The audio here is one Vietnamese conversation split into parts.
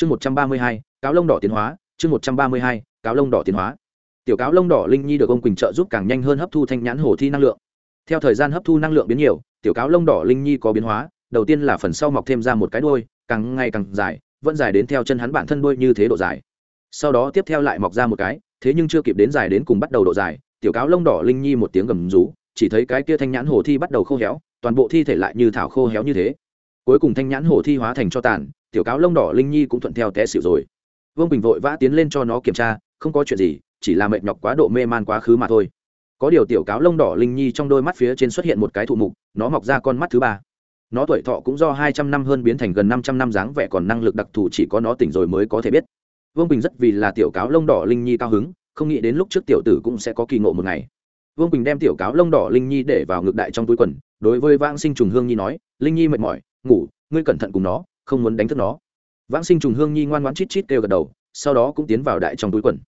chương một trăm ba mươi hai, cáo lông đỏ tiến hóa, chương một trăm ba mươi hai, cáo lông đỏ tiến hóa. Tiểu cáo lông đỏ linh nhi được ông quỳnh trợ giúp càng nhanh hơn hấp thu thanh nhãn hồ thi năng lượng. Theo thời gian hấp thu năng lượng biến nhiều, tiểu cáo lông đỏ linh nhi có biến hóa, đầu tiên là phần sau mọc thêm ra một cái đuôi, càng ngày càng dài, vẫn dài đến theo chân hắn bản thân đuôi như thế độ dài. Sau đó tiếp theo lại mọc ra một cái, thế nhưng chưa kịp đến dài đến cùng bắt đầu độ dài, tiểu cáo lông đỏ linh nhi một tiếng gầm rú, chỉ thấy cái kia thanh nhãn hồ thi bắt đầu khô héo, toàn bộ thi thể lại như thảo khô héo như thế. Cuối cùng thanh nhãn hồ thi hóa thành cho tàn tiểu cáo lông đỏ linh nhi cũng thuận theo té xịu rồi. Vương bình vội vã tiến lên cho nó kiểm tra, không có chuyện gì, chỉ là mệt nhọc quá độ mê man quá khứ mà thôi. Có điều tiểu cáo lông đỏ linh nhi trong đôi mắt phía trên xuất hiện một cái thụ mục, nó mọc ra con mắt thứ ba. Nó tuổi thọ cũng do hai trăm năm hơn biến thành gần năm trăm năm dáng vẻ còn năng lực đặc thù chỉ có nó tỉnh rồi mới có thể biết. Vương bình rất vì là tiểu cáo lông đỏ linh nhi cao hứng, không nghĩ đến lúc trước tiểu tử cũng sẽ có kỳ ngộ một ngày. Vương bình đem tiểu cáo lông đỏ linh nhi để vào ngực đại trong túi quần, đối với Vang sinh trùng hương nhi nói, linh nhi mệt mỏi, ngủ, ngươi cẩn thận cùng nó không muốn đánh thức nó. Vãng sinh trùng hương nhi ngoan ngoãn chít chít kêu gật đầu, sau đó cũng tiến vào đại trong túi quần.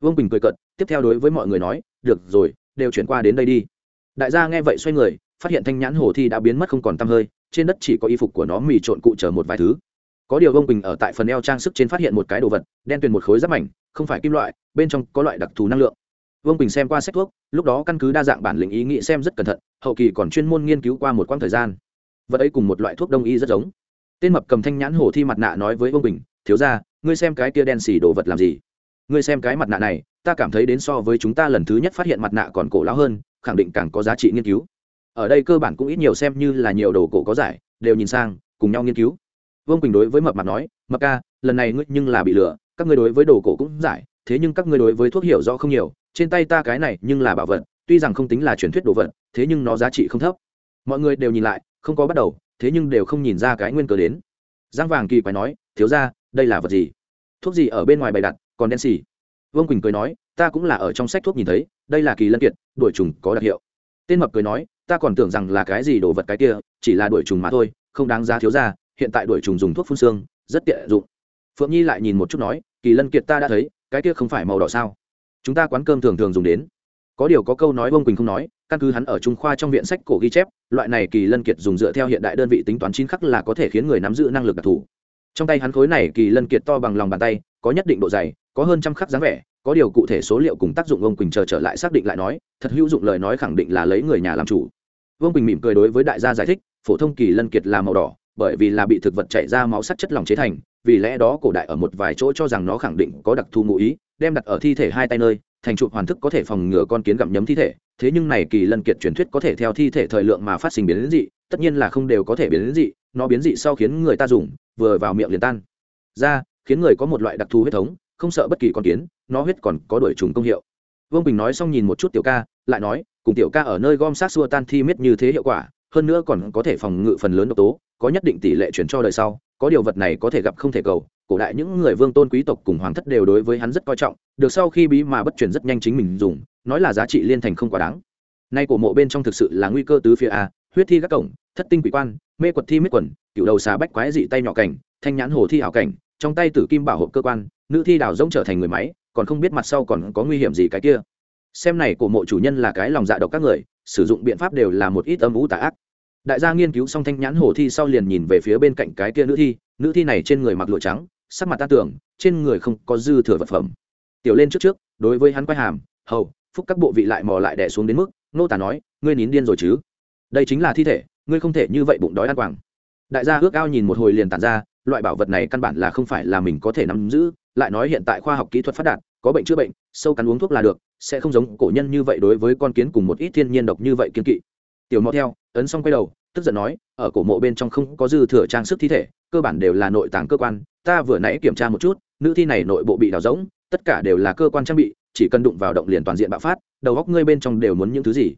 Vương bình cười cận tiếp theo đối với mọi người nói, được rồi, đều chuyển qua đến đây đi. Đại gia nghe vậy xoay người, phát hiện thanh nhãn hồ thi đã biến mất không còn t hơi, trên đất chỉ có y phục của nó mì trộn cụ chở một vài thứ. Có điều vương bình ở tại phần eo trang sức trên phát hiện một cái đồ vật, đen tuyền một khối giáp mảnh, không phải kim loại, bên trong có loại đặc thù năng lượng. Vương bình xem qua sách thuốc, lúc đó căn cứ đa dạng bản lĩnh ý nghĩ xem rất cẩn thận, hậu kỳ còn chuyên môn nghiên cứu qua một quãng thời gian. Vật ấy cùng một loại thuốc đông y rất giống tên mập cầm thanh nhãn hồ thi mặt nạ nói với vương bình, thiếu ra ngươi xem cái kia đen xì đồ vật làm gì? Ngươi xem cái mặt nạ này, ta cảm thấy đến so với chúng ta lần thứ nhất phát hiện mặt nạ còn cổ lão hơn, khẳng định càng có giá trị nghiên cứu. Ở đây cơ bản cũng ít nhiều xem như là nhiều đồ cổ có giải, đều nhìn sang, cùng nhau nghiên cứu. Vương quỳnh đối với mập mặt nói, mập ca, lần này ngươi nhưng là bị lừa, các ngươi đối với đồ cổ cũng giải, thế nhưng các ngươi đối với thuốc hiểu rõ không nhiều, trên tay ta cái này nhưng là bảo vật, tuy rằng không tính là truyền thuyết đồ vật, thế nhưng nó giá trị không thấp. Mọi người đều nhìn lại, không có bắt đầu thế nhưng đều không nhìn ra cái nguyên cớ đến. Giang vàng kỳ quái nói, thiếu ra đây là vật gì? Thuốc gì ở bên ngoài bày đặt, còn đen xì. Vương quỳnh cười nói, ta cũng là ở trong sách thuốc nhìn thấy, đây là kỳ lân kiệt, đuổi trùng có đặc hiệu. Tên mập cười nói, ta còn tưởng rằng là cái gì đồ vật cái kia, chỉ là đuổi trùng mà thôi, không đáng giá thiếu ra hiện tại đuổi trùng dùng thuốc phun xương, rất tiện dụng. Phượng nhi lại nhìn một chút nói, kỳ lân kiệt ta đã thấy, cái kia không phải màu đỏ sao? Chúng ta quán cơm thường thường dùng đến. Có điều có câu nói vương quỳnh không nói căn cứ hắn ở trung khoa trong viện sách cổ ghi chép, loại này kỳ lân kiệt dùng dựa theo hiện đại đơn vị tính toán chín khắc là có thể khiến người nắm giữ năng lực đặc thù. Trong tay hắn khối này kỳ lân kiệt to bằng lòng bàn tay, có nhất định độ dày, có hơn trăm khắc dáng vẻ, có điều cụ thể số liệu cùng tác dụng ông quỳnh chờ trở lại xác định lại nói, thật hữu dụng lời nói khẳng định là lấy người nhà làm chủ. Vương quỳnh mỉm cười đối với đại gia giải thích, phổ thông kỳ lân kiệt là màu đỏ, bởi vì là bị thực vật chảy ra máu sắt chất lỏng chế thành, vì lẽ đó cổ đại ở một vài chỗ cho rằng nó khẳng định có đặc thù ngụ ý, đem đặt ở thi thể hai tay nơi thành trụ hoàn thức có thể phòng ngừa con kiến gặm nhấm thi thể, thế nhưng này kỳ lân kiệt truyền thuyết có thể theo thi thể thời lượng mà phát sinh biến dị, tất nhiên là không đều có thể biến dị, nó biến dị sau khiến người ta dùng, vừa vào miệng liền tan. Ra, khiến người có một loại đặc thù huyết thống, không sợ bất kỳ con kiến, nó huyết còn có đuổi trùng công hiệu. Vương bình nói xong nhìn một chút tiểu ca, lại nói, cùng tiểu ca ở nơi gom sát xua tan thi miết như thế hiệu quả, hơn nữa còn có thể phòng ngự phần lớn độc tố, có nhất định tỷ lệ chuyển cho đời sau có điều vật này có thể gặp không thể cầu, cổ đại những người vương tôn quý tộc cùng hoàng thất đều đối với hắn rất coi trọng, được sau khi bí mà bất chuyển rất nhanh chính mình dùng, nói là giá trị liên thành không quá đáng. Nay cổ mộ bên trong thực sự là nguy cơ tứ phía a, huyết thi các cổng, thất tinh quỷ quan, mê quật thi miết quần cựu đầu xà bách quái dị tay nhỏ cảnh, thanh nhãn hồ thi hảo cảnh, trong tay tử kim bảo hộ cơ quan, nữ thi đào rỗng trở thành người máy, còn không biết mặt sau còn có nguy hiểm gì cái kia. Xem này của mộ chủ nhân là cái lòng dạ độc các người, sử dụng biện pháp đều là một ít âm ú tà ác đại gia nghiên cứu xong thanh nhãn hồ thi sau liền nhìn về phía bên cạnh cái kia nữ thi nữ thi này trên người mặc lụa trắng, sắc mặt ta tưởng, trên người không có dư thừa vật phẩm. Tiểu lên trước trước, đối với hắn quay hàm, hầu, phúc các bộ vị lại mò lại đẻ xuống đến mức, nô tả nói, ngươi nín điên rồi chứ? Đây chính là thi thể, ngươi không thể như vậy bụng đói ăn quảng đại gia ước ao nhìn một hồi liền tàn ra, loại bảo vật này căn bản là không phải là mình có thể nắm giữ, lại nói hiện tại khoa học kỹ thuật phát đạt, có bệnh chữa bệnh, sâu cắn uống thuốc là được, sẽ không giống cổ nhân như vậy đối với con kiến cùng một ít thiên nhiên độc như vậy kiên kỵ. Tiểu mò theo ấn xong quay đầu, tức giận nói, ở cổ mộ bên trong không có dư thừa trang sức thi thể, cơ bản đều là nội tàng cơ quan, ta vừa nãy kiểm tra một chút, nữ thi này nội bộ bị đào rỗng, tất cả đều là cơ quan trang bị, chỉ cần đụng vào động liền toàn diện bạo phát, đầu góc ngươi bên trong đều muốn những thứ gì?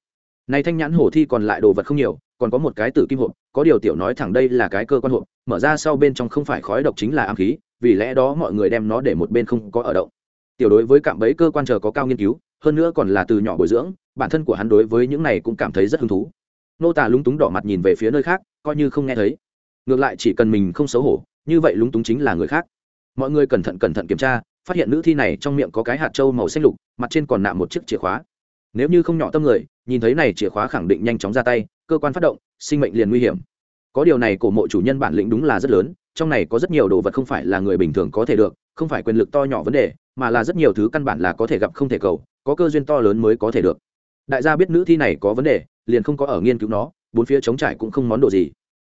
Này thanh nhãn hổ thi còn lại đồ vật không nhiều, còn có một cái tử kim hộp, có điều tiểu nói thẳng đây là cái cơ quan hộp, mở ra sau bên trong không phải khói độc chính là ám khí, vì lẽ đó mọi người đem nó để một bên không có ở động. Tiểu đối với cạm bẫy cơ quan chờ có cao nghiên cứu, hơn nữa còn là từ nhỏ bồi dưỡng, bản thân của hắn đối với những này cũng cảm thấy rất hứng thú nô tả lúng túng đỏ mặt nhìn về phía nơi khác, coi như không nghe thấy. Ngược lại chỉ cần mình không xấu hổ, như vậy lúng túng chính là người khác. Mọi người cẩn thận cẩn thận kiểm tra, phát hiện nữ thi này trong miệng có cái hạt trâu màu xanh lục, mặt trên còn nạm một chiếc chìa khóa. Nếu như không nhỏ tâm người, nhìn thấy này chìa khóa khẳng định nhanh chóng ra tay, cơ quan phát động, sinh mệnh liền nguy hiểm. Có điều này cổ mộ chủ nhân bản lĩnh đúng là rất lớn, trong này có rất nhiều đồ vật không phải là người bình thường có thể được, không phải quyền lực to nhỏ vấn đề, mà là rất nhiều thứ căn bản là có thể gặp không thể cầu, có cơ duyên to lớn mới có thể được. Đại gia biết nữ thi này có vấn đề liền không có ở nghiên cứu nó, bốn phía chống trải cũng không món đồ gì.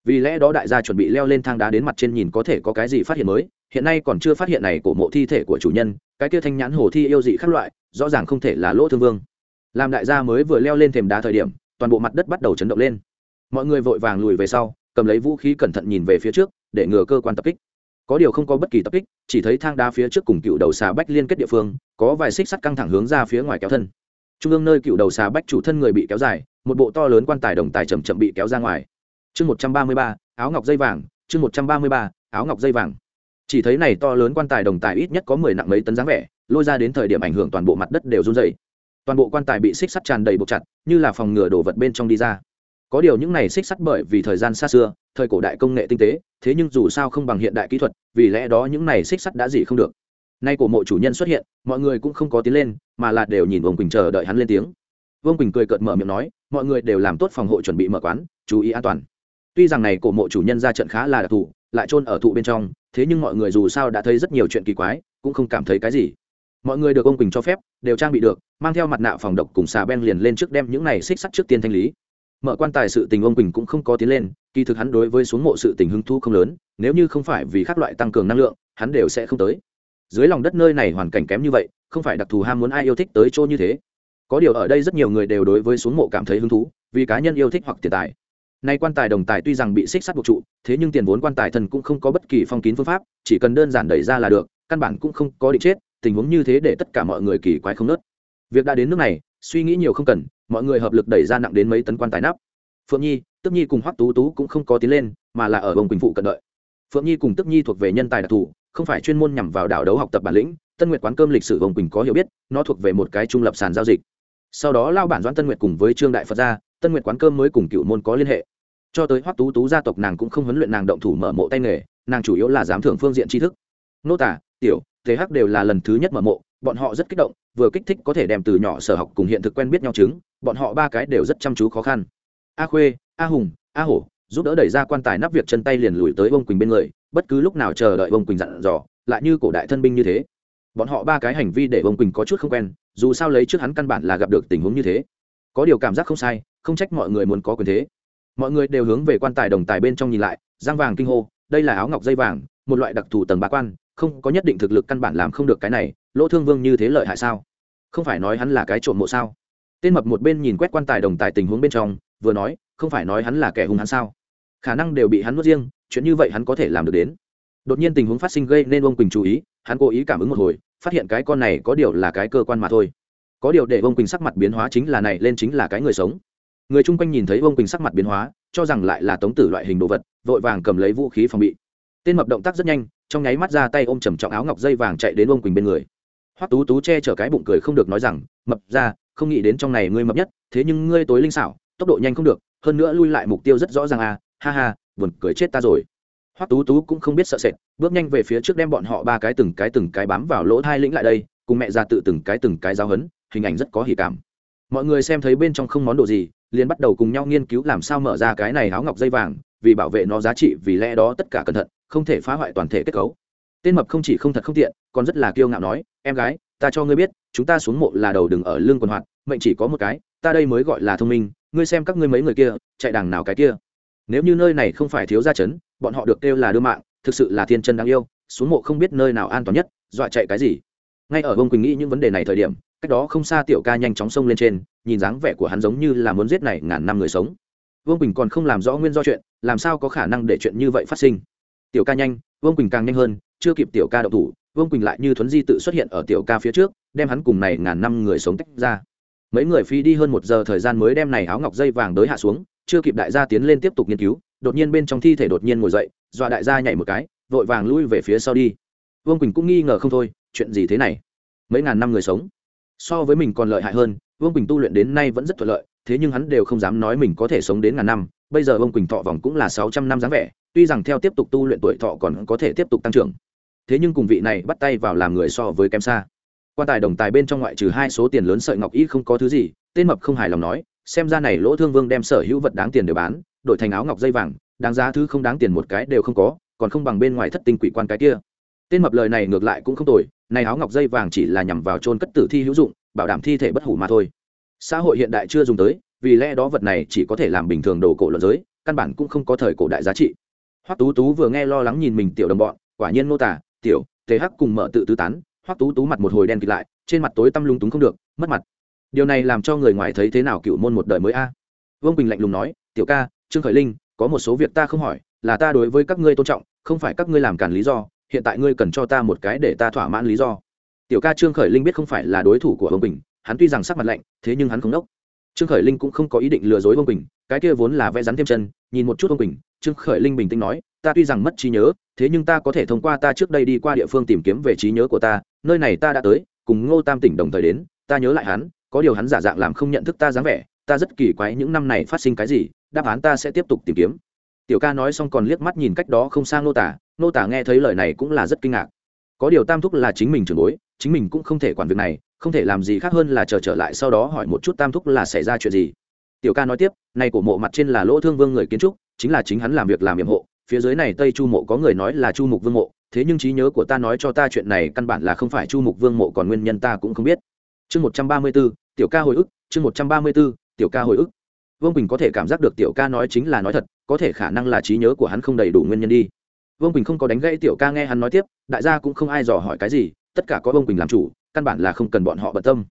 Vì lẽ đó đại gia chuẩn bị leo lên thang đá đến mặt trên nhìn có thể có cái gì phát hiện mới, hiện nay còn chưa phát hiện này của mộ thi thể của chủ nhân, cái kia thanh nhãn hồ thi yêu dị khác loại, rõ ràng không thể là lỗ thương vương. Làm đại gia mới vừa leo lên thềm đá thời điểm, toàn bộ mặt đất bắt đầu chấn động lên. Mọi người vội vàng lùi về sau, cầm lấy vũ khí cẩn thận nhìn về phía trước, để ngừa cơ quan tập kích. Có điều không có bất kỳ tập kích, chỉ thấy thang đá phía trước cùng cựu đầu xà bách liên kết địa phương, có vài xích sắt căng thẳng hướng ra phía ngoài kéo thân trung ương nơi cựu đầu xà bách chủ thân người bị kéo dài, một bộ to lớn quan tài đồng tài chầm chậm bị kéo ra ngoài. Chương một trăm ba mươi ba, áo ngọc dây vàng, chương một trăm ba mươi ba, áo ngọc dây vàng. Chỉ thấy này to lớn quan tài đồng tài ít nhất có mười nặng mấy tấn dáng vẻ, lôi ra đến thời điểm ảnh hưởng toàn bộ mặt đất đều run dày toàn bộ quan tài bị xích sắt tràn đầy buộc chặt, như là phòng ngừa đổ vật bên trong đi ra. Có điều những này xích sắt bởi vì thời gian xa xưa, thời cổ đại công nghệ tinh tế, thế nhưng dù sao không bằng hiện đại kỹ thuật, vì lẽ đó những này xích sắt đã gì không được nay cổ mộ chủ nhân xuất hiện, mọi người cũng không có tiến lên, mà là đều nhìn vương quỳnh chờ đợi hắn lên tiếng. Vương quỳnh cười cợt mở miệng nói, mọi người đều làm tốt phòng hộ chuẩn bị mở quán, chú ý an toàn. Tuy rằng này cổ mộ chủ nhân ra trận khá là đặc thù, lại trôn ở thụ bên trong, thế nhưng mọi người dù sao đã thấy rất nhiều chuyện kỳ quái, cũng không cảm thấy cái gì. Mọi người được ông quỳnh cho phép, đều trang bị được, mang theo mặt nạ phòng độc cùng xà ben liền lên trước đem những này xích sắt trước tiên thanh lý. Mở quan tài sự tình ông quỳnh cũng không có tiến lên, kỳ thực hắn đối với xuống mộ sự tình hứng thu không lớn, nếu như không phải vì các loại tăng cường năng lượng, hắn đều sẽ không tới dưới lòng đất nơi này hoàn cảnh kém như vậy, không phải đặc thù ham muốn ai yêu thích tới chỗ như thế. Có điều ở đây rất nhiều người đều đối với xuống mộ cảm thấy hứng thú, vì cá nhân yêu thích hoặc tiền tài. Nay quan tài đồng tài tuy rằng bị xích sắt buộc trụ, thế nhưng tiền vốn quan tài thần cũng không có bất kỳ phong kín phương pháp, chỉ cần đơn giản đẩy ra là được, căn bản cũng không có định chết, tình huống như thế để tất cả mọi người kỳ quái không nớt. Việc đã đến nước này, suy nghĩ nhiều không cần, mọi người hợp lực đẩy ra nặng đến mấy tấn quan tài nắp. Phượng nhi, tức nhi cùng hoắc tú tú cũng không có tiến lên, mà là ở bồng quỳnh phụ cận đợi. Phượng nhi cùng tức nhi thuộc về nhân tài đặc thù không phải chuyên môn nhằm vào đảo đấu học tập bản lĩnh, tân nguyệt quán cơm lịch sử bồng quỳnh có hiểu biết, nó thuộc về một cái trung lập sàn giao dịch. Sau đó lao bản doãn tân nguyệt cùng với trương đại phật gia tân nguyệt quán cơm mới cùng cựu môn có liên hệ. Cho tới hoắc tú tú gia tộc nàng cũng không huấn luyện nàng động thủ mở mộ tay nghề, nàng chủ yếu là giám thưởng phương diện tri thức. Nô tả, tiểu thế hắc đều là lần thứ nhất mở mộ, bọn họ rất kích động, vừa kích thích có thể đem từ nhỏ sở học cùng hiện thực quen biết nhau chứng, bọn họ ba cái đều rất chăm chú khó khăn. A khuê, a hùng, a hổ, giúp đỡ đẩy ra quan tài nắp việc chân tay liền lùi tới bông quỳnh bên người bất cứ lúc nào chờ đợi bông quỳnh dặn dò, lại như cổ đại thân binh như thế. Bọn họ ba cái hành vi để bông quỳnh có chút không quen, dù sao lấy trước hắn căn bản là gặp được tình huống như thế. Có điều cảm giác không sai, không trách mọi người muốn có quyền thế. Mọi người đều hướng về quan tài đồng tài bên trong nhìn lại giang vàng kinh hô, đây là áo ngọc dây vàng, một loại đặc thù tầng ba quan, không có nhất định thực lực căn bản làm không được cái này, lỗ thương vương như thế lợi hại sao? Không phải nói hắn là cái trộm mộ sao? Tên mập một bên nhìn quét quan tài đồng tài tình huống bên trong, vừa nói, không phải nói hắn là kẻ hung hắn sao? Khả năng đều bị hắn nuốt riêng chuyện như vậy hắn có thể làm được đến. Đột nhiên tình huống phát sinh gây nên ông quỳnh chú ý, hắn cố ý cảm ứng một hồi, phát hiện cái con này có điều là cái cơ quan mà thôi. Có điều để ông quỳnh sắc mặt biến hóa chính là này, lên chính là cái người sống. Người chung quanh nhìn thấy ông quỳnh sắc mặt biến hóa, cho rằng lại là tống tử loại hình đồ vật, vội vàng cầm lấy vũ khí phòng bị. Tên mập động tác rất nhanh, trong nháy mắt ra tay ôm trầm trọng áo ngọc dây vàng chạy đến ông quỳnh bên người. Hoắc tú tú che chở cái bụng cười không được nói rằng, mập ra, không nghĩ đến trong này ngươi mập nhất, thế nhưng ngươi tối linh xảo, tốc độ nhanh không được, hơn nữa lui lại mục tiêu rất rõ ràng à ha ha buồn cười chết ta rồi. Hoắc tú tú cũng không biết sợ sệt, bước nhanh về phía trước đem bọn họ ba cái từng cái từng cái bám vào lỗ thai lĩnh lại đây, cùng mẹ ra tự từng cái từng cái giáo hấn, hình ảnh rất có hỉ cảm. Mọi người xem thấy bên trong không món đồ gì, liền bắt đầu cùng nhau nghiên cứu làm sao mở ra cái này áo ngọc dây vàng, vì bảo vệ nó giá trị, vì lẽ đó tất cả cẩn thận, không thể phá hoại toàn thể kết cấu. Tên mập không chỉ không thật không tiện, còn rất là kiêu ngạo nói, em gái, ta cho ngươi biết, chúng ta xuống mộ là đầu đừng ở lưng quần hoạt, mệnh chỉ có một cái, ta đây mới gọi là thông minh, ngươi xem các ngươi mấy người kia, chạy đằng nào cái kia nếu như nơi này không phải thiếu gia chấn, bọn họ được kêu là đưa mạng, thực sự là thiên chân đáng yêu, xuống mộ không biết nơi nào an toàn nhất, dọa chạy cái gì? Ngay ở Vương quỳnh nghĩ những vấn đề này thời điểm, cách đó không xa tiểu ca nhanh chóng xông lên trên, nhìn dáng vẻ của hắn giống như là muốn giết này ngàn năm người sống. Vương quỳnh còn không làm rõ nguyên do chuyện, làm sao có khả năng để chuyện như vậy phát sinh? Tiểu ca nhanh, vương quỳnh càng nhanh hơn, chưa kịp tiểu ca đậu thủ, vương quỳnh lại như thuấn di tự xuất hiện ở tiểu ca phía trước, đem hắn cùng này ngàn năm người sống tách ra mấy người phi đi hơn một giờ thời gian mới đem này áo ngọc dây vàng đới hạ xuống, chưa kịp đại gia tiến lên tiếp tục nghiên cứu, đột nhiên bên trong thi thể đột nhiên ngồi dậy, dọa đại gia nhảy một cái, vội vàng lui về phía sau đi. Vương quỳnh cũng nghi ngờ không thôi, chuyện gì thế này? Mấy ngàn năm người sống. So với mình còn lợi hại hơn, vương quỳnh tu luyện đến nay vẫn rất thuận lợi, thế nhưng hắn đều không dám nói mình có thể sống đến ngàn năm, bây giờ vương quỳnh thọ vòng cũng là sáu trăm năm dáng vẻ, tuy rằng theo tiếp tục tu luyện tuổi thọ còn có thể tiếp tục tăng trưởng. Thế nhưng cùng vị này bắt tay vào làm người so với kém xa quan tài đồng tài bên trong ngoại trừ hai số tiền lớn sợi ngọc y không có thứ gì, tên mập không hài lòng nói, xem ra này lỗ thương vương đem sở hữu vật đáng tiền để bán, đổi thành áo ngọc dây vàng, đáng giá thứ không đáng tiền một cái đều không có, còn không bằng bên ngoài thất tinh quỷ quan cái kia. Tên mập lời này ngược lại cũng không tồi, này áo ngọc dây vàng chỉ là nhằm vào trôn cất tử thi hữu dụng, bảo đảm thi thể bất hủ mà thôi. Xã hội hiện đại chưa dùng tới, vì lẽ đó vật này chỉ có thể làm bình thường đồ cổ luận giới, căn bản cũng không có thời cổ đại giá trị. Hoắc tú tú vừa nghe lo lắng nhìn mình tiểu đồng bọn, quả nhiên mô tả tiểu, tề hắc cùng mở tự tứ tán hoắc tú tú mặt một hồi đen kịt lại, trên mặt tối tăm lung túng không được, mất mặt. Điều này làm cho người ngoài thấy thế nào cựu môn một đời mới a? Vương quỳnh lạnh lùng nói, tiểu ca, trương khởi linh, có một số việc ta không hỏi, là ta đối với các ngươi tôn trọng, không phải các ngươi làm cản lý do, hiện tại ngươi cần cho ta một cái để ta thỏa mãn lý do. Tiểu ca trương khởi linh biết không phải là đối thủ của vương quỳnh, hắn tuy rằng sắc mặt lạnh, thế nhưng hắn không đốc. Trương khởi linh cũng không có ý định lừa dối vương quỳnh, cái kia vốn là vẽ rắn thêm chân, nhìn một chút vương quỳnh, trương khởi linh bình tĩnh nói, ta tuy rằng mất trí nhớ, thế nhưng ta có thể thông qua ta trước đây đi qua địa phương tìm kiếm về trí nhớ của ta nơi này ta đã tới, cùng ngô tam tỉnh đồng thời đến, ta nhớ lại hắn, có điều hắn giả dạng làm không nhận thức ta dáng vẻ, ta rất kỳ quái những năm này phát sinh cái gì, đáp án ta sẽ tiếp tục tìm kiếm. Tiểu ca nói xong còn liếc mắt nhìn cách đó không sang nô tả nô tả nghe thấy lời này cũng là rất kinh ngạc. Có điều tam thúc là chính mình trưởng bối, chính mình cũng không thể quản việc này, không thể làm gì khác hơn là chờ trở lại sau đó hỏi một chút tam thúc là xảy ra chuyện gì. Tiểu ca nói tiếp, này của mộ mặt trên là lỗ thương vương người kiến trúc, chính là chính hắn làm việc làm nhiệm hộ, phía dưới này tây chu mộ có người nói là chu mục vương mộ thế nhưng trí nhớ của ta nói cho ta chuyện này căn bản là không phải chu mục vương mộ còn nguyên nhân ta cũng không biết. Chương một trăm ba mươi b ố tiểu ca hồi ức, chương một trăm ba mươi b ố tiểu ca hồi ức. Vương quỳnh có thể cảm giác được tiểu ca nói chính là nói thật, có thể khả năng là trí nhớ của hắn không đầy đủ nguyên nhân đi. Vương quỳnh không có đánh gãy tiểu ca nghe hắn nói tiếp, đại gia cũng không ai dò hỏi cái gì, tất cả có vương quỳnh làm chủ, căn bản là không cần bọn họ bận tâm.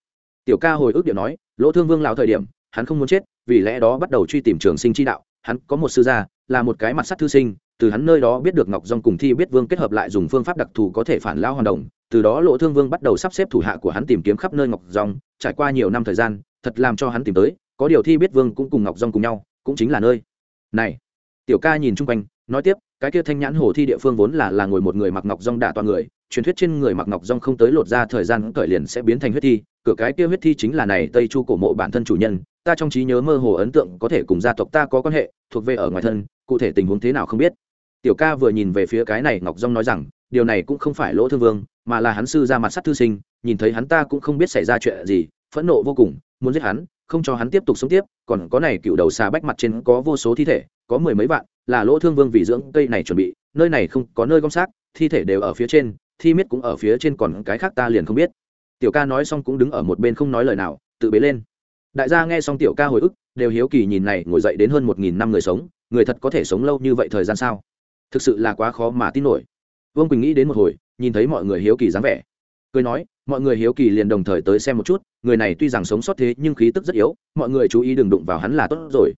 Tiểu ca hồi ức điệu nói, lỗ thương vương lào thời điểm, hắn không muốn chết, vì lẽ đó bắt đầu truy tìm trường sinh chi đạo, hắn có một sư gia, là một cái mặt sắt thư sinh từ hắn nơi đó biết được ngọc dòng cùng thi biết vương kết hợp lại dùng phương pháp đặc thù có thể phản lao hoàn đồng, từ đó lỗ thương vương bắt đầu sắp xếp thủ hạ của hắn tìm kiếm khắp nơi ngọc dòng trải qua nhiều năm thời gian, thật làm cho hắn tìm tới, có điều thi biết vương cũng cùng ngọc dòng cùng nhau, cũng chính là nơi này. Tiểu ca nhìn chung quanh, nói tiếp, cái kia thanh nhãn hồ thi địa phương vốn là là ngồi một người mặc ngọc dong đả toàn người, truyền thuyết trên người mặc ngọc dong không tới lột ra thời gian cởi liền sẽ biến thành huyết thi, cửa cái kia huyết thi chính là này tây chu cổ mộ bản thân chủ nhân, ta trong trí nhớ mơ hồ ấn tượng có thể cùng gia tộc ta có quan hệ, thuộc về ở ngoài thân, cụ thể tình huống thế nào không biết tiểu ca vừa nhìn về phía cái này ngọc dong nói rằng, điều này cũng không phải lỗ thương vương, mà là hắn sư ra mặt sắt thư sinh, nhìn thấy hắn ta cũng không biết xảy ra chuyện gì, phẫn nộ vô cùng, muốn giết hắn, không cho hắn tiếp tục sống tiếp, còn có này cựu đầu xà bách mặt trên có vô số thi thể, có mười mấy vạn, là lỗ thương vương vì dưỡng cây này chuẩn bị, nơi này không có nơi gom xác, thi thể đều ở phía trên, thi miết cũng ở phía trên còn cái khác ta liền không biết. Tiểu ca nói xong cũng đứng ở một bên không nói lời nào, tự bế lên. Đại gia nghe xong tiểu ca hồi ức, đều hiếu kỳ nhìn này, ngồi dậy đến hơn một nghìn năm người sống, người thật có thể sống lâu như vậy thời gian sao? Thực sự là quá khó mà tin nổi. Vương quỳnh nghĩ đến một hồi, nhìn thấy mọi người hiếu kỳ dáng vẻ. Cười nói, mọi người hiếu kỳ liền đồng thời tới xem một chút, người này tuy rằng sống sót thế nhưng khí tức rất yếu, mọi người chú ý đừng đụng vào hắn là tốt rồi.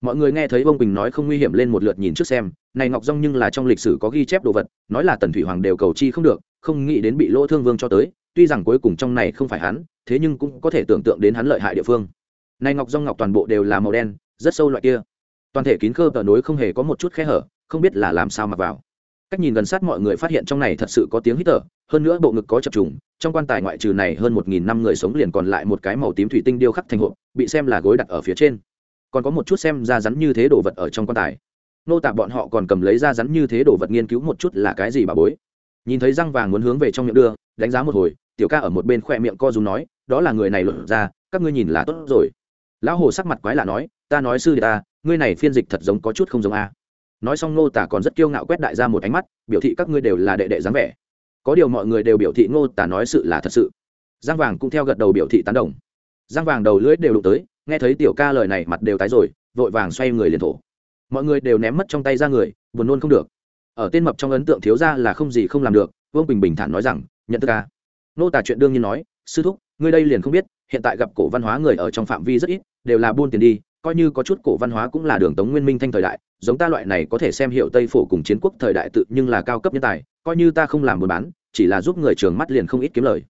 Mọi người nghe thấy vương quỳnh nói không nguy hiểm lên một lượt nhìn trước xem, này ngọc rong nhưng là trong lịch sử có ghi chép đồ vật, nói là tần thủy hoàng đều cầu chi không được, không nghĩ đến bị lỗ thương vương cho tới, tuy rằng cuối cùng trong này không phải hắn, thế nhưng cũng có thể tưởng tượng đến hắn lợi hại địa phương. Này ngọc rong ngọc toàn bộ đều là màu đen, rất sâu loại kia. Toàn thể kín khơ tờ nối không hề có một chút khe hở không biết là làm sao mặc vào. Cách nhìn gần sát mọi người phát hiện trong này thật sự có tiếng hít thở, hơn nữa bộ ngực có chập trùng, trong quan tài ngoại trừ này hơn một nghìn năm người sống liền còn lại một cái màu tím thủy tinh điêu khắc thành hộp, bị xem là gối đặt ở phía trên. Còn có một chút xem ra rắn như thế đồ vật ở trong quan tài. Nô tạ bọn họ còn cầm lấy ra rắn như thế đồ vật nghiên cứu một chút là cái gì bà bối. Nhìn thấy răng vàng muốn hướng về trong miệng đưa, đánh giá một hồi, tiểu ca ở một bên khoe miệng co dùng nói, đó là người này luận ra, các ngươi nhìn là tốt rồi. Lão hồ sắc mặt quái lạ nói, ta nói sư ta, ngươi này phiên dịch thật giống có chút không giống a nói xong ngô tả còn rất kiêu ngạo quét đại ra một ánh mắt, biểu thị các ngươi đều là đệ đệ dáng vẻ. Có điều mọi người đều biểu thị ngô tả nói sự là thật sự. Giang vàng cũng theo gật đầu biểu thị tán đồng. Giang vàng đầu lưỡi đều đụng tới, nghe thấy tiểu ca lời này mặt đều tái rồi, vội vàng xoay người liền thổ. Mọi người đều ném mất trong tay ra người, buồn nôn không được. Ở tên mập trong ấn tượng thiếu ra là không gì không làm được, vương bình bình thản nói rằng, nhận thức ca. Nô tả chuyện đương nhiên nói, sư thúc, ngươi đây liền không biết, hiện tại gặp cổ văn hóa người ở trong phạm vi rất ít, đều là buôn tiền đi coi như có chút cổ văn hóa cũng là đường tống nguyên minh thanh thời đại, giống ta loại này có thể xem hiệu tây phổ cùng chiến quốc thời đại tự nhưng là cao cấp nhân tài, coi như ta không làm buôn bán, chỉ là giúp người trường mắt liền không ít kiếm lời.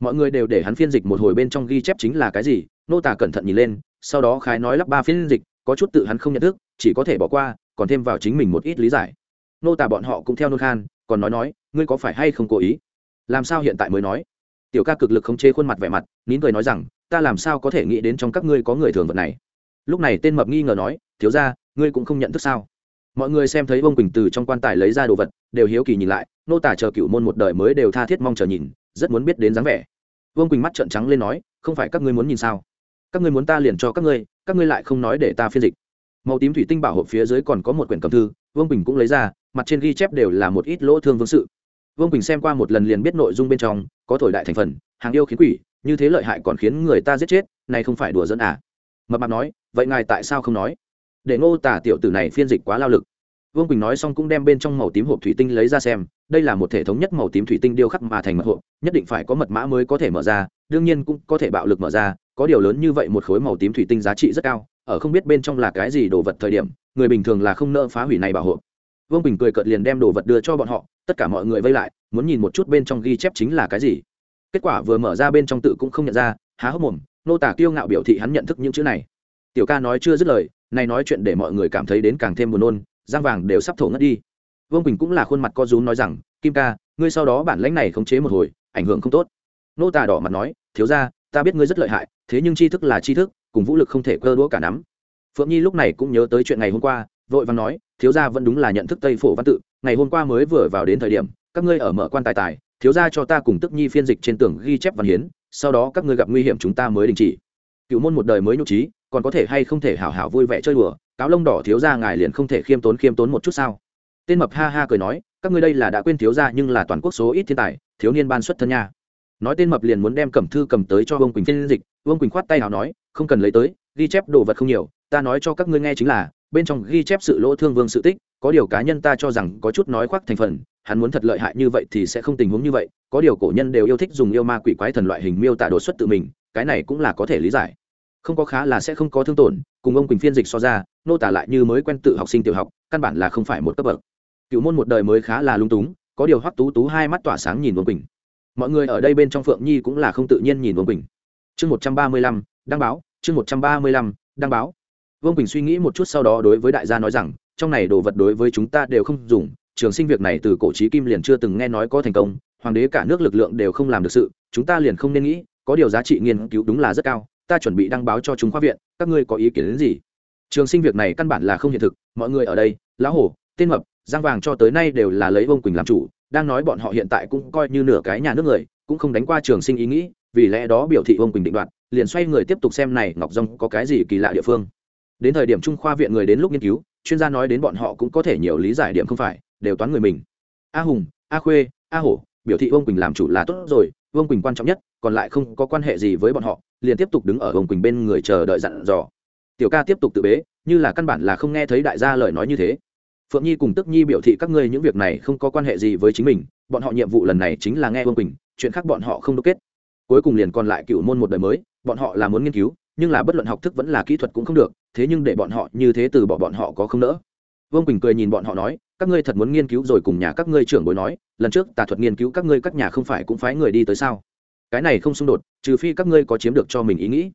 Mọi người đều để hắn phiên dịch một hồi bên trong ghi chép chính là cái gì, nô tả cẩn thận nhìn lên, sau đó khái nói lắp ba phiên dịch, có chút tự hắn không nhận thức, chỉ có thể bỏ qua, còn thêm vào chính mình một ít lý giải. Nô tả bọn họ cũng theo nôn khan, còn nói nói, ngươi có phải hay không cố ý? Làm sao hiện tại mới nói? Tiểu ca cực lực khống chế khuôn mặt vẻ mặt, nín cười nói rằng, ta làm sao có thể nghĩ đến trong các ngươi có người thường vật này? Lúc này tên mập nghi ngờ nói, thiếu ra ngươi cũng không nhận thức sao? Mọi người xem thấy vương quỳnh từ trong quan tài lấy ra đồ vật, đều hiếu kỳ nhìn lại, nô tả chờ cựu môn một đời mới đều tha thiết mong chờ nhìn, rất muốn biết đến dáng vẻ. Vương quỳnh mắt trợn trắng lên nói, không phải các ngươi muốn nhìn sao? Các ngươi muốn ta liền cho các ngươi các ngươi lại không nói để ta phiên dịch. Màu tím thủy tinh bảo hộp phía dưới còn có một quyển cầm thư, vương quỳnh cũng lấy ra, mặt trên ghi chép đều là một ít lỗ thương vương sự. Vương quỳnh xem qua một lần liền biết nội dung bên trong, có thổi đại thành phần, hàng yêu khiến quỷ, như thế lợi hại còn khiến người ta giết chết, này không phải đùa dẫn à? Mập mạp nói, vậy ngài tại sao không nói? Để ngô tả tiểu tử này phiên dịch quá lao lực. Vương quỳnh nói xong cũng đem bên trong màu tím hộp thủy tinh lấy ra xem, đây là một thể thống nhất màu tím thủy tinh điêu khắc mà thành mật hộp, nhất định phải có mật mã mới có thể mở ra, đương nhiên cũng có thể bạo lực mở ra, có điều lớn như vậy một khối màu tím thủy tinh giá trị rất cao, ở không biết bên trong là cái gì đồ vật thời điểm, người bình thường là không nỡ phá hủy này bảo hộ vương bình cười cợt liền đem đồ vật đưa cho bọn họ, tất cả mọi người vây lại, muốn nhìn một chút bên trong ghi chép chính là cái gì. Kết quả vừa mở ra bên trong tự cũng không nhận ra, há hốc mồm nô tả kiêu ngạo biểu thị hắn nhận thức những chữ này. Tiểu ca nói chưa dứt lời, này nói chuyện để mọi người cảm thấy đến càng thêm buồn nôn giang vàng đều sắp thổ ngất đi. Vương bình cũng là khuôn mặt co rúm nói rằng, kim ca, ngươi sau đó bản lãnh này khống chế một hồi, ảnh hưởng không tốt. Nô tả đỏ mặt nói, thiếu ra ta biết ngươi rất lợi hại, thế nhưng tri thức là tri thức, cùng vũ lực không thể cơ đũa cả nắm. Phượng nhi lúc này cũng nhớ tới chuyện ngày hôm qua, vội vàng nói, thiếu gia vẫn đúng là nhận thức tây phổ văn tự, ngày hôm qua mới vừa vào đến thời điểm, các ngươi ở mở quan tài tài, thiếu gia cho ta cùng tức nhi phiên dịch trên tường ghi chép văn hiến sau đó các ngươi gặp nguy hiểm chúng ta mới đình chỉ. Cựu môn một đời mới nhục trí, còn có thể hay không thể hảo hảo vui vẻ chơi đùa, cáo lông đỏ thiếu gia ngài liền không thể khiêm tốn khiêm tốn một chút sao? Tên mập ha ha cười nói, các ngươi đây là đã quên thiếu gia nhưng là toàn quốc số ít thiên tài, thiếu niên ban xuất thân nha. Nói tên mập liền muốn đem cẩm thư cầm tới cho vương quỳnh phiên dịch, vương quỳnh khoát tay nào nói, không cần lấy tới, ghi chép đồ vật không nhiều, ta nói cho các ngươi nghe chính là bên trong ghi chép sự lỗ thương vương sự tích, có điều cá nhân ta cho rằng có chút nói khoác thành phần, hắn muốn thật lợi hại như vậy thì sẽ không tình huống như vậy, có điều cổ nhân đều yêu thích dùng yêu ma quỷ quái thần loại hình miêu tả đột xuất tự mình, cái này cũng là có thể lý giải. Không có khá là sẽ không có thương tổn, cùng ông quỳnh phiên dịch so ra, nô tả lại như mới quen tự học sinh tiểu học, căn bản là không phải một cấp bậc. Cựu môn một đời mới khá là lung túng, có điều hoắc tú tú hai mắt tỏa sáng nhìn ông quỳnh. Mọi người ở đây bên trong phượng nhi cũng là không tự nhiên nhìn ông quỳnh. Chương một trăm ba mươi lăm, đăng báo, chương một trăm ba mươi lăm, đăng báo vương quỳnh suy nghĩ một chút sau đó đối với đại gia nói rằng, trong này đồ vật đối với chúng ta đều không dùng, trường sinh việc này từ cổ trí kim liền chưa từng nghe nói có thành công, hoàng đế cả nước lực lượng đều không làm được sự, chúng ta liền không nên nghĩ, có điều giá trị nghiên cứu đúng là rất cao, ta chuẩn bị đăng báo cho chúng khoa viện, các ngươi có ý kiến đến gì? Trường sinh việc này căn bản là không hiện thực, mọi người ở đây, lão hổ, tên mập, giang vàng cho tới nay đều là lấy vương quỳnh làm chủ, đang nói bọn họ hiện tại cũng coi như nửa cái nhà nước người, cũng không đánh qua trường sinh ý nghĩ, vì lẽ đó biểu thị vương quỳnh định đoạt, liền xoay người tiếp tục xem này ngọc rong có cái gì kỳ lạ địa phương đến thời điểm trung khoa viện người đến lúc nghiên cứu, chuyên gia nói đến bọn họ cũng có thể nhiều lý giải điểm không phải, đều toán người mình. A hùng, a khuê, a hổ, biểu thị vương quỳnh làm chủ là tốt rồi, vương quỳnh quan trọng nhất, còn lại không có quan hệ gì với bọn họ, liền tiếp tục đứng ở vương quỳnh bên người chờ đợi dặn dò. Tiểu ca tiếp tục tự bế, như là căn bản là không nghe thấy đại gia lời nói như thế. Phượng nhi cùng tức nhi biểu thị các ngươi những việc này không có quan hệ gì với chính mình, bọn họ nhiệm vụ lần này chính là nghe vương quỳnh, chuyện khác bọn họ không đúc kết. Cuối cùng liền còn lại cựu môn một đời mới, bọn họ là muốn nghiên cứu nhưng là bất luận học thức vẫn là kỹ thuật cũng không được, thế nhưng để bọn họ như thế từ bỏ bọn họ có không nỡ. Vương quỳnh cười nhìn bọn họ nói, các ngươi thật muốn nghiên cứu rồi cùng nhà các ngươi trưởng bối nói, lần trước tà thuật nghiên cứu các ngươi các nhà không phải cũng phái người đi tới sao? Cái này không xung đột, trừ phi các ngươi có chiếm được cho mình ý nghĩ.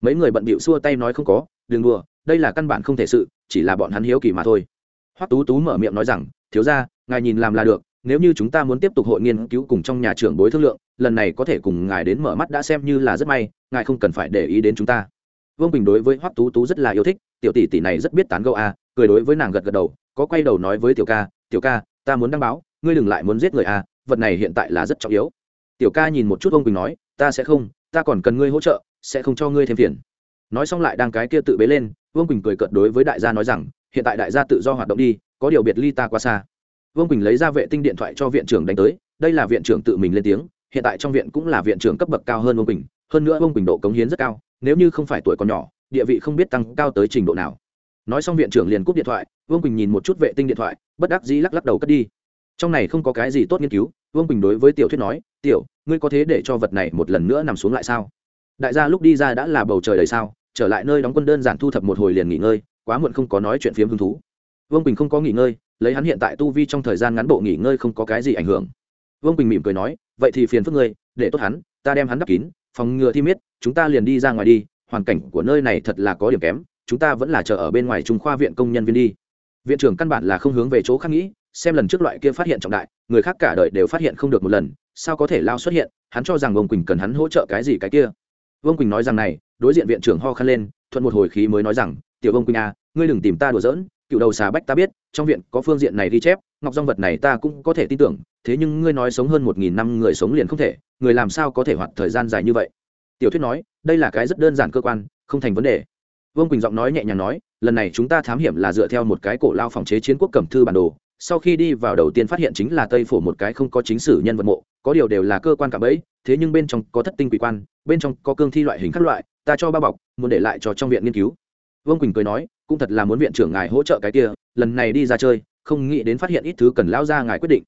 Mấy người bận bịu xua tay nói không có, đừng đùa, đây là căn bản không thể sự, chỉ là bọn hắn hiếu kỳ mà thôi. Hoắc tú tú mở miệng nói rằng, thiếu ra ngài nhìn làm là được, nếu như chúng ta muốn tiếp tục hội nghiên cứu cùng trong nhà trưởng bối thương lượng lần này có thể cùng ngài đến mở mắt đã xem như là rất may, ngài không cần phải để ý đến chúng ta. Vương bình đối với hoắc tú tú rất là yêu thích, tiểu tỷ tỷ này rất biết tán gẫu a, cười đối với nàng gật gật đầu, có quay đầu nói với tiểu ca tiểu ca, ta muốn đăng báo, ngươi đừng lại muốn giết người a, vật này hiện tại là rất trọng yếu. Tiểu ca nhìn một chút vương bình nói, ta sẽ không, ta còn cần ngươi hỗ trợ, sẽ không cho ngươi thêm phiền. Nói xong lại đang cái kia tự bế lên, vương bình cười cợt đối với đại gia nói rằng, hiện tại đại gia tự do hoạt động đi, có điều biệt ly ta qua xa. Vương bình lấy ra vệ tinh điện thoại cho viện trưởng đánh tới, đây là viện trưởng tự mình lên tiếng hiện tại trong viện cũng là viện trưởng cấp bậc cao hơn vương bình hơn nữa vương bình độ cống hiến rất cao, nếu như không phải tuổi còn nhỏ, địa vị không biết tăng cao tới trình độ nào. Nói xong viện trưởng liền cúp điện thoại, vương bình nhìn một chút vệ tinh điện thoại, bất đắc dĩ lắc lắc đầu cất đi. Trong này không có cái gì tốt nghiên cứu, vương bình đối với tiểu thuyết nói, tiểu, ngươi có thế để cho vật này một lần nữa nằm xuống lại sao? Đại gia lúc đi ra đã là bầu trời đầy sao, trở lại nơi đóng quân đơn giản thu thập một hồi liền nghỉ ngơi, quá muộn không có nói chuyện phiếm hứng thú. Vương bình không có nghỉ ngơi, lấy hắn hiện tại tu vi trong thời gian ngắn bộ nghỉ ngơi không có cái gì ảnh hưởng. Vương bình mỉm cười nói vậy thì phiền phức ngươi để tốt hắn ta đem hắn đắp kín phòng ngừa thi miết chúng ta liền đi ra ngoài đi hoàn cảnh của nơi này thật là có điểm kém chúng ta vẫn là chờ ở bên ngoài trung khoa viện công nhân viên đi. Viện trưởng căn bản là không hướng về chỗ khác nghĩ xem lần trước loại kia phát hiện trọng đại người khác cả đời đều phát hiện không được một lần sao có thể lao xuất hiện hắn cho rằng vương quỳnh cần hắn hỗ trợ cái gì cái kia. Vương quỳnh nói rằng này đối diện viện trưởng ho khăn lên thuận một hồi khí mới nói rằng tiểu vương quỳnh à, ngươi đừng tìm ta đùa giỡn cựu đầu xà bách ta biết, trong viện có phương diện này ghi chép, ngọc dong vật này ta cũng có thể tin tưởng, thế nhưng ngươi nói sống hơn một nghìn năm người sống liền không thể, người làm sao có thể hoạt thời gian dài như vậy? Tiểu thuyết nói, đây là cái rất đơn giản cơ quan, không thành vấn đề. Vương quỳnh giọng nói nhẹ nhàng nói, lần này chúng ta thám hiểm là dựa theo một cái cổ lao phòng chế chiến quốc cẩm thư bản đồ, sau khi đi vào đầu tiên phát hiện chính là tây phổ một cái không có chính sử nhân vật mộ, có điều đều là cơ quan cả bẫy, thế nhưng bên trong có thất tinh quỷ quan, bên trong có cương thi loại hình các loại, ta cho bao bọc, muốn để lại cho trong viện nghiên cứu. Vương quỳnh cười nói cũng thật là muốn viện trưởng ngài hỗ trợ cái kia, lần này đi ra chơi, không nghĩ đến phát hiện ít thứ cần lao ra ngài quyết định.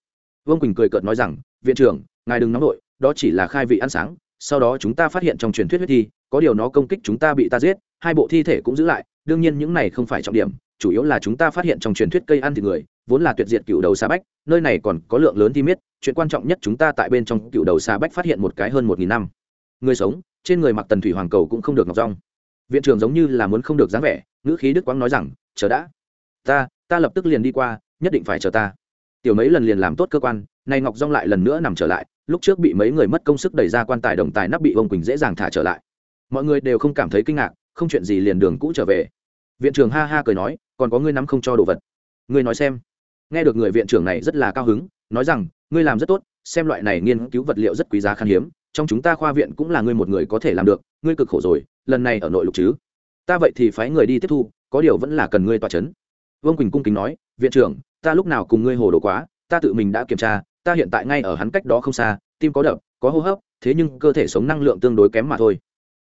Vương quỳnh cười cợt nói rằng, viện trưởng, ngài đừng nóng nổi đó chỉ là khai vị ăn sáng, sau đó chúng ta phát hiện trong truyền thuyết huyết thi, có điều nó công kích chúng ta bị ta giết, hai bộ thi thể cũng giữ lại, đương nhiên những này không phải trọng điểm, chủ yếu là chúng ta phát hiện trong truyền thuyết cây ăn thịt người, vốn là tuyệt diệt cựu đầu xa bách, nơi này còn có lượng lớn thi miết, chuyện quan trọng nhất chúng ta tại bên trong cựu đầu xa bách phát hiện một cái hơn một nghìn năm. Người sống, trên người mặc tần thủy hoàng cầu cũng không được ngọc rong. Viện trưởng giống như là muốn không được dáng vẻ ngữ khí đức quang nói rằng, chờ đã. Ta ta lập tức liền đi qua, nhất định phải chờ ta. Tiểu mấy lần liền làm tốt cơ quan, nay ngọc rong lại lần nữa nằm trở lại, lúc trước bị mấy người mất công sức đẩy ra quan tài đồng tài nắp bị ông quỳnh dễ dàng thả trở lại. Mọi người đều không cảm thấy kinh ngạc, không chuyện gì liền đường cũ trở về. Viện trưởng ha ha cười nói, còn có ngươi nắm không cho đồ vật? Ngươi nói xem. Nghe được người viện trưởng này rất là cao hứng, nói rằng, ngươi làm rất tốt, xem loại này nghiên cứu vật liệu rất quý giá khan hiếm, trong chúng ta khoa viện cũng là ngươi một người có thể làm được, ngươi cực khổ rồi, lần này ở nội lục chứ? Ta vậy thì phái người đi tiếp thu, có điều vẫn là cần ngươi tòa c h ấ n vương quỳnh cung kính nói, viện trưởng, ta lúc nào cùng ngươi hồ đồ quá, ta tự mình đã kiểm tra, ta hiện tại ngay ở hắn cách đó không xa, tim có đập, có hô hấp, thế nhưng cơ thể sống năng lượng tương đối kém mà thôi.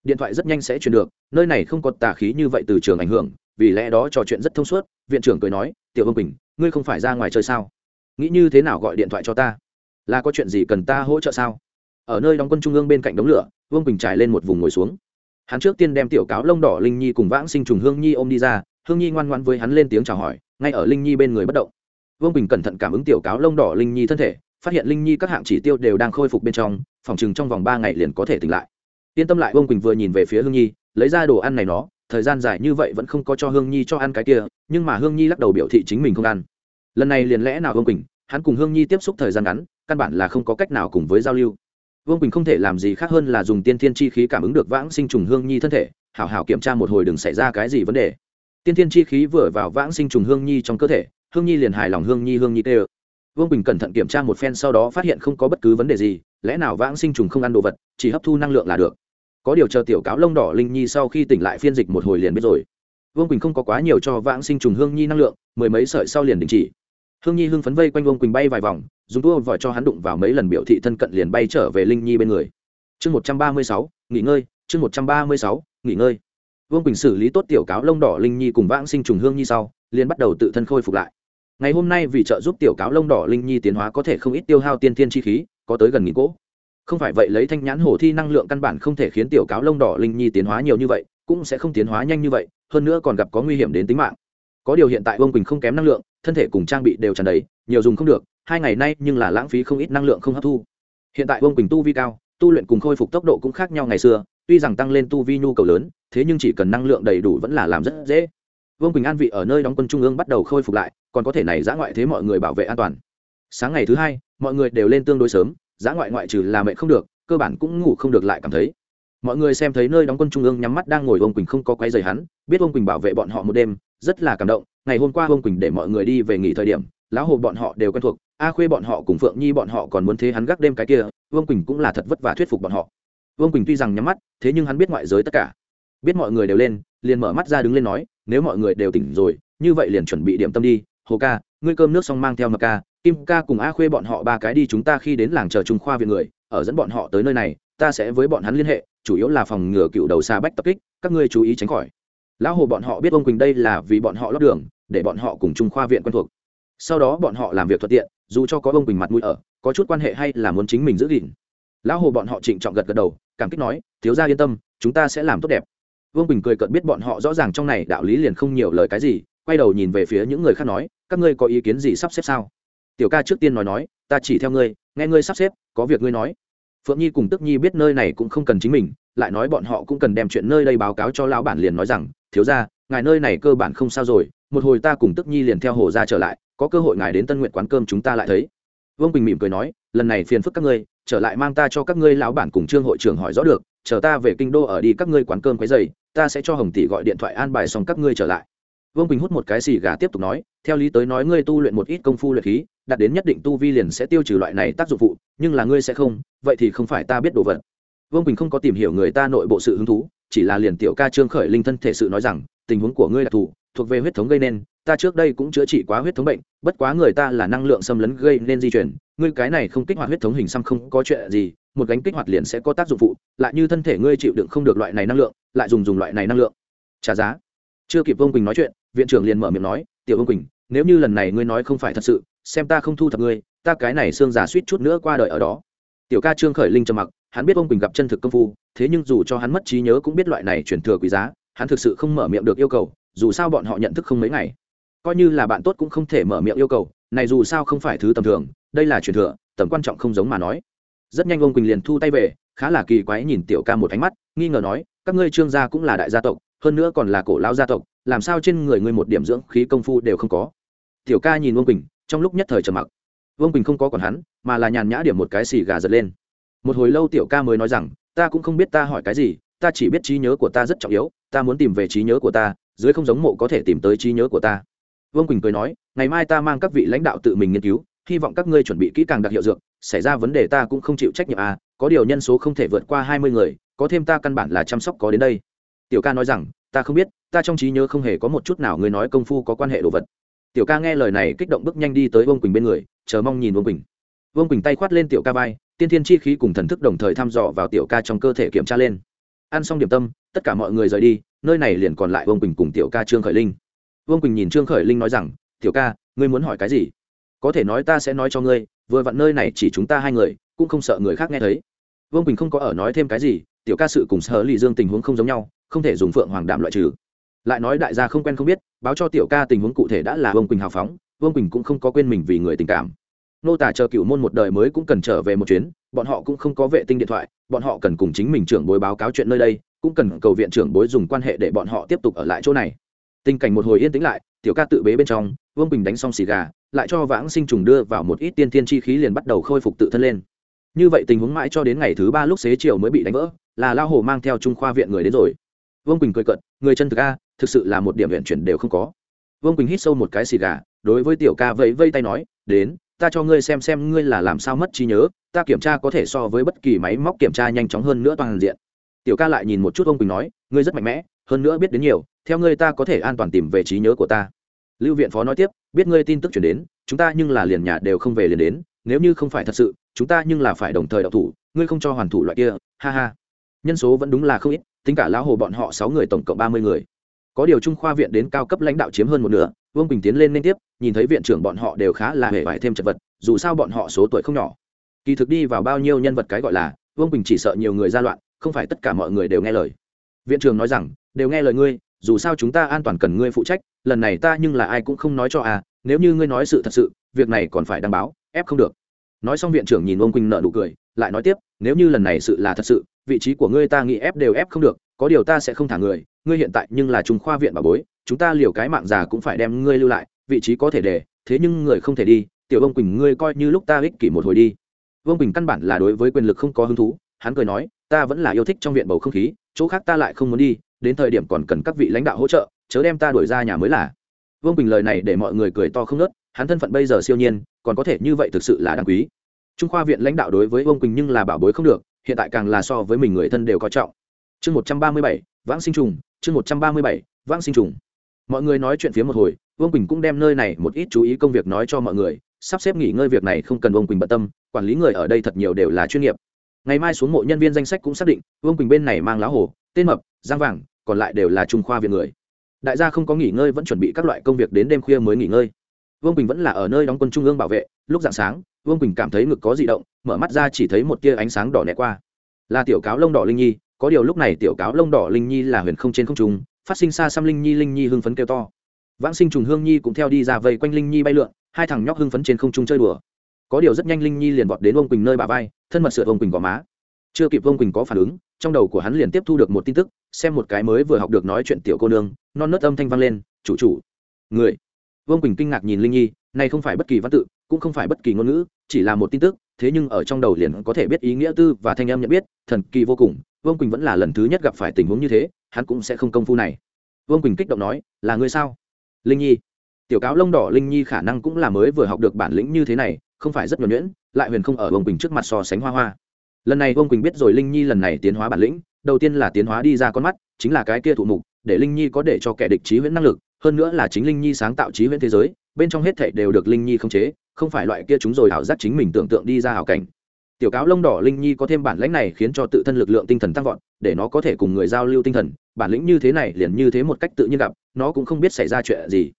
Điện thoại rất nhanh sẽ chuyển được, nơi này không có tà khí như vậy từ trường ảnh hưởng, vì lẽ đó trò chuyện rất thông suốt. Viện trưởng cười nói, tiểu vương quỳnh, ngươi không phải ra ngoài chơi sao? Nghĩ như thế nào gọi điện thoại cho ta? Là có chuyện gì cần ta hỗ trợ sao? Ở nơi đóng quân trung ương bên cạnh đống lửa, vương bình trải lên một vùng ngồi xuống hắn trước tiên đem tiểu cáo lông đỏ linh nhi cùng vãng sinh trùng hương nhi ôm đi ra, hương nhi ngoan ngoan với hắn lên tiếng chào hỏi, ngay ở linh nhi bên người bất động. Vương bình cẩn thận cảm ứng tiểu cáo lông đỏ linh nhi thân thể, phát hiện linh nhi các hạng chỉ tiêu đều đang khôi phục bên trong, phòng chừng trong vòng ba ngày liền có thể tỉnh lại. Yên tâm lại, vương quỳnh vừa nhìn về phía hương nhi, lấy ra đồ ăn này nó, thời gian dài như vậy vẫn không có cho hương nhi cho ăn cái kia, nhưng mà hương nhi lắc đầu biểu thị chính mình không ăn. Lần này liền lẽ nào vương quỳnh hắn cùng hương nhi tiếp xúc thời gian ngắn, căn bản là không có cách nào cùng với giao lưu vương quỳnh không thể làm gì khác hơn là dùng tiên thiên chi khí cảm ứng được vãng sinh trùng hương nhi thân thể hảo hảo kiểm tra một hồi đừng xảy ra cái gì vấn đề tiên thiên chi khí vừa vào vãng sinh trùng hương nhi trong cơ thể hương nhi liền hài lòng hương nhi hương nhi tê ơ. vương quỳnh cẩn thận kiểm tra một phen sau đó phát hiện không có bất cứ vấn đề gì lẽ nào vãng sinh trùng không ăn đồ vật chỉ hấp thu năng lượng là được có điều chờ tiểu cáo lông đỏ linh nhi sau khi tỉnh lại phiên dịch một hồi liền biết rồi vương quỳnh không có quá nhiều cho vãng sinh trùng hương nhi năng lượng mười mấy sợi sau liền đình chỉ hương nhi hưng phấn vây quanh vương quỳnh bay vài vòng, dùng tua vòi cho hắn đụng vào mấy lần biểu thị thân cận liền bay trở về linh nhi bên người. Chương một trăm ba mươi sáu, nghỉ ngơi, chương một trăm ba mươi sáu, nghỉ ngơi. Vương quỳnh xử lý tốt tiểu cáo lông đỏ linh nhi cùng vãng sinh trùng hương nhi sau, liền bắt đầu tự thân khôi phục lại. Ngày hôm nay vì trợ giúp tiểu cáo lông đỏ linh nhi tiến hóa có thể không ít tiêu hao tiên thiên chi khí, có tới gần nghìn cỗ. Không phải vậy lấy thanh nhãn hồ thi năng lượng căn bản không thể khiến tiểu cáo lông đỏ linh nhi tiến hóa nhiều như vậy, cũng sẽ không tiến hóa nhanh như vậy, hơn nữa còn gặp có nguy hiểm đến tính mạng có điều hiện tại vương quỳnh không kém năng lượng, thân thể cùng trang bị đều tràn đầy, nhiều dùng không được, hai ngày nay nhưng là lãng phí không ít năng lượng không hấp thu. Hiện tại vương quỳnh tu vi cao, tu luyện cùng khôi phục tốc độ cũng khác nhau ngày xưa, tuy rằng tăng lên tu vi nhu cầu lớn, thế nhưng chỉ cần năng lượng đầy đủ vẫn là làm rất dễ. Vương quỳnh an vị ở nơi đóng quân trung ương bắt đầu khôi phục lại, còn có thể này giã ngoại thế mọi người bảo vệ an toàn. Sáng ngày thứ hai, mọi người đều lên tương đối sớm, giã ngoại ngoại trừ là mẹ không được, cơ bản cũng ngủ không được lại cảm thấy mọi người xem thấy nơi đóng quân trung ương nhắm mắt đang ngồi ông quỳnh không có quay dày hắn, biết ông quỳnh bảo vệ bọn họ một đêm, rất là cảm động. Ngày hôm qua ông quỳnh để mọi người đi về nghỉ thời điểm, lão hồ bọn họ đều quen thuộc, a khuê bọn họ cùng phượng nhi bọn họ còn muốn thế hắn gác đêm cái kia, vương quỳnh cũng là thật vất vả thuyết phục bọn họ. Vương quỳnh tuy rằng nhắm mắt, thế nhưng hắn biết ngoại giới tất cả. Biết mọi người đều lên, liền mở mắt ra đứng lên nói, nếu mọi người đều tỉnh rồi, như vậy liền chuẩn bị điểm tâm đi. Hồ ca, ngươi cơm nước xong mang theo mập ca. Kim ca cùng a khuê bọn họ ba cái đi chúng ta khi đến làng chờ trung khoa viện người, ở dẫn bọn họ tới nơi này, ta sẽ với bọn hắn liên hệ chủ yếu là phòng ngừa cựu đầu xa bách tập kích, các ngươi chú ý tránh khỏi. Lão hồ bọn họ biết ông quỳnh đây là vì bọn họ lót đường, để bọn họ cùng trung khoa viện quen thuộc. Sau đó bọn họ làm việc thuận tiện, dù cho có ông quỳnh mặt mũi ở, có chút quan hệ hay là muốn chính mình giữ gìn. Lão hồ bọn họ trịnh trọng gật gật đầu, cảm kích nói, thiếu gia yên tâm, chúng ta sẽ làm tốt đẹp. Vương bình cười cợt biết bọn họ rõ ràng trong này đạo lý liền không nhiều lời cái gì, quay đầu nhìn về phía những người khác nói, các ngươi có ý kiến gì sắp xếp sao? Tiểu ca trước tiên nói nói, ta chỉ theo ngươi, nghe ngươi sắp xếp, có việc ngươi nói phượng nhi cùng tức nhi biết nơi này cũng không cần chính mình, lại nói bọn họ cũng cần đem chuyện nơi đây báo cáo cho lão bản liền nói rằng, thiếu ra ngài nơi này cơ bản không sao rồi, một hồi ta cùng tức nhi liền theo hồ ra trở lại, có cơ hội ngài đến tân nguyện quán cơm chúng ta lại thấy. Vương quỳnh mỉm cười nói, lần này phiền phức các ngươi, trở lại mang ta cho các ngươi lão bản cùng trương hội trưởng hỏi rõ được, chờ ta về kinh đô ở đi các ngươi quán cơm quấy dày ta sẽ cho hồng tỷ gọi điện thoại an bài xong các ngươi trở lại. Vương quỳnh hút một cái xì gà tiếp tục nói, theo lý tới nói ngươi tu luyện một ít công phu luyện khí đạt đến nhất định tu vi liền sẽ tiêu trừ loại này tác dụng phụ, nhưng là ngươi sẽ không, vậy thì không phải ta biết đồ vật. Vương quỳnh không có tìm hiểu người ta nội bộ sự hứng thú, chỉ là liền tiểu ca trương khởi linh thân thể sự nói rằng, tình huống của ngươi đặc thù thuộc về huyết thống gây nên, ta trước đây cũng chữa trị quá huyết thống bệnh, bất quá người ta là năng lượng xâm lấn gây nên di chuyển ngươi cái này không kích hoạt huyết thống hình xăm không có chuyện gì, một gánh kích hoạt liền sẽ có tác dụng phụ, lại như thân thể ngươi chịu đựng không được loại này năng lượng, lại dùng dùng loại này năng lượng. Trả giá. Chưa kịp vương quỳnh nói chuyện, viện trưởng liền mở miệng nói, tiểu vương quỳnh, nếu như lần này ngươi nói không phải thật sự xem ta không thu thập ngươi, ta cái này xương giả suýt chút nữa qua đời ở đó. Tiểu ca trương khởi linh trầm mặc, hắn biết ông quỳnh gặp chân thực công phu, thế nhưng dù cho hắn mất trí nhớ cũng biết loại này chuyển thừa quý giá, hắn thực sự không mở miệng được yêu cầu, dù sao bọn họ nhận thức không mấy ngày. Coi như là bạn tốt cũng không thể mở miệng yêu cầu, này dù sao không phải thứ tầm thường, đây là truyền thừa, tầm quan trọng không giống mà nói. Rất nhanh ông quỳnh liền thu tay về, khá là kỳ quái nhìn tiểu ca một ánh mắt, nghi ngờ nói, các ngươi trương gia cũng là đại gia tộc, hơn nữa còn là cổ lão gia tộc, làm sao trên người ngươi một điểm dưỡng khí công phu đều không có? Tiểu ca nhìn ông quỳnh trong lúc nhất thời trầm mặc. Vương quỳnh không có còn hắn, mà là nhàn nhã điểm một cái xì gà giật lên. Một hồi lâu tiểu ca mới nói rằng, ta cũng không biết ta hỏi cái gì, ta chỉ biết trí nhớ của ta rất trọng yếu, ta muốn tìm về trí nhớ của ta, dưới không giống mộ có thể tìm tới trí nhớ của ta. Vương quỳnh cười nói, ngày mai ta mang các vị lãnh đạo tự mình nghiên cứu, hy vọng các ngươi chuẩn bị kỹ càng đặc hiệu dược, xảy ra vấn đề ta cũng không chịu trách nhiệm à có điều nhân số không thể vượt qua hai mươi người, có thêm ta căn bản là chăm sóc có đến đây. Tiểu ca nói rằng, ta không biết, ta trong trí nhớ không hề có một chút nào người nói công phu có quan hệ đồ vật tiểu ca nghe lời này kích động bước nhanh đi tới vương quỳnh bên người, chờ mong nhìn vương quỳnh. Vương quỳnh tay khoát lên tiểu ca vai, tiên thiên chi khí cùng thần thức đồng thời thăm dò vào tiểu ca trong cơ thể kiểm tra lên. Ăn xong điểm tâm, tất cả mọi người rời đi, nơi này liền còn lại vương quỳnh cùng tiểu ca trương khởi linh. Vương quỳnh nhìn trương khởi linh nói rằng, tiểu ca, ngươi muốn hỏi cái gì? Có thể nói ta sẽ nói cho ngươi, vừa vặn nơi này chỉ chúng ta hai người, cũng không sợ người khác nghe thấy. Vương quỳnh không có ở nói thêm cái gì, tiểu ca sự cùng sở lì dương tình huống không giống nhau, không thể dùng phượng hoàng đạm loại trừ lại nói đại gia không quen không biết, báo cho tiểu ca tình huống cụ thể đã là vương quỳnh hào phóng, vương quỳnh cũng không có quên mình vì người tình cảm. Nô tả chờ cựu môn một đời mới cũng cần trở về một chuyến, bọn họ cũng không có vệ tinh điện thoại, bọn họ cần cùng chính mình trưởng bối báo cáo chuyện nơi đây, cũng cần cầu viện trưởng bối dùng quan hệ để bọn họ tiếp tục ở lại chỗ này. Tình cảnh một hồi yên tĩnh lại, tiểu ca tự bế bên trong, vương bình đánh xong xì gà, lại cho vãng sinh trùng đưa vào một ít tiên thiên chi khí liền bắt đầu khôi phục tự thân lên. Như vậy tình huống mãi cho đến ngày thứ ba lúc xế chiều mới bị đánh vỡ, là lao hồ mang theo trung khoa viện người đến rồi. Vương quỳnh cười cận người chân thực a thực sự là một điểm viện chuyển đều không có. Vương quỳnh hít sâu một cái xì gà, đối với tiểu ca vẫy vây tay nói, đến, ta cho ngươi xem xem ngươi là làm sao mất trí nhớ, ta kiểm tra có thể so với bất kỳ máy móc kiểm tra nhanh chóng hơn nữa toàn diện. Tiểu ca lại nhìn một chút vương quỳnh nói, ngươi rất mạnh mẽ, hơn nữa biết đến nhiều, theo ngươi ta có thể an toàn tìm về trí nhớ của ta. Lưu viện phó nói tiếp, biết ngươi tin tức chuyển đến, chúng ta nhưng là liền nhà đều không về liền đến, nếu như không phải thật sự, chúng ta nhưng là phải đồng thời đậu thủ, ngươi không cho hoàn thủ loại kia, ha ha. Nhân số vẫn đúng là không ít, tính cả lão hồ bọn họ sáu người tổng cộng ba mươi người có điều trung khoa viện đến cao cấp lãnh đạo chiếm hơn một nửa, vương bình tiến lên liên tiếp, nhìn thấy viện trưởng bọn họ đều khá là hề vải thêm chật vật, dù sao bọn họ số tuổi không nhỏ. Kỳ thực đi vào bao nhiêu nhân vật cái gọi là, vương bình chỉ sợ nhiều người ra loạn, không phải tất cả mọi người đều nghe lời. Viện trưởng nói rằng, đều nghe lời ngươi, dù sao chúng ta an toàn cần ngươi phụ trách, lần này ta nhưng là ai cũng không nói cho à nếu như ngươi nói sự thật sự, việc này còn phải đăng báo, ép không được. Nói xong viện trưởng nhìn ông quỳnh nợ nụ cười, lại nói tiếp, nếu như lần này sự là thật sự, vị trí của ngươi ta nghĩ ép đều ép không được có điều ta sẽ không thả người, ngươi hiện tại nhưng là trung khoa viện bà bối, chúng ta liều cái mạng già cũng phải đem ngươi lưu lại, vị trí có thể để, thế nhưng người không thể đi, tiểu ông quỳnh ngươi coi như lúc ta ích kỷ một hồi đi. Vương quỳnh căn bản là đối với quyền lực không có hứng thú, hắn cười nói, ta vẫn là yêu thích trong viện bầu không khí, chỗ khác ta lại không muốn đi, đến thời điểm còn cần các vị lãnh đạo hỗ trợ, chớ đem ta đuổi ra nhà mới là. Vương bình lời này để mọi người cười to không nớt hắn thân phận bây giờ siêu nhiên, còn có thể như vậy thực sự là đáng quý. Trung khoa viện lãnh đạo đối với vương quỳnh nhưng là bảo bối không được, hiện tại càng là so với mình người thân đều coi trọng chương một trăm ba mươi bảy, vãng sinh trùng, chương một trăm ba mươi bảy, vãng sinh trùng. Mọi người nói chuyện phía một hồi, vương quỳnh cũng đem nơi này một ít chú ý công việc nói cho mọi người, sắp xếp nghỉ ngơi việc này không cần vương quỳnh bận tâm, quản lý người ở đây thật nhiều đều là chuyên nghiệp. Ngày mai xuống mộ nhân viên danh sách cũng xác định, vương quỳnh bên này mang lá hồ, tên mập, giang vàng, còn lại đều là trung khoa viện người. Đại gia không có nghỉ ngơi vẫn chuẩn bị các loại công việc đến đêm khuya mới nghỉ ngơi. Vương quỳnh vẫn là ở nơi đóng quân trung ương bảo vệ, lúc dạng sáng, vương quỳnh cảm thấy ngực có di động, mở mắt ra chỉ thấy một tia ánh sáng đỏ nẹ qua. Là tiểu cáo lông đỏ linh nhi có điều lúc này tiểu cáo lông đỏ linh nhi là huyền không trên không trung, phát sinh xa xăm linh nhi linh nhi hưng phấn kêu to. Vãng sinh trùng hương nhi cũng theo đi ra vây quanh linh nhi bay lượn, hai thằng nhóc hưng phấn trên không trung chơi đùa. Có điều rất nhanh linh nhi liền vọt đến ông quỳnh nơi bà vai, thân mật sượt ông quỳnh gò má. Chưa kịp ông quỳnh có phản ứng, trong đầu của hắn liền tiếp thu được một tin tức, xem một cái mới vừa học được nói chuyện tiểu cô nương, non nớt âm thanh vang lên, chủ chủ. Người. Vương quỳnh kinh ngạc nhìn linh nhi, này không phải bất kỳ văn tự, cũng không phải bất kỳ ngôn ngữ, chỉ là một tin tức, thế nhưng ở trong đầu liền có thể biết ý nghĩa tư và thanh âm nhận biết, thần kỳ vô cùng vương quỳnh vẫn là lần thứ nhất gặp phải tình huống như thế, hắn cũng sẽ không công phu này. Vương quỳnh kích động nói, là ngươi sao? Linh nhi. Tiểu cáo lông đỏ linh nhi khả năng cũng là mới vừa học được bản lĩnh như thế này, không phải rất nhuẩn nhuyễn, lại huyền không ở vương quỳnh trước mặt so sánh hoa hoa. Lần này vương quỳnh biết rồi linh nhi lần này tiến hóa bản lĩnh, đầu tiên là tiến hóa đi ra con mắt, chính là cái kia thụ mục, để linh nhi có để cho kẻ địch trí huyễn năng lực, hơn nữa là chính linh nhi sáng tạo trí huyễn thế giới, bên trong hết thảy đều được linh nhi khống chế, không phải loại kia chúng rồi ảo giác chính mình tưởng tượng đi ra hảo cảnh tiểu cáo lông đỏ linh nhi có thêm bản lãnh này khiến cho tự thân lực lượng tinh thần tăng vọt, để nó có thể cùng người giao lưu tinh thần, bản lĩnh như thế này liền như thế một cách tự nhiên gặp, nó cũng không biết xảy ra chuyện gì.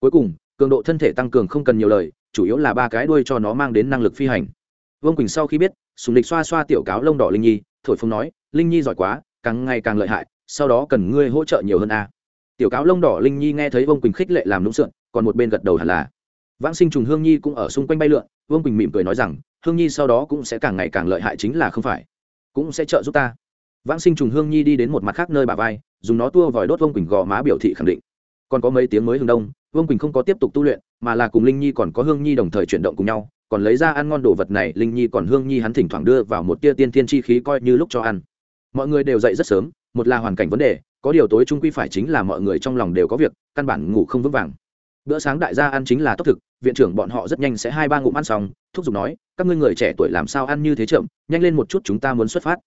Cuối cùng, cường độ thân thể tăng cường không cần nhiều lời, chủ yếu là ba cái đuôi cho nó mang đến năng lực phi hành. Vương quỳnh sau khi biết, sùng lịch xoa xoa tiểu cáo lông đỏ linh nhi, thổi phồng nói, linh nhi giỏi quá, càng ngày càng lợi hại, sau đó cần ngươi hỗ trợ nhiều hơn a. Tiểu cáo lông đỏ linh nhi nghe thấy vương quỳnh khích lệ làm nũng sượn còn một bên gật đầu hẳn là. Vãng sinh trùng hương nhi cũng ở xung quanh bay lượn, vương quỳnh mỉm cười nói rằng hương nhi sau đó cũng sẽ càng ngày càng lợi hại chính là không phải. Cũng sẽ trợ giúp ta. Vãng sinh trùng hương nhi đi đến một mặt khác nơi bà vai, dùng nó tua vòi đốt vương quỳnh gò má biểu thị khẳng định. Còn có mấy tiếng mới hương đông, vương quỳnh không có tiếp tục tu luyện, mà là cùng linh nhi còn có hương nhi đồng thời chuyển động cùng nhau, còn lấy ra ăn ngon đồ vật này, linh nhi còn hương nhi hắn thỉnh thoảng đưa vào một tia tiên thiên chi khí coi như lúc cho ăn. Mọi người đều dậy rất sớm, một là hoàn cảnh vấn đề, có điều tối trung quy phải chính là mọi người trong lòng đều có việc, căn bản ngủ không vững vàng bữa sáng đại gia ăn chính là tốc thực, viện trưởng bọn họ rất nhanh sẽ hai ba ngụm ăn xong, thúc giục nói, các ngươi người trẻ tuổi làm sao ăn như thế chậm, nhanh lên một chút chúng ta muốn xuất phát.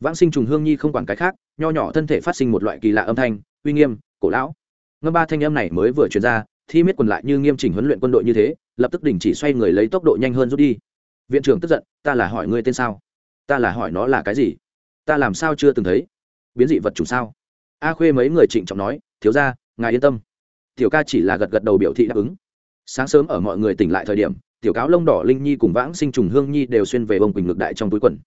Vãng sinh trùng hương nhi không quản cái khác, nho nhỏ thân thể phát sinh một loại kỳ lạ âm thanh, uy nghiêm, cổ lão. Ngâm ba thanh âm này mới vừa truyền ra, thi miết quần lại như nghiêm chỉnh huấn luyện quân đội như thế, lập tức đình chỉ xoay người lấy tốc độ nhanh hơn rút đi. Viện trưởng tức giận, ta là hỏi ngươi tên sao? Ta là hỏi nó là cái gì? Ta làm sao chưa từng thấy? Biến dị vật chủ sao? A khuê mấy người trịnh trọng nói, thiếu ra ngài yên tâm tiểu ca chỉ là gật gật đầu biểu thị đáp ứng. Sáng sớm ở mọi người tỉnh lại thời điểm, tiểu cáo lông đỏ linh nhi cùng vãng sinh trùng hương nhi đều xuyên về vương quỳnh ngược đại trong túi quần.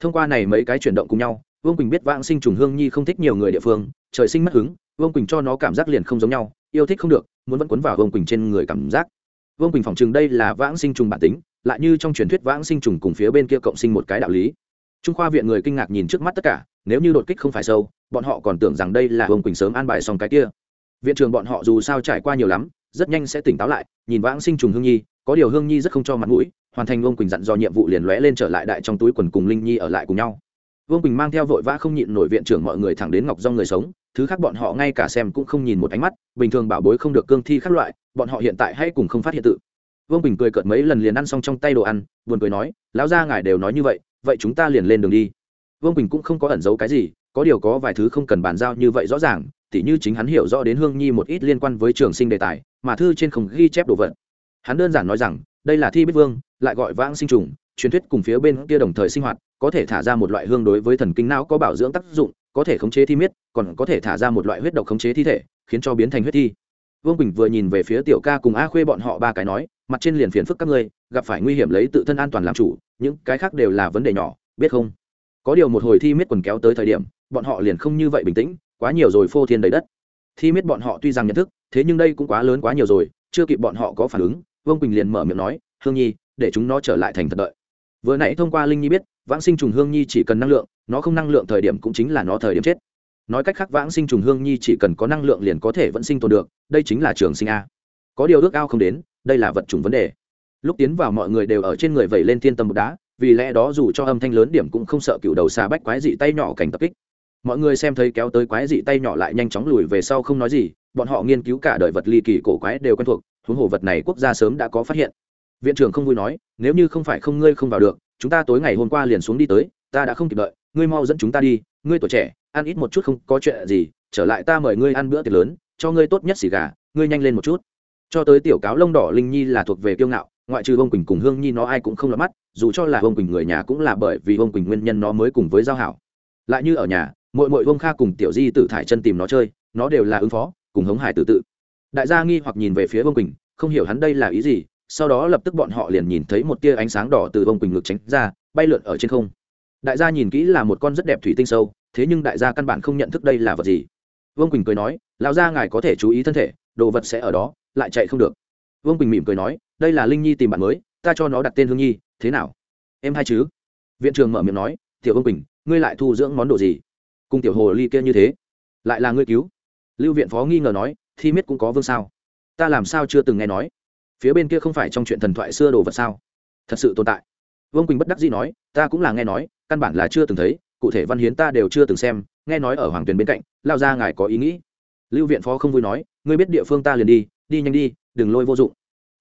Thông qua này mấy cái chuyển động cùng nhau, vương quỳnh biết vãng sinh trùng hương nhi không thích nhiều người địa phương, trời sinh mất hứng, vương quỳnh cho nó cảm giác liền không giống nhau, yêu thích không được, muốn vẫn quấn vào vương quỳnh trên người cảm giác. Vương quỳnh phỏng chừng đây là vãng sinh trùng bản tính, lại như trong truyền thuyết vãng sinh trùng cùng phía bên kia cộng sinh một cái đạo lý. Trung khoa viện người kinh ngạc nhìn trước mắt tất cả, nếu như đột kích không phải sâu, bọn họ còn tưởng rằng đây là vương quỳnh sớm an bài xong cái kia viện trưởng bọn họ dù sao trải qua nhiều lắm, rất nhanh sẽ tỉnh táo lại, nhìn vãng sinh trùng hương nhi, có điều hương nhi rất không cho mặt mũi, hoàn thành vương quỳnh dặn dò nhiệm vụ liền lóe lên trở lại đại trong túi quần cùng linh nhi ở lại cùng nhau. Vương quỳnh mang theo vội vã không nhịn nổi viện trưởng mọi người thẳng đến ngọc do người sống, thứ khác bọn họ ngay cả xem cũng không nhìn một ánh mắt, bình thường bảo bối không được cương thi khác loại, bọn họ hiện tại hay cùng không phát hiện tự. Vương bình cười cợt mấy lần liền ăn xong trong tay đồ ăn, buồn cười nói, lão gia ngài đều nói như vậy vậy chúng ta liền lên đường đi. Vương bình cũng không có ẩn giấu cái gì, có điều có vài thứ không cần bàn giao như vậy rõ ràng tỉ như chính hắn hiểu rõ đến hương nhi một ít liên quan với trường sinh đề tài, mà thư trên không ghi chép đồ vật. Hắn đơn giản nói rằng, đây là thi biết vương, lại gọi vãng sinh trùng, truyền thuyết cùng phía bên kia đồng thời sinh hoạt, có thể thả ra một loại hương đối với thần kinh não có bảo dưỡng tác dụng, có thể khống chế thi miết, còn có thể thả ra một loại huyết độc khống chế thi thể, khiến cho biến thành huyết thi. Vương bình vừa nhìn về phía tiểu ca cùng a khuê bọn họ ba cái nói, mặt trên liền phiền phức các ngươi, gặp phải nguy hiểm lấy tự thân an toàn làm chủ, những cái khác đều là vấn đề nhỏ, biết không? Có điều một hồi thi miết quần kéo tới thời điểm, bọn họ liền không như vậy bình tĩnh quá nhiều rồi phô thiên đầy đất. Thi miết bọn họ tuy rằng nhận thức, thế nhưng đây cũng quá lớn quá nhiều rồi, chưa kịp bọn họ có phản ứng, vương quỳnh liền mở miệng nói, hương nhi, để chúng nó trở lại thành thật đợi. Vừa nãy thông qua linh nhi biết, vãng sinh trùng hương nhi chỉ cần năng lượng, nó không năng lượng thời điểm cũng chính là nó thời điểm chết. Nói cách khác, vãng sinh trùng hương nhi chỉ cần có năng lượng liền có thể vẫn sinh tồn được, đây chính là trường sinh a. Có điều ước ao không đến, đây là vật chủng vấn đề. Lúc tiến vào mọi người đều ở trên người vẩy lên thiên tâm một đá, vì lẽ đó dù cho âm thanh lớn điểm cũng không sợ cựu đầu xà bách quái dị tay nhỏ cảnh tập kích mọi người xem thấy kéo tới quái dị tay nhỏ lại nhanh chóng lùi về sau không nói gì, bọn họ nghiên cứu cả đời vật ly kỳ cổ quái đều quen thuộc, huống hồ vật này quốc gia sớm đã có phát hiện. Viện trưởng không vui nói, nếu như không phải không ngươi không vào được, chúng ta tối ngày hôm qua liền xuống đi tới, ta đã không kịp đợi, ngươi mau dẫn chúng ta đi, ngươi tuổi trẻ, ăn ít một chút không có chuyện gì, trở lại ta mời ngươi ăn bữa tiệc lớn, cho ngươi tốt nhất xì gà, ngươi nhanh lên một chút. Cho tới tiểu cáo lông đỏ linh nhi là thuộc về kiêu ngạo, ngoại trừ vông quỳnh cùng hương nhi nó ai cũng không lọt mắt, dù cho là vông quỳnh người nhà cũng là bởi vì vông quỳnh nguyên nhân nó mới cùng với giao hảo. Lại như ở nhà mội mội vông kha cùng tiểu di tử thải chân tìm nó chơi, nó đều là ứng phó, cùng hống hải tự tự. Đại gia nghi hoặc nhìn về phía vông quỳnh, không hiểu hắn đây là ý gì, sau đó lập tức bọn họ liền nhìn thấy một tia ánh sáng đỏ từ vông quỳnh ngực tránh ra, bay lượn ở trên không. Đại gia nhìn kỹ là một con rất đẹp thủy tinh sâu, thế nhưng đại gia căn bản không nhận thức đây là vật gì. Vương quỳnh cười nói, lão gia ngài có thể chú ý thân thể, đồ vật sẽ ở đó, lại chạy không được. Vương quỳnh mỉm cười nói, đây là linh nhi tìm bạn mới, ta cho nó đặt tên hương nhi, thế nào? Em hay chứ? Viện trường mở miệng nói, tiểu vương quỳnh, ngươi lại thu dưỡng món đồ gì? Cùng tiểu hồ ly kia như thế. Lại là ngươi cứu. Lưu viện phó nghi ngờ nói, thi miết cũng có vương sao? Ta làm sao chưa từng nghe nói? Phía bên kia không phải trong chuyện thần thoại xưa đồ vật sao? Thật sự tồn tại. Vương quỳnh bất đắc dĩ nói, ta cũng là nghe nói, căn bản là chưa từng thấy, cụ thể văn hiến ta đều chưa từng xem, nghe nói ở hoàng tuyền bên cạnh, lao ra ngài có ý nghĩ. Lưu viện phó không vui nói, ngươi biết địa phương ta liền đi đi nhanh đi, đừng lôi vô dụng.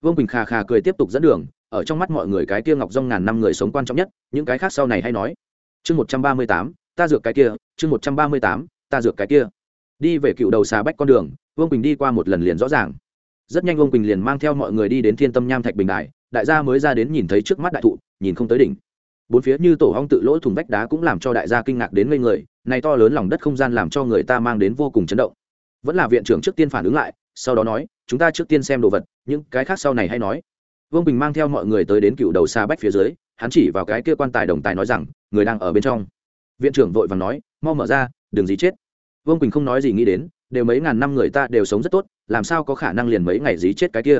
Vương quỳnh khà khà cười tiếp tục dẫn đường, ở trong mắt mọi người cái kia ngọc rong ngàn năm người sống quan trọng nhất, những cái khác sau này hay nói. Chương một trăm ba mươi tám ta dược cái kia, chương một trăm ba mươi tám, ta dược cái kia. Đi về cựu đầu xà bách con đường, vương quỳnh đi qua một lần liền rõ ràng. Rất nhanh vương quỳnh liền mang theo mọi người đi đến thiên tâm nham thạch bình đại đại gia mới ra đến nhìn thấy trước mắt đại thụ, nhìn không tới đỉnh. Bốn phía như tổ hong tự lỗ thùng vách đá cũng làm cho đại gia kinh ngạc đến ngây người, này to lớn lòng đất không gian làm cho người ta mang đến vô cùng chấn động. Vẫn là viện trưởng trước tiên phản ứng lại, sau đó nói, chúng ta trước tiên xem đồ vật, những cái khác sau này hay nói. Vương bình mang theo mọi người tới đến cựu đầu xa bách phía dưới, hắn chỉ vào cái kia quan tài đồng tài nói rằng, người đang ở bên trong viện trưởng vội vàng nói, mau mở ra, đừng gì chết. Vương quỳnh không nói gì nghĩ đến, đều mấy ngàn năm người ta đều sống rất tốt, làm sao có khả năng liền mấy ngày dí chết cái kia?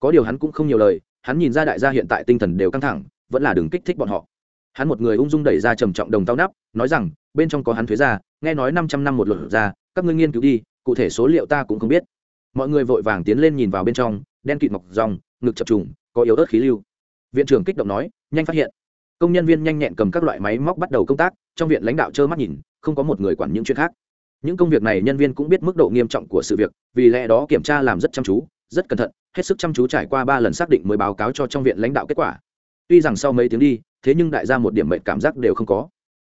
Có điều hắn cũng không nhiều lời, hắn nhìn ra đại gia hiện tại tinh thần đều căng thẳng, vẫn là đừng kích thích bọn họ. Hắn một người ung dung đẩy ra trầm trọng đồng tao nắp, nói rằng, bên trong có hắn thuế ra, nghe nói năm trăm năm một luật ra, các ngươi nghiên cứu đi, cụ thể số liệu ta cũng không biết. Mọi người vội vàng tiến lên nhìn vào bên trong, đen kịt mọc dòng ngực chập trùng, có yếu ớt khí lưu. Viện trưởng kích động nói, nhanh phát hiện công nhân viên nhanh nhẹn cầm các loại máy móc bắt đầu công tác, trong viện lãnh đạo trơ mắt nhìn, không có một người quản những chuyện khác. Những công việc này nhân viên cũng biết mức độ nghiêm trọng của sự việc, vì lẽ đó kiểm tra làm rất chăm chú, rất cẩn thận, hết sức chăm chú trải qua ba lần xác định mới báo cáo cho trong viện lãnh đạo kết quả. Tuy rằng sau mấy tiếng đi, thế nhưng đại gia một điểm mệnh cảm giác đều không có.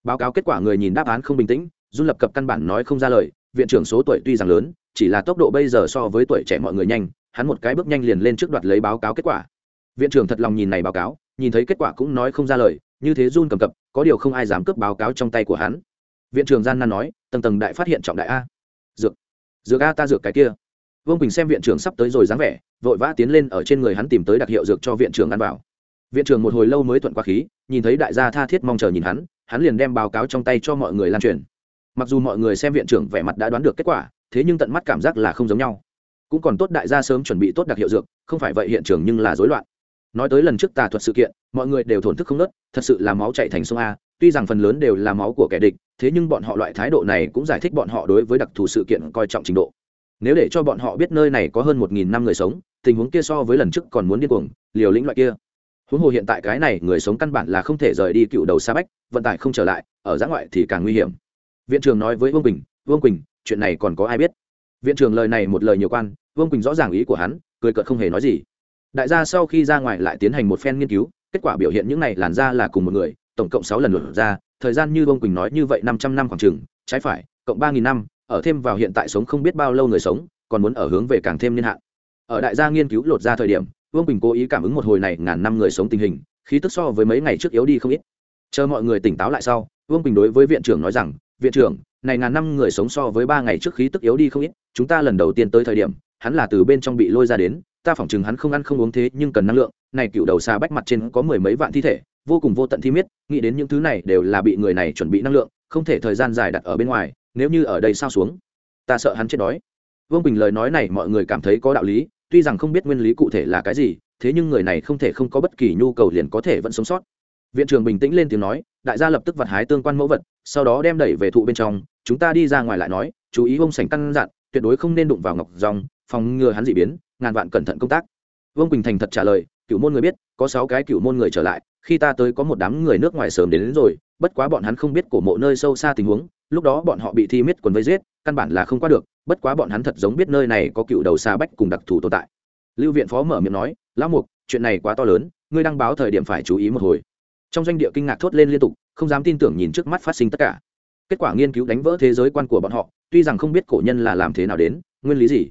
Báo cáo kết quả người nhìn đáp án không bình tĩnh, dung lập cập căn bản nói không ra lời, viện trưởng số tuổi tuy rằng lớn, chỉ là tốc độ bây giờ so với tuổi trẻ mọi người nhanh, hắn một cái bước nhanh liền lên trước đoạt lấy báo cáo kết quả viện trưởng thật lòng nhìn này báo cáo, nhìn thấy kết quả cũng nói không ra lời, như thế run cầm cập, có điều không ai dám cướp báo cáo trong tay của hắn. Viện trưởng gian nan nói, tầng tầng đại phát hiện trọng đại a. Dược dược a ta dược cái kia. Vương quỳnh xem viện trưởng sắp tới rồi dáng vẻ, vội vã tiến lên ở trên người hắn tìm tới đặc hiệu dược cho viện trưởng ăn vào. Viện trưởng một hồi lâu mới thuận qua khí, nhìn thấy đại gia tha thiết mong chờ nhìn hắn hắn liền đem báo cáo trong tay cho mọi người lan truyền. Mặc dù mọi người xem viện trưởng vẻ mặt đã đoán được kết quả, thế nhưng tận mắt cảm giác là không giống nhau. Cũng còn tốt đại gia sớm chuẩn bị tốt đặc hiệu dược, không phải vậy hiện trường nhưng là rối loạn nói tới lần trước tà thuật sự kiện, mọi người đều thổn thức không nớt, thật sự là máu chạy thành sông a, tuy rằng phần lớn đều là máu của kẻ địch, thế nhưng bọn họ loại thái độ này cũng giải thích bọn họ đối với đặc thù sự kiện coi trọng trình độ. Nếu để cho bọn họ biết nơi này có hơn một nghìn năm người sống, tình huống kia so với lần trước còn muốn điên cuồng, liều lĩnh loại kia. Huống hồ hiện tại cái này người sống căn bản là không thể rời đi cựu đầu xa bách, vận tải không trở lại, ở giã ngoại thì càng nguy hiểm. Viện trưởng nói với vương quỳnh vương quỳnh, chuyện này còn có ai biết? Viện trưởng lời này một lời nhiều quan, vương quỳnh rõ ràng ý của hắn, cười cợt không hề nói gì đại gia sau khi ra ngoài lại tiến hành một phen nghiên cứu, kết quả biểu hiện những này làn da là cùng một người, tổng cộng sáu lần lượt ra thời gian như vương quỳnh nói như vậy năm trăm năm khoảng chừng, trái phải, cộng ba nghìn năm, ở thêm vào hiện tại sống không biết bao lâu người sống, còn muốn ở hướng về càng thêm niên hạn. Ở đại gia nghiên cứu lột ra thời điểm vương quỳnh cố ý cảm ứng một hồi này ngàn năm người sống tình hình, khí tức so với mấy ngày trước yếu đi không ít. Chờ mọi người tỉnh táo lại sau vương quỳnh đối với viện trưởng nói rằng, viện trưởng, này ngàn năm người sống so với ba ngày trước khí tức yếu đi không ít, chúng ta lần đầu tiên tới thời điểm, hắn là từ bên trong bị lôi ra đến ta phỏng chừng hắn không ăn không uống thế nhưng cần năng lượng, này cựu đầu xa bách mặt trên có mười mấy vạn thi thể, vô cùng vô tận thi miết, nghĩ đến những thứ này đều là bị người này chuẩn bị năng lượng, không thể thời gian dài đặt ở bên ngoài, nếu như ở đây sao xuống, ta sợ hắn chết đói. Vương bình lời nói này mọi người cảm thấy có đạo lý, tuy rằng không biết nguyên lý cụ thể là cái gì, thế nhưng người này không thể không có bất kỳ nhu cầu liền có thể vẫn sống sót. Viện trưởng bình tĩnh lên tiếng nói, đại gia lập tức vặt hái tương quan mẫu vật, sau đó đem đẩy về thụ bên trong, chúng ta đi ra ngoài lại nói, chú ý ông sảnh căn dặn, tuyệt đối không nên đụng vào ngọc dòng phòng ngừa hắn dị biến ngàn vạn cẩn thận công tác. Vương quỳnh thành thật trả lời cựu môn người biết có sáu cái cựu môn người trở lại khi ta tới có một đám người nước ngoài sớm đến, đến rồi bất quá bọn hắn không biết cổ mộ nơi sâu xa tình huống lúc đó bọn họ bị thi miết quần vây giết căn bản là không qua được bất quá bọn hắn thật giống biết nơi này có cựu đầu xa bách cùng đặc thù tồn tại. Lưu viện phó mở miệng nói lão mục chuyện này quá to lớn ngươi đăng báo thời điểm phải chú ý một hồi. Trong doanh địa kinh ngạc thốt lên liên tục không dám tin tưởng nhìn trước mắt phát sinh tất cả. Kết quả nghiên cứu đánh vỡ thế giới quan của bọn họ tuy rằng không biết cổ nhân là làm thế nào đến nguyên lý gì?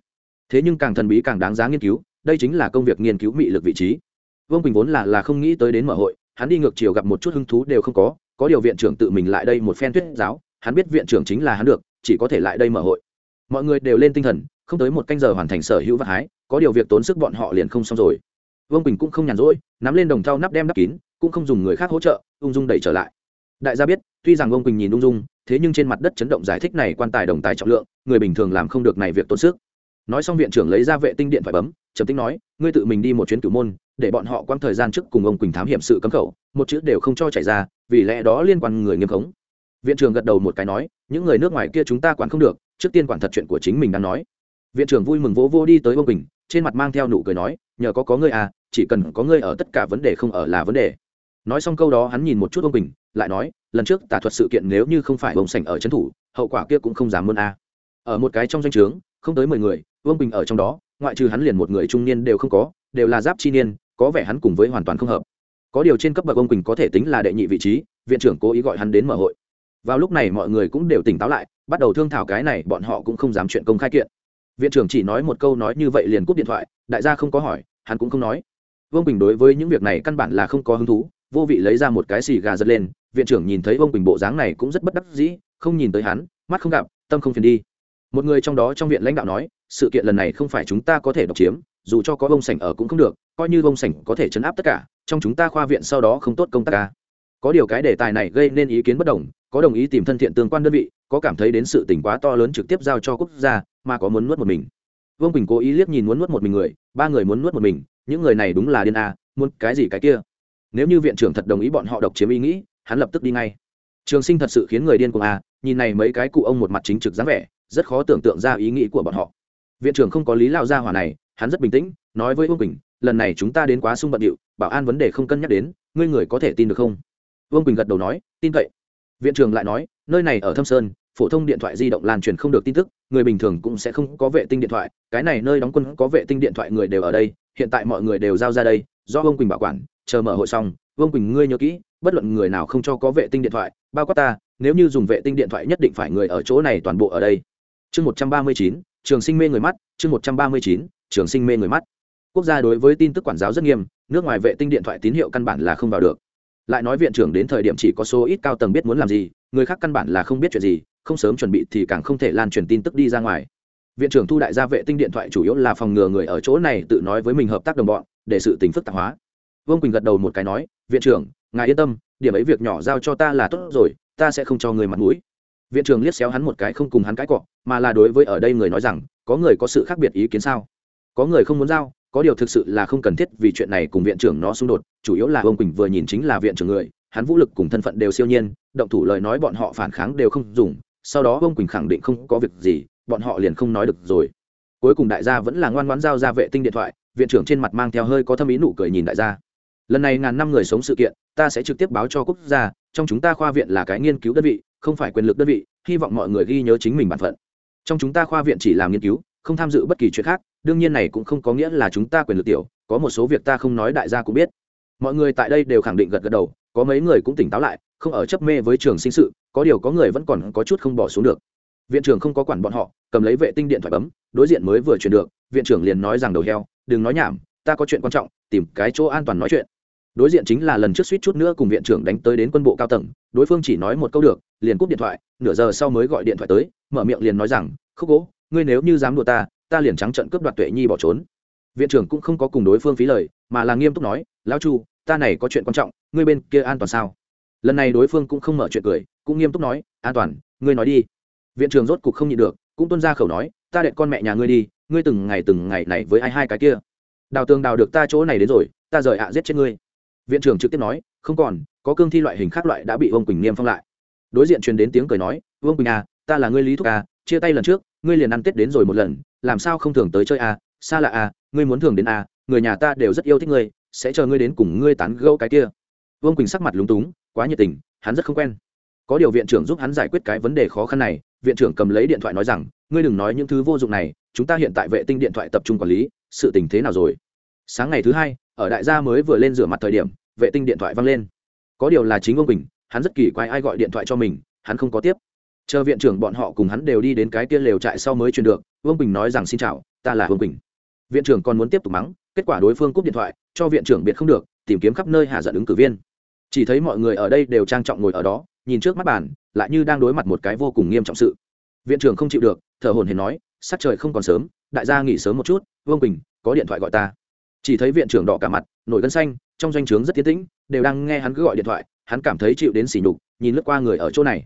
Thế nhưng càng thần bí càng đáng giá nghiên cứu, đây chính là công việc nghiên cứu mị lực vị trí. Vương quỳnh vốn là là không nghĩ tới đến mở hội, hắn đi ngược chiều gặp một chút hứng thú đều không có có điều viện trưởng tự mình lại đây một phen thuyết giáo, hắn biết viện trưởng chính là hắn được, chỉ có thể lại đây mở hội. Mọi người đều lên tinh thần, không tới một canh giờ hoàn thành sở hữu vật hái, có điều việc tốn sức bọn họ liền không xong rồi. Vương quỳnh cũng không nhàn rỗi, nắm lên đồng thau nắp đem đắp kín, cũng không dùng người khác hỗ trợ, ung dung đẩy trở lại. Đại gia biết, tuy rằng vương quỳnh nhìn ung dung, thế nhưng trên mặt đất chấn động giải thích này quan tài đồng tài trọng lượng, người bình thường làm không được này việc tốn sức nói xong viện trưởng lấy ra vệ tinh điện phải bấm, trầm tính nói, ngươi tự mình đi một chuyến cửu môn, để bọn họ quăng thời gian trước cùng ông quỳnh thám hiểm sự cấm khẩu, một chữ đều không cho chảy ra, vì lẽ đó liên quan người nghiêm khống. Viện trưởng gật đầu một cái nói, những người nước ngoài kia chúng ta quản không được, trước tiên quản thật chuyện của chính mình đang nói. Viện trưởng vui mừng vỗ vô đi tới ông quỳnh, trên mặt mang theo nụ cười nói, nhờ có có ngươi à chỉ cần có ngươi ở tất cả vấn đề không ở là vấn đề. Nói xong câu đó hắn nhìn một chút ông quỳnh, lại nói, lần trước tả thuật sự kiện nếu như không phải ông sảnh ở trấn thủ, hậu quả kia cũng không dám muốn a. À. ở một cái trong danh o trướng, không tới mười người vương bình ở trong đó ngoại trừ hắn liền một người trung niên đều không có đều là giáp chi niên có vẻ hắn cùng với hoàn toàn không hợp có điều trên cấp bậc ông quỳnh có thể tính là đệ nhị vị trí viện trưởng cố ý gọi hắn đến mở hội vào lúc này mọi người cũng đều tỉnh táo lại bắt đầu thương thảo cái này bọn họ cũng không dám chuyện công khai kiện viện trưởng chỉ nói một câu nói như vậy liền cúp điện thoại đại gia không có hỏi hắn cũng không nói vương bình đối với những việc này căn bản là không có hứng thú vô vị lấy ra một cái xì gà giật lên viện trưởng nhìn thấy vương bình bộ dáng này cũng rất bất đắc dĩ không nhìn tới hắn mắt không gặp tâm không phiền đi một người trong đó trong viện lãnh đạo nói sự kiện lần này không phải chúng ta có thể độc chiếm, dù cho có bông sảnh ở cũng không được, coi như bông sảnh có thể chấn áp tất cả, trong chúng ta khoa viện sau đó không tốt công tác ca có điều cái đề tài này gây nên ý kiến bất đồng, có đồng ý tìm thân thiện tương quan đơn vị, có cảm thấy đến sự tỉnh quá to lớn trực tiếp giao cho quốc gia, mà có muốn nuốt một mình. Vương bình cố ý liếc nhìn muốn nuốt một mình người, ba người muốn nuốt một mình, những người này đúng là điên a muốn cái gì cái kia. Nếu như viện trưởng thật đồng ý bọn họ độc chiếm ý nghĩ, hắn lập tức đi ngay. Trường sinh thật sự khiến người điên cuồng a nhìn này mấy cái cụ ông một mặt chính trực dáng vẻ, rất khó tưởng tượng ra ý nghĩ của bọn họ viện trưởng không có lý lao ra hỏa này, hắn rất bình tĩnh, nói với vương bình lần này chúng ta đến quá sung bận điệu, bảo an vấn đề không cân nhắc đến, ngươi người có thể tin được không? Vương bình gật đầu nói, tin cậy viện trưởng lại nói, nơi này ở thâm sơn, phổ thông điện thoại di động lan truyền không được tin tức, người bình thường cũng sẽ không có vệ tinh điện thoại, cái này nơi đóng quân có vệ tinh điện thoại người đều ở đây, hiện tại mọi người đều giao ra đây, do vương quỳnh bảo quản, chờ mở hội xong, vương quỳnh ngươi nhớ kỹ, bất luận người nào không cho có vệ tinh điện thoại, bao quát ta, nếu như dùng vệ tinh điện thoại nhất định phải người ở chỗ này toàn bộ ở đây. Chương một trăm ba mươi chín trường sinh mê người mắt, chương một trăm ba mươi chín, trường sinh mê người mắt. Quốc gia đối với tin tức quản giáo rất nghiêm, nước ngoài vệ tinh điện thoại tín hiệu căn bản là không vào được. Lại nói viện trưởng đến thời điểm chỉ có số ít cao tầng biết muốn làm gì, người khác căn bản là không biết chuyện gì, không sớm chuẩn bị thì càng không thể lan truyền tin tức đi ra ngoài. Viện trưởng thu đại gia vệ tinh điện thoại chủ yếu là phòng ngừa người ở chỗ này tự nói với mình hợp tác đồng bọn, để sự tính phức tạp hóa. Vương quỳnh gật đầu một cái nói, viện trưởng, ngài yên tâm, điểm ấy việc nhỏ giao cho ta là tốt rồi, ta sẽ không cho người mặt mũi viện trưởng liếc xéo hắn một cái không cùng hắn cãi cọ, mà là đối với ở đây người nói rằng, có người có sự khác biệt ý kiến sao? Có người không muốn giao, có điều thực sự là không cần thiết vì chuyện này cùng viện trưởng nó xung đột, chủ yếu là ông quỳnh vừa nhìn chính là viện trưởng người, hắn vũ lực cùng thân phận đều siêu nhiên, động thủ lời nói bọn họ phản kháng đều không dùng, sau đó ông quỳnh khẳng định không có việc gì, bọn họ liền không nói được rồi. Cuối cùng đại gia vẫn là ngoan ngoãn giao ra vệ tinh điện thoại, viện trưởng trên mặt mang theo hơi có thâm ý nụ cười nhìn đại gia. Lần này ngàn năm người sống sự kiện, ta sẽ trực tiếp báo cho quốc gia, trong chúng ta khoa viện là cái nghiên cứu đơn vị không phải quyền lực đơn vị, hy vọng mọi người ghi nhớ chính mình bản phận. Trong chúng ta khoa viện chỉ làm nghiên cứu, không tham dự bất kỳ chuyện khác, đương nhiên này cũng không có nghĩa là chúng ta quyền lực tiểu, có một số việc ta không nói đại gia cũng biết. Mọi người tại đây đều khẳng định gật gật đầu, có mấy người cũng tỉnh táo lại, không ở chấp mê với trường sinh sự, có điều có người vẫn còn có chút không bỏ xuống được. Viện trưởng không có quản bọn họ, cầm lấy vệ tinh điện thoại bấm, đối diện mới vừa chuyển được, viện trưởng liền nói rằng đầu heo, đừng nói nhảm, ta có chuyện quan trọng, tìm cái chỗ an toàn nói chuyện đối diện chính là lần trước suýt chút nữa cùng viện trưởng đánh tới đến quân bộ cao tầng, đối phương chỉ nói một câu được, liền cúp điện thoại, nửa giờ sau mới gọi điện thoại tới, mở miệng liền nói rằng, khúc gỗ, ngươi nếu như dám đùa ta ta liền trắng trận cướp đoạt tuệ nhi bỏ trốn. Viện trưởng cũng không có cùng đối phương phí lời, mà là nghiêm túc nói, lão chu, ta này có chuyện quan trọng, ngươi bên kia an toàn sao? Lần này đối phương cũng không mở chuyện cười, cũng nghiêm túc nói, an toàn, ngươi nói đi. Viện trưởng rốt cục không nhịn được, cũng tuân ra khẩu nói, ta đệ con mẹ nhà ngươi đi, ngươi từng ngày từng ngày này với ai hai cái kia? Đào tường đào được ta chỗ này đến rồi, ta rời ạ giết chết ngươi viện trưởng trực tiếp nói, không còn, có cương thi loại hình khác loại đã bị vương quỳnh niêm phong lại. Đối diện truyền đến tiếng cười nói, vương quỳnh à ta là ngươi lý thúc à chia tay lần trước, ngươi liền ăn tết đến rồi một lần, làm sao không thường tới chơi à xa lạ à ngươi muốn thường đến à người nhà ta đều rất yêu thích ngươi, sẽ chờ ngươi đến cùng ngươi tán gẫu cái kia. Vương quỳnh sắc mặt lúng túng, quá nhiệt tình, hắn rất không quen. Có điều viện trưởng giúp hắn giải quyết cái vấn đề khó khăn này, viện trưởng cầm lấy điện thoại nói rằng, ngươi đừng nói những thứ vô dụng này, chúng ta hiện tại vệ tinh điện thoại tập trung quản lý, sự tình thế nào rồi? Sáng ngày thứ hai ở đại gia mới vừa lên rửa mặt thời điểm, vệ tinh điện thoại văng lên. Có điều là chính ông bình hắn rất kỳ quái ai gọi điện thoại cho mình, hắn không có tiếp. Chờ viện trưởng bọn họ cùng hắn đều đi đến cái kia lều trại sau mới truyền được vương bình nói rằng xin chào, ta là vương bình viện trưởng còn muốn tiếp tục mắng, kết quả đối phương cúp điện thoại, cho viện trưởng biệt không được, tìm kiếm khắp nơi hà giận ứng cử viên. Chỉ thấy mọi người ở đây đều trang trọng ngồi ở đó, nhìn trước mắt bàn, lại như đang đối mặt một cái vô cùng nghiêm trọng sự. Viện trưởng không chịu được, thở hồn hển nói sắc trời không còn sớm, đại gia nghỉ sớm một chút vương bình có điện thoại gọi ta chỉ thấy viện trưởng đỏ cả mặt, nổi gân xanh, trong doanh trướng rất tiến tĩnh, đều đang nghe hắn cứ gọi điện thoại, hắn cảm thấy chịu đến sỉ nhục, nhìn lướt qua người ở chỗ này.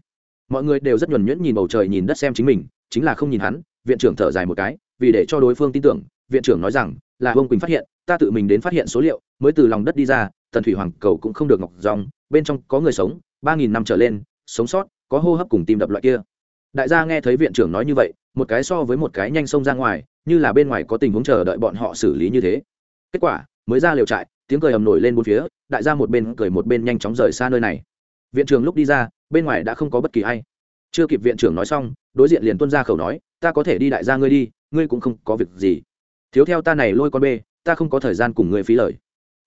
Mọi người đều rất nhuẩn nhuyễn nhìn bầu trời nhìn đất xem chính mình, chính là không nhìn hắn, viện trưởng thở dài một cái, vì để cho đối phương tin tưởng, viện trưởng nói rằng, là vương quỳnh phát hiện, ta tự mình đến phát hiện số liệu, mới từ lòng đất đi ra, tần thủy hoàng cầu cũng không được ngọc dòng bên trong có người sống, ba nghìn năm trở lên, sống sót, có hô hấp cùng tim đập loại kia. Đại gia nghe thấy viện trưởng nói như vậy, một cái so với một cái nhanh xông ra ngoài, như là bên ngoài có tình huống chờ đợi bọn họ xử lý như thế kết quả, mới ra liều trại, tiếng cười ầm nổi lên bốn phía, đại gia một bên cười một bên nhanh chóng rời xa nơi này. Viện trưởng lúc đi ra, bên ngoài đã không có bất kỳ ai. Chưa kịp viện trưởng nói xong, đối diện liền tuân ra khẩu nói, ta có thể đi đại gia ngươi đi, ngươi cũng không có việc gì. Thiếu theo ta này lôi con bê, ta không có thời gian cùng ngươi phí lời.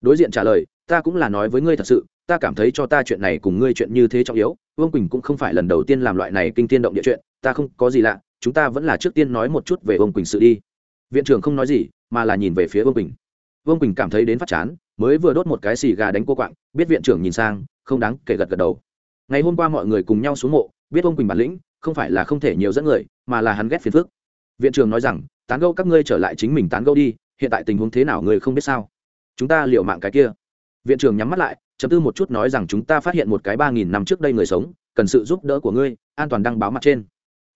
Đối diện trả lời, ta cũng là nói với ngươi thật sự, ta cảm thấy cho ta chuyện này cùng ngươi chuyện như thế trọng yếu, vương quỳnh cũng không phải lần đầu tiên làm loại này kinh tiên động địa chuyện, ta không có gì lạ, chúng ta vẫn là trước tiên nói một chút về vương quỳnh sự đi. Viện trưởng không nói gì, mà là nhìn về phía vương quỳnh vương quỳnh cảm thấy đến phát chán, mới vừa đốt một cái xì gà đánh cô quạng, biết viện trưởng nhìn sang, không đáng kể gật gật đầu. Ngày hôm qua mọi người cùng nhau xuống mộ, biết vương quỳnh bản lĩnh, không phải là không thể nhiều dẫn người, mà là hắn ghét phiền phức. Viện trưởng nói rằng, tán gẫu các ngươi trở lại chính mình tán gẫu đi, hiện tại tình huống thế nào người không biết sao? Chúng ta liệu mạng cái kia. Viện trưởng nhắm mắt lại, chấm tư một chút nói rằng, chúng ta phát hiện một cái ba nghìn năm trước đây người sống, cần sự giúp đỡ của ngươi, an toàn đăng báo mặt trên.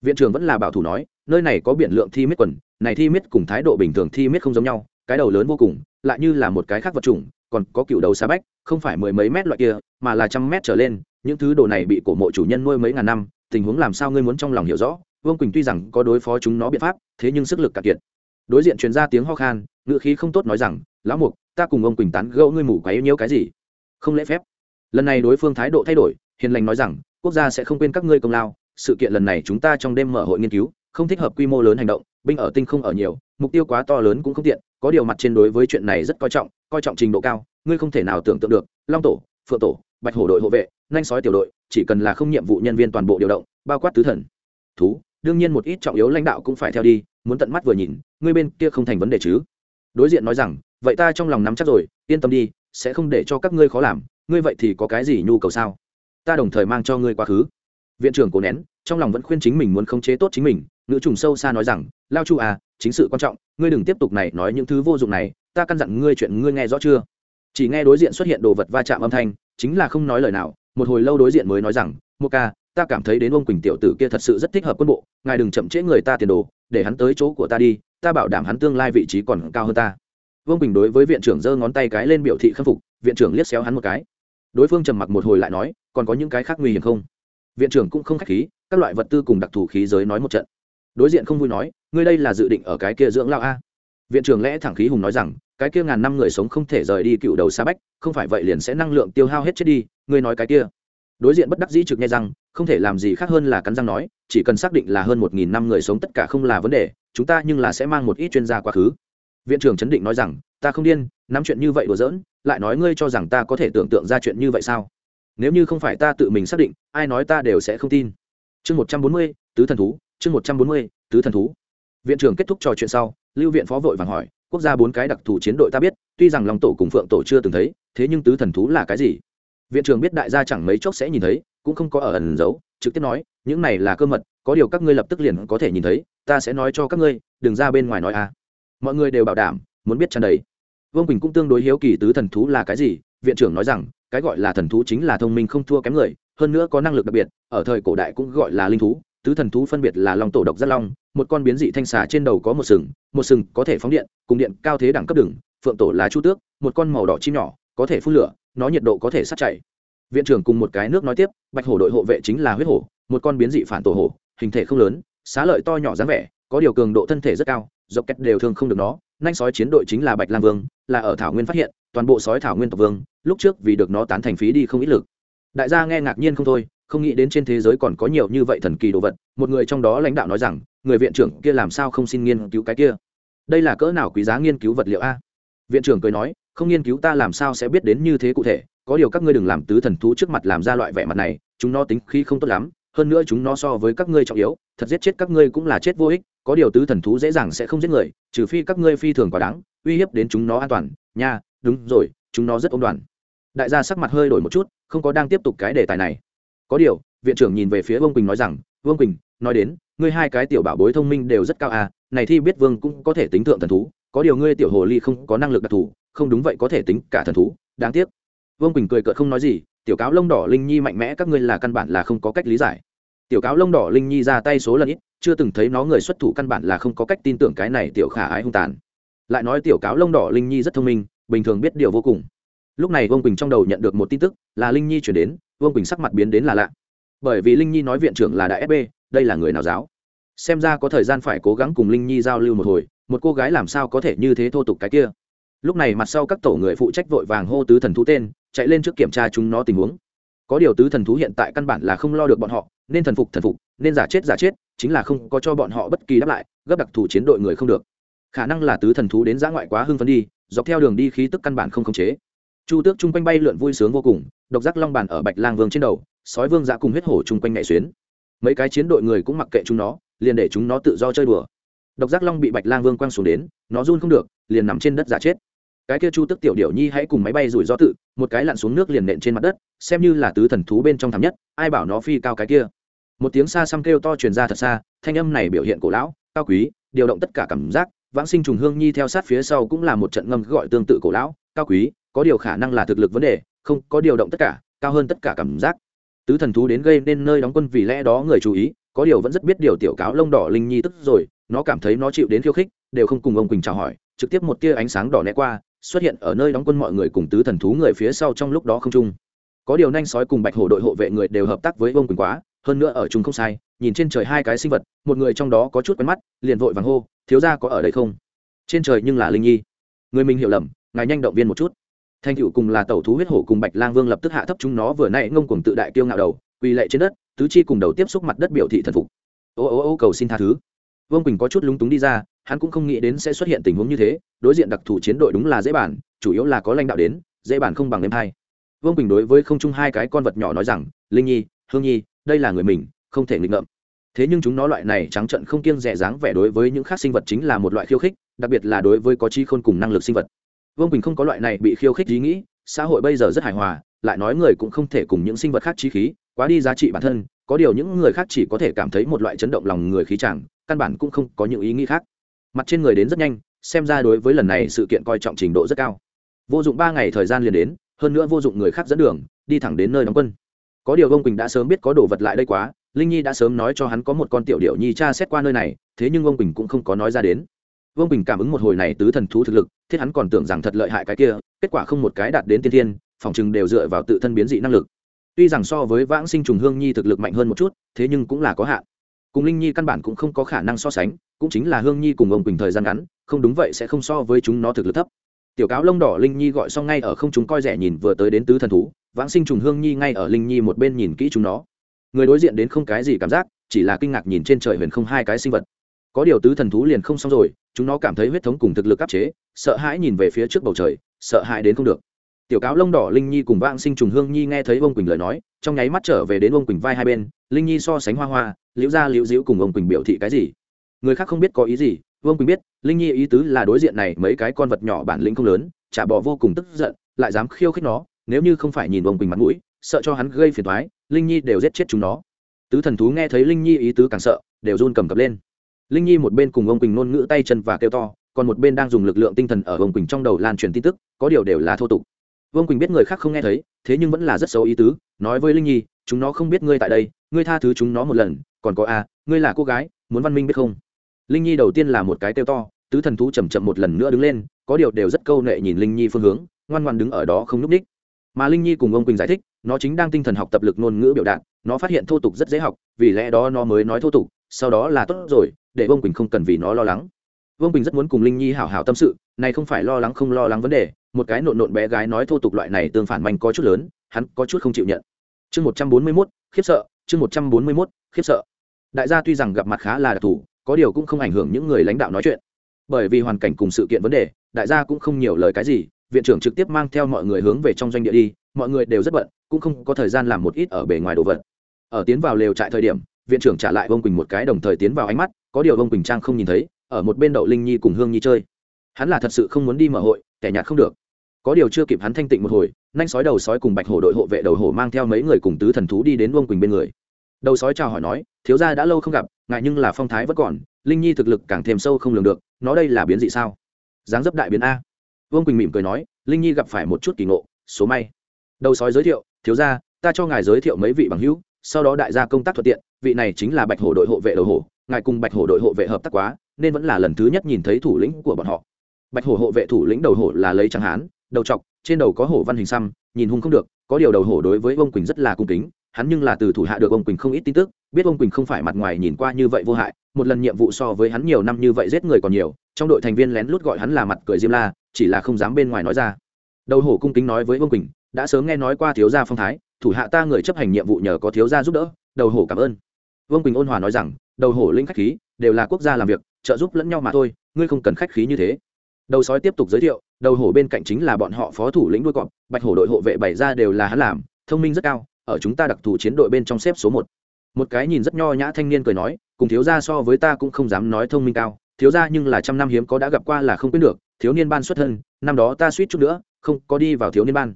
Viện trưởng vẫn là bảo thủ nói, nơi này có biển lượng thi miết quần, này thi miết cùng thái độ bình thường thi miết không giống nhau, cái đầu lớn vô cùng lại như là một cái khác vật chủng, còn có cựu đầu xa bách, không phải mười mấy mét loại kia, mà là trăm mét trở lên, những thứ đồ này bị cổ mộ chủ nhân nuôi mấy ngàn năm, tình huống làm sao ngươi muốn trong lòng hiểu rõ, vương quỳnh tuy rằng có đối phó chúng nó biện pháp, thế nhưng sức lực cạn kiệt. Đối diện truyền ra tiếng ho khan ngựa khí không tốt nói rằng, lão mục, ta cùng ông quỳnh tán gẫu ngươi mủ quấy nhiễu cái gì? Không lễ phép. Lần này đối phương thái độ thay đổi, hiền lành nói rằng, quốc gia sẽ không quên các ngươi công lao, sự kiện lần này chúng ta trong đêm mở hội nghiên cứu, không thích hợp quy mô lớn hành động, binh ở tinh không ở nhiều mục tiêu quá to lớn cũng không tiện, có điều mặt trên đối với chuyện này rất coi trọng coi trọng trình độ cao, ngươi không thể nào tưởng tượng được, long tổ, phượng tổ, bạch hổ đội hộ vệ, nhanh sói tiểu đội, chỉ cần là không nhiệm vụ nhân viên toàn bộ điều động, bao quát tứ thần. Thú, đương nhiên một ít trọng yếu lãnh đạo cũng phải theo đi, muốn tận mắt vừa nhìn, ngươi bên kia không thành vấn đề chứ? Đối diện nói rằng, vậy ta trong lòng nắm chắc rồi, yên tâm đi, sẽ không để cho các ngươi khó làm, ngươi vậy thì có cái gì nhu cầu sao? Ta đồng thời mang cho ngươi quá khứ. Viện trưởng cố nén, trong lòng vẫn khuyên chính mình muốn khống chế tốt chính mình, nữ trùng sâu xa nói rằng, lao chu à chính sự quan trọng, ngươi đừng tiếp tục này nói những thứ vô dụng này, ta căn dặn ngươi chuyện ngươi nghe rõ chưa? Chỉ nghe đối diện xuất hiện đồ vật va chạm âm thanh, chính là không nói lời nào, một hồi lâu đối diện mới nói rằng một ca, ta cảm thấy đến ông quỳnh tiểu tử kia thật sự rất thích hợp quân bộ, ngài đừng chậm trễ người ta tiền đồ, để hắn tới chỗ của ta đi, ta bảo đảm hắn tương lai vị trí còn cao hơn ta. Vương quỳnh đối với viện trưởng giơ ngón tay cái lên biểu thị khâm phục, viện trưởng liếc xéo hắn một cái. Đối phương trầm mặc một hồi lại nói, còn có những cái khác nguy hiểm không? Viện trưởng cũng không k h á c h khí, các loại vật tư cùng đặc thù khí giới nói một trận. Đối diện không vui nói ngươi đây là dự định ở cái kia dưỡng lao a? Viện trưởng lẽ thẳng khí hùng nói rằng, cái kia ngàn năm người sống không thể rời đi cựu đầu xa bách, không phải vậy liền sẽ năng lượng tiêu hao hết chết đi, ngươi nói cái kia. Đối diện bất đắc dĩ trực nghe rằng, không thể làm gì khác hơn là cắn răng nói, chỉ cần xác định là hơn một nghìn năm người sống tất cả không là vấn đề, chúng ta nhưng là sẽ mang một ít chuyên gia quá khứ. Viện trưởng chấn định nói rằng, ta không điên, nắm chuyện như vậy đùa giỡn, lại nói ngươi cho rằng ta có thể tưởng tượng ra chuyện như vậy sao? Nếu như không phải ta tự mình xác định, ai nói ta đều sẽ không tin. Chương một trăm bốn mươi, tứ thần thú, chương một trăm bốn mươi, tứ thần thú viện trưởng kết thúc trò chuyện sau, lưu viện phó vội vàng hỏi, quốc gia bốn cái đặc thù chiến đội ta biết, tuy rằng lòng tổ cùng phượng tổ chưa từng thấy, thế nhưng tứ thần thú là cái gì? Viện trưởng biết đại gia chẳng mấy chốc sẽ nhìn thấy, cũng không có ở ẩn giấu, trực tiếp nói, những này là cơ mật, có điều các ngươi lập tức liền có thể nhìn thấy, ta sẽ nói cho các ngươi, đừng ra bên ngoài nói à. Mọi người đều bảo đảm, muốn biết chăn đấy vương quỳnh cũng tương đối hiếu kỳ tứ thần thú là cái gì, viện trưởng nói rằng, cái gọi là thần thú chính là thông minh không thua kém người, hơn nữa có năng lực đặc biệt, ở thời cổ đại cũng gọi là linh thú tứ thần thú phân biệt là long tổ độc giác long, một con biến dị thanh xà trên đầu có một sừng một sừng có thể phóng điện, cùng điện cao thế đẳng cấp đừng phượng tổ là chu tước, một con màu đỏ chim nhỏ, có thể phun lửa, nó nhiệt độ có thể sát chảy. Viện trưởng cùng một cái nước nói tiếp, bạch hổ đội hộ vệ chính là huyết hổ, một con biến dị phản tổ hổ, hình thể không lớn, xá lợi to nhỏ dáng vẻ, có điều cường độ thân thể rất cao, dọc kẹt đều thương không được nó, nhanh sói chiến đội chính là bạch lang vương, là ở thảo nguyên phát hiện, toàn bộ sói thảo nguyên tộc vương, lúc trước vì được nó tán thành phí đi không ít lực. Đại gia nghe ngạc nhiên không thôi không nghĩ đến trên thế giới còn có nhiều như vậy thần kỳ đồ vật, một người trong đó lãnh đạo nói rằng, người viện trưởng kia làm sao không xin nghiên cứu cái kia? Đây là cỡ nào quý giá nghiên cứu vật liệu a? Viện trưởng cười nói, không nghiên cứu ta làm sao sẽ biết đến như thế cụ thể, có điều các ngươi đừng làm tứ thần thú trước mặt làm ra loại vẻ mặt này, chúng nó tính khi không tốt lắm, hơn nữa chúng nó so với các ngươi trọng yếu, thật giết chết các ngươi cũng là chết vô ích, có điều tứ thần thú dễ dàng sẽ không giết người, trừ phi các ngươi phi thường quá đáng, uy hiếp đến chúng nó an toàn, nha, đúng rồi, chúng nó rất ôn đoàn. Đại gia sắc mặt hơi đổi một chút, không có đang tiếp tục cái đề tài này có điều, viện trưởng nhìn về phía vương quỳnh nói rằng, vương quỳnh, nói đến, ngươi hai cái tiểu bảo bối thông minh đều rất cao à này thi biết vương cũng có thể tính thượng thần thú, có điều ngươi tiểu hồ ly không có năng lực đặc thù, không đúng vậy có thể tính cả thần thú, đáng tiếc. Vương quỳnh cười cợt không nói gì, tiểu cáo lông đỏ linh nhi mạnh mẽ, các ngươi là căn bản là không có cách lý giải. Tiểu cáo lông đỏ linh nhi ra tay số lần ít, chưa từng thấy nó người xuất thủ căn bản là không có cách tin tưởng cái này tiểu khả ái hung tàn. Lại nói tiểu cáo lông đỏ linh nhi rất thông minh, bình thường biết điều vô cùng. Lúc này vương quỳnh trong đầu nhận được một tin tức, là linh nhi chuyển đến vương quỳnh sắc mặt biến đến là lạ bởi vì linh nhi nói viện trưởng là đại fb đây là người nào giáo? xem ra có thời gian phải cố gắng cùng linh nhi giao lưu một hồi, một cô gái làm sao có thể như thế thô tục cái kia? lúc này mặt sau các tổ người phụ trách vội vàng hô tứ thần thú tên, chạy lên trước kiểm tra chúng nó tình huống. có điều tứ thần thú hiện tại căn bản là không lo được bọn họ, nên thần phục thần phục, nên giả chết giả chết, chính là không có cho bọn họ bất kỳ đáp lại, gấp đặc thù chiến đội người không được. khả năng là tứ thần thú đến giã ngoại quá hưng phấn đi, dọc theo đường đi khí tức căn bản không khống chế chu tước chung quanh bay lượn vui sướng vô cùng, độc giác long bàn ở bạch lang vương trên đầu, sói vương dạ cùng huyết hổ chung quanh nhẹ xuyến. Mấy cái chiến đội người cũng mặc kệ chúng nó, liền để chúng nó tự do chơi đùa. Độc giác long bị bạch lang vương quăng xuống đến, nó run không được, liền nằm trên đất giả chết. Cái kia chu tức tiểu điểu nhi hãy cùng máy bay rủi ro tự, một cái lặn xuống nước liền nện trên mặt đất, xem như là tứ thần thú bên trong thảm nhất, ai bảo nó phi cao cái kia. Một tiếng xa xăm kêu to truyền ra thật xa, thanh âm này biểu hiện cổ lão, cao quý, điều động tất cả cảm giác, vãng sinh trùng hương nhi theo sát phía sau cũng là một trận ngâm gọi tương tự cổ lão, cao quý có điều khả năng là thực lực vấn đề, không, có điều động tất cả, cao hơn tất cả cảm giác. Tứ thần thú đến gây nên nơi đóng quân vì lẽ đó người chú ý, có điều vẫn rất biết điều tiểu cáo lông đỏ linh nhi tức rồi, nó cảm thấy nó chịu đến khiêu khích, đều không cùng ông quỳnh chào hỏi, trực tiếp một tia ánh sáng đỏ né qua, xuất hiện ở nơi đóng quân mọi người cùng tứ thần thú người phía sau trong lúc đó không chung. Có điều nhanh sói cùng bạch hổ đội hộ vệ người đều hợp tác với ông quỳnh quá, hơn nữa ở chung không sai, nhìn trên trời hai cái sinh vật, một người trong đó có chút quen mắt, liền vội vàng hô, thiếu ra có ở đây không? Trên trời nhưng là linh nhi. Người mình hiểu lầm, ngài nhanh động viên một chút thanh cựu cùng là tẩu thú huyết hổ cùng bạch lang vương lập tức hạ thấp chúng nó vừa nãy ngông cuồng tự đại kiêu ngạo đầu, quỳ lệ trên đất, tứ chi cùng đầu tiếp xúc mặt đất biểu thị thần phục. Ô ô ô cầu xin tha thứ. Vương quỳnh có chút lúng túng đi ra, hắn cũng không nghĩ đến sẽ xuất hiện tình huống như thế, đối diện đặc thù chiến đội đúng là dễ bản, chủ yếu là có lãnh đạo đến, dễ bản không bằng em hai vương quỳnh đối với không chung hai cái con vật nhỏ nói rằng, linh nhi, hương nhi, đây là người mình, không thể nghịch ngợm. Thế nhưng chúng nó loại này trắng trận không kiêng rẻ dáng vẻ đối với những khác sinh vật chính là một loại khiêu khích, đặc biệt là đối với có chi khôn cùng năng lực sinh vật vương quỳnh không có loại này bị khiêu khích ý nghĩ xã hội bây giờ rất hài hòa lại nói người cũng không thể cùng những sinh vật khác trí khí quá đi giá trị bản thân có điều những người khác chỉ có thể cảm thấy một loại chấn động lòng người khí chẳng căn bản cũng không có những ý nghĩ khác mặt trên người đến rất nhanh xem ra đối với lần này sự kiện coi trọng trình độ rất cao vô dụng ba ngày thời gian liền đến hơn nữa vô dụng người khác dẫn đường đi thẳng đến nơi đóng quân có điều ông quỳnh đã sớm biết có đồ vật lại đây quá linh nhi đã sớm nói cho hắn có một con tiểu điệu nhi cha xét qua nơi này thế nhưng ông quỳnh cũng không có nói ra đến vương bình cảm ứng một hồi này tứ thần thú thực lực thiết hắn còn tưởng rằng thật lợi hại cái kia kết quả không một cái đạt đến tiên thiên phòng chừng đều dựa vào tự thân biến dị năng lực tuy rằng so với vãng sinh trùng hương nhi thực lực mạnh hơn một chút thế nhưng cũng là có hạn cùng linh nhi căn bản cũng không có khả năng so sánh cũng chính là hương nhi cùng ông quỳnh thời gian ngắn không đúng vậy sẽ không so với chúng nó thực lực thấp tiểu cáo lông đỏ linh nhi gọi xong ngay ở không chúng coi rẻ nhìn vừa tới đến tứ thần thú vãng sinh trùng hương nhi ngay ở linh nhi một bên nhìn kỹ chúng nó người đối diện đến không cái gì cảm giác chỉ là kinh ngạc nhìn trên trời huyền không hai cái sinh vật có điều tứ thần thú liền không xong rồi, chúng nó cảm thấy huyết thống cùng thực lực áp chế, sợ hãi nhìn về phía trước bầu trời, sợ hãi đến không được. Tiểu cáo lông đỏ linh nhi cùng vang sinh trùng hương nhi nghe thấy ông quỳnh lời nói, trong nháy mắt trở về đến ông quỳnh vai hai bên, linh nhi so sánh hoa hoa, liễu ra liễu diễu cùng ông quỳnh biểu thị cái gì? Người khác không biết có ý gì ông quỳnh biết, linh nhi ý tứ là đối diện này mấy cái con vật nhỏ bản lĩnh không lớn, chả bỏ vô cùng tức giận, lại dám khiêu khích nó, nếu như không phải nhìn ông quỳnh mặt mũi, sợ cho hắn gây phiền thoái linh nhi đều giết chết chúng nó. Tứ thần thú nghe thấy linh nhi ý tứ càng sợ, đều run cầm cập lên linh nhi một bên cùng ông quỳnh nôn ngữ tay chân và kêu to, còn một bên đang dùng lực lượng tinh thần ở ông quỳnh trong đầu lan truyền tin tức, có điều đều là thô tục. Vương quỳnh biết người khác không nghe thấy, thế nhưng vẫn là rất xấu ý tứ, nói với linh nhi, chúng nó không biết ngươi tại đây, ngươi tha thứ chúng nó một lần, còn có a ngươi là cô gái, muốn văn minh biết không? Linh nhi đầu tiên là một cái kêu to, tứ thần thú chầm chậm một lần nữa đứng lên, có điều đều rất câu nệ nhìn linh nhi phương hướng, ngoan ngoan đứng ở đó không n ú c ních mà linh nhi cùng ông quỳnh giải thích, nó chính đang tinh thần học tập lực ngôn ngữ biểu đạt, nó phát hiện thô tục rất dễ học, vì lẽ đó nó mới nói thô tục, sau đó là tốt rồi để vương quỳnh không cần vì nó lo lắng vương quỳnh rất muốn cùng linh nhi hảo hảo tâm sự này không phải lo lắng không lo lắng vấn đề một cái nộn nộn bé gái nói thô tục loại này tương phản manh có chút lớn hắn có chút không chịu nhận chương một trăm bốn mươi mốt khiếp sợ chương một trăm bốn mươi mốt khiếp sợ đại gia tuy rằng gặp mặt khá là đặc thù có điều cũng không ảnh hưởng những người lãnh đạo nói chuyện bởi vì hoàn cảnh cùng sự kiện vấn đề đại gia cũng không nhiều lời cái gì viện trưởng trực tiếp mang theo mọi người hướng về trong doanh địa đi mọi người đều rất bận cũng không có thời gian làm một ít ở bề ngoài đồ vật ở tiến vào lều trại thời điểm viện trưởng trả lại vương quỳnh một cái đồng thời tiến vào ánh mắt có điều ông quỳnh trang không nhìn thấy, ở một bên đậu linh nhi cùng hương nhi chơi. Hắn là thật sự không muốn đi mở hội, kẻ nhạt không được. Có điều chưa kịp hắn thanh tịnh một hồi nhanh sói đầu sói cùng bạch hổ đội hộ vệ đầu hổ mang theo mấy người cùng tứ thần thú đi đến ông quỳnh bên người. Đầu sói chào hỏi nói, thiếu gia đã lâu không gặp, ngại nhưng là phong thái vẫn còn, linh nhi thực lực càng thêm sâu không lường được, nó đây là biến dị sao? Dáng dấp đại biến a. Vương quỳnh mỉm cười nói, linh nhi gặp phải một chút kỳ ngộ, số may. Đầu sói giới thiệu, thiếu gia, ta cho ngài giới thiệu mấy vị bằng hữu, sau đó đại gia công tác thuận tiện, vị này chính là bạch hổ đội hộ vệ đầu hổ ngài cùng bạch hổ đội hộ vệ hợp tác quá, nên vẫn là lần thứ nhất nhìn thấy thủ lĩnh của bọn họ. Bạch hổ hộ vệ thủ lĩnh đầu hổ là lấy trắng hán, đầu trọc, trên đầu có hổ văn hình xăm, nhìn hung không được, có điều đầu hổ đối với ông quỳnh rất là cung kính, hắn nhưng là từ thủ hạ được ông quỳnh không ít tin tức, biết ông quỳnh không phải mặt ngoài nhìn qua như vậy vô hại, một lần nhiệm vụ so với hắn nhiều năm như vậy giết người còn nhiều, trong đội thành viên lén lút gọi hắn là mặt cười diêm la, chỉ là không dám bên ngoài nói ra. Đầu hổ cung kính nói với ông quỳnh, đã sớm nghe nói qua thiếu gia phong thái, thủ hạ ta người chấp hành nhiệm vụ nhờ có thiếu gia giúp đỡ, đầu hổ cảm ơn. Vương quỳnh ôn hòa nói rằng đầu hổ linh khách khí, đều là quốc gia làm việc, trợ giúp lẫn nhau mà thôi, ngươi không cần khách khí như thế. Đầu sói tiếp tục giới thiệu, đầu hổ bên cạnh chính là bọn họ phó thủ lĩnh đuôi cọp, bạch hổ đội hộ vệ bày ra đều là hắn làm, thông minh rất cao, ở chúng ta đặc thù chiến đội bên trong xếp số một. Một cái nhìn rất nho nhã thanh niên cười nói, cùng thiếu gia so với ta cũng không dám nói thông minh cao, thiếu gia nhưng là trăm năm hiếm có đã gặp qua là không quên được, thiếu niên ban xuất thân, năm đó ta suýt chút nữa, không có đi vào thiếu niên ban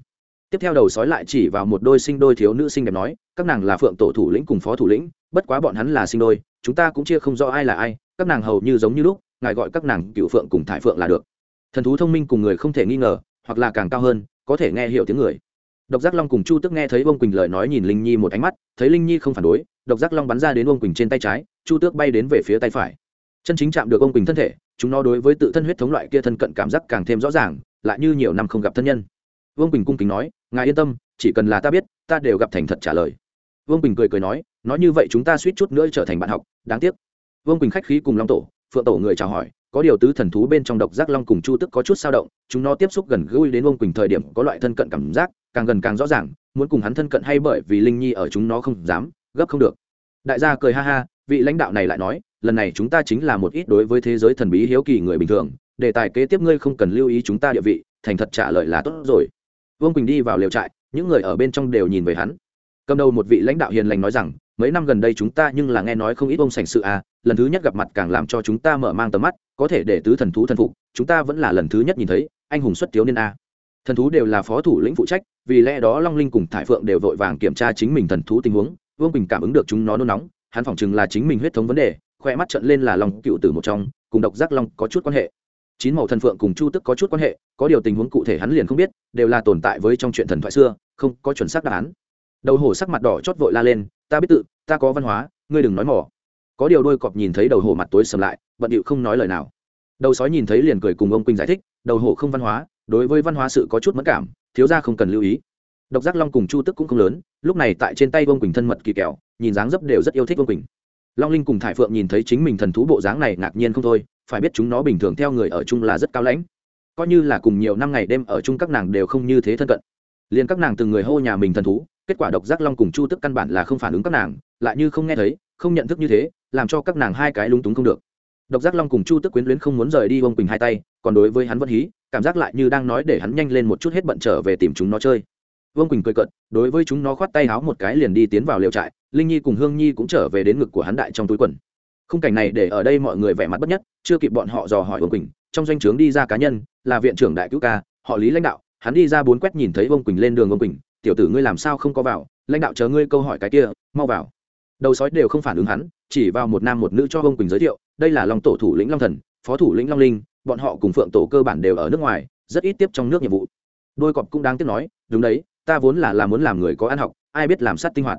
tiếp theo đầu sói lại chỉ vào một đôi sinh đôi thiếu nữ sinh đẹp nói, các nàng là phượng tổ thủ lĩnh cùng phó thủ lĩnh, bất quá bọn hắn là sinh đôi, chúng ta cũng chia không rõ ai là ai, các nàng hầu như giống như lúc, ngài gọi các nàng cựu phượng cùng thải phượng là được. Thần thú thông minh cùng người không thể nghi ngờ, hoặc là càng cao hơn, có thể nghe hiểu tiếng người. Độc giác long cùng chu tức nghe thấy vương quỳnh lời nói nhìn linh nhi một ánh mắt, thấy linh nhi không phản đối, độc giác long bắn ra đến vương quỳnh trên tay trái, chu tước bay đến về phía tay phải. Chân chính chạm được ông quỳnh thân thể, chúng nó đối với tự thân huyết thống loại kia thân cận cảm giác càng thêm rõ ràng, lại như nhiều năm không gặp thân nhân vương Bình cung kính nói ngài yên tâm chỉ cần là ta biết ta đều gặp thành thật trả lời vương Bình cười cười nói nói như vậy chúng ta suýt chút nữa trở thành bạn học đáng tiếc vương Bình khách khí cùng long tổ phượng tổ người chào hỏi có điều tứ thần thú bên trong độc giác long cùng chu tức có chút sao động chúng nó tiếp xúc gần gũi đến vương quỳnh thời điểm có loại thân cận cảm giác càng gần càng rõ ràng muốn cùng hắn thân cận hay bởi vì linh nhi ở chúng nó không dám gấp không được đại gia cười ha ha vị lãnh đạo này lại nói lần này chúng ta chính là một ít đối với thế giới thần bí hiếu kỳ người bình thường đề tài kế tiếp ngươi không cần lưu ý chúng ta địa vị thành thật trả lời là tốt rồi vương quỳnh đi vào liều trại những người ở bên trong đều nhìn về hắn cầm đầu một vị lãnh đạo hiền lành nói rằng mấy năm gần đây chúng ta nhưng là nghe nói không ít ông sành sự à lần thứ nhất gặp mặt càng làm cho chúng ta mở mang tầm mắt, có thể để tứ thần thú thần phục, chúng ta vẫn là lần thứ nhất nhìn thấy, anh hùng xuất thiếu niên a. Thần thú đều là phó thủ lĩnh phụ trách, vì lẽ đó long linh cùng thải phượng đều vội vàng kiểm tra chính mình thần thú tình huống, vương quỳnh cảm ứng được chúng nó nôn nóng, hắn phỏng chừng là chính mình huyết thống vấn đề khoe mắt trận lên là lòng cựu tử một trong, cùng độc giác long có chút quan hệ chín màu thần phượng cùng chu tức có chút quan hệ, có điều tình huống cụ thể hắn liền không biết, đều là tồn tại với trong chuyện thần thoại xưa, không có chuẩn xác đáp án. Đầu hổ sắc mặt đỏ chót vội la lên, ta biết tự, ta có văn hóa, ngươi đừng nói mỏ. Có điều đôi cọp nhìn thấy đầu hổ mặt tối sầm lại, bận điệu không nói lời nào. Đầu sói nhìn thấy liền cười cùng ông quỳnh giải thích, đầu hổ không văn hóa, đối với văn hóa sự có chút mất cảm, thiếu ra không cần lưu ý. Độc giác long cùng chu tức cũng không lớn, lúc này tại trên tay ông quỳnh thân mật kỳ kẹo, nhìn dáng dấp đều rất yêu thích ông quỳnh. Long linh cùng thải phượng nhìn thấy chính mình thần thú bộ dáng này ngạc nhiên không thôi phải biết chúng nó bình thường theo người ở chung là rất cao lãnh. Coi như là cùng nhiều năm ngày đêm ở chung các nàng đều không như thế thân cận. Liền các nàng từng người hô nhà mình thần thú, kết quả độc giác long cùng chu tức căn bản là không phản ứng các nàng, lại như không nghe thấy, không nhận thức như thế, làm cho các nàng hai cái lúng túng không được. Độc giác long cùng chu tức quyến luyến không muốn rời đi bông quỳnh hai tay, còn đối với hắn vẫn hí, cảm giác lại như đang nói để hắn nhanh lên một chút hết bận trở về tìm chúng nó chơi. Vương quỳnh cười cận đối với chúng nó khoát tay háo một cái liền đi tiến vào liều trại, linh nhi cùng hương nhi cũng trở về đến ngực của hắn đại trong túi quần khung cảnh này để ở đây mọi người vẻ mặt bất nhất, chưa kịp bọn họ dò hỏi vương quỳnh, trong doanh trướng đi ra cá nhân, là viện trưởng đại cứu ca, họ lý lãnh đạo, hắn đi ra bốn quét nhìn thấy vương quỳnh lên đường vương quỳnh, tiểu tử ngươi làm sao không có vào, lãnh đạo chờ ngươi câu hỏi cái kia, mau vào. Đầu sói đều không phản ứng hắn, chỉ vào một nam một nữ cho vương quỳnh giới thiệu, đây là long tổ thủ lĩnh long thần, phó thủ lĩnh long linh, bọn họ cùng phượng tổ cơ bản đều ở nước ngoài, rất ít tiếp trong nước nhiệm vụ. Đôi cọp cũng đáng tiếc nói, đúng đấy, ta vốn là là muốn làm người có ăn học, ai biết làm sát tinh hoạt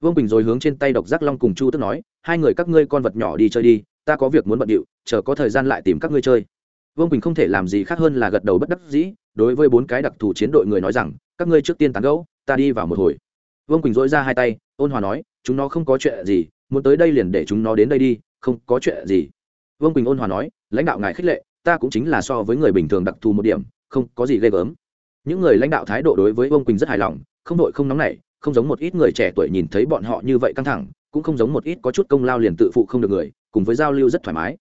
vương bình rồi hướng trên tay độc giác long cùng chu tức nói, hai người các ngươi con vật nhỏ đi chơi đi, ta có việc muốn bận điệu, chờ có thời gian lại tìm các ngươi chơi. Vương bình không thể làm gì khác hơn là gật đầu bất đắc dĩ, đối với bốn cái đặc thù chiến đội người nói rằng, các ngươi trước tiên tán gẫu, ta đi vào một hồi. Vương quỳnh dỗi ra hai tay, ôn hòa nói, chúng nó không có chuyện gì, muốn tới đây liền để chúng nó đến đây đi, không có chuyện gì. Vương quỳnh ôn hòa nói, lãnh đạo ngài khích lệ, ta cũng chính là so với người bình thường đặc thù một điểm, không có gì ghê gớm. Những người lãnh đạo thái độ đối với vương quỳnh rất hài lòng, không đội không nóng nảy không giống một ít người trẻ tuổi nhìn thấy bọn họ như vậy căng thẳng, cũng không giống một ít có chút công lao liền tự phụ không được người, cùng với giao lưu rất thoải mái.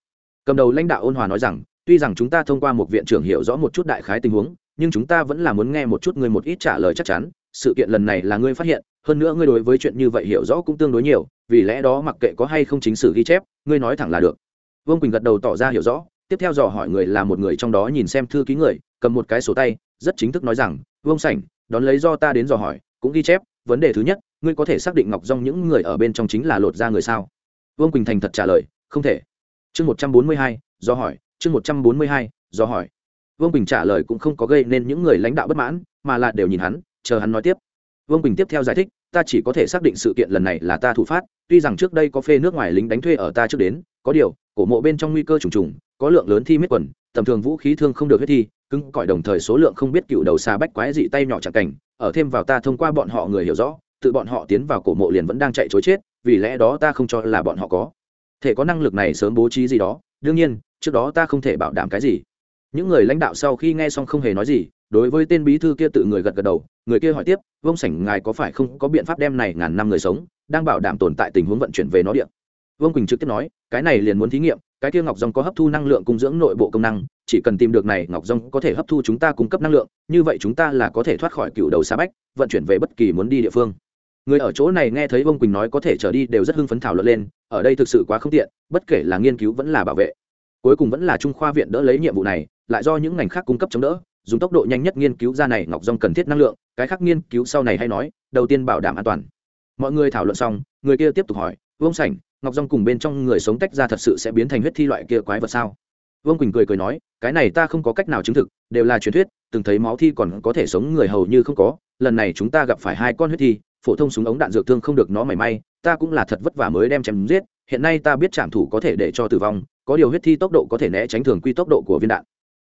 Cầm đầu lãnh đạo ôn hòa nói rằng, tuy rằng chúng ta thông qua một viện trưởng hiểu rõ một chút đại khái tình huống, nhưng chúng ta vẫn là muốn nghe một chút người một ít trả lời chắc chắn, sự kiện lần này là ngươi phát hiện, hơn nữa ngươi đối với chuyện như vậy hiểu rõ cũng tương đối nhiều, vì lẽ đó mặc kệ có hay không chính sử ghi chép, ngươi nói thẳng là được. Vương quỳnh gật đầu tỏ ra hiểu rõ, tiếp theo dò hỏi người là một người trong đó nhìn xem thư ký người, cầm một cái sổ tay, rất chính thức nói rằng, vương sảnh, đón lấy do ta đến dò hỏi, cũng ghi chép vấn đề thứ nhất, ngươi có thể xác định ngọc rong những người ở bên trong chính là lột ra người sao? Vương quỳnh thành thật trả lời, không thể. Chương một trăm bốn mươi hai, do hỏi. Chương một trăm bốn mươi hai, do hỏi. Vương quỳnh trả lời cũng không có gây nên những người lãnh đạo bất mãn, mà là đều nhìn hắn, chờ hắn nói tiếp. Vương quỳnh tiếp theo giải thích, ta chỉ có thể xác định sự kiện lần này là ta thủ phát, tuy rằng trước đây có phê nước ngoài lính đánh thuê ở ta trước đến, có điều, cổ mộ bên trong nguy cơ trùng trùng, có lượng lớn thi miết quần, tầm thường vũ khí thương không được huyết thi cứng cỏi đồng thời số lượng không biết cựu đầu xa bách quái dị tay nhỏ chẳng cảnh, ở thêm vào ta thông qua bọn họ người hiểu rõ, tự bọn họ tiến vào cổ mộ liền vẫn đang chạy chối chết, vì lẽ đó ta không cho là bọn họ có. Thể có năng lực này sớm bố trí gì đó, đương nhiên, trước đó ta không thể bảo đảm cái gì. Những người lãnh đạo sau khi nghe xong không hề nói gì, đối với tên bí thư kia tự người gật gật đầu, người kia hỏi tiếp vông sảnh, ngài có phải không có biện pháp đem này ngàn năm người sống, đang bảo đảm tồn tại tình huống vận chuyển về nó điện vương quỳnh trực tiếp nói, cái này liền muốn thí nghiệm, cái kia ngọc dòng có hấp thu năng lượng cung dưỡng nội bộ công năng chỉ cần tìm được này, ngọc rong có thể hấp thu chúng ta cung cấp năng lượng, như vậy chúng ta là có thể thoát khỏi cựu đầu xa bách, vận chuyển về bất kỳ muốn đi địa phương. Người ở chỗ này nghe thấy ông quỳnh nói có thể trở đi đều rất hưng phấn thảo luận lên, ở đây thực sự quá không tiện, bất kể là nghiên cứu vẫn là bảo vệ. Cuối cùng vẫn là trung khoa viện đỡ lấy nhiệm vụ này, lại do những ngành khác cung cấp chống đỡ, dùng tốc độ nhanh nhất nghiên cứu ra này, ngọc rong cần thiết năng lượng, cái khác nghiên cứu sau này hay nói, đầu tiên bảo đảm an toàn. Mọi người thảo luận xong, người kia tiếp tục hỏi, vương sảnh, ngọc rong cùng bên trong người sống tách ra thật sự sẽ biến thành huyết thi loại kia quái vật sao? Vương quỳnh cười cười nói cái này ta không có cách nào chứng thực đều là truyền thuyết từng thấy máu thi còn có thể sống người hầu như không có lần này chúng ta gặp phải hai con huyết thi phổ thông súng ống đạn dược thương không được nó mảy may ta cũng là thật vất vả mới đem chém giết hiện nay ta biết trảm thủ có thể để cho tử vong có điều huyết thi tốc độ có thể né tránh thường quy tốc độ của viên đạn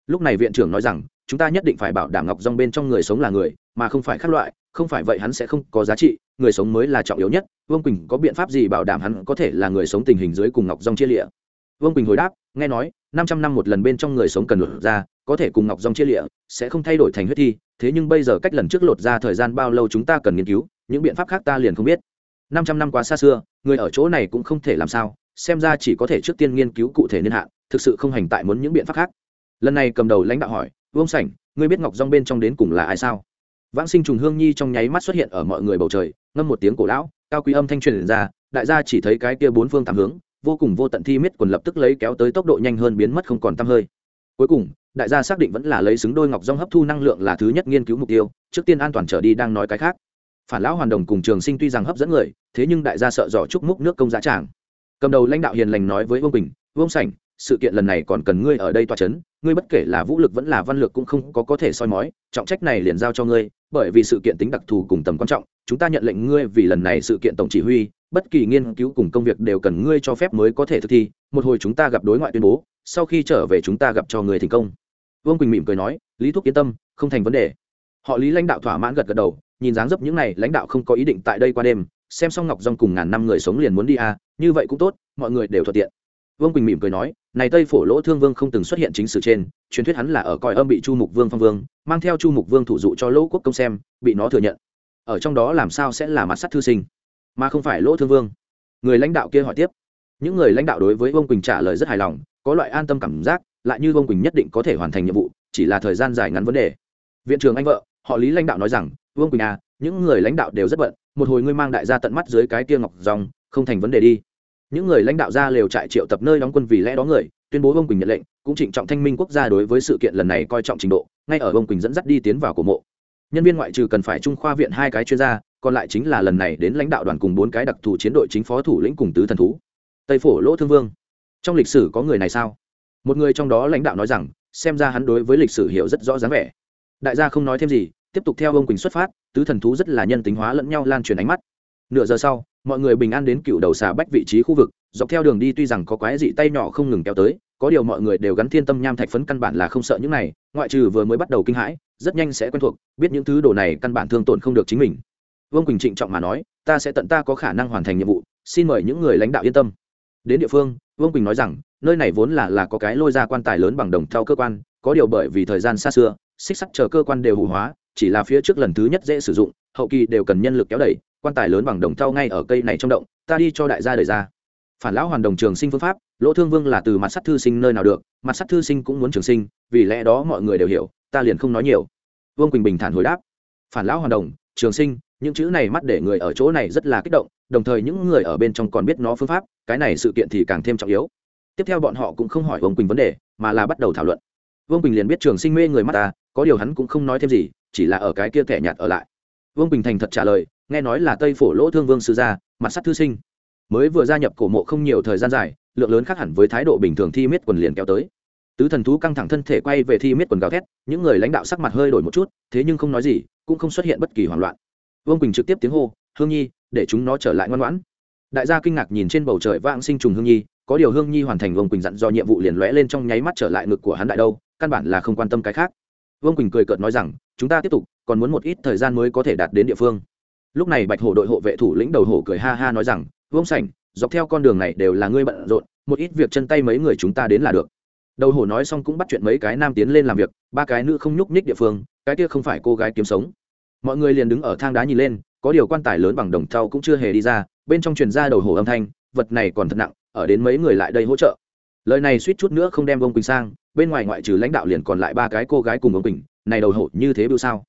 lúc này viện trưởng nói rằng chúng ta nhất định phải bảo đảm ngọc rong bên trong người sống là người mà không phải khác loại không phải vậy hắn sẽ không có giá trị người sống mới là trọng yếu nhất vương quỳnh có biện pháp gì bảo đảm hắn có thể là người sống tình hình dưới cùng ngọc rong chia lịa vương quỳnh hồi đáp nghe nói năm trăm năm một lần bên trong người sống cần lột ra, có thể cùng ngọc rong chia lịa, sẽ không thay đổi thành huyết thi, thế nhưng bây giờ cách lần trước lột ra thời gian bao lâu chúng ta cần nghiên cứu, những biện pháp khác ta liền không biết. Năm trăm năm quá xa xưa, người ở chỗ này cũng không thể làm sao, xem ra chỉ có thể trước tiên nghiên cứu cụ thể niên hạn, thực sự không hành tại muốn những biện pháp khác. Lần này cầm đầu lãnh đạo hỏi, vương sảnh, ngươi biết ngọc rong bên trong đến cùng là ai sao? Vãng sinh trùng hương nhi trong nháy mắt xuất hiện ở mọi người bầu trời, ngâm một tiếng cổ lão, cao quý âm thanh truyền ra, đại gia chỉ thấy cái kia bốn phương tám hướng vô cùng vô tận thi miết quần lập tức lấy kéo tới tốc độ nhanh hơn biến mất không còn tăm hơi. Cuối cùng, đại gia xác định vẫn là lấy xứng đôi ngọc rong hấp thu năng lượng là thứ nhất nghiên cứu mục tiêu, trước tiên an toàn trở đi đang nói cái khác. Phản lão hoàn đồng cùng trường sinh tuy rằng hấp dẫn người, thế nhưng đại gia sợ dò chúc múc nước công giá tràng. Cầm đầu lãnh đạo hiền lành nói với vương bình vương sảnh, sự kiện lần này còn cần ngươi ở đây tòa c h ấ n ngươi bất kể là vũ lực vẫn là văn lực cũng không có có thể soi mói, trọng trách này liền giao cho ngươi bởi vì sự kiện tính đặc thù cùng tầm quan trọng, chúng ta nhận lệnh ngươi vì lần này sự kiện tổng chỉ huy, bất kỳ nghiên cứu cùng công việc đều cần ngươi cho phép mới có thể thực thi, một hồi chúng ta gặp đối ngoại tuyên bố, sau khi trở về chúng ta gặp cho người thành công. Vương quỳnh mỉm cười nói, lý thúc yên tâm, không thành vấn đề. Họ lý lãnh đạo thỏa mãn gật gật đầu, nhìn dáng dấp những n à y lãnh đạo không có ý định tại đây qua đêm, xem xong ngọc dung cùng ngàn năm người sống liền muốn đi à như vậy cũng tốt, mọi người đều thuận tiện vương quỳnh mỉm cười nói, này tây phổ lỗ thương vương không từng xuất hiện chính sử trên, truyền thuyết hắn là ở coi âm bị chu mục vương phong vương, mang theo chu mục vương thủ dụ cho lỗ quốc công xem, bị nó thừa nhận. Ở trong đó làm sao sẽ là mặt sắt thư sinh, mà không phải lỗ thương vương? Người lãnh đạo kia hỏi tiếp. Những người lãnh đạo đối với vương quỳnh trả lời rất hài lòng, có loại an tâm cảm giác, lại như vương quỳnh nhất định có thể hoàn thành nhiệm vụ, chỉ là thời gian dài ngắn vấn đề. Viện trưởng anh vợ, họ lý lãnh đạo nói rằng, vương quỳnh à những người lãnh đạo đều rất bận, một hồi ngươi mang đại gia tận mắt dưới cái kia ngọc dòng không thành vấn đề đi những người lãnh đạo ra lều trại triệu tập nơi đóng quân vì lẽ đó người, tuyên bố ông quỳnh nhận lệnh, cũng trịnh trọng thanh minh quốc gia đối với sự kiện lần này coi trọng trình độ, ngay ở ông quỳnh dẫn dắt đi tiến vào cổ mộ. Nhân viên ngoại trừ cần phải trung khoa viện hai cái chuyên gia, còn lại chính là lần này đến lãnh đạo đoàn cùng bốn cái đặc thù chiến đội chính phó thủ lĩnh cùng tứ thần thú. Tây phổ lỗ thương vương. Trong lịch sử có người này sao? Một người trong đó lãnh đạo nói rằng, xem ra hắn đối với lịch sử hiểu rất rõ dáng vẻ. Đại gia không nói thêm gì, tiếp tục theo ông quỳnh xuất phát, tứ thần thú rất là nhân tính hóa lẫn nhau lan truyền ánh mắt. Nửa giờ sau mọi người bình an đến cựu đầu xà bách vị trí khu vực, dọc theo đường đi tuy rằng có quái dị tay nhỏ không ngừng kéo tới, có điều mọi người đều gắn thiên tâm nham thạch phấn căn bản là không sợ những này, ngoại trừ vừa mới bắt đầu kinh hãi, rất nhanh sẽ quen thuộc, biết những thứ đồ này căn bản thương tổn không được chính mình. Vương quỳnh trịnh trọng mà nói, ta sẽ tận ta có khả năng hoàn thành nhiệm vụ, xin mời những người lãnh đạo yên tâm. Đến địa phương, vương quỳnh nói rằng, nơi này vốn là là có cái lôi ra quan tài lớn bằng đồng theo cơ quan, có điều bởi vì thời gian xa xưa, xích sắt chờ cơ quan đều hủ hóa, chỉ là phía trước lần thứ nhất dễ sử dụng, hậu kỳ đều cần nhân lực kéo đẩy quan tài lớn bằng đồng thau ngay ở cây này trong động, ta đi cho đại gia đời ra. Phản lão hoàn đồng trường sinh phương pháp, lỗ thương vương là từ mặt sắt thư sinh nơi nào được, mặt sắt thư sinh cũng muốn trường sinh, vì lẽ đó mọi người đều hiểu, ta liền không nói nhiều. Vương quỳnh bình thản hồi đáp. Phản lão hoàn đồng, trường sinh, những chữ này mắt để người ở chỗ này rất là kích động, đồng thời những người ở bên trong còn biết nó phương pháp, cái này sự kiện thì càng thêm trọng yếu. Tiếp theo bọn họ cũng không hỏi vương quỳnh vấn đề, mà là bắt đầu thảo luận. Vương quỳnh liền biết trường sinh mê người mắt ta, có điều hắn cũng không nói thêm gì, chỉ là ở cái kia thẻ nhạt ở lại vương Bình thành thật trả lời nghe nói là tây phổ lỗ thương vương sư gia mặt sắt thư sinh mới vừa gia nhập cổ mộ không nhiều thời gian dài lượng lớn khác hẳn với thái độ bình thường thi miết quần liền kéo tới tứ thần thú căng thẳng thân thể quay về thi miết quần gào thét những người lãnh đạo sắc mặt hơi đổi một chút thế nhưng không nói gì cũng không xuất hiện bất kỳ hoảng loạn vương quỳnh trực tiếp tiếng hô hương nhi để chúng nó trở lại ngoan ngoãn đại gia kinh ngạc nhìn trên bầu trời vang sinh trùng hương nhi có điều hương nhi hoàn thành vương quỳnh dặn do nhiệm vụ liền lóe lên trong nháy mắt trở lại ngực của hắn đại đâu căn bản là không quan tâm cái khác vương quỳnh cười cợt nói rằng chúng ta tiếp tục, còn muốn một ít thời gian mới có thể đạt đến địa phương. Lúc này bạch hổ đội hộ vệ thủ lĩnh đầu hổ cười ha ha nói rằng, vương sảnh, dọc theo con đường này đều là ngươi bận rộn, một ít việc chân tay mấy người chúng ta đến là được. Đầu hổ nói xong cũng bắt chuyện mấy cái nam tiến lên làm việc, ba cái nữ không nhúc nhích địa phương, cái kia không phải cô gái kiếm sống. Mọi người liền đứng ở thang đá nhìn lên, có điều quan tài lớn bằng đồng thau cũng chưa hề đi ra, bên trong truyền ra đầu hổ âm thanh, vật này còn thật nặng, ở đến mấy người lại đây hỗ trợ. Lời này suýt chút nữa không đem vương quỳnh sang, bên ngoài ngoại trừ lãnh đạo liền còn lại ba cái cô gái cùng ông quỳnh này đầu hổ như thế bưu sao?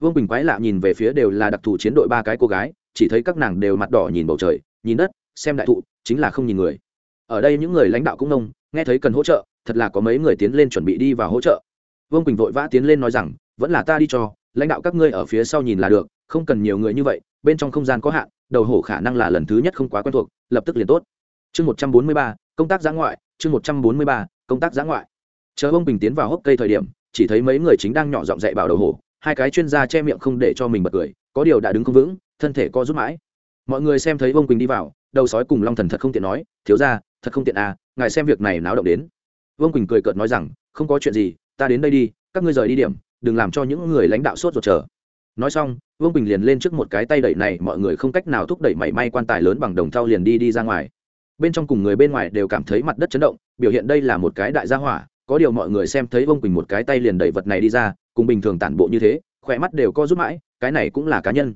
Vương quỳnh quái lạ nhìn về phía đều là đặc thù chiến đội ba cái cô gái, chỉ thấy các nàng đều mặt đỏ nhìn bầu trời, nhìn đất, xem đại thụ, chính là không nhìn người. Ở đây những người lãnh đạo cũng nông, nghe thấy cần hỗ trợ, thật là có mấy người tiến lên chuẩn bị đi vào hỗ trợ. Vương quỳnh vội vã tiến lên nói rằng, vẫn là ta đi cho, lãnh đạo các ngươi ở phía sau nhìn là được, không cần nhiều người như vậy, bên trong không gian có hạn, đầu hổ khả năng là lần thứ nhất không quá quen thuộc, lập tức liền tốt. Chương một trăm bốn mươi ba, công tác giã ngoại, chương một trăm bốn mươi ba, công tác giã ngoại. Chờ ông bình tiến vào hốc cây thời điểm chỉ thấy mấy người chính đang nhỏ giọng dạy bảo đầu hổ, hai cái chuyên gia che miệng không để cho mình bật cười, có điều đã đứng không vững, thân thể co rút mãi. Mọi người xem thấy vương quỳnh đi vào, đầu sói cùng long thần thật không tiện nói, thiếu ra thật không tiện à ngài xem việc này náo động đến. Vương quỳnh cười cợt nói rằng, không có chuyện gì, ta đến đây đi, các ngươi rời đi điểm, đừng làm cho những người lãnh đạo sốt ruột chờ. Nói xong, vương quỳnh liền lên trước một cái tay đẩy này, mọi người không cách nào thúc đẩy mảy may quan tài lớn bằng đồng thau liền đi đi ra ngoài. Bên trong cùng người bên ngoài đều cảm thấy mặt đất chấn động, biểu hiện đây là một cái đại gia hỏa có điều mọi người xem thấy vương quỳnh một cái tay liền đẩy vật này đi ra, cùng bình thường tản bộ như thế, khỏe mắt đều co rút mãi, cái này cũng là cá nhân.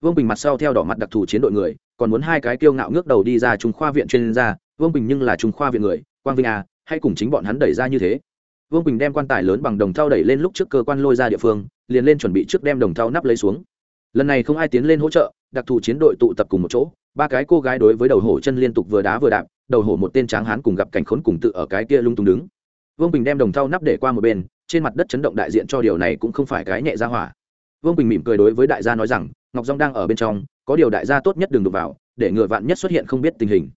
Vương bình mặt sau theo đỏ mặt đặc thù chiến đội người, còn muốn hai cái kiêu ngạo ngước đầu đi ra trung khoa viện chuyên gia, vương bình nhưng là trung khoa viện người, quang vinh à hay cùng chính bọn hắn đẩy ra như thế. Vương bình đem quan tài lớn bằng đồng thau đẩy lên lúc trước cơ quan lôi ra địa phương, liền lên chuẩn bị trước đem đồng thau nắp lấy xuống. Lần này không ai tiến lên hỗ trợ, đặc thù chiến đội tụ tập cùng một chỗ, ba cái cô gái đối với đầu hổ chân liên tục vừa đá vừa đạp, đầu hổ một tên tráng hán cùng gặp cảnh khốn cùng tự ở cái kia lung tung đứng vương bình đem đồng thau nắp để qua một bên trên mặt đất chấn động đại diện cho điều này cũng không phải cái nhẹ ra hỏa vương bình mỉm cười đối với đại gia nói rằng ngọc dong đang ở bên trong có điều đại gia tốt nhất đừng đụng vào để ngựa vạn nhất xuất hiện không biết tình hình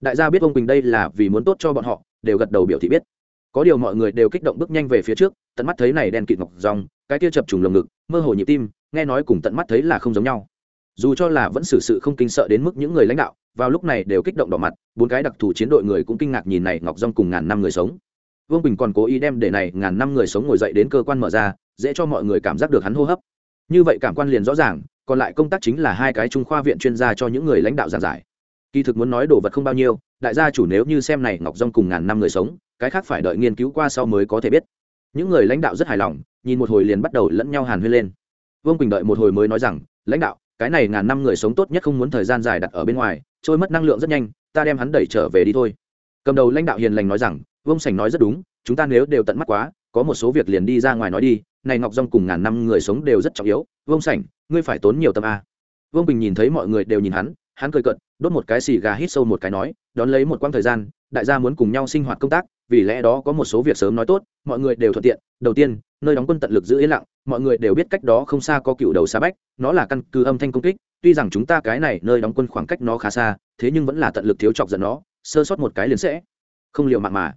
đại gia biết vương bình đây là vì muốn tốt cho bọn họ đều gật đầu biểu thị biết có điều mọi người đều kích động bước nhanh về phía trước tận mắt thấy này đen kịt ngọc dòng cái kia chập trùng lồng ngực mơ hồ nhịp tim nghe nói cùng tận mắt thấy là không giống nhau dù cho là vẫn xử sự không kinh sợ đến mức những người lãnh đạo vào lúc này đều kích động đỏ mặt bốn cái đặc thù chiến đội người cũng kinh ngạc nhìn này ngọc dòng cùng ngàn năm người sống vương bình còn cố ý đem để này ngàn năm người sống ngồi dậy đến cơ quan mở ra dễ cho mọi người cảm giác được hắn hô hấp như vậy cảm quan liền rõ ràng còn lại công tác chính là hai cái trung khoa viện chuyên gia cho những người lãnh đạo giảng giải kỳ thực muốn nói đồ vật không bao nhiêu đại gia chủ nếu như xem này ngọc dong cùng ngàn năm người sống cái khác phải đợi nghiên cứu qua sau mới có thể biết những người lãnh đạo rất hài lòng nhìn một hồi liền bắt đầu lẫn nhau hàn huyên lên vương quỳnh đợi một hồi mới nói rằng lãnh đạo cái này ngàn năm người sống tốt nhất không muốn thời gian dài đặt ở bên ngoài trôi mất năng lượng rất nhanh ta đem hắn đẩy trở về đi thôi cầm đầu lãnh đạo hiền lành nói rằng vương sành nói rất đúng, chúng ta nếu đều tận mắt quá, có một số việc liền đi ra ngoài nói đi, này ngọc dong cùng ngàn năm người sống đều rất trọng yếu. Vương sảnh, ngươi phải tốn nhiều tâm a. Vương bình nhìn thấy mọi người đều nhìn hắn hắn cười cận đốt một cái xì gà hít sâu một cái nói, đón lấy một quãng thời gian, đại gia muốn cùng nhau sinh hoạt công tác, vì lẽ đó có một số việc sớm nói tốt, mọi người đều thuận tiện. Đầu tiên, nơi đóng quân tận lực giữ yên lặng, mọi người đều biết cách đó không xa có cựu đầu xa bách, nó là căn cứ âm thanh công kích, tuy rằng chúng ta cái này nơi đóng quân khoảng cách nó khá xa, thế nhưng vẫn là tận lực thiếu chọc giận nó, sơ sót một cái liền sẽ không liệu mạng mà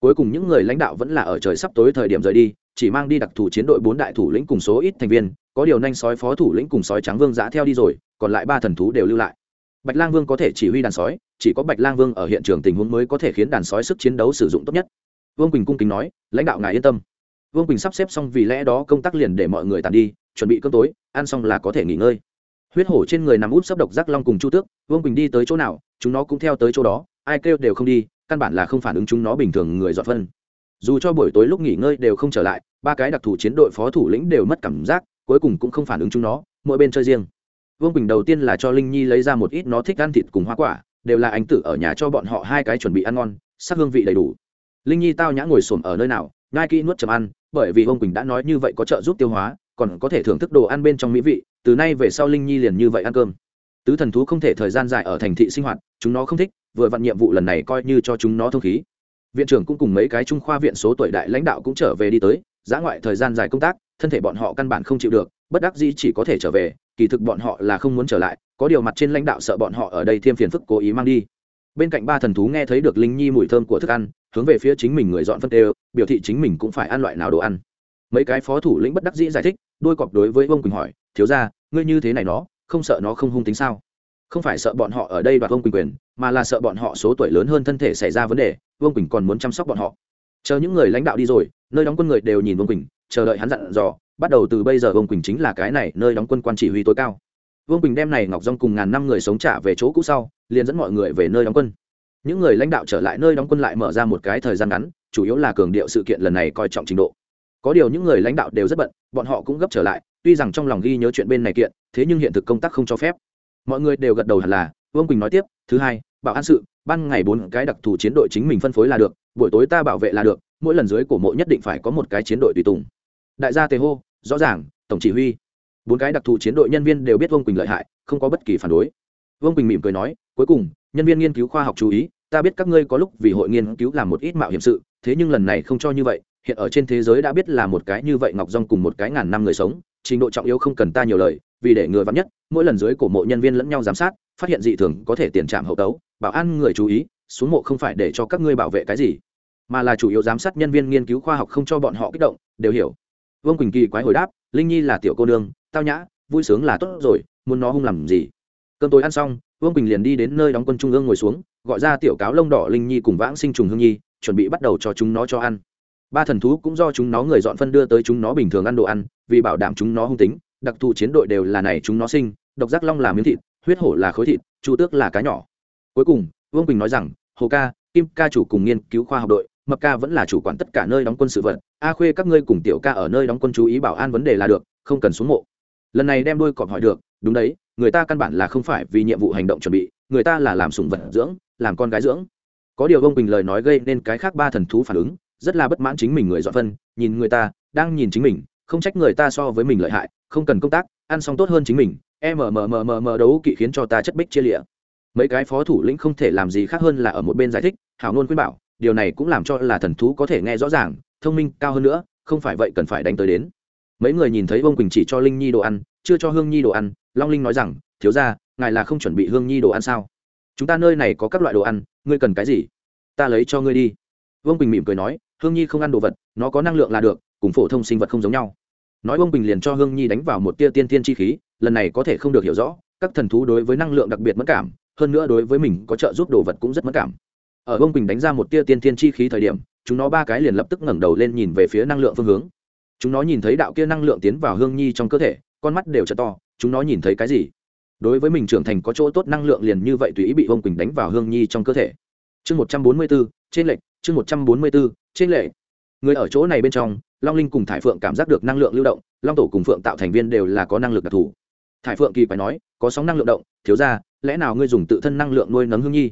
cuối cùng những người lãnh đạo vẫn là ở trời sắp tối thời điểm rời đi, chỉ mang đi đặc thù chiến đội bốn đại thủ lĩnh cùng số ít thành viên, có điều nhanh sói phó thủ lĩnh cùng sói trắng vương giã theo đi rồi, còn lại ba thần thú đều lưu lại. Bạch lang vương có thể chỉ huy đàn sói, chỉ có bạch lang vương ở hiện trường tình huống mới có thể khiến đàn sói sức chiến đấu sử dụng tốt nhất. Vương quỳnh cung kính nói, lãnh đạo ngài yên tâm. Vương quỳnh sắp xếp xong vì lẽ đó công tác liền để mọi người tàn đi, chuẩn bị cơm tối, ăn xong là có thể nghỉ ngơi. Huyết hổ trên người nằm út sắp độc giác long cùng chu tước, vương quỳnh đi tới chỗ nào, chúng nó cũng theo tới chỗ đó, ai kêu đều không đi căn bản là không phản ứng chúng nó bình thường người dọn phân. Dù cho buổi tối lúc nghỉ ngơi đều không trở lại, ba cái đặc thù chiến đội phó thủ lĩnh đều mất cảm giác, cuối cùng cũng không phản ứng chúng nó, mỗi bên chơi riêng. Vương bình đầu tiên là cho linh nhi lấy ra một ít nó thích ăn thịt cùng hoa quả, đều là anh tử ở nhà cho bọn họ hai cái chuẩn bị ăn ngon, sắc hương vị đầy đủ. Linh nhi tao nhã ngồi xổm ở nơi nào ngai kỹ nuốt chầm ăn, bởi vì vương quỳnh đã nói như vậy có trợ giúp tiêu hóa, còn có thể thưởng thức đồ ăn bên trong mỹ vị, từ nay về sau linh nhi liền như vậy ăn cơm tứ thần thú không thể thời gian dài ở thành thị sinh hoạt, chúng nó không thích, vừa vặn nhiệm vụ lần này coi như cho chúng nó thông khí. Viện trưởng cũng cùng mấy cái trung khoa viện số tuổi đại lãnh đạo cũng trở về đi tới giã ngoại thời gian dài công tác, thân thể bọn họ căn bản không chịu được, bất đắc dĩ chỉ có thể trở về, kỳ thực bọn họ là không muốn trở lại, có điều mặt trên lãnh đạo sợ bọn họ ở đây thêm phiền phức cố ý mang đi. Bên cạnh ba thần thú nghe thấy được linh nhi mùi thơm của thức ăn, hướng về phía chính mình người dọn phân tê biểu thị chính mình cũng phải ăn loại nào đồ ăn. Mấy cái phó thủ lĩnh bất đắc dĩ giải thích, đôi cọp đối với ông quỳnh hỏi, thiếu ra ngươi như thế này nó không sợ nó không hung tính sao? Không phải sợ bọn họ ở đây đoạt Vương quỳnh quyền, mà là sợ bọn họ số tuổi lớn hơn thân thể xảy ra vấn đề, vương quỳnh còn muốn chăm sóc bọn họ. Chờ những người lãnh đạo đi rồi, nơi đóng quân người đều nhìn vương quỳnh, chờ đợi hắn dặn dò, bắt đầu từ bây giờ vương quỳnh chính là cái này, nơi đóng quân quan chỉ huy tối cao. Vương quỳnh đem này ngọc dong cùng ngàn năm người sống trả về chỗ cũ sau, liền dẫn mọi người về nơi đóng quân. Những người lãnh đạo trở lại nơi đóng quân lại mở ra một cái thời gian ngắn, chủ yếu là cường điệu sự kiện lần này coi trọng trình độ. Có điều những người lãnh đạo đều rất bận, bọn họ cũng gấp trở lại tuy rằng trong lòng ghi nhớ chuyện bên này kiện, thế nhưng hiện thực công tác không cho phép. Mọi người đều gật đầu hẳn là, vương quỳnh nói tiếp, thứ hai, bảo an sự, ban ngày bốn cái đặc thù chiến đội chính mình phân phối là được, buổi tối ta bảo vệ là được, mỗi lần dưới cổ mộ nhất định phải có một cái chiến đội tùy tùng. Đại gia tề hô, rõ ràng, tổng chỉ huy. Bốn cái đặc thù chiến đội nhân viên đều biết vương quỳnh lợi hại, không có bất kỳ phản đối. Vương quỳnh mỉm cười nói, cuối cùng, nhân viên nghiên cứu khoa học chú ý, ta biết các ngươi có lúc vì hội nghiên cứu làm một ít mạo hiểm sự, thế nhưng lần này không cho như vậy, hiện ở trên thế giới đã biết là một cái như vậy ngọc rong cùng một cái ngàn năm người sống trình độ trọng yếu không cần ta nhiều lời, vì để người vắn nhất, mỗi lần dưới cổ mộ nhân viên lẫn nhau giám sát, phát hiện dị thường có thể tiền trạm hậu tấu, bảo an người chú ý, xuống mộ không phải để cho các ngươi bảo vệ cái gì, mà là chủ yếu giám sát nhân viên nghiên cứu khoa học không cho bọn họ kích động, đều hiểu. Vương quỳnh kỳ quái hồi đáp, linh nhi là tiểu cô nương, tao nhã, vui sướng là tốt rồi, muốn nó hung làm gì? Cơm tối ăn xong, vương quỳnh liền đi đến nơi đóng quân trung ương ngồi xuống, gọi ra tiểu cáo lông đỏ linh nhi cùng vãng sinh trùng hương nhi, chuẩn bị bắt đầu cho chúng nó cho ăn ba thần thú cũng do chúng nó người dọn phân đưa tới chúng nó bình thường ăn đồ ăn, vì bảo đảm chúng nó hung tính, đặc thù chiến đội đều là này chúng nó sinh, độc giác long là miếng thịt, huyết hổ là khối thịt, chu tước là cá nhỏ. Cuối cùng, vương quỳnh nói rằng, hồ ca, kim ca chủ cùng nghiên cứu khoa học đội, mập ca vẫn là chủ quản tất cả nơi đóng quân sự vật, a khuê các ngươi cùng tiểu ca ở nơi đóng quân chú ý bảo an vấn đề là được, không cần xuống mộ. Lần này đem đôi cọp hỏi được, đúng đấy, người ta căn bản là không phải vì nhiệm vụ hành động chuẩn bị, người ta là làm sùng vật dưỡng, làm con gái dưỡng. Có điều ông bình lời nói gây nên cái khác ba thần thú phản ứng rất là bất mãn chính mình người dọn phân, nhìn người ta đang nhìn chính mình, không trách người ta so với mình lợi hại, không cần công tác, ăn xong tốt hơn chính mình mmmmm đấu kỵ khiến cho ta chất bích chia lịa. Mấy cái phó thủ lĩnh không thể làm gì khác hơn là ở một bên giải thích, hảo nôn khuyên bảo, điều này cũng làm cho là thần thú có thể nghe rõ ràng, thông minh, cao hơn nữa, không phải vậy cần phải đánh tới đến. Mấy người nhìn thấy vương quỳnh chỉ cho linh nhi đồ ăn, chưa cho hương nhi đồ ăn, long linh nói rằng, thiếu ra ngài là không chuẩn bị hương nhi đồ ăn sao? Chúng ta nơi này có các loại đồ ăn, ngươi cần cái gì? Ta lấy cho ngươi đi. Vương quỳnh mỉm cười nói hương nhi không ăn đồ vật, nó có năng lượng là được, cùng phổ thông sinh vật không giống nhau. Nói vương Bình liền cho hương nhi đánh vào một tia tiên tiên chi khí, lần này có thể không được hiểu rõ, các thần thú đối với năng lượng đặc biệt mất cảm, hơn nữa đối với mình có trợ giúp đồ vật cũng rất mất cảm. Ở vương Bình đánh ra một tia tiên tiên chi khí thời điểm, chúng nó ba cái liền lập tức ngẩng đầu lên nhìn về phía năng lượng phương hướng. Chúng nó nhìn thấy đạo kia năng lượng tiến vào hương nhi trong cơ thể, con mắt đều t to, chúng nó nhìn thấy cái gì? Đối với mình trưởng thành có chỗ tốt năng lượng liền như vậy tùy ý bị vương quỳnh đánh vào hương nhi trong cơ thể. Chương một trăm bốn mươi bốn trên lệnh chương một trăm bốn mươi bốn trên lệ người ở chỗ này bên trong, long linh cùng thải phượng cảm giác được năng lượng lưu động, long tổ cùng phượng tạo thành viên đều là có năng lực đặc thù. Thải phượng kỳ phải nói, có sóng năng lượng động, thiếu ra lẽ nào ngươi dùng tự thân năng lượng nuôi nấng hương nhi?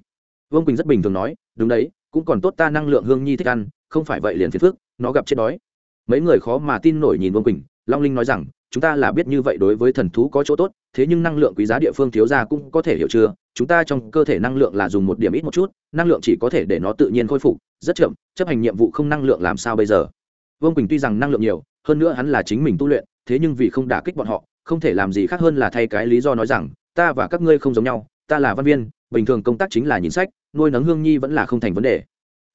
Vương quỳnh rất bình thường nói, đúng đấy, cũng còn tốt ta năng lượng hương nhi thích ăn, không phải vậy liền phiền phước nó gặp chết đói. Mấy người khó mà tin nổi nhìn vương quỳnh, long linh nói rằng, chúng ta là biết như vậy đối với thần thú có chỗ tốt, thế nhưng năng lượng quý giá địa phương thiếu ra cũng có thể hiểu chưa? Chúng ta trong cơ thể năng lượng là dùng một điểm ít một chút, năng lượng chỉ có thể để nó tự nhiên khôi phục, rất chậm, chấp hành nhiệm vụ không năng lượng làm sao bây giờ? Vương quỳnh tuy rằng năng lượng nhiều, hơn nữa hắn là chính mình tu luyện, thế nhưng vì không đả kích bọn họ, không thể làm gì khác hơn là thay cái lý do nói rằng, ta và các ngươi không giống nhau, ta là văn viên, bình thường công tác chính là nhìn sách, nuôi nấng hương nhi vẫn là không thành vấn đề.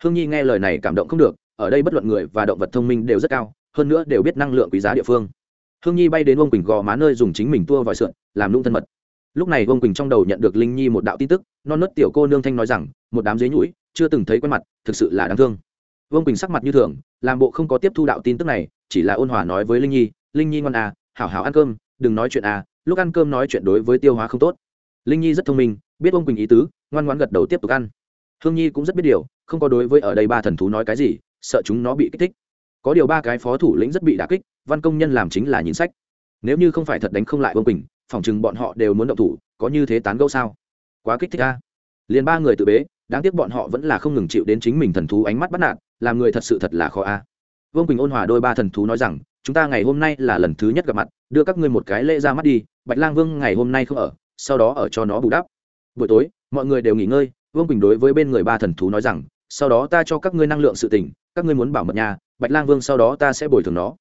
Hương nhi nghe lời này cảm động không được, ở đây bất luận người và động vật thông minh đều rất cao, hơn nữa đều biết năng lượng quý giá địa phương. Hương nhi bay đến ông quỳnh gò má nơi dùng chính mình tua vòi sượn, làm lung thân mật lúc này vương quỳnh trong đầu nhận được linh nhi một đạo tin tức, non nớt tiểu cô nương thanh nói rằng, một đám dế nhũi chưa từng thấy quen mặt, thực sự là đáng thương. Vương quỳnh sắc mặt như thường, làm bộ không có tiếp thu đạo tin tức này, chỉ là ôn hòa nói với linh nhi linh nhi ngon à hảo hảo ăn cơm, đừng nói chuyện à lúc ăn cơm nói chuyện đối với tiêu hóa không tốt. Linh nhi rất thông minh, biết vương quỳnh ý tứ, ngoan ngoãn gật đầu tiếp tục ăn. Hương nhi cũng rất biết điều, không có đối với ở đây ba thần thú nói cái gì, sợ chúng nó bị kích thích. Có điều ba cái phó thủ lĩnh rất bị đả kích, văn công nhân làm chính là nhìn sách. Nếu như không phải thật đánh không lại vương quỳnh phỏng chừng bọn họ đều muốn động thủ, có như thế tán gẫu sao? Quá kích thích a. Liền ba người tự bế, đáng tiếc bọn họ vẫn là không ngừng chịu đến chính mình thần thú ánh mắt bắt nạt, làm người thật sự thật là khó a. Vương quỳnh ôn hòa đôi ba thần thú nói rằng, chúng ta ngày hôm nay là lần thứ nhất gặp mặt, đưa các ngươi một cái lễ ra mắt đi, bạch lang vương ngày hôm nay không ở, sau đó ở cho nó bù đắp. Buổi tối, mọi người đều nghỉ ngơi, vương quỳnh đối với bên người ba thần thú nói rằng, sau đó ta cho các ngươi năng lượng sự tỉnh các ngươi muốn bảo mật nhà, bạch lang vương sau đó ta sẽ bồi thường nó.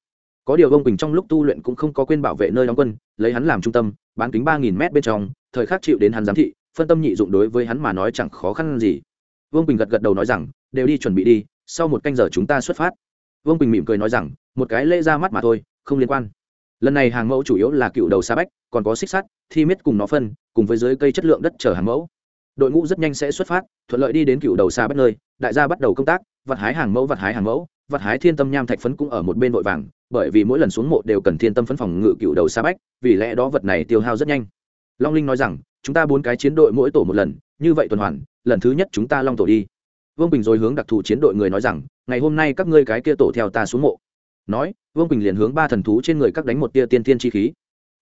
Có điều vương quỳnh trong lúc tu luyện cũng không có quên bảo vệ nơi đóng quân lấy hắn làm trung tâm, bán kính ba nghìn m bên trong, thời khắc chịu đến hắn giám thị, phân tâm nhị dụng đối với hắn mà nói chẳng khó khăn gì. Vương quỳnh gật gật đầu nói rằng, đều đi chuẩn bị đi, sau một canh giờ chúng ta xuất phát. Vương quỳnh mỉm cười nói rằng, một cái lễ ra mắt mà thôi, không liên quan. Lần này hàng mẫu chủ yếu là cựu đầu xa bách, còn có xích sắt, thi miết cùng nó phân, cùng với dưới cây chất lượng đất chở hàng mẫu. Đội ngũ rất nhanh sẽ xuất phát, thuận lợi đi đến cựu đầu xa bách nơi, đại gia bắt đầu công tác, vặt hái hàng mẫu, vặt hái hàng mẫu, vặt hái thiên tâm nham thạch phấn cũng ở một bên vội vàng bởi vì mỗi lần xuống mộ đều cần thiên tâm phấn phòng ngự cựu đầu xa bách, vì lẽ đó vật này tiêu hao rất nhanh. Long linh nói rằng, chúng ta bốn cái chiến đội mỗi tổ một lần, như vậy tuần hoàn, lần thứ nhất chúng ta long tổ đi. Vương bình rồi hướng đặc thù chiến đội người nói rằng, ngày hôm nay các ngươi cái kia tổ theo ta xuống mộ. Nói, vương bình liền hướng ba thần thú trên người các đánh một tia tiên tiên chi khí.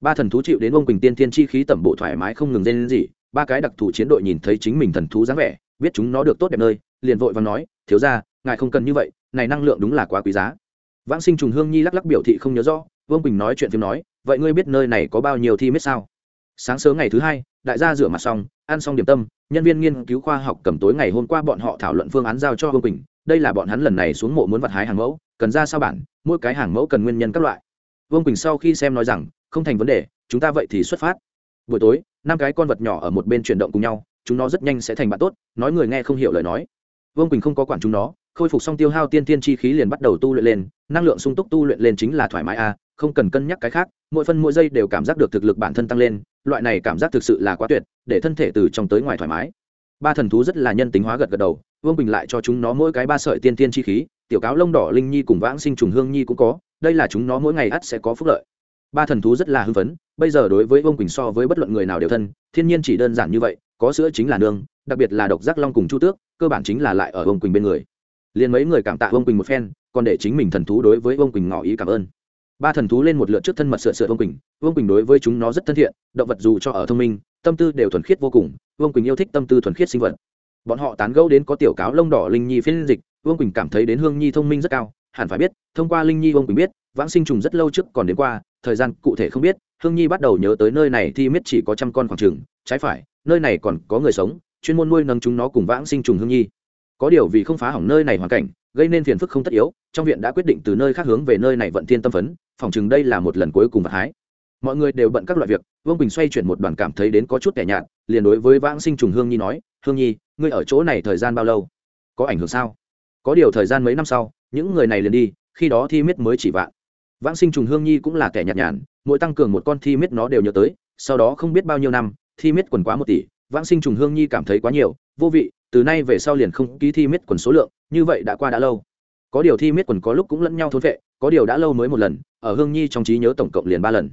Ba thần thú chịu đến vương bình tiên tiên chi khí tẩm bộ thoải mái không ngừng lên gì ba cái đặc thù chiến đội nhìn thấy chính mình thần thú dáng vẻ, biết chúng nó được tốt đẹp nơi, liền vội và nói, thiếu ra ngài không cần như vậy, này năng lượng đúng là quá quý giá vãng sinh trùng hương nhi lắc lắc biểu thị không nhớ rõ, vương quỳnh nói chuyện phim nói, vậy ngươi biết nơi này có bao nhiêu thi miết sao? Sáng sớm ngày thứ hai, đại gia rửa mặt xong, ăn xong điểm tâm, nhân viên nghiên cứu khoa học cầm tối ngày hôm qua bọn họ thảo luận phương án giao cho vương quỳnh, đây là bọn hắn lần này xuống mộ muốn vặt hái hàng mẫu, cần ra sao bản, mỗi cái hàng mẫu cần nguyên nhân các loại. Vương quỳnh sau khi xem nói rằng, không thành vấn đề, chúng ta vậy thì xuất phát. Buổi tối, năm cái con vật nhỏ ở một bên chuyển động cùng nhau, chúng nó rất nhanh sẽ thành bạn tốt, nói người nghe không hiểu lời nói. Vương quỳnh không có quản chúng nó khôi phục xong tiêu hao tiên tiên chi khí liền bắt đầu tu luyện lên, năng lượng sung túc tu luyện lên chính là thoải mái a, không cần cân nhắc cái khác, mỗi phân mỗi giây đều cảm giác được thực lực bản thân tăng lên, loại này cảm giác thực sự là quá tuyệt, để thân thể từ trong tới ngoài thoải mái. Ba thần thú rất là nhân tính hóa gật gật đầu, vương bình lại cho chúng nó mỗi cái ba sợi tiên tiên chi khí, tiểu cáo lông đỏ, linh nhi cùng vãng sinh trùng hương nhi cũng có, đây là chúng nó mỗi ngày ắt sẽ có phúc lợi. Ba thần thú rất là hưng phấn, bây giờ đối với vương quỳnh so với bất luận người nào đều thân, thiên nhiên chỉ đơn giản như vậy, có sữa chính là nương, đặc biệt là độc giác long cùng chu tước, cơ bản chính là lại ở vương quỳnh bên người liền mấy người cảm tạ vương quỳnh một phen còn để chính mình thần thú đối với vương quỳnh ngỏ ý cảm ơn ba thần thú lên một lượt trước thân mật sửa sửa vương quỳnh vương quỳnh đối với chúng nó rất thân thiện động vật dù cho ở thông minh tâm tư đều thuần khiết vô cùng vương quỳnh yêu thích tâm tư thuần khiết sinh vật bọn họ tán gẫu đến có tiểu cáo lông đỏ linh nhi phiên dịch vương quỳnh cảm thấy đến hương nhi thông minh rất cao hẳn phải biết thông qua linh nhi vương quỳnh biết vãng sinh trùng rất lâu trước còn đến qua thời gian cụ thể không biết hương nhi bắt đầu nhớ tới nơi này thì miết chỉ có trăm con khoảng trừng trái phải nơi này còn có người sống chuyên môn nuôi nâng chúng nó cùng vãng sinh trùng hương nhi có điều vì không phá hỏng nơi này hoàn cảnh, gây nên phiền phức không tất yếu, trong viện đã quyết định từ nơi khác hướng về nơi này vận thiên tâm phấn, phòng chừng đây là một lần cuối cùng vật hái. Mọi người đều bận các loại việc, vương bình xoay chuyển một đoàn cảm thấy đến có chút kẻ nhạt, liền đối với vãng sinh trùng hương nhi nói, hương nhi, ngươi ở chỗ này thời gian bao lâu? Có ảnh hưởng sao? Có điều thời gian mấy năm sau, những người này liền đi, khi đó thi miết mới chỉ vạn. Vãng sinh trùng hương nhi cũng là kẻ nhạt nhàn, mỗi tăng cường một con thi miết nó đều nhớ tới, sau đó không biết bao nhiêu năm, thi miết quần quá một tỷ vãng sinh trùng hương nhi cảm thấy quá nhiều, vô vị, từ nay về sau liền không ký thi miết quần số lượng, như vậy đã qua đã lâu. Có điều thi miết quần có lúc cũng lẫn nhau thốn vệ có điều đã lâu mới một lần, ở hương nhi trong trí nhớ tổng cộng liền ba lần.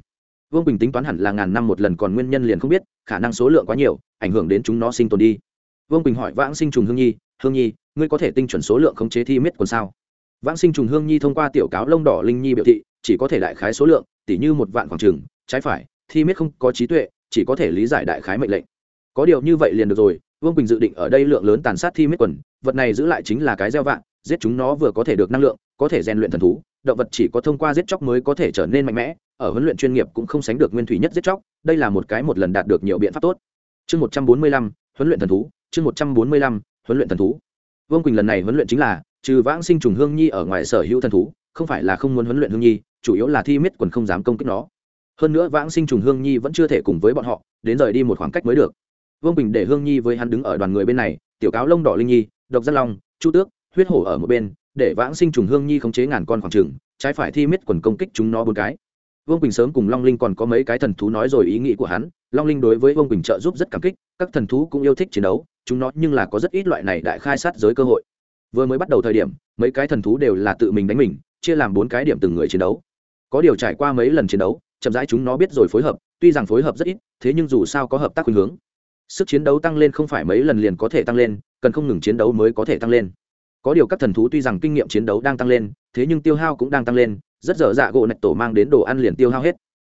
Vương bình tính toán hẳn là ngàn năm một lần còn nguyên nhân liền không biết, khả năng số lượng quá nhiều, ảnh hưởng đến chúng nó sinh tồn đi. Vương bình hỏi vãng sinh trùng hương nhi hương nhi, ngươi có thể tinh chuẩn số lượng khống chế thi miết quần sao? Vãng sinh trùng hương nhi thông qua tiểu cáo lông đỏ linh nhi biểu thị, chỉ có thể đại khái số lượng, tỉ như một vạn khoảng trừng trái phải, thi miết không có trí tuệ, chỉ có thể lý giải đại khái mệnh lệnh có điều như vậy liền được rồi, vương bình dự định ở đây lượng lớn tàn sát thi miết quần, vật này giữ lại chính là cái gieo vạn giết chúng nó vừa có thể được năng lượng, có thể rèn luyện thần thú, động vật chỉ có thông qua giết chóc mới có thể trở nên mạnh mẽ, ở huấn luyện chuyên nghiệp cũng không sánh được nguyên thủy nhất giết chóc, đây là một cái một lần đạt được nhiều biện pháp tốt. Chương một trăm bốn mươi lăm, huấn luyện thần thú, chương một trăm bốn mươi lăm, huấn luyện thần thú. Vương quỳnh lần này huấn luyện chính là, trừ vãng sinh trùng hương nhi ở ngoài sở hữu thần thú, không phải là không muốn huấn luyện hương nhi, chủ yếu là thi miết quần không dám công kích nó. Hơn nữa vãng sinh trùng hương nhi vẫn chưa thể cùng với bọn họ, đến rời đi một khoảng cách mới được vương bình để hương nhi với hắn đứng ở đoàn người bên này tiểu cáo lông đỏ linh nhi độc giác long chu tước huyết hổ ở một bên để vãng sinh trùng hương nhi khống chế ngàn con khoảng trừng trái phải thi miết quần công kích chúng nó bốn cái vương bình sớm cùng long linh còn có mấy cái thần thú nói rồi ý nghĩ của hắn long linh đối với vương bình trợ giúp rất cảm kích các thần thú cũng yêu thích chiến đấu chúng nó nhưng là có rất ít loại này đại khai sát giới cơ hội vừa mới bắt đầu thời điểm mấy cái thần thú đều là tự mình đánh mình chia làm bốn cái điểm từng người chiến đấu có điều trải qua mấy lần chiến đấu chậm rãi chúng nó biết rồi phối hợp tuy rằng phối hợp rất ít thế nhưng dù sao có hợp tác khuynh hướng sức chiến đấu tăng lên không phải mấy lần liền có thể tăng lên, cần không ngừng chiến đấu mới có thể tăng lên. Có điều các thần thú tuy rằng kinh nghiệm chiến đấu đang tăng lên, thế nhưng tiêu hao cũng đang tăng lên, rất dở dạ gỗ nạch tổ mang đến đồ ăn liền tiêu hao hết.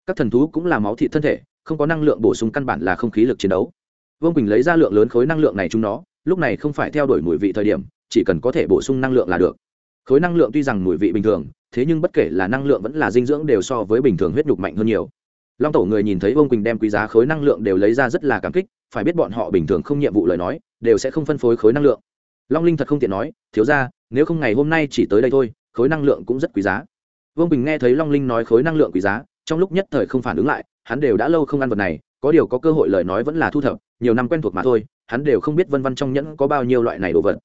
Các thần thú cũng là máu thị thân thể, không có năng lượng bổ sung căn bản là không khí lực chiến đấu. Vương quỳnh lấy ra lượng lớn khối năng lượng này chúng nó, lúc này không phải theo đuổi mùi vị thời điểm, chỉ cần có thể bổ sung năng lượng là được. Khối năng lượng tuy rằng mùi vị bình thường, thế nhưng bất kể là năng lượng vẫn là dinh dưỡng đều so với bình thường huyết nhục mạnh hơn nhiều. Long tổ người nhìn thấy vương quỳnh đem quý giá khối năng lượng đều lấy ra rất là cảm kích phải biết bọn họ bình thường không nhiệm vụ lời nói, đều sẽ không phân phối khối năng lượng. Long linh thật không tiện nói, thiếu ra nếu không ngày hôm nay chỉ tới đây thôi, khối năng lượng cũng rất quý giá. Vương bình nghe thấy long linh nói khối năng lượng quý giá, trong lúc nhất thời không phản ứng lại, hắn đều đã lâu không ăn vật này, có điều có cơ hội lời nói vẫn là thu thập, nhiều năm quen thuộc mà thôi, hắn đều không biết vân văn trong nhẫn có bao nhiêu loại này đồ vật.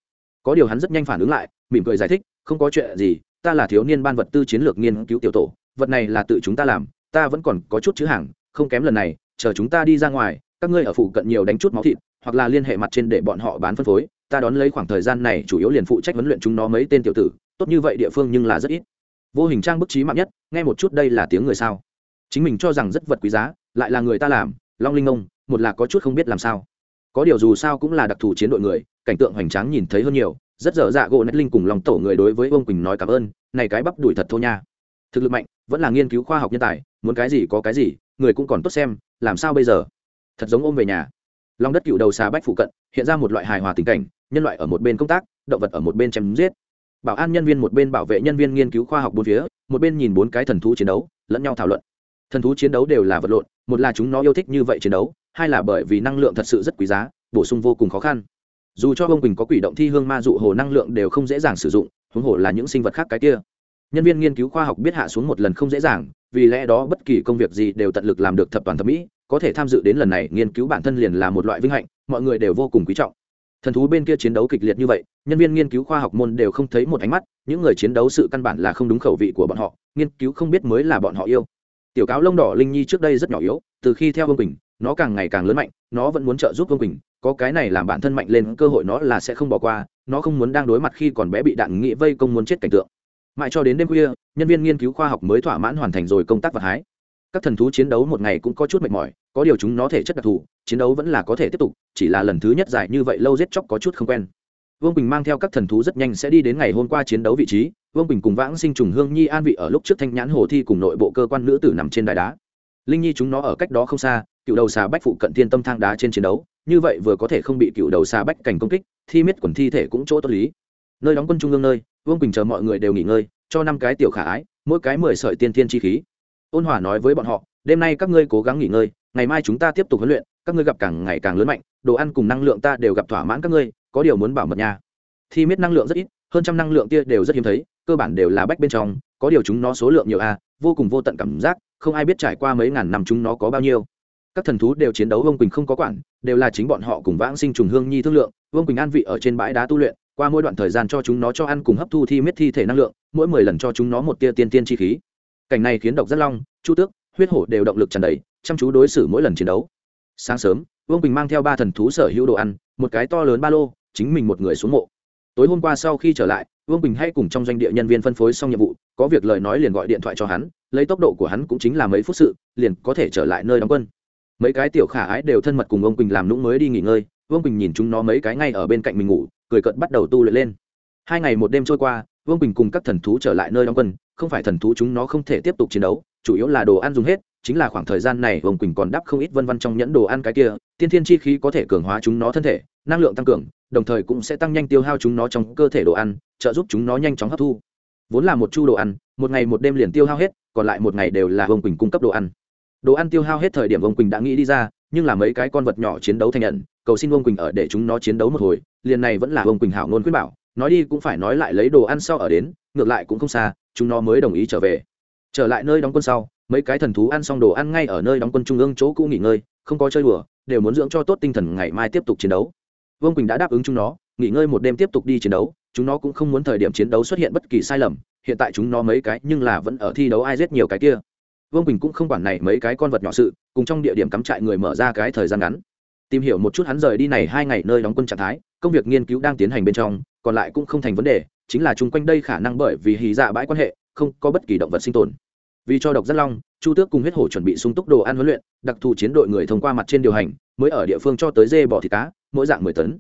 Có điều hắn rất nhanh phản ứng lại, mỉm cười giải thích, không có chuyện gì, ta là thiếu niên ban vật tư chiến lược nghiên cứu tiểu tổ, vật này là tự chúng ta làm, ta vẫn còn có chút chữ hàng, không kém lần này, chờ chúng ta đi ra ngoài các ngươi ở phụ cận nhiều đánh chút máu thịt, hoặc là liên hệ mặt trên để bọn họ bán phân phối, ta đón lấy khoảng thời gian này chủ yếu liền phụ trách huấn luyện chúng nó mấy tên tiểu tử, tốt như vậy địa phương nhưng là rất ít. Vô hình trang bức trí mạng nhất, nghe một chút đây là tiếng người sao? Chính mình cho rằng rất vật quý giá, lại là người ta làm, long linh ông, một là có chút không biết làm sao. Có điều dù sao cũng là đặc thù chiến đội người, cảnh tượng hoành tráng nhìn thấy hơn nhiều, rất dở dạ gỗ nét linh cùng lòng tổ người đối với ông quỳnh nói cảm ơn, này cái bắp đuổi thật thô nha. Thực lực mạnh, vẫn là nghiên cứu khoa học nhân tài, muốn cái gì có cái gì, người cũng còn tốt xem, làm sao bây giờ? Thật giống ôm về nhà. Lòng đất cựu đầu xà bách phụ cận, hiện ra một loại hài hòa tình cảnh, nhân loại ở một bên công tác, động vật ở một bên chém giết. Bảo an nhân viên một bên bảo vệ nhân viên nghiên cứu khoa học bốn phía, một bên nhìn bốn cái thần thú chiến đấu, lẫn nhau thảo luận. Thần thú chiến đấu đều là vật lộn, một là chúng nó yêu thích như vậy chiến đấu, hai là bởi vì năng lượng thật sự rất quý giá, bổ sung vô cùng khó khăn. Dù cho ông quỳnh có quỷ động thi hương ma dụ hồ năng lượng đều không dễ dàng sử dụng, huống hồ là những sinh vật khác cái kia. Nhân viên nghiên cứu khoa học biết hạ xuống một lần không dễ dàng, vì lẽ đó bất kỳ công việc gì đều tận lực làm được thập toàn thẩm mỹ có thể tham dự đến lần này nghiên cứu bản thân liền là một loại vinh hạnh, mọi người đều vô cùng quý trọng. Thần thú bên kia chiến đấu kịch liệt như vậy, nhân viên nghiên cứu khoa học môn đều không thấy một ánh mắt, những người chiến đấu sự căn bản là không đúng khẩu vị của bọn họ, nghiên cứu không biết mới là bọn họ yêu. Tiểu cáo lông đỏ linh nhi trước đây rất nhỏ yếu, từ khi theo vương quỳnh, nó càng ngày càng lớn mạnh, nó vẫn muốn trợ giúp vương quỳnh, có cái này làm bản thân mạnh lên, cơ hội nó là sẽ không bỏ qua, nó không muốn đang đối mặt khi còn bé bị đạn nghị vây công muốn chết cảnh tượng. Mãi cho đến đêm khuya, nhân viên nghiên cứu khoa học mới thỏa mãn hoàn thành rồi công tác vật hái các thần thú chiến đấu một ngày cũng có chút mệt mỏi, có điều chúng nó thể chất đặc thù, chiến đấu vẫn là có thể tiếp tục, chỉ là lần thứ nhất dài như vậy lâu giết chóc có chút không quen. Vương bình mang theo các thần thú rất nhanh sẽ đi đến ngày hôm qua chiến đấu vị trí, vương bình cùng vãng sinh trùng hương nhi an vị ở lúc trước thanh nhãn hồ thi cùng nội bộ cơ quan nữ tử nằm trên đài đá. Linh nhi chúng nó ở cách đó không xa, cựu đầu xà bách phụ cận thiên tâm thang đá trên chiến đấu, như vậy vừa có thể không bị cựu đầu xà bách cảnh công kích, thi miết quần thi thể cũng chỗ tốt lý. Nơi đóng quân trung ương nơi, vương bình chờ mọi người đều nghỉ ngơi, cho năm cái tiểu khả ái, mỗi cái mười sợi tiên thiên chi khí ôn hòa nói với bọn họ, đêm nay các ngươi cố gắng nghỉ ngơi, ngày mai chúng ta tiếp tục huấn luyện, các ngươi gặp càng ngày càng lớn mạnh, đồ ăn cùng năng lượng ta đều gặp thỏa mãn các ngươi, có điều muốn bảo mật nha. Thi miết năng lượng rất ít, hơn trăm năng lượng tia đều rất hiếm thấy, cơ bản đều là bách bên trong, có điều chúng nó số lượng nhiều a vô cùng vô tận cảm giác, không ai biết trải qua mấy ngàn năm chúng nó có bao nhiêu. Các thần thú đều chiến đấu, vương quỳnh không có quản, đều là chính bọn họ cùng vãng sinh trùng hương nhi thương lượng, vương quỳnh an vị ở trên bãi đá tu luyện, qua mỗi đoạn thời gian cho chúng nó cho ăn cùng hấp thu thi miết thi thể năng lượng, mỗi mười lần cho chúng nó một tia tiên tiên chi khí cảnh này khiến độc rất long, chu tước, huyết hổ đều động lực tràn đầy, chăm chú đối xử mỗi lần chiến đấu. Sáng sớm, vương bình mang theo ba thần thú sở hữu đồ ăn, một cái to lớn ba lô, chính mình một người xuống mộ. Tối hôm qua sau khi trở lại, vương bình hay cùng trong doanh địa nhân viên phân phối xong nhiệm vụ, có việc lời nói liền gọi điện thoại cho hắn, lấy tốc độ của hắn cũng chính là mấy phút sự, liền có thể trở lại nơi đóng quân. Mấy cái tiểu khả ái đều thân mật cùng ông quỳnh làm nũng mới đi nghỉ ngơi, vương quỳnh nhìn chúng nó mấy cái ngay ở bên cạnh mình ngủ, cười cận bắt đầu tu luyện lên. Hai ngày một đêm trôi qua, vương quỳnh cùng các thần thú trở lại nơi đóng quân không phải thần thú chúng nó không thể tiếp tục chiến đấu, chủ yếu là đồ ăn dùng hết, chính là khoảng thời gian này vương quỳnh còn đắp không ít vân văn trong nhẫn đồ ăn cái kia, tiên thiên chi khí có thể cường hóa chúng nó thân thể, năng lượng tăng cường, đồng thời cũng sẽ tăng nhanh tiêu hao chúng nó trong cơ thể đồ ăn, trợ giúp chúng nó nhanh chóng hấp thu. Vốn là một chu đồ ăn, một ngày một đêm liền tiêu hao hết, còn lại một ngày đều là vương quỳnh cung cấp đồ ăn. Đồ ăn tiêu hao hết thời điểm vương quỳnh đã nghĩ đi ra, nhưng là mấy cái con vật nhỏ chiến đấu thành nhận, cầu xin vương quỳnh ở để chúng nó chiến đấu một hồi, liền này vẫn là vương quỳnh hảo ngôn quyết bảo nói đi cũng phải nói lại lấy đồ ăn sau ở đến, ngược lại cũng không xa, chúng nó mới đồng ý trở về. Trở lại nơi đóng quân sau, mấy cái thần thú ăn xong đồ ăn ngay ở nơi đóng quân trung ương chỗ cũ nghỉ ngơi, không có chơi đùa, đều muốn dưỡng cho tốt tinh thần ngày mai tiếp tục chiến đấu. Vương quỳnh đã đáp ứng chúng nó, nghỉ ngơi một đêm tiếp tục đi chiến đấu, chúng nó cũng không muốn thời điểm chiến đấu xuất hiện bất kỳ sai lầm, hiện tại chúng nó mấy cái nhưng là vẫn ở thi đấu ai giết nhiều cái kia. Vương quỳnh cũng không quản này mấy cái con vật nhỏ sự, cùng trong địa điểm cắm trại người mở ra cái thời gian ngắn. Tìm hiểu một chút hắn rời đi này hai ngày nơi đóng quân trạng thái, công việc nghiên cứu đang tiến hành bên trong còn lại cũng không thành vấn đề, chính là chung quanh đây khả năng bởi vì hì dạ bãi quan hệ, không có bất kỳ động vật sinh tồn. Vì cho độc rất long, chu tước cùng huyết hổ chuẩn bị sung túc đồ ăn huấn luyện, đặc thù chiến đội người thông qua mặt trên điều hành, mới ở địa phương cho tới dê bò thịt cá, mỗi dạng mười tấn.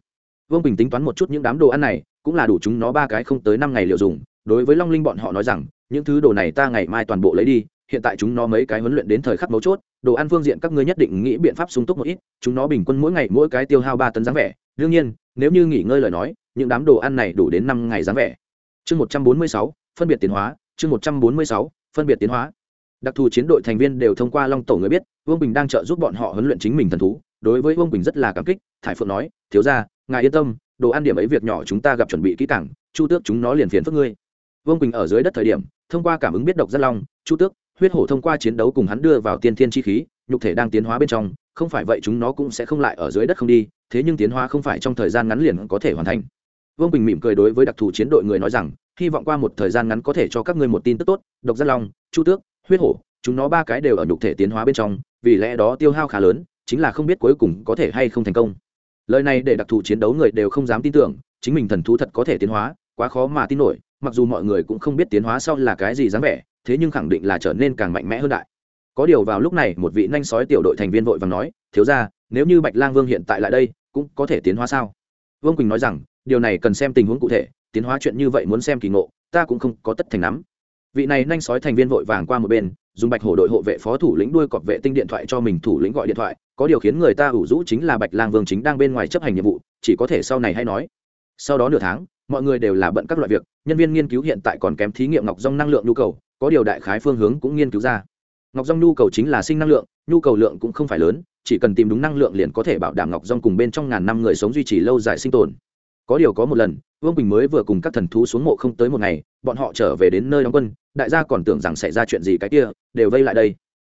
Vương bình tính toán một chút những đám đồ ăn này, cũng là đủ chúng nó ba cái không tới năm ngày liệu dùng. Đối với long linh bọn họ nói rằng, những thứ đồ này ta ngày mai toàn bộ lấy đi, hiện tại chúng nó mấy cái huấn luyện đến thời khắc mấu chốt, đồ ăn phương diện các ngươi nhất định nghĩ biện pháp sung túc một ít, chúng nó bình quân mỗi ngày mỗi cái tiêu hao ba tấn dáng vẻ. Đương nhiên, nếu như nghỉ ngơi lời nói những đám đồ ăn này đủ đến năm ngày dáng vẻ. Chương một trăm bốn mươi sáu, phân biệt tiến hóa. Chương một trăm bốn mươi sáu, phân biệt tiến hóa. Đặc thù chiến đội thành viên đều thông qua long tổ người biết, vương bình đang trợ giúp bọn họ huấn luyện chính mình thần thú. Đối với vương bình rất là cảm kích, thải phượng nói, thiếu ra ngài yên tâm, đồ ăn điểm ấy việc nhỏ chúng ta gặp chuẩn bị kỹ càng, chu tước chúng nó liền phiền phức ngươi. Vương bình ở dưới đất thời điểm, thông qua cảm ứng biết độc rất long, chu tước, huyết hổ thông qua chiến đấu cùng hắn đưa vào tiên thiên chi khí, nhục thể đang tiến hóa bên trong, không phải vậy chúng nó cũng sẽ không lại ở dưới đất không đi, thế nhưng tiến hóa không phải trong thời gian ngắn liền có thể hoàn thành vương bình mỉm cười đối với đặc thù chiến đội người nói rằng hy vọng qua một thời gian ngắn có thể cho các ngươi một tin tức tốt độc Giác long chu tước huyết hổ chúng nó ba cái đều ở nhục thể tiến hóa bên trong vì lẽ đó tiêu hao khá lớn chính là không biết cuối cùng có thể hay không thành công lời này để đặc thù chiến đấu người đều không dám tin tưởng chính mình thần thú thật có thể tiến hóa quá khó mà tin nổi mặc dù mọi người cũng không biết tiến hóa sau là cái gì dáng vẻ thế nhưng khẳng định là trở nên càng mạnh mẽ hơn đại có điều vào lúc này một vị nhanh sói tiểu đội thành viên vội và nói thiếu ra nếu như bạch lang vương hiện tại lại đây cũng có thể tiến hóa sao vương quỳnh nói rằng, điều này cần xem tình huống cụ thể, tiến hóa chuyện như vậy muốn xem kỳ ngộ, ta cũng không có tất thành nắm vị này nhanh sói thành viên vội vàng qua một bên, dùng bạch hổ đội hộ vệ phó thủ lĩnh đuôi cọp vệ tinh điện thoại cho mình thủ lĩnh gọi điện thoại, có điều khiến người ta ủ rũ chính là bạch lang vương chính đang bên ngoài chấp hành nhiệm vụ, chỉ có thể sau này hay nói. Sau đó nửa tháng, mọi người đều là bận các loại việc, nhân viên nghiên cứu hiện tại còn kém thí nghiệm ngọc dòng năng lượng nhu cầu, có điều đại khái phương hướng cũng nghiên cứu ra. Ngọc dòng nhu cầu chính là sinh năng lượng, nhu cầu lượng cũng không phải lớn chỉ cần tìm đúng năng lượng liền có thể bảo đảm ngọc rong cùng bên trong ngàn năm người sống duy trì lâu dài sinh tồn. Có điều có một lần, vương bình mới vừa cùng các thần thú xuống mộ không tới một ngày, bọn họ trở về đến nơi đóng quân, đại gia còn tưởng rằng xảy ra chuyện gì cái kia, đều vây lại đây.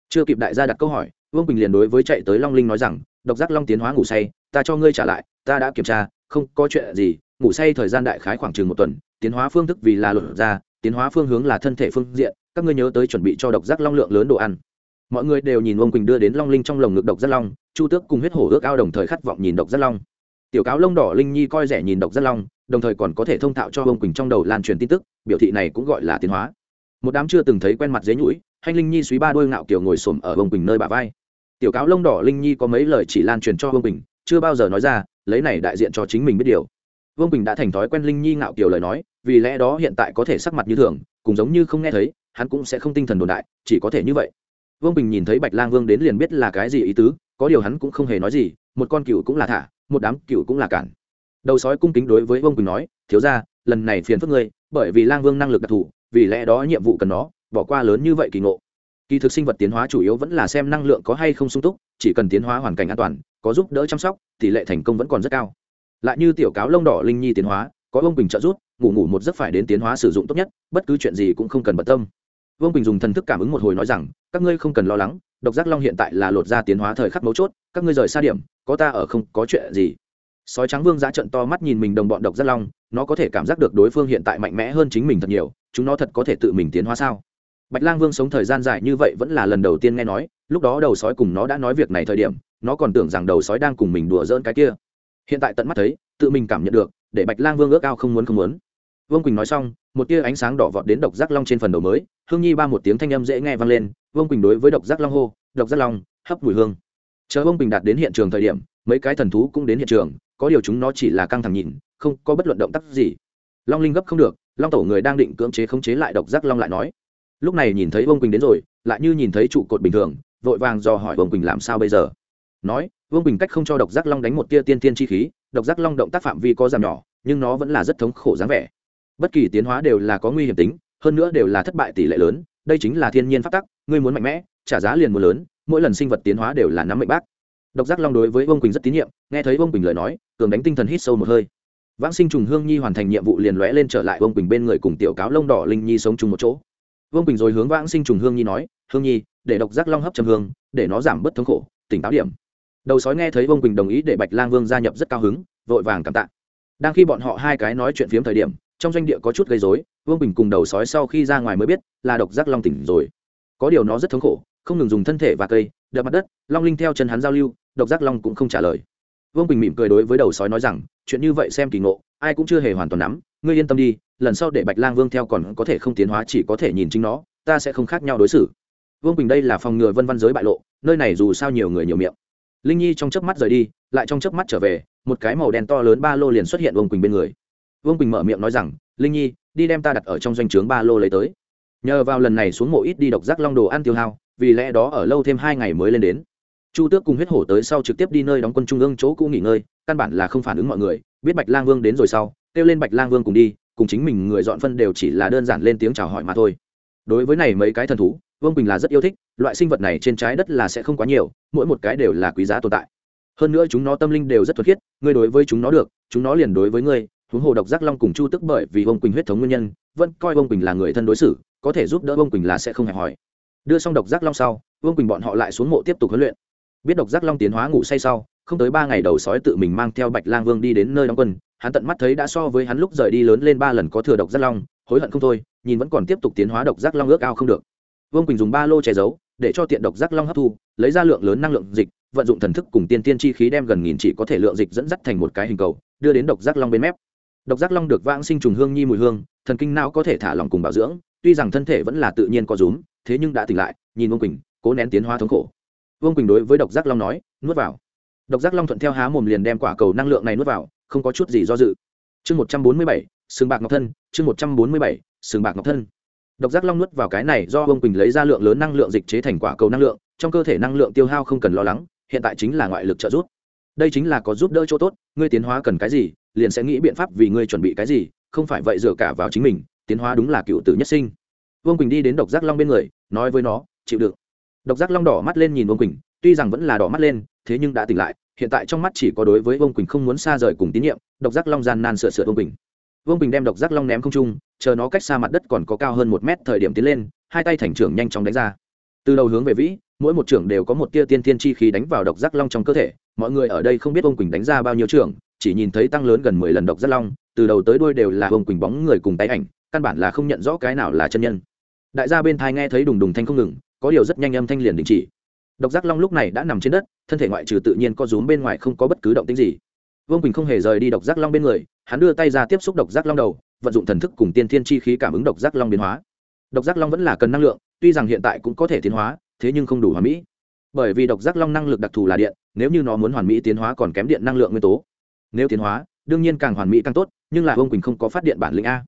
Chưa kịp đại gia đặt câu hỏi, vương bình liền đối với chạy tới long linh nói rằng, độc giác long tiến hóa ngủ say, ta cho ngươi trả lại, ta đã kiểm tra, không có chuyện gì, ngủ say thời gian đại khái khoảng chừng một tuần, tiến hóa phương thức vì là luật ra, tiến hóa phương hướng là thân thể phương diện, các ngươi nhớ tới chuẩn bị cho độc giác long lượng lớn đồ ăn mọi người đều nhìn ông quỳnh đưa đến long linh trong lồng ngực độc giác long, chu tước cùng huyết hổ ước ao đồng thời khát vọng nhìn độc giác long. Tiểu cáo lông đỏ linh nhi coi rẻ nhìn độc giác long, đồng thời còn có thể thông thạo cho ông quỳnh trong đầu lan truyền tin tức, biểu thị này cũng gọi là tiến hóa. Một đám chưa từng thấy quen mặt dế nhũi hành linh nhi suý ba đôi ngạo kiểu ngồi xổm ở ông quỳnh nơi bà vai. Tiểu cáo lông đỏ linh nhi có mấy lời chỉ lan truyền cho ông quỳnh, chưa bao giờ nói ra, lấy này đại diện cho chính mình biết điều. Vương quỳnh đã thành thói quen linh nhi ngạo kiểu lời nói, vì lẽ đó hiện tại có thể sắc mặt như thường cùng giống như không nghe thấy, hắn cũng sẽ không tinh thần đồn đại, chỉ có thể như vậy vương bình nhìn thấy bạch lang vương đến liền biết là cái gì ý tứ có điều hắn cũng không hề nói gì một con cựu cũng là thả một đám cựu cũng là cản đầu sói cung kính đối với vương bình nói thiếu ra lần này phiền phức ngươi bởi vì lang vương năng lực đặc thù vì lẽ đó nhiệm vụ cần nó bỏ qua lớn như vậy kỳ ngộ kỳ thực sinh vật tiến hóa chủ yếu vẫn là xem năng lượng có hay không sung túc chỉ cần tiến hóa hoàn cảnh an toàn có giúp đỡ chăm sóc tỷ lệ thành công vẫn còn rất cao lại như tiểu cáo lông đỏ linh nhi tiến hóa có vương bình trợ giúp ngủ ngủ một giấc phải đến tiến hóa sử dụng tốt nhất bất cứ chuyện gì cũng không cần bận tâm vương bình dùng thần thức cảm ứng một hồi nói rằng, các ngươi không cần lo lắng, độc giác long hiện tại là lột ra tiến hóa thời khắc mấu chốt, các ngươi rời xa điểm, có ta ở không có chuyện gì. Sói trắng vương giá trận to mắt nhìn mình đồng bọn độc giác long, nó có thể cảm giác được đối phương hiện tại mạnh mẽ hơn chính mình thật nhiều, chúng nó thật có thể tự mình tiến hóa sao? Bạch lang vương sống thời gian dài như vậy vẫn là lần đầu tiên nghe nói, lúc đó đầu sói cùng nó đã nói việc này thời điểm, nó còn tưởng rằng đầu sói đang cùng mình đùa dỡn cái kia. Hiện tại tận mắt thấy, tự mình cảm nhận được, để bạch lang vương ước ao không muốn không muốn vương quỳnh nói xong, một tia ánh sáng đỏ vọt đến độc giác long trên phần đầu mới, hương nhi ba một tiếng thanh âm dễ nghe vang lên, vương quỳnh đối với độc giác long hô, độc giác long, hấp mùi hương. Chờ vương quỳnh đạt đến hiện trường thời điểm, mấy cái thần thú cũng đến hiện trường, có điều chúng nó chỉ là căng thẳng nhìn, không có bất luận động tác gì. Long linh gấp không được, long tổ người đang định cưỡng chế khống chế lại độc giác long lại nói. Lúc này nhìn thấy vương quỳnh đến rồi, lại như nhìn thấy trụ cột bình thường, vội vàng dò hỏi vương quỳnh làm sao bây giờ. Nói, vương quỳnh cách không cho độc giác long đánh một tia tiên tiên chi khí, độc giác long động tác phạm vi có giảm nhỏ, nhưng nó vẫn là rất thống khổ dáng vẻ bất kỳ tiến hóa đều là có nguy hiểm tính, hơn nữa đều là thất bại tỷ lệ lớn, đây chính là thiên nhiên phát tắc, ngươi muốn mạnh mẽ, trả giá liền muốn lớn, mỗi lần sinh vật tiến hóa đều là nắm mệnh bác. Độc giác long đối với vương quỳnh rất tín nhiệm, nghe thấy vương quỳnh lời nói, cường đánh tinh thần hít sâu một hơi. Vãng sinh trùng hương nhi hoàn thành nhiệm vụ liền lóe lên trở lại vương quỳnh bên người cùng tiểu cáo lông đỏ linh nhi sống chung một chỗ. Vương quỳnh rồi hướng vãng sinh trùng hương nhi nói, hương nhi, để độc giác long hấp châm hương, để nó giảm bớt thống khổ, tỉnh táo điểm. Đầu sói nghe thấy vương quỳnh đồng ý để bạch lang vương gia nhập rất cao hứng, vội vàng cảm tạ. Đang khi bọn họ hai cái nói chuyện phiếm thời điểm trong doanh địa có chút gây rối, vương bình cùng đầu sói sau khi ra ngoài mới biết là độc giác long tỉnh rồi. Có điều nó rất thống khổ, không ngừng dùng thân thể và cây, đập mặt đất, long linh theo chân hắn giao lưu, độc giác long cũng không trả lời. Vương bình mỉm cười đối với đầu sói nói rằng, chuyện như vậy xem kỳ ngộ, ai cũng chưa hề hoàn toàn nắm, ngươi yên tâm đi, lần sau để bạch lang vương theo còn có thể không tiến hóa, chỉ có thể nhìn chính nó, ta sẽ không khác nhau đối xử. Vương bình đây là phòng ngừa vân văn giới bại lộ, nơi này dù sao nhiều người nhiều miệng. Linh nhi trong chớp mắt rời đi, lại trong chớp mắt trở về, một cái màu đen to lớn ba lô liền xuất hiện vương quỳnh bên người vương quỳnh mở miệng nói rằng linh nhi đi đem ta đặt ở trong doanh trướng ba lô lấy tới nhờ vào lần này xuống mộ ít đi độc giác long đồ ăn tiêu hao vì lẽ đó ở lâu thêm hai ngày mới lên đến chu tước cùng huyết hổ tới sau trực tiếp đi nơi đóng quân trung ương chỗ cũ nghỉ ngơi căn bản là không phản ứng mọi người biết bạch lang vương đến rồi sau kêu lên bạch lang vương cùng đi cùng chính mình người dọn phân đều chỉ là đơn giản lên tiếng chào hỏi mà thôi đối với này mấy cái thần thú vương bình là rất yêu thích loại sinh vật này trên trái đất là sẽ không quá nhiều mỗi một cái đều là quý giá tồn tại hơn nữa chúng nó tâm linh đều rất thuật khiết ngươi đối với chúng nó được chúng nó liền đối với ngươi huống hồ độc giác long cùng chu tức bởi vì ông quỳnh huyết thống nguyên nhân, vẫn coi ông quỳnh là người thân đối xử, có thể giúp đỡ ông quỳnh là sẽ không hẹp hỏi đưa xong độc giác long sau ông quỳnh bọn họ lại xuống mộ tiếp tục huấn luyện. Biết độc giác long tiến hóa ngủ say sau, không tới ba ngày đầu sói tự mình mang theo bạch lang vương đi đến nơi đóng quân, hắn tận mắt thấy đã so với hắn lúc rời đi lớn lên ba lần có thừa độc giác long, hối hận không thôi, nhìn vẫn còn tiếp tục tiến hóa độc giác long ước ao không được. Vương quỳnh dùng ba lô che giấu, để cho tiện độc giác long hấp thu, lấy ra lượng lớn năng lượng dịch, vận dụng thần thức cùng tiên tiên chi khí đem gần nghìn chỉ có thể lượng dịch dẫn dắt thành một cái hình cầu, đưa đến độc giác long bên mép độc giác long được vãng sinh trùng hương nhi mùi hương, thần kinh não có thể thả lòng cùng bảo dưỡng, tuy rằng thân thể vẫn là tự nhiên có rúm, thế nhưng đã tỉnh lại, nhìn vương quỳnh, cố nén tiến hóa thống khổ. Vương quỳnh đối với độc giác long nói, nuốt vào. Độc giác long thuận theo há mồm liền đem quả cầu năng lượng này nuốt vào, không có chút gì do dự. Chương một trăm bốn mươi bảy, sừng bạc ngọc thân, chương một trăm bốn mươi bảy, sừng bạc ngọc thân. Độc giác long nuốt vào cái này do vương quỳnh lấy ra lượng lớn năng lượng dịch chế thành quả cầu năng lượng, trong cơ thể năng lượng tiêu hao không cần lo lắng, hiện tại chính là ngoại lực trợ giúp. Đây chính là có giúp đỡ chỗ tốt, ngươi tiến hóa cần cái gì liền sẽ nghĩ biện pháp vì ngươi chuẩn bị cái gì, không phải vậy dựa cả vào chính mình, tiến hóa đúng là cựu tử nhất sinh. Vương quỳnh đi đến độc giác long bên người, nói với nó, chịu đựng. Độc giác long đỏ mắt lên nhìn vương quỳnh, tuy rằng vẫn là đỏ mắt lên, thế nhưng đã tỉnh lại, hiện tại trong mắt chỉ có đối với vương quỳnh không muốn xa rời cùng tín nhiệm, độc giác long gian nan sửa sửa vương quỳnh. Vương quỳnh đem độc giác long ném không trung, chờ nó cách xa mặt đất còn có cao hơn một mét thời điểm tiến lên, hai tay thành trưởng nhanh chóng đánh ra. Từ đầu hướng về vĩ, mỗi một trưởng đều có một tia tiên thiên chi khí đánh vào độc giác long trong cơ thể, mọi người ở đây không biết Vương quỳnh đánh ra bao nhiêu trưởng chỉ nhìn thấy tăng lớn gần mười lần độc giác long, từ đầu tới đuôi đều là ông quỳnh bóng người cùng tay ảnh, căn bản là không nhận rõ cái nào là chân nhân. Đại gia bên thai nghe thấy đùng đùng thanh không ngừng, có điều rất nhanh âm thanh liền đình chỉ. Độc giác long lúc này đã nằm trên đất, thân thể ngoại trừ tự nhiên có rúm bên ngoài không có bất cứ động tính gì. Vương quỳnh không hề rời đi độc giác long bên người, hắn đưa tay ra tiếp xúc độc giác long đầu, vận dụng thần thức cùng tiên thiên chi khí cảm ứng độc giác long biến hóa. Độc giác long vẫn là cần năng lượng, tuy rằng hiện tại cũng có thể tiến hóa, thế nhưng không đủ hoàn mỹ. Bởi vì độc giác long năng lực đặc thù là điện, nếu như nó muốn hoàn mỹ tiến hóa còn kém điện năng lượng nguyên tố nếu tiến hóa, đương nhiên càng hoàn mỹ càng tốt, nhưng là vương quỳnh không có phát điện bản lĩnh a.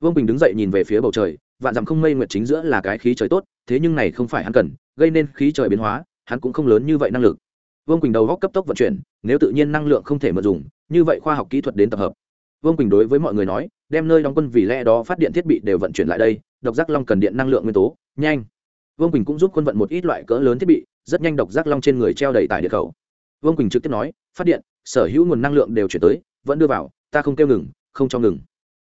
Vương quỳnh đứng dậy nhìn về phía bầu trời, vạn dặm không mây nguyệt chính giữa là cái khí trời tốt, thế nhưng này không phải hắn cần, gây nên khí trời biến hóa, hắn cũng không lớn như vậy năng lực. Vương quỳnh đầu góc cấp tốc vận chuyển, nếu tự nhiên năng lượng không thể mượn dùng, như vậy khoa học kỹ thuật đến tập hợp. Vương quỳnh đối với mọi người nói, đem nơi đóng quân vì lẽ đó phát điện thiết bị đều vận chuyển lại đây, độc giác long cần điện năng lượng nguyên tố, nhanh. Vương quỳnh cũng giúp quân vận một ít loại cỡ lớn thiết bị, rất nhanh độc giác long trên người treo đầy tải điện khẩu. Vương quỳnh trực tiếp nói, phát điện sở hữu nguồn năng lượng đều chuyển tới, vẫn đưa vào, ta không kêu ngừng, không cho ngừng.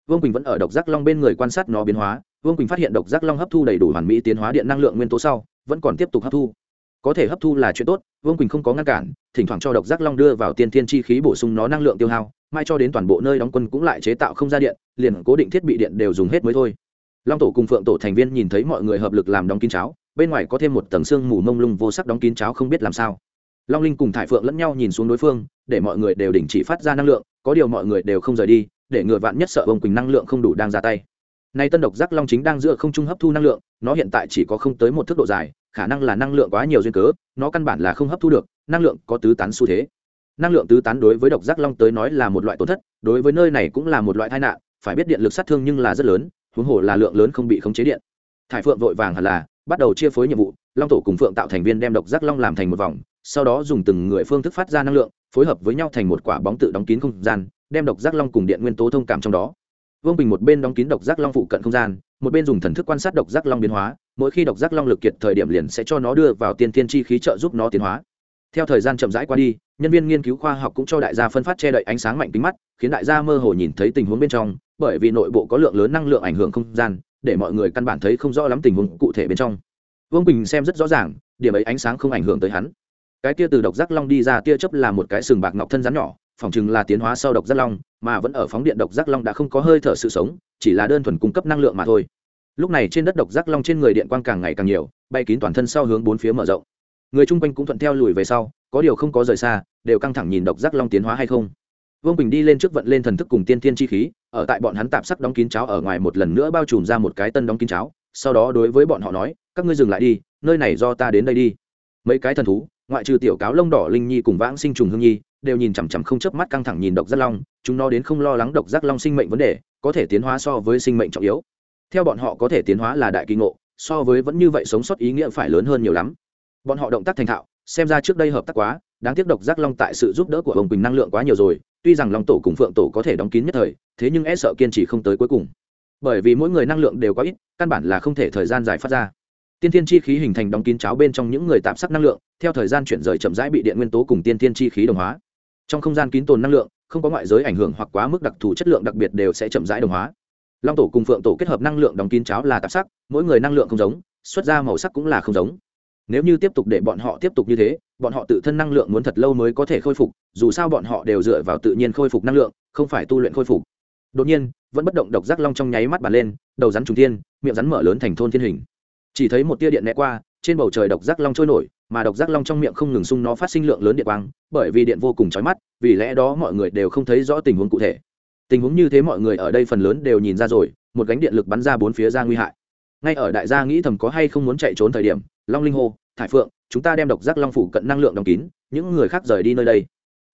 Vương quỳnh vẫn ở độc giác long bên người quan sát nó biến hóa, vương quỳnh phát hiện độc giác long hấp thu đầy đủ hoàn mỹ tiến hóa điện năng lượng nguyên tố sau, vẫn còn tiếp tục hấp thu. Có thể hấp thu là chuyện tốt, vương quỳnh không có ngăn cản, thỉnh thoảng cho độc giác long đưa vào tiên thiên chi khí bổ sung nó năng lượng tiêu hao, mai cho đến toàn bộ nơi đóng quân cũng lại chế tạo không ra điện, liền cố định thiết bị điện đều dùng hết mới thôi. Long tổ cùng phượng tổ thành viên nhìn thấy mọi người hợp lực làm đóng kín cháo, bên ngoài có thêm một tầng xương mù mông lung vô sắc đóng kín cháo không biết làm sao long linh cùng thải phượng lẫn nhau nhìn xuống đối phương, để mọi người đều đình chỉ phát ra năng lượng, có điều mọi người đều không rời đi, để ngựa vạn nhất sợ ông quỳnh năng lượng không đủ đang ra tay. Nay tân độc giác long chính đang dựa không trung hấp thu năng lượng, nó hiện tại chỉ có không tới một thước độ dài, khả năng là năng lượng quá nhiều duyên cớ, nó căn bản là không hấp thu được, năng lượng có tứ tán xu thế. Năng lượng tứ tán đối với độc giác long tới nói là một loại tổn thất, đối với nơi này cũng là một loại tai nạn, phải biết điện lực sát thương nhưng là rất lớn, huống hồ là lượng lớn không bị khống chế điện. Thải phượng vội vàng hẳn là bắt đầu chia phối nhiệm vụ, long tổ cùng phượng tạo thành viên đem độc giác long làm thành một vòng sau đó dùng từng người phương thức phát ra năng lượng, phối hợp với nhau thành một quả bóng tự đóng kín không gian, đem độc giác long cùng điện nguyên tố thông cảm trong đó. Vương bình một bên đóng kín độc giác long phụ cận không gian, một bên dùng thần thức quan sát độc giác long biến hóa, mỗi khi độc giác long lực kiệt thời điểm liền sẽ cho nó đưa vào tiên thiên chi khí trợ giúp nó tiến hóa. Theo thời gian chậm rãi qua đi, nhân viên nghiên cứu khoa học cũng cho đại gia phân phát che đậy ánh sáng mạnh tính mắt, khiến đại gia mơ hồ nhìn thấy tình huống bên trong, bởi vì nội bộ có lượng lớn năng lượng ảnh hưởng không gian, để mọi người căn bản thấy không rõ lắm tình huống cụ thể bên trong. Vương bình xem rất rõ ràng, điểm ấy ánh sáng không ảnh hưởng tới hắn cái tia từ độc giác long đi ra tia chớp là một cái sừng bạc ngọc thân rắn nhỏ phòng chừng là tiến hóa sau độc giác long, mà vẫn ở phóng điện độc giác long đã không có hơi thở sự sống, chỉ là đơn thuần cung cấp năng lượng mà thôi. Lúc này trên đất độc giác long trên người điện quang càng ngày càng nhiều, bay kín toàn thân sau hướng bốn phía mở rộng. Người chung quanh cũng thuận theo lùi về sau, có điều không có rời xa, đều căng thẳng nhìn độc giác long tiến hóa hay không. Vương bình đi lên trước vận lên thần thức cùng tiên tiên chi khí, ở tại bọn hắn tạp sắc đóng kín cháo ở ngoài một lần nữa bao trùm ra một cái tân đóng kín cháo, sau đó đối với bọn họ nói, các ngươi dừng lại đi, nơi này do ta đến đây đi. Mấy cái thần thú ngoại trừ tiểu cáo lông đỏ linh nhi cùng vãng sinh trùng hương nhi, đều nhìn chằm chằm không chớp mắt căng thẳng nhìn độc giác long, chúng nó đến không lo lắng độc giác long sinh mệnh vấn đề, có thể tiến hóa so với sinh mệnh trọng yếu. Theo bọn họ có thể tiến hóa là đại kỳ ngộ, so với vẫn như vậy sống sót ý nghĩa phải lớn hơn nhiều lắm. Bọn họ động tác thành thạo, xem ra trước đây hợp tác quá, đáng tiếc độc giác long tại sự giúp đỡ của ông quỳnh năng lượng quá nhiều rồi, tuy rằng long tổ cùng phượng tổ có thể đóng kín nhất thời, thế nhưng e sợ kiên trì không tới cuối cùng. Bởi vì mỗi người năng lượng đều có ít, căn bản là không thể thời gian dài phát ra tiên thiên chi khí hình thành đóng kín cháo bên trong những người tạm sắc năng lượng, theo thời gian chuyển rời chậm rãi bị điện nguyên tố cùng tiên thiên chi khí đồng hóa. Trong không gian kín tồn năng lượng, không có ngoại giới ảnh hưởng hoặc quá mức đặc thù chất lượng đặc biệt đều sẽ chậm rãi đồng hóa. Long tổ cùng phượng tổ kết hợp năng lượng đóng kín cháo là tạp sắc, mỗi người năng lượng không giống, xuất ra màu sắc cũng là không giống. Nếu như tiếp tục để bọn họ tiếp tục như thế, bọn họ tự thân năng lượng muốn thật lâu mới có thể khôi phục, dù sao bọn họ đều dựa vào tự nhiên khôi phục năng lượng, không phải tu luyện khôi phục. Đột nhiên, vẫn bất động độc giác long trong nháy mắt bàn lên, đầu rắn trùng thiên, miệng rắn mở lớn thành thôn thiên hình chỉ thấy một tia điện né qua, trên bầu trời độc giác long trôi nổi, mà độc giác long trong miệng không ngừng sung nó phát sinh lượng lớn điện quang, bởi vì điện vô cùng chói mắt, vì lẽ đó mọi người đều không thấy rõ tình huống cụ thể. Tình huống như thế mọi người ở đây phần lớn đều nhìn ra rồi, một gánh điện lực bắn ra bốn phía ra nguy hại. Ngay ở đại gia nghĩ thầm có hay không muốn chạy trốn thời điểm, long linh hô, thải phượng, chúng ta đem độc giác long phủ cận năng lượng đóng kín, những người khác rời đi nơi đây.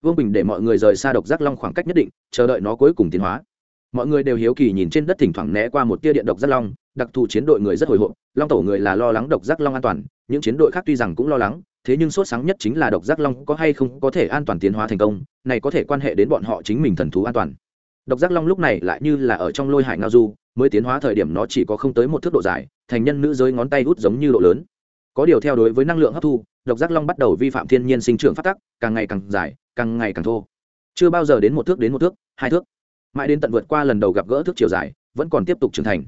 Vương bình để mọi người rời xa độc giác long khoảng cách nhất định, chờ đợi nó cuối cùng tiến hóa mọi người đều hiếu kỳ nhìn trên đất thỉnh thoảng né qua một tia điện độc giác long, đặc thù chiến đội người rất hồi hộp, long tổ người là lo lắng độc giác long an toàn, những chiến đội khác tuy rằng cũng lo lắng, thế nhưng sốt sáng nhất chính là độc giác long có hay không có thể an toàn tiến hóa thành công, này có thể quan hệ đến bọn họ chính mình thần thú an toàn. Độc giác long lúc này lại như là ở trong lôi hải ngao du, mới tiến hóa thời điểm nó chỉ có không tới một thước độ dài, thành nhân nữ giới ngón tay hút giống như độ lớn. Có điều theo đối với năng lượng hấp thu, độc giác long bắt đầu vi phạm thiên nhiên sinh trưởng phát tắc, càng ngày càng dài, càng ngày càng thô. Chưa bao giờ đến một thước đến một thước, hai thước mãi đến tận vượt qua lần đầu gặp gỡ thước chiều dài, vẫn còn tiếp tục trưởng thành.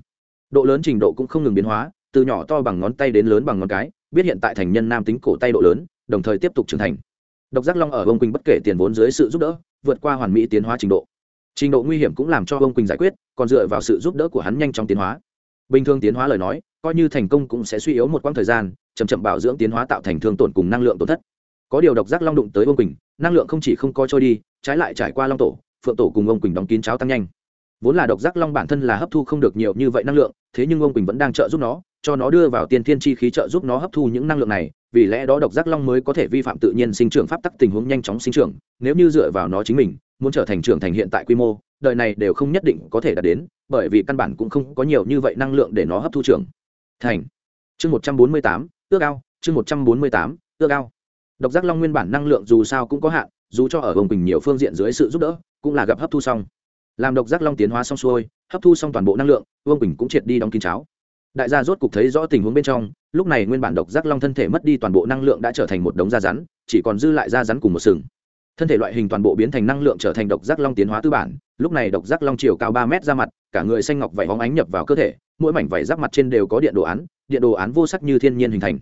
Độ lớn trình độ cũng không ngừng biến hóa, từ nhỏ to bằng ngón tay đến lớn bằng ngón cái, biết hiện tại thành nhân nam tính cổ tay độ lớn, đồng thời tiếp tục trưởng thành. Độc giác long ở ông quỳnh bất kể tiền vốn dưới sự giúp đỡ, vượt qua hoàn mỹ tiến hóa trình độ. Trình độ nguy hiểm cũng làm cho ông quỳnh giải quyết, còn dựa vào sự giúp đỡ của hắn nhanh chóng tiến hóa. Bình thường tiến hóa lời nói, coi như thành công cũng sẽ suy yếu một quãng thời gian, chậm chậm bảo dưỡng tiến hóa tạo thành thương tổn cùng năng lượng tổn thất. Có điều độc giác long đụng tới ông quỳnh, năng lượng không chỉ không có trôi đi, trái lại trải qua long tổ phượng tổ cùng ông quỳnh đóng kín cháo tăng nhanh vốn là độc giác long bản thân là hấp thu không được nhiều như vậy năng lượng thế nhưng ông quỳnh vẫn đang trợ giúp nó cho nó đưa vào tiên thiên chi khí trợ giúp nó hấp thu những năng lượng này vì lẽ đó độc giác long mới có thể vi phạm tự nhiên sinh trưởng pháp tắc tình huống nhanh chóng sinh trưởng nếu như dựa vào nó chính mình muốn trở thành trưởng thành hiện tại quy mô đời này đều không nhất định có thể đạt đến bởi vì căn bản cũng không có nhiều như vậy năng lượng để nó hấp thu trưởng thành chương một trăm bốn mươi tám, ước ao, chương một trăm bốn mươi tám, ước ao. Độc giác long nguyên bản năng lượng dù sao cũng có hạn, dù cho ở ông bình nhiều phương diện dưới sự giúp đỡ cũng là gặp hấp thu xong. Làm độc giác long tiến hóa xong xuôi, hấp thu xong toàn bộ năng lượng, vương bình cũng triệt đi đóng kín cháo. Đại gia rốt cục thấy rõ tình huống bên trong, lúc này nguyên bản độc giác long thân thể mất đi toàn bộ năng lượng đã trở thành một đống da rắn, chỉ còn dư lại da rắn cùng một sừng. Thân thể loại hình toàn bộ biến thành năng lượng trở thành độc giác long tiến hóa tư bản, lúc này độc giác long chiều cao ba mét ra mặt, cả người xanh ngọc vảy hóng ánh nhập vào cơ thể, mỗi mảnh vảy giáp mặt trên đều có điện đồ án, điện đồ án vô sắc như thiên nhiên hình thành.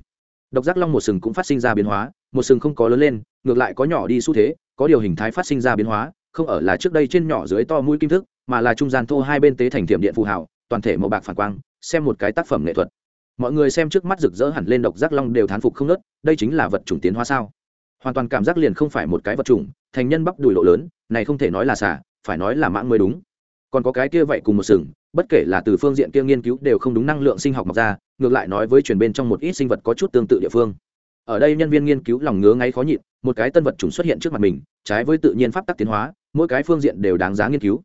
Độc giác long một sừng cũng phát sinh ra biến hóa, một sừng không có lớn lên, ngược lại có nhỏ đi xu thế, có điều hình thái phát sinh ra biến hóa không ở là trước đây trên nhỏ dưới to mũi kim thức mà là trung gian thô hai bên tế thành thiểm điện phù hào, toàn thể màu bạc phản quang xem một cái tác phẩm nghệ thuật. Mọi người xem trước mắt rực rỡ hẳn lên độc giác long đều thán phục không nớt đây chính là vật chủng tiến hóa sao? Hoàn toàn cảm giác liền không phải một cái vật chủng thành nhân bắp đùi lộ lớn này không thể nói là xả phải nói là mãng mới đúng. Còn có cái kia vậy cùng một sừng bất kể là từ phương diện kia nghiên cứu đều không đúng năng lượng sinh học mọc ra ngược lại nói với truyền bên trong một ít sinh vật có chút tương tự địa phương ở đây nhân viên nghiên cứu lòng ngứa ngáy khó nhịn, một cái tân vật chủng xuất hiện trước mặt mình, trái với tự nhiên pháp tắc tiến hóa, mỗi cái phương diện đều đáng giá nghiên cứu.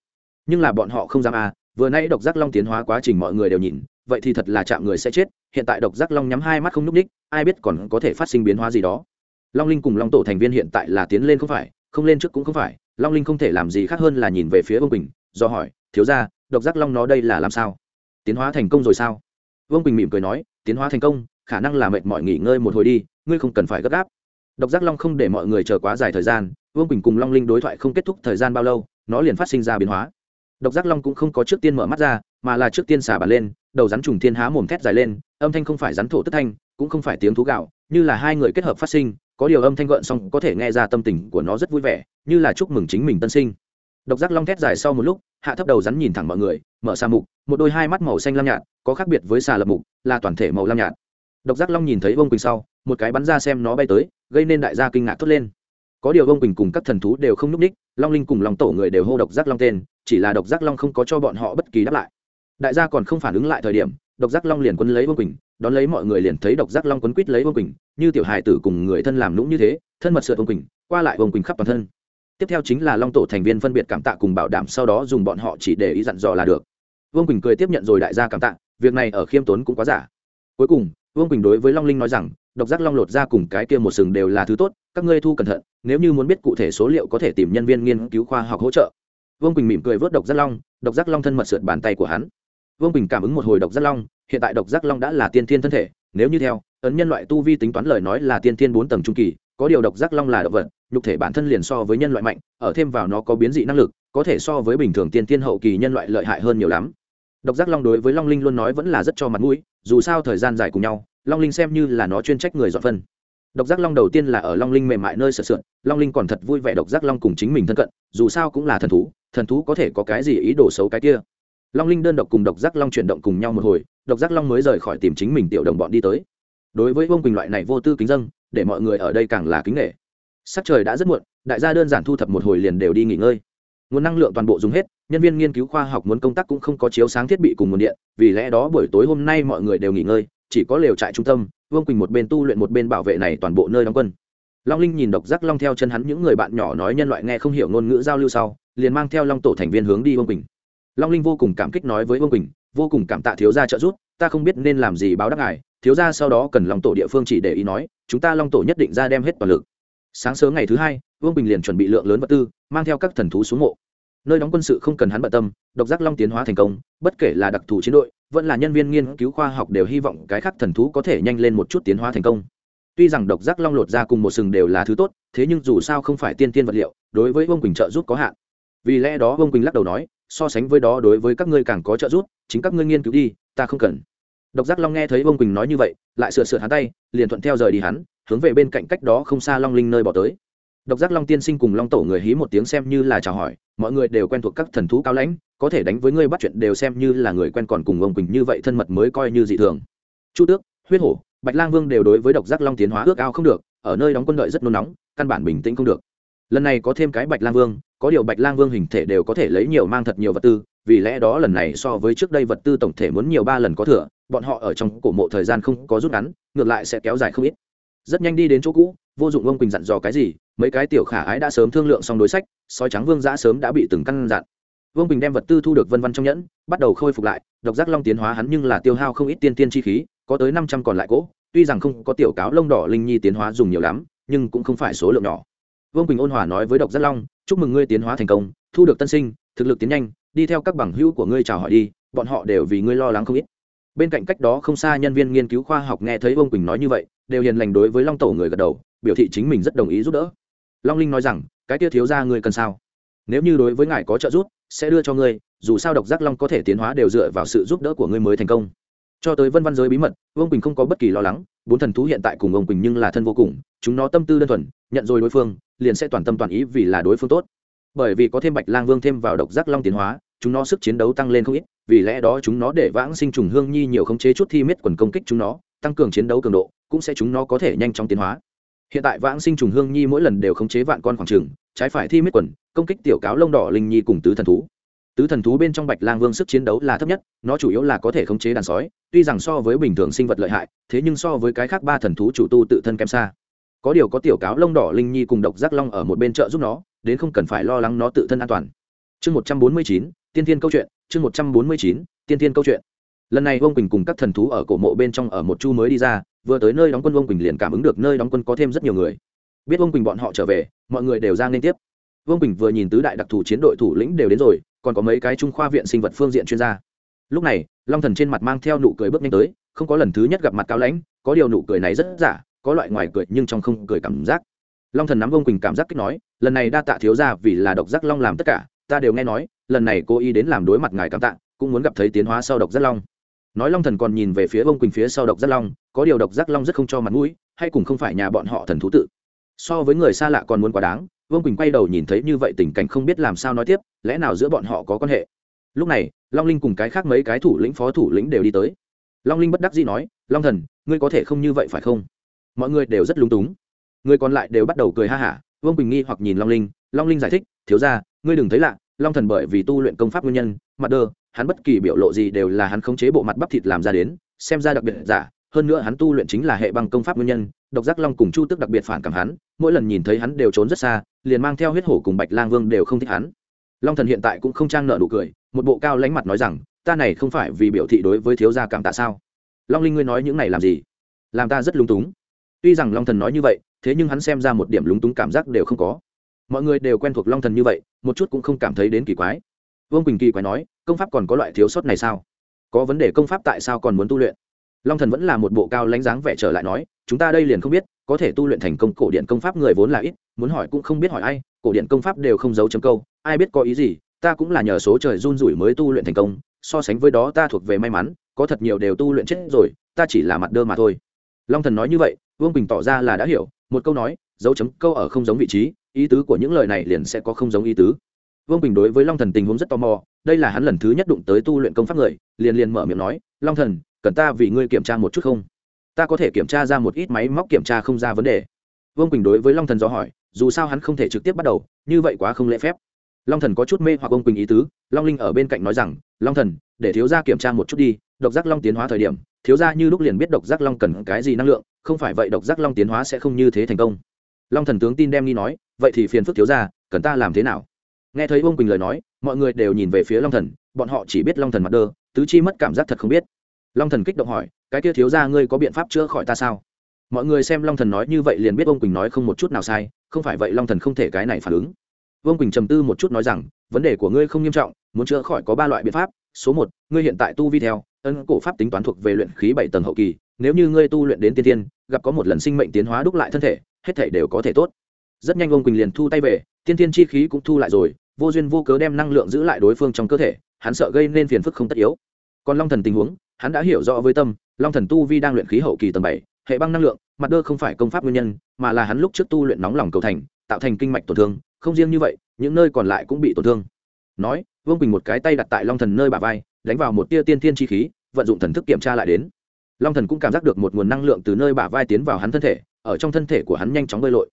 Nhưng là bọn họ không dám à vừa nay độc giác long tiến hóa quá trình mọi người đều nhìn, vậy thì thật là chạm người sẽ chết, hiện tại độc giác long nhắm hai mắt không núp ních ai biết còn có thể phát sinh biến hóa gì đó. Long linh cùng long tổ thành viên hiện tại là tiến lên không phải, không lên trước cũng không phải, long linh không thể làm gì khác hơn là nhìn về phía vương quỳnh, do hỏi, thiếu ra độc giác long nó đây là làm sao? Tiến hóa thành công rồi sao? Vương quỳnh mỉm cười nói, tiến hóa thành công khả năng là mệt mỏi nghỉ ngơi một hồi đi, ngươi không cần phải gấp gáp. Độc giác long không để mọi người chờ quá dài thời gian, vương quỳnh cùng long linh đối thoại không kết thúc thời gian bao lâu, nó liền phát sinh ra biến hóa. Độc giác long cũng không có trước tiên mở mắt ra, mà là trước tiên xả bàn lên, đầu rắn trùng thiên há mồm thét dài lên, âm thanh không phải rắn thổ tức thanh, cũng không phải tiếng thú gạo, như là hai người kết hợp phát sinh, có điều âm thanh gợn xong có thể nghe ra tâm tình của nó rất vui vẻ, như là chúc mừng chính mình tân sinh. Độc giác long thét dài sau một lúc, hạ thấp đầu rắn nhìn thẳng mọi người, mở xa mục, một đôi hai mắt màu xanh lam nhạt, có khác biệt với xà lập mục, là toàn thể màu lam nhạt độc giác long nhìn thấy vông quỳnh sau, một cái bắn ra xem nó bay tới, gây nên đại gia kinh ngạc thốt lên. Có điều vông quỳnh cùng các thần thú đều không n ú c ních long linh cùng lòng tổ người đều hô độc giác long tên, chỉ là độc giác long không có cho bọn họ bất kỳ đáp lại. Đại gia còn không phản ứng lại thời điểm, độc giác long liền quấn lấy vông quỳnh, đón lấy mọi người liền thấy độc giác long quấn quít lấy vông quỳnh, như tiểu hài tử cùng người thân làm lũng như thế, thân mật sượt vông quỳnh, qua lại vông quỳnh khắp toàn thân. Tiếp theo chính là long tổ thành viên phân biệt cảm tạ cùng bảo đảm sau đó dùng bọn họ chỉ để ý dặn dò là được. Vương quỳnh cười tiếp nhận rồi đại gia cảm tạ, việc này ở khiêm tốn cũng quá giả. Cuối cùng vương quỳnh đối với long linh nói rằng, độc giác long lột ra cùng cái kia một sừng đều là thứ tốt, các ngươi thu cẩn thận, nếu như muốn biết cụ thể số liệu có thể tìm nhân viên nghiên cứu khoa học hỗ trợ. Vương quỳnh mỉm cười vớt độc giác long, độc giác long thân mật sượt bàn tay của hắn. Vương quỳnh cảm ứng một hồi độc giác long, hiện tại độc giác long đã là tiên thiên thân thể, nếu như theo, ấn nhân loại tu vi tính toán lời nói là tiên thiên bốn tầng trung kỳ, có điều độc giác long là động vật, nhục thể bản thân liền so với nhân loại mạnh, ở thêm vào nó có biến dị năng lực, có thể so với bình thường tiên thiên hậu kỳ nhân loại lợi hại hơn nhiều lắm. Độc giác long đối với long linh luôn nói vẫn là rất cho mặt mũi dù sao thời gian dài cùng nhau, long linh xem như là nó chuyên trách người dọn phân. Độc giác long đầu tiên là ở long linh mềm mại nơi sợ sượn long linh còn thật vui vẻ độc giác long cùng chính mình thân cận, dù sao cũng là thần thú thần thú có thể có cái gì ý đồ xấu cái kia. Long linh đơn độc cùng độc giác long chuyển động cùng nhau một hồi, độc giác long mới rời khỏi tìm chính mình tiểu đồng bọn đi tới. Đối với vương quỳnh loại này vô tư kính dân để mọi người ở đây càng là kính nghệ sắc trời đã rất muộn, đại gia đơn giản thu thập một hồi liền đều đi nghỉ ngơi nguồn năng lượng toàn bộ dùng hết, nhân viên nghiên cứu khoa học muốn công tác cũng không có chiếu sáng thiết bị cùng nguồn điện, vì lẽ đó buổi tối hôm nay mọi người đều nghỉ ngơi, chỉ có lều trại trung tâm, vương quỳnh một bên tu luyện một bên bảo vệ này toàn bộ nơi đóng quân. Long linh nhìn độc giác long theo chân hắn, những người bạn nhỏ nói nhân loại nghe không hiểu ngôn ngữ giao lưu sau, liền mang theo long tổ thành viên hướng đi vương quỳnh. Long linh vô cùng cảm kích nói với vương quỳnh, vô cùng cảm tạ thiếu gia trợ giúp, ta không biết nên làm gì báo đáp ngài, thiếu gia sau đó cần long tổ địa phương chỉ để ý nói, chúng ta long tổ nhất định ra đem hết toàn lực sáng sớm ngày thứ hai, vương bình liền chuẩn bị lượng lớn vật tư, mang theo các thần thú xuống mộ. Nơi đóng quân sự không cần hắn bận tâm, độc giác long tiến hóa thành công, bất kể là đặc thù chiến đội, vẫn là nhân viên nghiên cứu khoa học đều hy vọng cái khác thần thú có thể nhanh lên một chút tiến hóa thành công. Tuy rằng độc giác long lột ra cùng một sừng đều là thứ tốt, thế nhưng dù sao không phải tiên tiên vật liệu, đối với vương quỳnh trợ giúp có hạn. Vì lẽ đó vương quỳnh lắc đầu nói, so sánh với đó đối với các ngươi càng có trợ giúp, chính các ngươi nghiên cứu đi, ta không cần. Độc giác long nghe thấy vương quỳnh nói như vậy, lại sửa sửa hắn tay, liền thuận theo rời đi hắn hướng về bên cạnh cách đó không xa long linh nơi bỏ tới. Độc giác long tiên sinh cùng long tổ người hí một tiếng xem như là chào hỏi, mọi người đều quen thuộc các thần thú cao lãnh, có thể đánh với ngươi bắt chuyện đều xem như là người quen còn cùng ông quỳnh như vậy thân mật mới coi như dị thường. Chu tước, huyết hổ, bạch lang vương đều đối với độc giác long tiến hóa ước ao không được, ở nơi đóng quân đợi rất nôn nóng, căn bản bình tĩnh không được. Lần này có thêm cái bạch lang vương, có điều bạch lang vương hình thể đều có thể lấy nhiều mang thật nhiều vật tư, vì lẽ đó lần này so với trước đây vật tư tổng thể muốn nhiều ba lần có thừa, bọn họ ở trong cổ mộ thời gian không có rút ngắn, ngược lại sẽ kéo dài không ít rất nhanh đi đến chỗ cũ, vô dụng ông quỳnh dặn dò cái gì, mấy cái tiểu khả ái đã sớm thương lượng xong đối sách, sói trắng vương giã sớm đã bị từng căn dặn. Vương bình đem vật tư thu được vân văn trong nhẫn, bắt đầu khôi phục lại, độc giác long tiến hóa hắn nhưng là tiêu hao không ít tiên tiên chi khí, có tới năm trăm còn lại cỗ, tuy rằng không có tiểu cáo lông đỏ linh nhi tiến hóa dùng nhiều lắm, nhưng cũng không phải số lượng nhỏ. Vương bình ôn hòa nói với độc giác long, chúc mừng ngươi tiến hóa thành công, thu được tân sinh, thực lực tiến nhanh, đi theo các bằng hữu của ngươi chào hỏi đi, bọn họ đều vì ngươi lo lắng không ít bên cạnh cách đó không xa nhân viên nghiên cứu khoa học nghe thấy ông quỳnh nói như vậy, đều hiền lành đối với long tổ người gật đầu, biểu thị chính mình rất đồng ý giúp đỡ. Long linh nói rằng, cái kia thiếu ra ngươi cần sao? Nếu như đối với ngài có trợ giúp, sẽ đưa cho ngươi, dù sao độc giác long có thể tiến hóa đều dựa vào sự giúp đỡ của ngươi mới thành công. Cho tới vân văn giới bí mật vương quỳnh không có bất kỳ lo lắng, bốn thần thú hiện tại cùng ông quỳnh nhưng là thân vô cùng, chúng nó tâm tư đơn thuần, nhận rồi đối phương, liền sẽ toàn tâm toàn ý vì là đối phương tốt. Bởi vì có thêm bạch lang vương thêm vào độc giác long tiến hóa, chúng nó sức chiến đấu tăng lên không ít vì lẽ đó chúng nó để vãng sinh trùng hương nhi nhiều khống chế chút thi miết quần công kích chúng nó, tăng cường chiến đấu cường độ, cũng sẽ chúng nó có thể nhanh chóng tiến hóa. Hiện tại vãng sinh trùng hương nhi mỗi lần đều khống chế vạn con khoảng trừng trái phải thi miết quần, công kích tiểu cáo lông đỏ linh nhi cùng tứ thần thú. Tứ thần thú bên trong bạch lang vương sức chiến đấu là thấp nhất, nó chủ yếu là có thể khống chế đàn sói, tuy rằng so với bình thường sinh vật lợi hại, thế nhưng so với cái khác ba thần thú chủ tu tự thân kém xa. Có điều có tiểu cáo lông đỏ linh nhi cùng độc giác long ở một bên trợ giúp nó, đến không cần phải lo lắng nó tự thân an toàn. Chương một trăm bốn mươi chín tiên tiên câu chuyện, chương một trăm bốn mươi chín, tiên tiên câu chuyện. Lần này vương quỳnh cùng các thần thú ở cổ mộ bên trong ở một chu mới đi ra, vừa tới nơi đóng quân vương quỳnh liền cảm ứng được nơi đóng quân có thêm rất nhiều người. Biết vương quỳnh bọn họ trở về, mọi người đều ra liên tiếp. Vương quỳnh vừa nhìn tứ đại đặc thù chiến đội thủ lĩnh đều đến rồi, còn có mấy cái trung khoa viện sinh vật phương diện chuyên gia. Lúc này, long thần trên mặt mang theo nụ cười bước nhanh tới, không có lần thứ nhất gặp mặt cao lãnh, có điều nụ cười này rất giả, có loại ngoài cười nhưng trong không cười cảm giác. Long thần nắm vương quỳnh cảm giác kích nói, lần này đa tạ thiếu ra vì là độc giác long làm tất cả ta đều nghe nói, lần này cô y đến làm đối mặt ngài cảm tạ, cũng muốn gặp thấy tiến hóa sau độc giác long. Nói long thần còn nhìn về phía vương quỳnh phía sau độc giác long, có điều độc giác long rất không cho mặt mũi, hay cùng không phải nhà bọn họ thần thú tự. So với người xa lạ còn muốn quá đáng vương quỳnh quay đầu nhìn thấy như vậy tình cảnh không biết làm sao nói tiếp, lẽ nào giữa bọn họ có quan hệ? Lúc này, long linh cùng cái khác mấy cái thủ lĩnh phó thủ lĩnh đều đi tới. Long linh bất đắc dĩ nói, long thần, ngươi có thể không như vậy phải không? Mọi người đều rất lung túng. Người còn lại đều bắt đầu cười ha hả vương quỳnh nghi hoặc nhìn long linh long linh giải thích, thiếu ra ngươi đừng thấy lạ, long thần bởi vì tu luyện công pháp nguyên nhân, mặt đơ, hắn bất kỳ biểu lộ gì đều là hắn khống chế bộ mặt bắp thịt làm ra đến, xem ra đặc biệt giả, hơn nữa hắn tu luyện chính là hệ băng công pháp nguyên nhân, độc giác long cùng chu tức đặc biệt phản cảm hắn, mỗi lần nhìn thấy hắn đều trốn rất xa, liền mang theo huyết hổ cùng bạch lang vương đều không thích hắn. Long thần hiện tại cũng không trang nợ nụ cười, một bộ cao lánh mặt nói rằng, ta này không phải vì biểu thị đối với thiếu gia cảm tạ sao? Long linh ngươi nói những này làm gì? Làm ta rất lúng túng. Tuy rằng long thần nói như vậy, thế nhưng hắn xem ra một điểm lúng túng cảm giác đều không có mọi người đều quen thuộc long thần như vậy, một chút cũng không cảm thấy đến kỳ quái. Vương quỳnh kỳ quái nói, công pháp còn có loại thiếu sót này sao? Có vấn đề công pháp tại sao còn muốn tu luyện? Long thần vẫn là một bộ cao lãnh dáng vẻ trở lại nói, chúng ta đây liền không biết, có thể tu luyện thành công cổ điện công pháp người vốn là ít, muốn hỏi cũng không biết hỏi ai, cổ điện công pháp đều không giấu chấm câu, ai biết có ý gì, ta cũng là nhờ số trời run rủi mới tu luyện thành công, so sánh với đó ta thuộc về may mắn, có thật nhiều đều tu luyện chết rồi, ta chỉ là mặt đơ mà thôi. Long thần nói như vậy, vương bình tỏ ra là đã hiểu, một câu nói, dấu chấm câu ở không giống vị trí ý tứ của những lời này liền sẽ có không giống ý tứ. Vương bình đối với long thần tình huống rất tò mò, đây là hắn lần thứ nhất đụng tới tu luyện công pháp người, liền liền mở miệng nói, long thần, cần ta vì ngươi kiểm tra một chút không? Ta có thể kiểm tra ra một ít máy móc kiểm tra không ra vấn đề. Vương quỳnh đối với long thần do hỏi, dù sao hắn không thể trực tiếp bắt đầu, như vậy quá không lễ phép. Long thần có chút mê hoặc ông quỳnh ý tứ, long linh ở bên cạnh nói rằng, long thần, để thiếu gia kiểm tra một chút đi, độc giác long tiến hóa thời điểm, thiếu gia như lúc liền biết độc giác long cần cái gì năng lượng, không phải vậy độc giác long tiến hóa sẽ không như thế thành công long thần tướng tin đem nghi nói, vậy thì phiền phức thiếu gia, cần ta làm thế nào? Nghe thấy Vương quỳnh lời nói, mọi người đều nhìn về phía long thần, bọn họ chỉ biết long thần mặt đơ, tứ chi mất cảm giác thật không biết. Long thần kích động hỏi, cái kia thiếu ra ngươi có biện pháp chữa khỏi ta sao? Mọi người xem long thần nói như vậy liền biết Vương quỳnh nói không một chút nào sai, không phải vậy long thần không thể cái này phản ứng. Vương quỳnh trầm tư một chút nói rằng, vấn đề của ngươi không nghiêm trọng, muốn chữa khỏi có ba loại biện pháp. Số một, ngươi hiện tại tu vi theo ân cổ pháp tính toán thuộc về luyện khí bảy tầng hậu kỳ, nếu như ngươi tu luyện đến tiên tiên, gặp có một lần sinh mệnh tiến hóa đúc lại thân thể hết thể đều có thể tốt. Rất nhanh ông quỳnh liền thu tay về, tiên tiên chi khí cũng thu lại rồi, vô duyên vô cớ đem năng lượng giữ lại đối phương trong cơ thể, hắn sợ gây nên phiền phức không tất yếu. Còn long thần tình huống, hắn đã hiểu rõ với tâm, long thần tu vi đang luyện khí hậu kỳ tầng bảy, hệ băng năng lượng, mặt đơ không phải công pháp nguyên nhân, mà là hắn lúc trước tu luyện nóng lòng cầu thành, tạo thành kinh mạch tổn thương, không riêng như vậy, những nơi còn lại cũng bị tổn thương. Nói, vương quỳnh một cái tay đặt tại long thần nơi bà vai, đánh vào một tia tiên thiên chi khí, vận dụng thần thức kiểm tra lại đến. Long thần cũng cảm giác được một nguồn năng lượng từ nơi bả vai tiến vào hắn thân thể ở trong thân thể của hắn nhanh chóng bơi lội.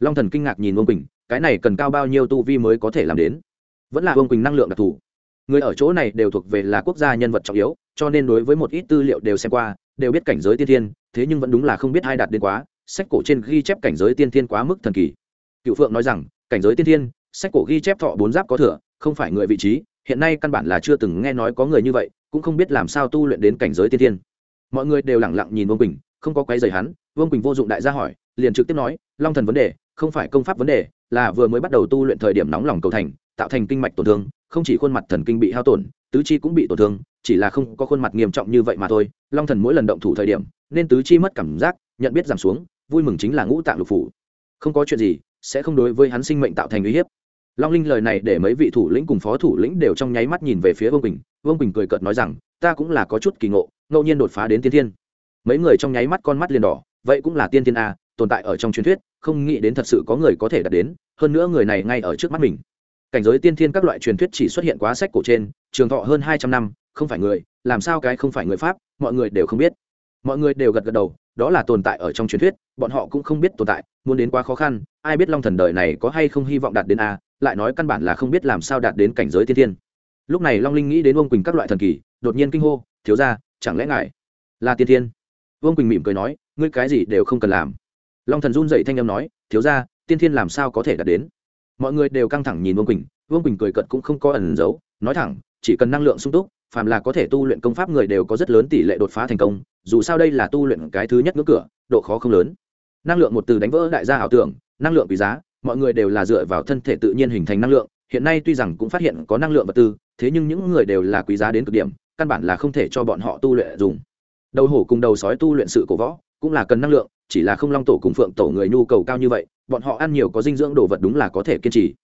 Long thần kinh ngạc nhìn vương quỳnh, cái này cần cao bao nhiêu tu vi mới có thể làm đến? Vẫn là vương quỳnh năng lượng đặc thù. Người ở chỗ này đều thuộc về là quốc gia nhân vật trọng yếu, cho nên đối với một ít tư liệu đều xem qua, đều biết cảnh giới tiên thiên, thế nhưng vẫn đúng là không biết ai đạt đến quá, sách cổ trên ghi chép cảnh giới tiên thiên quá mức thần kỳ. Cựu phượng nói rằng, cảnh giới tiên thiên, sách cổ ghi chép thọ bốn giáp có thừa, không phải người vị trí, hiện nay căn bản là chưa từng nghe nói có người như vậy, cũng không biết làm sao tu luyện đến cảnh giới tiên thiên. Mọi người đều lẳng lặng nhìn vương quỳnh không có quấy rầy hắn, vương quỳnh vô dụng đại gia hỏi, liền trực tiếp nói, long thần vấn đề, không phải công pháp vấn đề, là vừa mới bắt đầu tu luyện thời điểm nóng lòng cầu thành, tạo thành kinh mạch tổn thương, không chỉ khuôn mặt thần kinh bị hao tổn, tứ chi cũng bị tổn thương, chỉ là không có khuôn mặt nghiêm trọng như vậy mà thôi, long thần mỗi lần động thủ thời điểm, nên tứ chi mất cảm giác, nhận biết giảm xuống, vui mừng chính là ngũ tạng lục phủ. Không có chuyện gì, sẽ không đối với hắn sinh mệnh tạo thành uy hiếp. Long linh lời này để mấy vị thủ lĩnh cùng phó thủ lĩnh đều trong nháy mắt nhìn về phía vương bình vương bình cười cợt nói rằng, ta cũng là có chút kỳ ngộ, ngẫu nhiên đột phá đến tiên thiên mấy người trong nháy mắt con mắt liền đỏ, vậy cũng là tiên thiên a, tồn tại ở trong truyền thuyết, không nghĩ đến thật sự có người có thể đạt đến, hơn nữa người này ngay ở trước mắt mình. Cảnh giới tiên thiên các loại truyền thuyết chỉ xuất hiện quá sách cổ trên, trường thọ hơn hai trăm năm, không phải người, làm sao cái không phải người pháp, mọi người đều không biết. Mọi người đều gật gật đầu, đó là tồn tại ở trong truyền thuyết, bọn họ cũng không biết tồn tại, muốn đến quá khó khăn, ai biết long thần đời này có hay không hy vọng đạt đến a, lại nói căn bản là không biết làm sao đạt đến cảnh giới tiên thiên. Lúc này long linh nghĩ đến ông quỳnh các loại thần kỳ, đột nhiên kinh hô, thiếu ra chẳng lẽ ngại là tiên thiên? Vương quỳnh mỉm cười nói ngươi cái gì đều không cần làm long thần run dậy thanh âm nói thiếu ra tiên thiên làm sao có thể đạt đến mọi người đều căng thẳng nhìn vương quỳnh vương quỳnh cười cận cũng không có ẩn giấu nói thẳng chỉ cần năng lượng sung túc phàm là có thể tu luyện công pháp người đều có rất lớn tỷ lệ đột phá thành công dù sao đây là tu luyện cái thứ nhất ngưỡng cửa độ khó không lớn năng lượng một từ đánh vỡ đại gia ảo tưởng năng lượng quý giá mọi người đều là dựa vào thân thể tự nhiên hình thành năng lượng hiện nay tuy rằng cũng phát hiện có năng lượng vật tư thế nhưng những người đều là quý giá đến cực điểm căn bản là không thể cho bọn họ tu luyện dùng đầu hổ cùng đầu sói tu luyện sự cổ võ, cũng là cần năng lượng, chỉ là không long tổ cùng phượng tổ người nhu cầu cao như vậy, bọn họ ăn nhiều có dinh dưỡng đồ vật đúng là có thể kiên trì.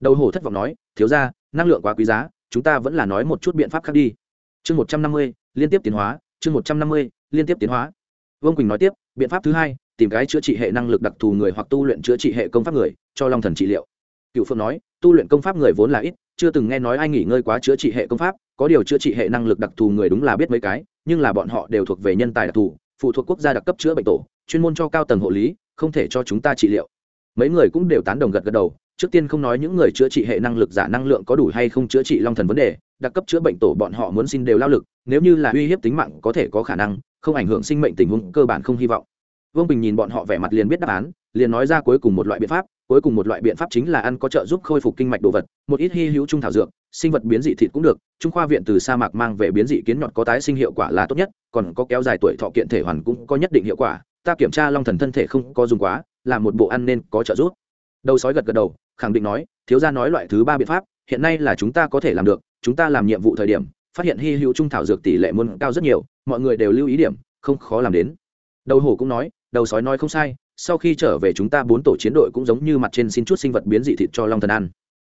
Đầu hổ thất vọng nói, thiếu ra năng lượng quá quý giá, chúng ta vẫn là nói một chút biện pháp khác đi. Chương một trăm năm mươi, liên tiếp tiến hóa, chương một trăm năm mươi, liên tiếp tiến hóa. Vương quỳnh nói tiếp, biện pháp thứ hai, tìm cái chữa trị hệ năng lực đặc thù người hoặc tu luyện chữa trị hệ công pháp người, cho long thần trị liệu. Cựu phượng nói, tu luyện công pháp người vốn là ít, chưa từng nghe nói ai nghỉ ngơi quá chữa trị hệ công pháp có điều chữa trị hệ năng lực đặc thù người đúng là biết mấy cái, nhưng là bọn họ đều thuộc về nhân tài đặc thù, phụ thuộc quốc gia đặc cấp chữa bệnh tổ, chuyên môn cho cao tầng hộ lý, không thể cho chúng ta trị liệu. Mấy người cũng đều tán đồng gật gật đầu, trước tiên không nói những người chữa trị hệ năng lực giả năng lượng có đủ hay không chữa trị long thần vấn đề, đặc cấp chữa bệnh tổ bọn họ muốn xin đều lao lực, nếu như là uy hiếp tính mạng có thể có khả năng, không ảnh hưởng sinh mệnh tình huống, cơ bản không hy vọng. Vương bình nhìn bọn họ vẻ mặt liền biết đáp án liền nói ra cuối cùng một loại biện pháp, cuối cùng một loại biện pháp chính là ăn có trợ giúp khôi phục kinh mạch đồ vật, một ít hy hữu trung thảo dược, sinh vật biến dị thịt cũng được, trung khoa viện từ sa mạc mang về biến dị kiến nhọt có tái sinh hiệu quả là tốt nhất, còn có kéo dài tuổi thọ kiện thể hoàn cũng có nhất định hiệu quả, ta kiểm tra long thần thân thể không có dùng quá, là một bộ ăn nên có trợ giúp. Đầu sói gật gật đầu, khẳng định nói, thiếu gia nói loại thứ ba biện pháp, hiện nay là chúng ta có thể làm được, chúng ta làm nhiệm vụ thời điểm, phát hiện hy hữu trung thảo dược tỷ lệ muôn cao rất nhiều, mọi người đều lưu ý điểm, không khó làm đến. Đầu hổ cũng nói, đầu sói nói không sai sau khi trở về chúng ta bốn tổ chiến đội cũng giống như mặt trên xin chút sinh vật biến dị thịt cho long thần ăn.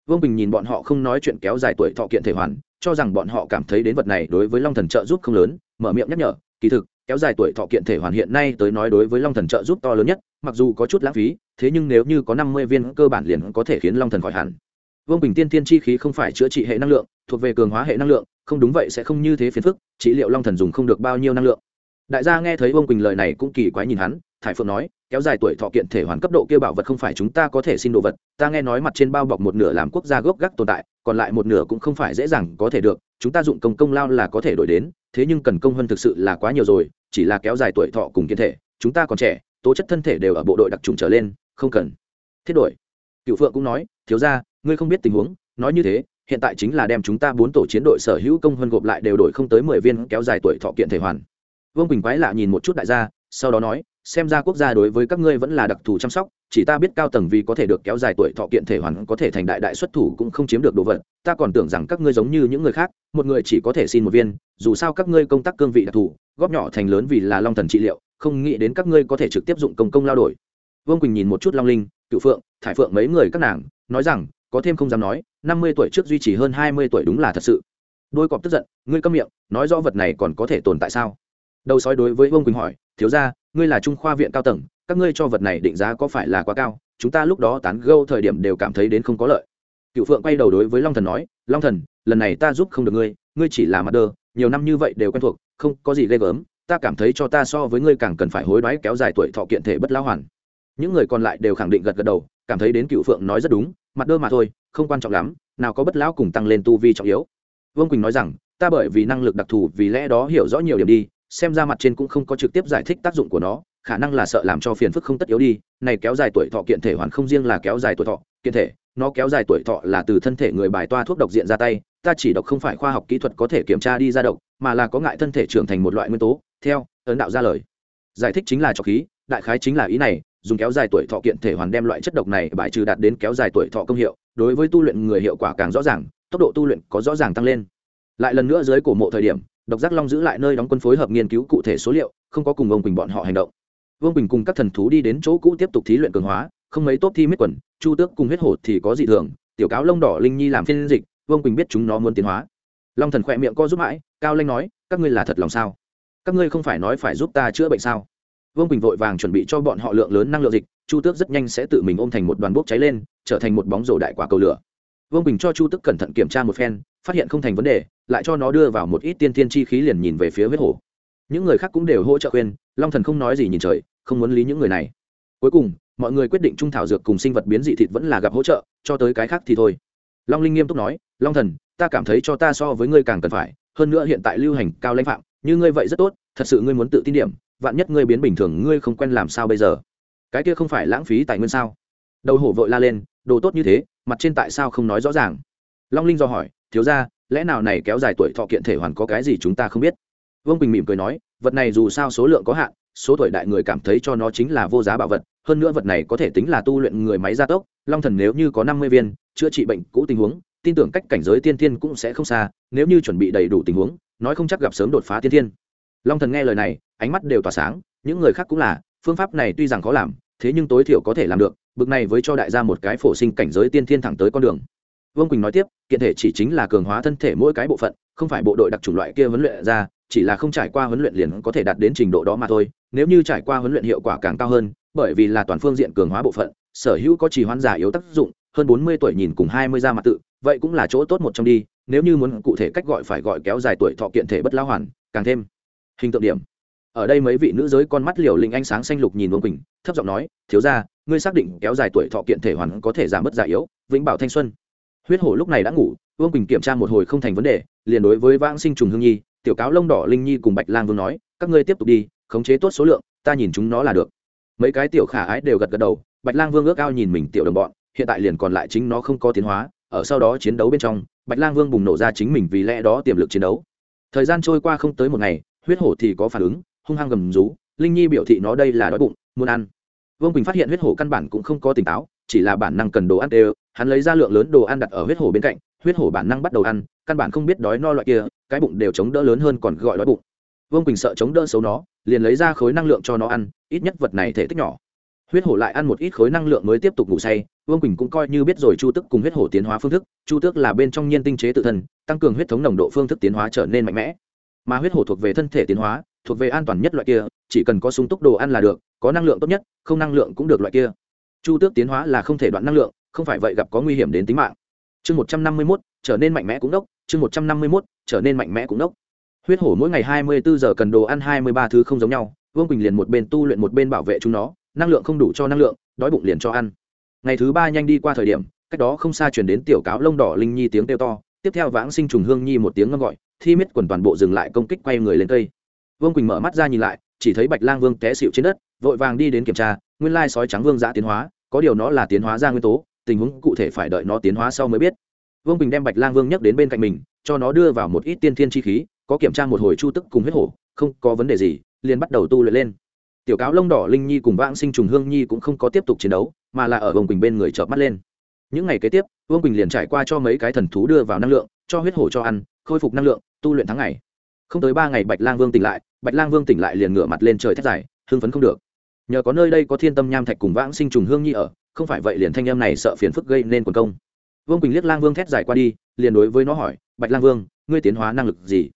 Vương bình nhìn bọn họ không nói chuyện kéo dài tuổi thọ kiện thể hoàn, cho rằng bọn họ cảm thấy đến vật này đối với long thần trợ giúp không lớn, mở miệng nhắc nhở, kỳ thực, kéo dài tuổi thọ kiện thể hoàn hiện nay tới nói đối với long thần trợ giúp to lớn nhất, mặc dù có chút lãng phí, thế nhưng nếu như có năm mươi viên cơ bản liền có thể khiến long thần khỏi hẳn. Vương bình tiên tiên chi khí không phải chữa trị hệ năng lượng, thuộc về cường hóa hệ năng lượng, không đúng vậy sẽ không như thế phiền phức, trị liệu long thần dùng không được bao nhiêu năng lượng. Đại gia nghe thấy vương quỳnh lời này cũng kỳ quái nhìn hắn thải phượng nói, kéo dài tuổi thọ kiện thể hoàn cấp độ kia bảo vật không phải chúng ta có thể xin đồ vật, ta nghe nói mặt trên bao bọc một nửa làm quốc gia gốc gác tồn tại, còn lại một nửa cũng không phải dễ dàng có thể được, chúng ta dụng công công lao là có thể đổi đến, thế nhưng cần công hơn thực sự là quá nhiều rồi, chỉ là kéo dài tuổi thọ cùng kiện thể, chúng ta còn trẻ, tố chất thân thể đều ở bộ đội đặc trùng trở lên, không cần thiết đổi. Cựu phượng cũng nói, thiếu ra ngươi không biết tình huống, nói như thế, hiện tại chính là đem chúng ta bốn tổ chiến đội sở hữu công hơn gộp lại đều đổi không tới mười viên kéo dài tuổi thọ kiện thể hoàn. Vương quỳnh quái lạ nhìn một chút đại gia, sau đó nói xem ra quốc gia đối với các ngươi vẫn là đặc thù chăm sóc, chỉ ta biết cao tầng vì có thể được kéo dài tuổi thọ kiện thể hoàn có thể thành đại đại xuất thủ cũng không chiếm được đồ vật, ta còn tưởng rằng các ngươi giống như những người khác, một người chỉ có thể xin một viên, dù sao các ngươi công tác cương vị đặc thù, góp nhỏ thành lớn vì là long thần trị liệu, không nghĩ đến các ngươi có thể trực tiếp dụng công công lao đổi. Vương quỳnh nhìn một chút long linh, cựu phượng, thải phượng mấy người các nàng, nói rằng, có thêm không dám nói, năm mươi tuổi trước duy trì hơn hai mươi tuổi đúng là thật sự. Đôi cọp tức giận, ngươi câm miệng, nói rõ vật này còn có thể tồn tại sao? Đầu sói đối với vương quỳnh hỏi, thiếu ra ngươi là trung khoa viện cao tầng, các ngươi cho vật này định giá có phải là quá cao? Chúng ta lúc đó tán gâu thời điểm đều cảm thấy đến không có lợi. Cựu phượng quay đầu đối với long thần nói, long thần, lần này ta giúp không được ngươi ngươi chỉ là mặt đơ nhiều năm như vậy đều quen thuộc, không có gì ghê gớm, ta cảm thấy cho ta so với ngươi càng cần phải hối đoái kéo dài tuổi thọ kiện thể bất lao hoàn. Những người còn lại đều khẳng định gật gật đầu, cảm thấy đến cựu phượng nói rất đúng, mặt đơ mà thôi, không quan trọng lắm, nào có bất lão cùng tăng lên tu vi trọng yếu. Vương quỳnh nói rằng, ta bởi vì năng lực đặc thù vì lẽ đó hiểu rõ nhiều điểm đi xem ra mặt trên cũng không có trực tiếp giải thích tác dụng của nó, khả năng là sợ làm cho phiền phức không tất yếu đi, này kéo dài tuổi thọ kiện thể hoàn không riêng là kéo dài tuổi thọ kiện thể, nó kéo dài tuổi thọ là từ thân thể người bài toa thuốc độc diện ra tay, ta chỉ độc không phải khoa học kỹ thuật có thể kiểm tra đi ra độc, mà là có ngại thân thể trưởng thành một loại nguyên tố, theo, ấn đạo ra lời. Giải thích chính là trọc khí, đại khái chính là ý này, dùng kéo dài tuổi thọ kiện thể hoàn đem loại chất độc này bài trừ đạt đến kéo dài tuổi thọ công hiệu, đối với tu luyện người hiệu quả càng rõ ràng, tốc độ tu luyện có rõ ràng tăng lên. Lại lần nữa dưới cổ mộ thời điểm độc giác long giữ lại nơi đóng quân phối hợp nghiên cứu cụ thể số liệu, không có cùng ông quỳnh bọn họ hành động. Vương quỳnh cùng các thần thú đi đến chỗ cũ tiếp tục thí luyện cường hóa, không mấy tốt thi miết quần, chu tước cùng huyết hổ thì có dị thường, tiểu cáo lông đỏ linh nhi làm phiên dịch, vương quỳnh biết chúng nó muốn tiến hóa. Long thần khỏe miệng co giúp mãi, cao lanh nói, các ngươi là thật lòng sao? Các ngươi không phải nói phải giúp ta chữa bệnh sao? Vương quỳnh vội vàng chuẩn bị cho bọn họ lượng lớn năng lượng dịch, chu tước rất nhanh sẽ tự mình ôm thành một đoàn bốc cháy lên, trở thành một bóng rổ đại quả cầu lửa. Vương quỳnh cho chu tước cẩn thận kiểm tra một phen, phát hiện không thành vấn đề lại cho nó đưa vào một ít tiên thiên chi khí liền nhìn về phía huyết hổ. Những người khác cũng đều hỗ trợ khuyên, long thần không nói gì nhìn trời, không muốn lý những người này. Cuối cùng, mọi người quyết định trung thảo dược cùng sinh vật biến dị thịt vẫn là gặp hỗ trợ, cho tới cái khác thì thôi. Long linh nghiêm túc nói, long thần, ta cảm thấy cho ta so với ngươi càng cần phải, hơn nữa hiện tại lưu hành cao lãnh phạm, như ngươi vậy rất tốt, thật sự ngươi muốn tự tin điểm, vạn nhất ngươi biến bình thường, ngươi không quen làm sao bây giờ? Cái kia không phải lãng phí tài nguyên sao? Đầu hổ vội la lên, đồ tốt như thế, mặt trên tại sao không nói rõ ràng? Long linh do hỏi, thiếu ra lẽ nào này kéo dài tuổi thọ kiện thể hoàn có cái gì chúng ta không biết? Vương bình mỉm cười nói, vật này dù sao số lượng có hạn, số tuổi đại người cảm thấy cho nó chính là vô giá bảo vật, hơn nữa vật này có thể tính là tu luyện người máy gia tốc, long thần nếu như có năm mươi viên, chữa trị bệnh cũ tình huống, tin tưởng cách cảnh giới tiên thiên cũng sẽ không xa, nếu như chuẩn bị đầy đủ tình huống, nói không chắc gặp sớm đột phá tiên thiên. Long thần nghe lời này, ánh mắt đều tỏa sáng, những người khác cũng là, phương pháp này tuy rằng khó làm, thế nhưng tối thiểu có thể làm được, bực này với cho đại gia một cái phổ sinh cảnh giới tiên thiên thẳng tới con đường vương quỳnh nói tiếp, kiện thể chỉ chính là cường hóa thân thể mỗi cái bộ phận, không phải bộ đội đặc chủng loại kia huấn luyện ra, chỉ là không trải qua huấn luyện liền có thể đạt đến trình độ đó mà thôi. Nếu như trải qua huấn luyện hiệu quả càng cao hơn, bởi vì là toàn phương diện cường hóa bộ phận, sở hữu có trì hoãn giả yếu tác dụng, hơn bốn mươi tuổi nhìn cùng hai mươi ra mặt tự, vậy cũng là chỗ tốt một trong đi, nếu như muốn cụ thể cách gọi phải gọi kéo dài tuổi thọ kiện thể bất lao hoàn, càng thêm hình tượng điểm. Ở đây mấy vị nữ giới con mắt liều linh ánh sáng xanh lục nhìn vương quỳnh, thấp giọng nói, thiếu ra ngươi xác định kéo dài tuổi thọ kiện thể hoàn có thể giảm bớt già yếu, vĩnh bảo thanh xuân huyết hổ lúc này đã ngủ, vương quỳnh kiểm tra một hồi không thành vấn đề, liền đối với vãng sinh trùng hương nhi, tiểu cáo lông đỏ linh nhi cùng bạch lang vương nói, các ngươi tiếp tục đi, khống chế tốt số lượng, ta nhìn chúng nó là được. Mấy cái tiểu khả ái đều gật gật đầu, bạch lang vương ước ao nhìn mình tiểu đồng bọn, hiện tại liền còn lại chính nó không có tiến hóa, ở sau đó chiến đấu bên trong, bạch lang vương bùng nổ ra chính mình vì lẽ đó tiềm lực chiến đấu. Thời gian trôi qua không tới một ngày, huyết hổ thì có phản ứng, hung hăng gầm rú, linh nhi biểu thị nó đây là đói bụng, muốn ăn. Vương quỳnh phát hiện huyết hổ căn bản cũng không có tỉnh táo, chỉ là bản năng cần đồ ăn đều hắn lấy ra lượng lớn đồ ăn đặt ở huyết hổ bên cạnh, huyết hổ bản năng bắt đầu ăn, căn bản không biết đói no loại kia, cái bụng đều chống đỡ lớn hơn còn gọi đói bụng. Vương quỳnh sợ chống đỡ xấu nó, liền lấy ra khối năng lượng cho nó ăn, ít nhất vật này thể tích nhỏ. Huyết hổ lại ăn một ít khối năng lượng mới tiếp tục ngủ say, vương quỳnh cũng coi như biết rồi chu tức cùng huyết hổ tiến hóa phương thức, chu tước là bên trong nhiên tinh chế tự thân, tăng cường huyết thống nồng độ phương thức tiến hóa trở nên mạnh mẽ. Mà huyết hổ thuộc về thân thể tiến hóa, thuộc về an toàn nhất loại kia, chỉ cần có sung túc đồ ăn là được, có năng lượng tốt nhất, không năng lượng cũng được loại kia. Chu tước tiến hóa là không thể đoạn năng lượng không phải vậy gặp có nguy hiểm đến tính mạng. Chương một trăm năm mươi mốt, trở nên mạnh mẽ cũng đốc. Chương một trăm năm mươi mốt, trở nên mạnh mẽ cũng đốc. Huyết hổ mỗi ngày hai mươi bốn giờ cần đồ ăn hai mươi ba thứ không giống nhau. Vương quỳnh liền một bên tu luyện một bên bảo vệ chúng nó, năng lượng không đủ cho năng lượng, đói bụng liền cho ăn. Ngày thứ ba nhanh đi qua thời điểm, cách đó không xa chuyển đến tiểu cáo lông đỏ linh nhi tiếng kêu to. Tiếp theo vãng sinh trùng hương nhi một tiếng ngâm gọi, thi miết quần toàn bộ dừng lại công kích quay người lên cây. Vương quỳnh mở mắt ra nhìn lại, chỉ thấy bạch lang vương té xịu trên đất, vội vàng đi đến kiểm tra, nguyên lai sói trắng vương giã tiến hóa, có điều nó là tiến hóa ra nguyên tố tình huống cụ thể phải đợi nó tiến hóa sau mới biết. Vương bình đem bạch lang vương nhắc đến bên cạnh mình, cho nó đưa vào một ít tiên thiên chi khí, có kiểm tra một hồi chu tức cùng huyết hổ, không có vấn đề gì, liền bắt đầu tu luyện lên. Tiểu cáo lông đỏ linh nhi cùng vãng sinh trùng hương nhi cũng không có tiếp tục chiến đấu, mà là ở vương bình bên người chợp mắt lên. Những ngày kế tiếp, vương bình liền trải qua cho mấy cái thần thú đưa vào năng lượng, cho huyết hổ cho ăn, khôi phục năng lượng, tu luyện tháng ngày. Không tới ba ngày bạch lang vương tỉnh lại, bạch lang vương tỉnh lại liền ngửa mặt lên trời thét dài, hưng phấn không được. Nhờ có nơi đây có thiên tâm nham thạch cùng vãng sinh trùng hương nhi ở không phải vậy liền thanh em này sợ phiền phức gây nên quần công. Vương quỳnh liếc lang vương thét dài qua đi, liền đối với nó hỏi, bạch lang vương, ngươi tiến hóa năng lực gì?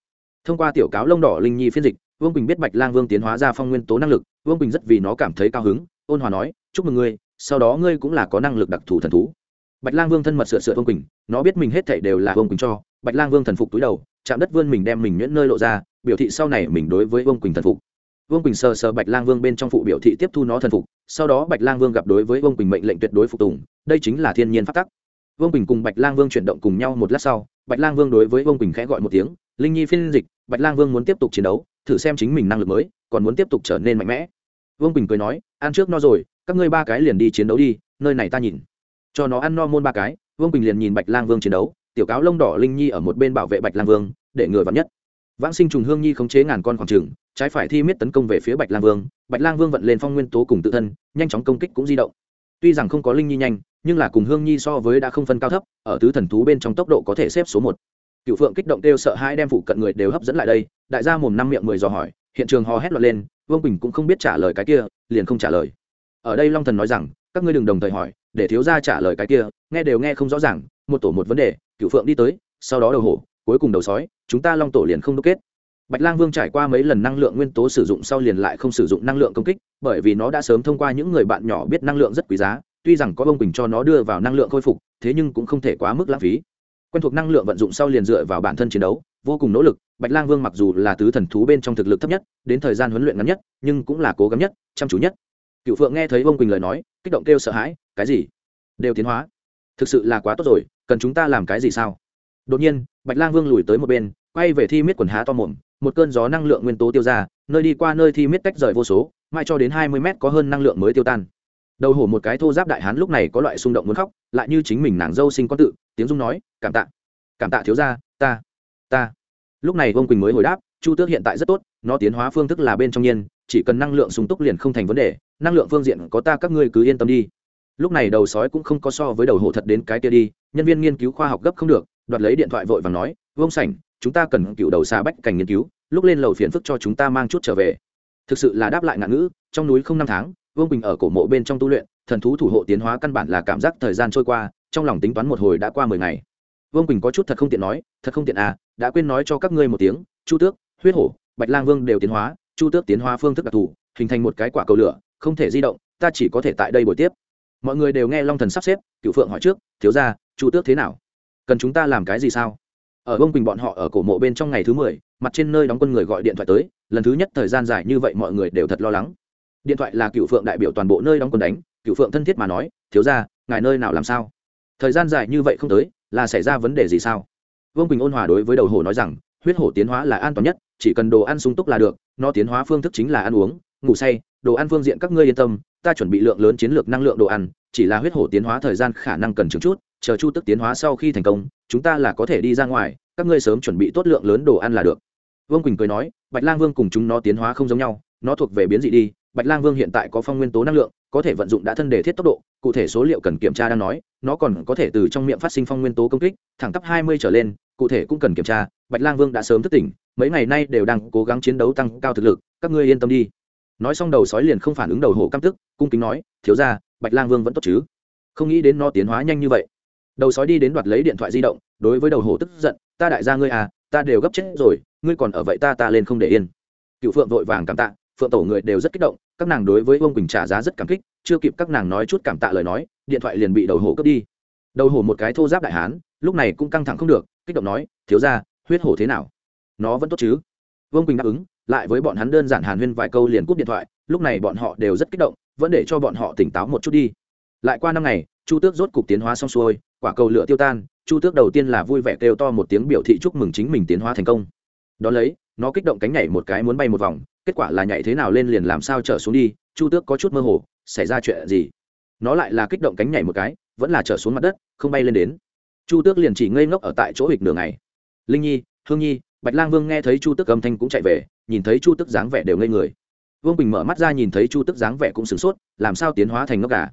Thông qua tiểu cáo lông đỏ linh nhi phiên dịch, vương quỳnh biết bạch lang vương tiến hóa ra phong nguyên tố năng lực, vương quỳnh rất vì nó cảm thấy cao hứng, ôn hòa nói, chúc mừng ngươi, sau đó ngươi cũng là có năng lực đặc thù thần thú. Bạch lang vương thân mật sửa sửa vương quỳnh, nó biết mình hết thảy đều là vương quỳnh cho, bạch lang vương thần phục túi đầu, chạm đất vươn mình đem mình nhuyễn nơi lộ ra, biểu thị sau này mình đối với vương quỳnh thần phục vương quỳnh sờ sờ bạch lang vương bên trong phụ biểu thị tiếp thu nó thần phục, sau đó bạch lang vương gặp đối với vương quỳnh mệnh lệnh tuyệt đối phục tùng, đây chính là thiên nhiên phát tắc. Vương quỳnh cùng bạch lang vương chuyển động cùng nhau một lát sau, bạch lang vương đối với vương quỳnh khẽ gọi một tiếng, linh nhi phiên dịch, bạch lang vương muốn tiếp tục chiến đấu, thử xem chính mình năng lực mới, còn muốn tiếp tục trở nên mạnh mẽ. Vương quỳnh cười nói, ăn trước no rồi, các ngươi ba cái liền đi chiến đấu đi, nơi này ta nhìn. Cho nó ăn no môn ba cái, vương quỳnh liền nhìn bạch lang vương chiến đấu, tiểu cáo lông đỏ linh nhi ở một bên bảo vệ bạch lang vương, để ngừa vắn nhất. Vãng sinh trùng hương nhi khống chế ngàn con khoảng trừng trái phải thi miết tấn công về phía bạch lang vương, bạch lang vương vận lên phong nguyên tố cùng tự thân, nhanh chóng công kích cũng di động. Tuy rằng không có linh nhi nhanh, nhưng là cùng hương nhi so với đã không phân cao thấp, ở tứ thần thú bên trong tốc độ có thể xếp số một. Cựu phượng kích động kêu sợ hai đem phụ cận người đều hấp dẫn lại đây, đại gia mồm năm miệng mười dò hỏi, hiện trường hò hét loạt lên, vương quỳnh cũng không biết trả lời cái kia, liền không trả lời. Ở đây long thần nói rằng, các ngươi đừng đồng thời hỏi, để thiếu gia trả lời cái kia, nghe đều nghe không rõ ràng, một tổ một vấn đề, cựu phượng đi tới, sau đó đầu hổ, cuối cùng đầu sói, chúng ta long tổ liền không đúc kết bạch lang vương trải qua mấy lần năng lượng nguyên tố sử dụng sau liền lại không sử dụng năng lượng công kích, bởi vì nó đã sớm thông qua những người bạn nhỏ biết năng lượng rất quý giá, tuy rằng có bông Quỳnh cho nó đưa vào năng lượng khôi phục, thế nhưng cũng không thể quá mức lãng phí. Quen thuộc năng lượng vận dụng sau liền dựa vào bản thân chiến đấu, vô cùng nỗ lực, bạch lang vương mặc dù là tứ thần thú bên trong thực lực thấp nhất, đến thời gian huấn luyện ngắn nhất, nhưng cũng là cố gắng nhất, chăm chú nhất. Cựu phượng nghe thấy bông quỳnh lời nói, kích động kêu sợ hãi, cái gì? Đều tiến hóa? Thực sự là quá tốt rồi, cần chúng ta làm cái gì sao? Đột nhiên, bạch lang vương lùi tới một bên, quay về thi miết quần há to mồm một cơn gió năng lượng nguyên tố tiêu ra, nơi đi qua nơi thi miết tách rời vô số, mãi cho đến hai mươi mét có hơn năng lượng mới tiêu tan. Đầu hổ một cái thô giáp đại hán lúc này có loại xung động muốn khóc, lại như chính mình nàng dâu sinh con tự, tiếng dung nói, cảm tạ cảm tạ thiếu gia, ta ta. Lúc này vương quỳnh mới hồi đáp, chu tước hiện tại rất tốt, nó tiến hóa phương thức là bên trong nhiên, chỉ cần năng lượng sung túc liền không thành vấn đề, năng lượng phương diện có ta các ngươi cứ yên tâm đi. Lúc này đầu sói cũng không có so với đầu hổ thật đến cái kia đi, nhân viên nghiên cứu khoa học gấp không được, đoạt lấy điện thoại vội và nói, vương sảnh chúng ta cần cựu đầu xa bách cảnh nghiên cứu, lúc lên lầu phiền phức cho chúng ta mang chút trở về. Thực sự là đáp lại ngạn ngữ, trong núi không năm tháng, vương bình ở cổ mộ bên trong tu luyện, thần thú thủ hộ tiến hóa căn bản là cảm giác thời gian trôi qua, trong lòng tính toán một hồi đã qua mười ngày. Vương bình có chút thật không tiện nói, thật không tiện à đã quên nói cho các ngươi một tiếng, chu tước, huyết hổ, bạch lang vương đều tiến hóa, chu tước tiến hóa phương thức đặc thù, hình thành một cái quả cầu lửa, không thể di động, ta chỉ có thể tại đây buổi tiếp. Mọi người đều nghe long thần sắp xếp cựu phượng hỏi trước, thiếu ra chu tước thế nào? Cần chúng ta làm cái gì sao? Ở bông quỳnh bọn họ ở cổ mộ bên trong ngày thứ mười, mặt trên nơi đóng quân người gọi điện thoại tới, lần thứ nhất thời gian dài như vậy mọi người đều thật lo lắng. Điện thoại là cựu phượng đại biểu toàn bộ nơi đóng quân đánh cựu phượng thân thiết mà nói, thiếu ra ngài nơi nào làm sao? Thời gian dài như vậy không tới, là xảy ra vấn đề gì sao? Vương quỳnh ôn hòa đối với đầu hổ nói rằng, huyết hổ tiến hóa là an toàn nhất, chỉ cần đồ ăn sung túc là được, nó tiến hóa phương thức chính là ăn uống, ngủ say, đồ ăn phương diện các ngươi yên tâm, ta chuẩn bị lượng lớn chiến lược năng lượng đồ ăn, chỉ là huyết hổ tiến hóa thời gian khả năng cần chứng chút chờ chu tức tiến hóa sau khi thành công, chúng ta là có thể đi ra ngoài, các ngươi sớm chuẩn bị tốt lượng lớn đồ ăn là được. Vương quỳnh cười nói, bạch lang vương cùng chúng nó tiến hóa không giống nhau, nó thuộc về biến dị đi, bạch lang vương hiện tại có phong nguyên tố năng lượng, có thể vận dụng đã thân đề thiết tốc độ, cụ thể số liệu cần kiểm tra đang nói, nó còn có thể từ trong miệng phát sinh phong nguyên tố công kích, thẳng tắp hai mươi trở lên, cụ thể cũng cần kiểm tra, bạch lang vương đã sớm thức tỉnh, mấy ngày nay đều đang cố gắng chiến đấu tăng cao thực lực, các ngươi yên tâm đi. Nói xong đầu sói liền không phản ứng đầu hổ căm tức, cung kính nói, thiếu ra bạch lang vương vẫn tốt chứ? Không nghĩ đến nó tiến hóa nhanh như vậy đầu sói đi đến đoạt lấy điện thoại di động, đối với đầu hổ tức giận, ta đại gia ngươi à ta đều gấp chết rồi, ngươi còn ở vậy ta ta lên không để yên. Cựu phượng vội vàng cảm tạ, phượng tổ người đều rất kích động, các nàng đối với ông quỳnh trả giá rất cảm kích, chưa kịp các nàng nói chút cảm tạ lời nói, điện thoại liền bị đầu hổ cướp đi. Đầu hổ một cái thô giáp đại hán, lúc này cũng căng thẳng không được, kích động nói, thiếu ra huyết hổ thế nào? Nó vẫn tốt chứ? Vương quỳnh đáp ứng, lại với bọn hắn đơn giản hàn huyên vài câu liền cúp điện thoại, lúc này bọn họ đều rất kích động, vẫn để cho bọn họ tỉnh táo một chút đi. Lại qua năm ngày, chu tước rốt cục tiến hóa xong xuôi quả cầu lửa tiêu tan, chu tước đầu tiên là vui vẻ kêu to một tiếng biểu thị chúc mừng chính mình tiến hóa thành công. Đ ó lấy, nó kích động cánh nhảy một cái muốn bay một vòng, kết quả là nhảy thế nào lên liền làm sao trở xuống đi, chu tước có chút mơ hồ, xảy ra chuyện gì? Nó lại là kích động cánh nhảy một cái, vẫn là trở xuống mặt đất, không bay lên đến. Chu tước liền chỉ ngây ngốc ở tại chỗ hịch nửa ngày. Linh nhi, hương nhi, bạch lang vương nghe thấy chu tước âm thanh cũng chạy về, nhìn thấy chu tước dáng vẻ đều ngây người. Vương bình mở mắt ra nhìn thấy chu tước dáng vẻ cũng sửng sốt, làm sao tiến hóa thành ngốc gà?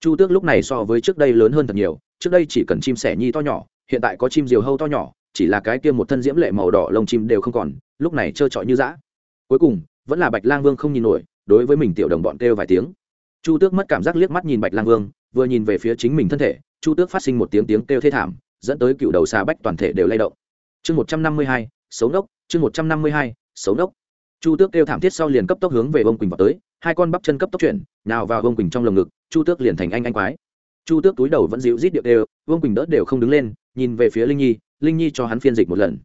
Chu tước lúc này so với trước đây lớn hơn thật nhiều trước đây chỉ cần chim sẻ nhi to nhỏ, hiện tại có chim diều hâu to nhỏ, chỉ là cái kia một thân diễm lệ màu đỏ lông chim đều không còn, lúc này trơ trọi như dã. Cuối cùng, vẫn là bạch lang vương không nhìn nổi, đối với mình tiểu đồng bọn kêu vài tiếng. Chu tước mất cảm giác liếc mắt nhìn bạch lang vương, vừa nhìn về phía chính mình thân thể, chu tước phát sinh một tiếng tiếng kêu thê thảm, dẫn tới cựu đầu xà bách toàn thể đều lay động. Chương một trăm năm mươi hai, xấu nốc, chương một trăm năm mươi hai, xấu nốc. Chu tước kêu thảm thiết sau liền cấp tốc hướng về bông quỳnh vào tới, hai con bắp chân cấp tốc chuyển nào vào bông quỳnh trong lồng ngực, chu tước liền thành anh anh quái chu tước túi đầu vẫn dịu rít điệu đều, vương quỳnh đỡ đều không đứng lên, nhìn về phía linh nhi linh nhi cho hắn phiên dịch một lần.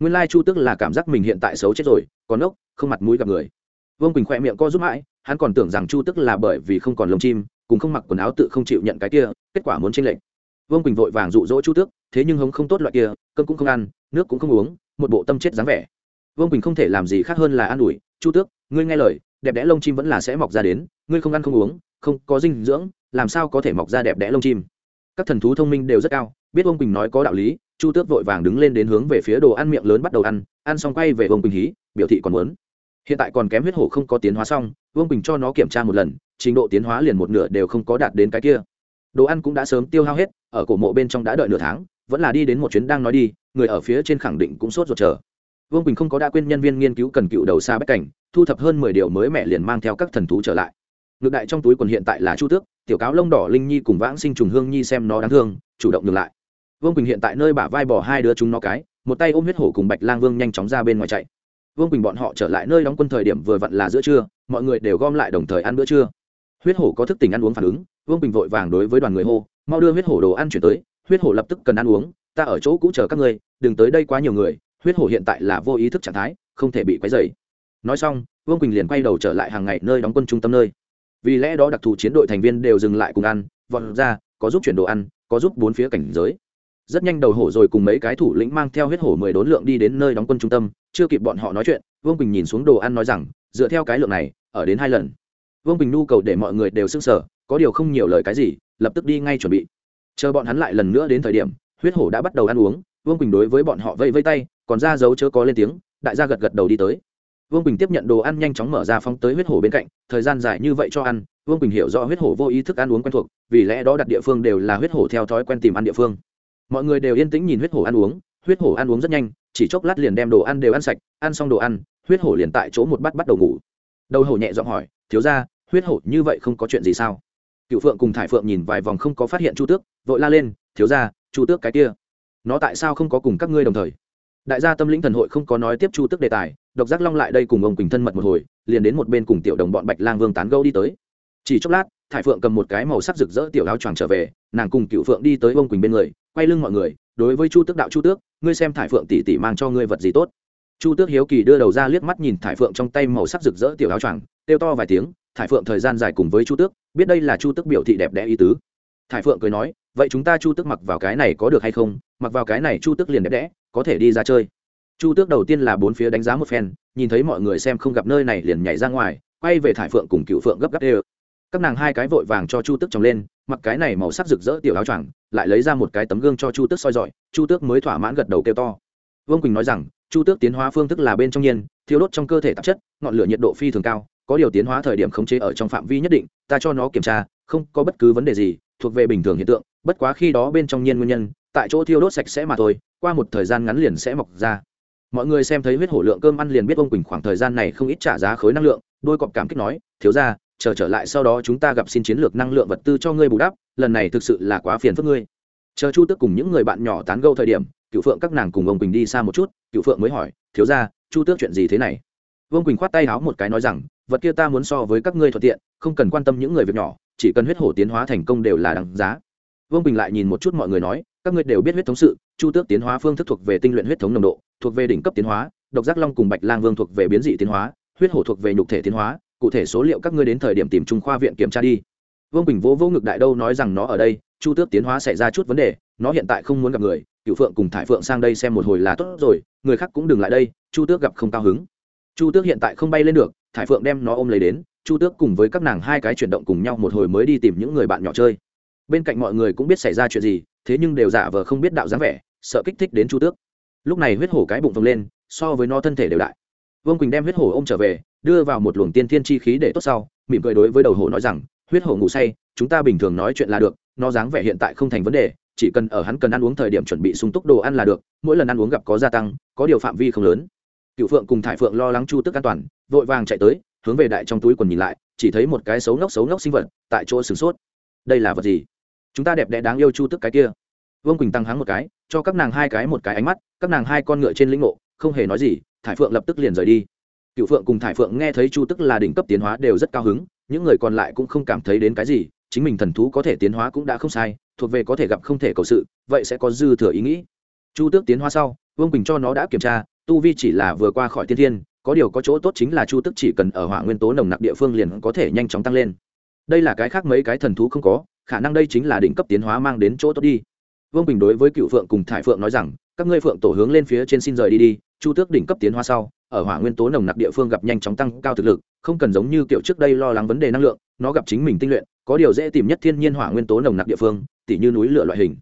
Nguyên lai chu tước là cảm giác mình hiện tại xấu chết rồi, còn ốc, không mặt mũi gặp người. Vương quỳnh khỏe miệng co giúp mãi, hắn còn tưởng rằng chu tước là bởi vì không còn lông chim, cùng không mặc quần áo tự không chịu nhận cái kia, kết quả muốn tranh lệch. Vương quỳnh vội vàng dụ dỗ chu tước, thế nhưng hống không tốt loại kia, cơm cũng không ăn, nước cũng không uống, một bộ tâm chết dáng vẻ. Vương quỳnh không thể làm gì khác hơn là an ủi, chu tước, ngươi nghe lời, đẹp đẽ lông chim vẫn là sẽ mọc ra đến, ngươi không ăn không uống, không có dinh dưỡng làm sao có thể mọc ra đẹp đẽ lông chim? Các thần thú thông minh đều rất cao, biết vương quỳnh nói có đạo lý, chu tước vội vàng đứng lên đến hướng về phía đồ ăn miệng lớn bắt đầu ăn ăn xong quay về vương quỳnh hí, biểu thị còn muốn. Hiện tại còn kém huyết hổ không có tiến hóa xong, vương quỳnh cho nó kiểm tra một lần, trình độ tiến hóa liền một nửa đều không có đạt đến cái kia. Đồ ăn cũng đã sớm tiêu hao hết, ở cổ mộ bên trong đã đợi nửa tháng, vẫn là đi đến một chuyến đang nói đi, người ở phía trên khẳng định cũng sốt ruột chờ. Vương quỳnh không có đã quên nhân viên nghiên cứu cần cựu đầu xa bách cảnh, thu thập hơn mười điều mới mẹ liền mang theo các thần thú trở lại ngược đại trong túi quần hiện tại là chu tước, tiểu cáo lông đỏ linh nhi cùng vãng sinh trùng hương nhi xem nó đáng thương, chủ động ngược lại. Vương quỳnh hiện tại nơi bả vai bỏ hai đứa chúng nó cái, một tay ôm huyết hổ cùng bạch lang vương nhanh chóng ra bên ngoài chạy. Vương quỳnh bọn họ trở lại nơi đóng quân thời điểm vừa vặn là giữa trưa, mọi người đều gom lại đồng thời ăn bữa trưa. Huyết hổ có thức tình ăn uống phản ứng, vương quỳnh vội vàng đối với đoàn người hô, mau đưa huyết hổ đồ ăn chuyển tới, huyết hổ lập tức cần ăn uống, ta ở chỗ cũ chờ các ngươi, đừng tới đây quá nhiều người, huyết hổ hiện tại là vô ý thức trạng thái, không thể bị quấy dày nói xong, vương quỳnh liền quay đầu trở lại hàng ngày nơi đóng quân trung tâm nơi vì lẽ đó đặc thù chiến đội thành viên đều dừng lại cùng ăn, vọt ra, có giúp chuyển đồ ăn, có giúp bốn phía cảnh giới. Rất nhanh đầu hổ rồi cùng mấy cái thủ lĩnh mang theo huyết hổ mười đốn lượng đi đến nơi đóng quân trung tâm, chưa kịp bọn họ nói chuyện, vương quỳnh nhìn xuống đồ ăn nói rằng, dựa theo cái lượng này, ở đến hai lần. Vương quỳnh nhu cầu để mọi người đều s ư n g sở có điều không nhiều lời cái gì, lập tức đi ngay chuẩn bị. Chờ bọn hắn lại lần nữa đến thời điểm, huyết hổ đã bắt đầu ăn uống, vương quỳnh đối với bọn họ vây vây tay, còn ra dấu chớ có lên tiếng, đại gia gật gật đầu đi tới vương quỳnh tiếp nhận đồ ăn nhanh chóng mở ra phóng tới huyết hổ bên cạnh, thời gian dài như vậy cho ăn, vương quỳnh hiểu rõ huyết hổ vô ý thức ăn uống quen thuộc, vì lẽ đó đặt địa phương đều là huyết hổ theo thói quen tìm ăn địa phương. Mọi người đều yên tĩnh nhìn huyết hổ ăn uống, huyết hổ ăn uống rất nhanh, chỉ chốc lát liền đem đồ ăn đều ăn sạch, ăn xong đồ ăn, huyết hổ liền tại chỗ một bắt bắt đầu ngủ. Đầu hổ nhẹ giọng hỏi, thiếu ra huyết hổ như vậy không có chuyện gì sao? Cựu phượng cùng thải phượng nhìn vài vòng không có phát hiện chu tước, vội la lên, thiếu ra chu tước cái kia, nó tại sao không có cùng các ngươi đồng thời? Đại gia tâm lĩnh thần hội không có nói tiếp chu tước đề tài độc giác long lại đây cùng ông quỳnh thân mật một hồi, liền đến một bên cùng tiểu đồng bọn bạch lang vương tán gâu đi tới. Chỉ chốc lát, thải phượng cầm một cái màu sắc rực rỡ tiểu áo choàng trở về, nàng cùng cựu phượng đi tới ông quỳnh bên người, quay lưng mọi người, đối với chu tước đạo chu tước, ngươi xem thải phượng tỉ tỉ mang cho ngươi vật gì tốt. Chu tước hiếu kỳ đưa đầu ra liếc mắt nhìn thải phượng trong tay màu sắc rực rỡ tiểu áo choàng, kêu to vài tiếng, thải phượng, thời gian dài cùng với chu tước, biết đây là chu tước biểu thị đẹp đẽ ý tứ. Thải phượng cười nói, vậy chúng ta chu tước mặc vào cái này có được hay không? Mặc vào cái này chu tước liền đẹp đẽ, có thể đi ra chơi chu tước đầu tiên là bốn phía đánh giá một phen, nhìn thấy mọi người xem không gặp nơi này liền nhảy ra ngoài, quay về thải phượng cùng cựu phượng gấp gáp đê các nàng hai cái vội vàng cho chu tước trồng lên, mặc cái này màu sắc rực rỡ tiểu áo choàng, lại lấy ra một cái tấm gương cho chu tước soi dọi, chu tước mới thỏa mãn gật đầu kêu to. Vương quỳnh nói rằng, chu tước tiến hóa phương thức là bên trong nhiên thiếu đốt trong cơ thể tạp chất, ngọn lửa nhiệt độ phi thường cao, có điều tiến hóa thời điểm khống chế ở trong phạm vi nhất định, ta cho nó kiểm tra, không có bất cứ vấn đề gì, thuộc về bình thường hiện tượng, bất quá khi đó bên trong nhiên nguyên nhân, tại chỗ thiêu đốt sạch sẽ mà thôi, qua một thời gian ngắn liền sẽ mọc ra mọi người xem thấy huyết hổ lượng cơm ăn liền biết ông quỳnh khoảng thời gian này không ít trả giá khối năng lượng, đôi cọp cảm kích nói, thiếu ra chờ trở lại sau đó chúng ta gặp xin chiến lược năng lượng vật tư cho ngươi bù đắp, lần này thực sự là quá phiền phức ngươi. Chờ chu tước cùng những người bạn nhỏ tán gâu thời điểm cựu phượng các nàng cùng ông quỳnh đi xa một chút cựu phượng mới hỏi, thiếu ra chu tước chuyện gì thế này? Vương quỳnh khoát tay háo một cái nói rằng, vật kia ta muốn so với các ngươi thuận tiện, không cần quan tâm những người việc nhỏ, chỉ cần huyết hổ tiến hóa thành công đều là đáng giá. Vương quỳnh lại nhìn một chút mọi người nói các ngươi đều biết huyết thống sự, chu tước tiến hóa phương thức thuộc về tinh luyện huyết thống nồng độ, thuộc về đỉnh cấp tiến hóa, độc giác long cùng bạch lang vương thuộc về biến dị tiến hóa, huyết hổ thuộc về nhục thể tiến hóa, cụ thể số liệu các ngươi đến thời điểm tìm trung khoa viện kiểm tra đi. Vương bình vỗ vỗ ngực đại đâu nói rằng nó ở đây, chu tước tiến hóa xảy ra chút vấn đề, nó hiện tại không muốn gặp người cựu phượng cùng thải phượng sang đây xem một hồi là tốt rồi, người khác cũng đừng lại đây, chu tước gặp không cao hứng. Chu tước hiện tại không bay lên được, thải phượng đem nó ôm lấy đến, chu tước cùng với các nàng hai cái chuyển động cùng nhau một hồi mới đi tìm những người bạn nhỏ chơi. Bên cạnh mọi người cũng biết xảy ra chuyện gì thế nhưng đều giả vờ không biết đạo dáng vẻ, sợ kích thích đến chu tước. Lúc này huyết hổ cái bụng vồng lên, so với nó thân thể đều đại. Vương quỳnh đem huyết hổ ôm trở về, đưa vào một luồng tiên thiên chi khí để tốt sau, mỉm cười đối với đầu hổ nói rằng, huyết hổ ngủ say, chúng ta bình thường nói chuyện là được, nó dáng vẻ hiện tại không thành vấn đề, chỉ cần ở hắn cần ăn uống thời điểm chuẩn bị sung túc đồ ăn là được, mỗi lần ăn uống gặp có gia tăng, có điều phạm vi không lớn. Cựu phượng cùng thải phượng lo lắng chu tức an toàn, vội vàng chạy tới, hướng về đại trong túi quần nhìn lại, chỉ thấy một cái xấu ngốc xấu ngốc sinh vật tại chỗ sửng sốt. Đây là vật gì? Chúng ta đẹp đẽ đáng yêu chu tức cái kia. Vương quỳnh tăng hắng một cái, cho các nàng hai cái một cái ánh mắt, các nàng hai con ngựa trên lĩnh ngộ, không hề nói gì, thải phượng lập tức liền rời đi. Cựu phượng cùng thải phượng nghe thấy chu tức là đỉnh cấp tiến hóa đều rất cao hứng, những người còn lại cũng không cảm thấy đến cái gì, chính mình thần thú có thể tiến hóa cũng đã không sai, thuộc về có thể gặp không thể cầu sự, vậy sẽ có dư thừa ý nghĩ. Chu tước tiến hóa sau, vương quỳnh cho nó đã kiểm tra, tu vi chỉ là vừa qua khỏi tiên thiên, có điều có chỗ tốt chính là chu tức chỉ cần ở hỏa nguyên tố nồng nặc địa phương liền có thể nhanh chóng tăng lên đây là cái khác mấy cái thần thú không có, khả năng đây chính là đỉnh cấp tiến hóa mang đến chỗ tốt đi. Vương bình đối với cựu phượng cùng thải phượng nói rằng, các ngươi phượng tổ hướng lên phía trên xin rời đi đi, chu tước đỉnh cấp tiến hóa sau, ở hỏa nguyên tố nồng nặc địa phương gặp nhanh chóng tăng cao thực lực, không cần giống như kiểu trước đây lo lắng vấn đề năng lượng, nó gặp chính mình tinh luyện, có điều dễ tìm nhất thiên nhiên hỏa nguyên tố nồng nặc địa phương, tỉ như núi lửa loại hình.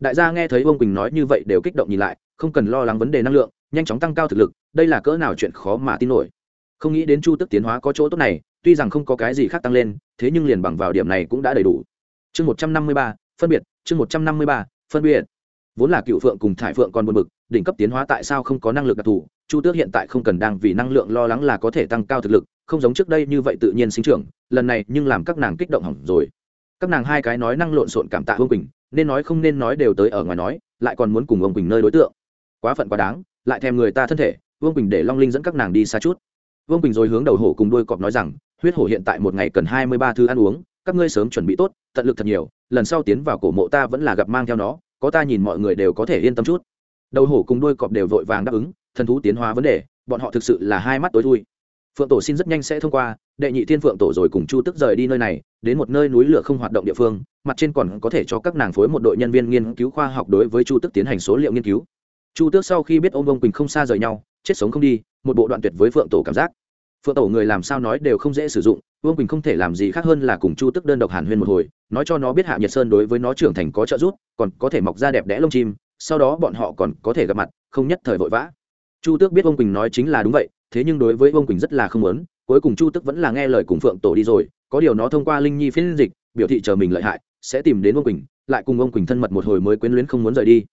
Đại gia nghe thấy vương Bình nói như vậy đều kích động nhìn lại, không cần lo lắng vấn đề năng lượng, nhanh chóng tăng cao thực lực, đây là cỡ nào chuyện khó mà tin nổi. Không nghĩ đến chu tức tiến hóa có chỗ tốt này tuy rằng không có cái gì khác tăng lên, thế nhưng liền bằng vào điểm này cũng đã đầy đủ. Chương một trăm năm mươi ba, phân biệt, chương một trăm năm mươi ba, phân biệt. Vốn là cựu phượng cùng thải phượng còn buồn bực, đỉnh cấp tiến hóa tại sao không có năng lực đặc thù, chu tước hiện tại không cần đang vì năng lượng lo lắng là có thể tăng cao thực lực, không giống trước đây như vậy tự nhiên sinh trưởng, lần này nhưng làm các nàng kích động hỏng rồi. Các nàng hai cái nói năng lộn xộn cảm tạ vương quỳnh, nên nói không nên nói đều tới ở ngoài nói, lại còn muốn cùng ông quỳnh nơi đối tượng. Quá phận quá đáng, lại thèm người ta thân thể, vương quỳnh để long linh dẫn các nàng đi xa chút. Vương quỳnh rồi hướng đầu hổ cùng đuôi cọp nói rằng huyết hổ hiện tại một ngày cần hai mươi ba thứ ăn uống, các ngươi sớm chuẩn bị tốt, tận lực thật nhiều, lần sau tiến vào cổ mộ ta vẫn là gặp mang theo nó, có ta nhìn mọi người đều có thể yên tâm chút. Đầu hổ cùng đuôi cọp đều vội vàng đáp ứng, thần thú tiến hóa vấn đề, bọn họ thực sự là hai mắt tối thui. Phượng tổ xin rất nhanh sẽ thông qua, đệ nhị thiên phượng tổ rồi cùng chu tức rời đi nơi này, đến một nơi núi lửa không hoạt động địa phương, mặt trên còn có thể cho các nàng phối một đội nhân viên nghiên cứu khoa học đối với chu tức tiến hành số liệu nghiên cứu. Chu tước sau khi biết ông ông quỳnh không xa rời nhau, chết sống không đi, một bộ đoạn tuyệt với phượng tổ cảm giác phượng tổ người làm sao nói đều không dễ sử dụng, vương quỳnh không thể làm gì khác hơn là cùng chu tức đơn độc hàn huyên một hồi, nói cho nó biết hạ nhiệt sơn đối với nó trưởng thành có trợ giúp, còn có thể mọc ra đẹp đẽ lông chim, sau đó bọn họ còn có thể gặp mặt, không nhất thời vội vã. chu tước biết vương quỳnh nói chính là đúng vậy, thế nhưng đối với vương quỳnh rất là không muốn, cuối cùng chu tức vẫn là nghe lời cùng phượng tổ đi rồi, có điều nó thông qua linh nhi phiên dịch, biểu thị chờ mình lợi hại, sẽ tìm đến vương quỳnh, lại cùng ông quỳnh thân mật một hồi mới quyến luyến không muốn rời đi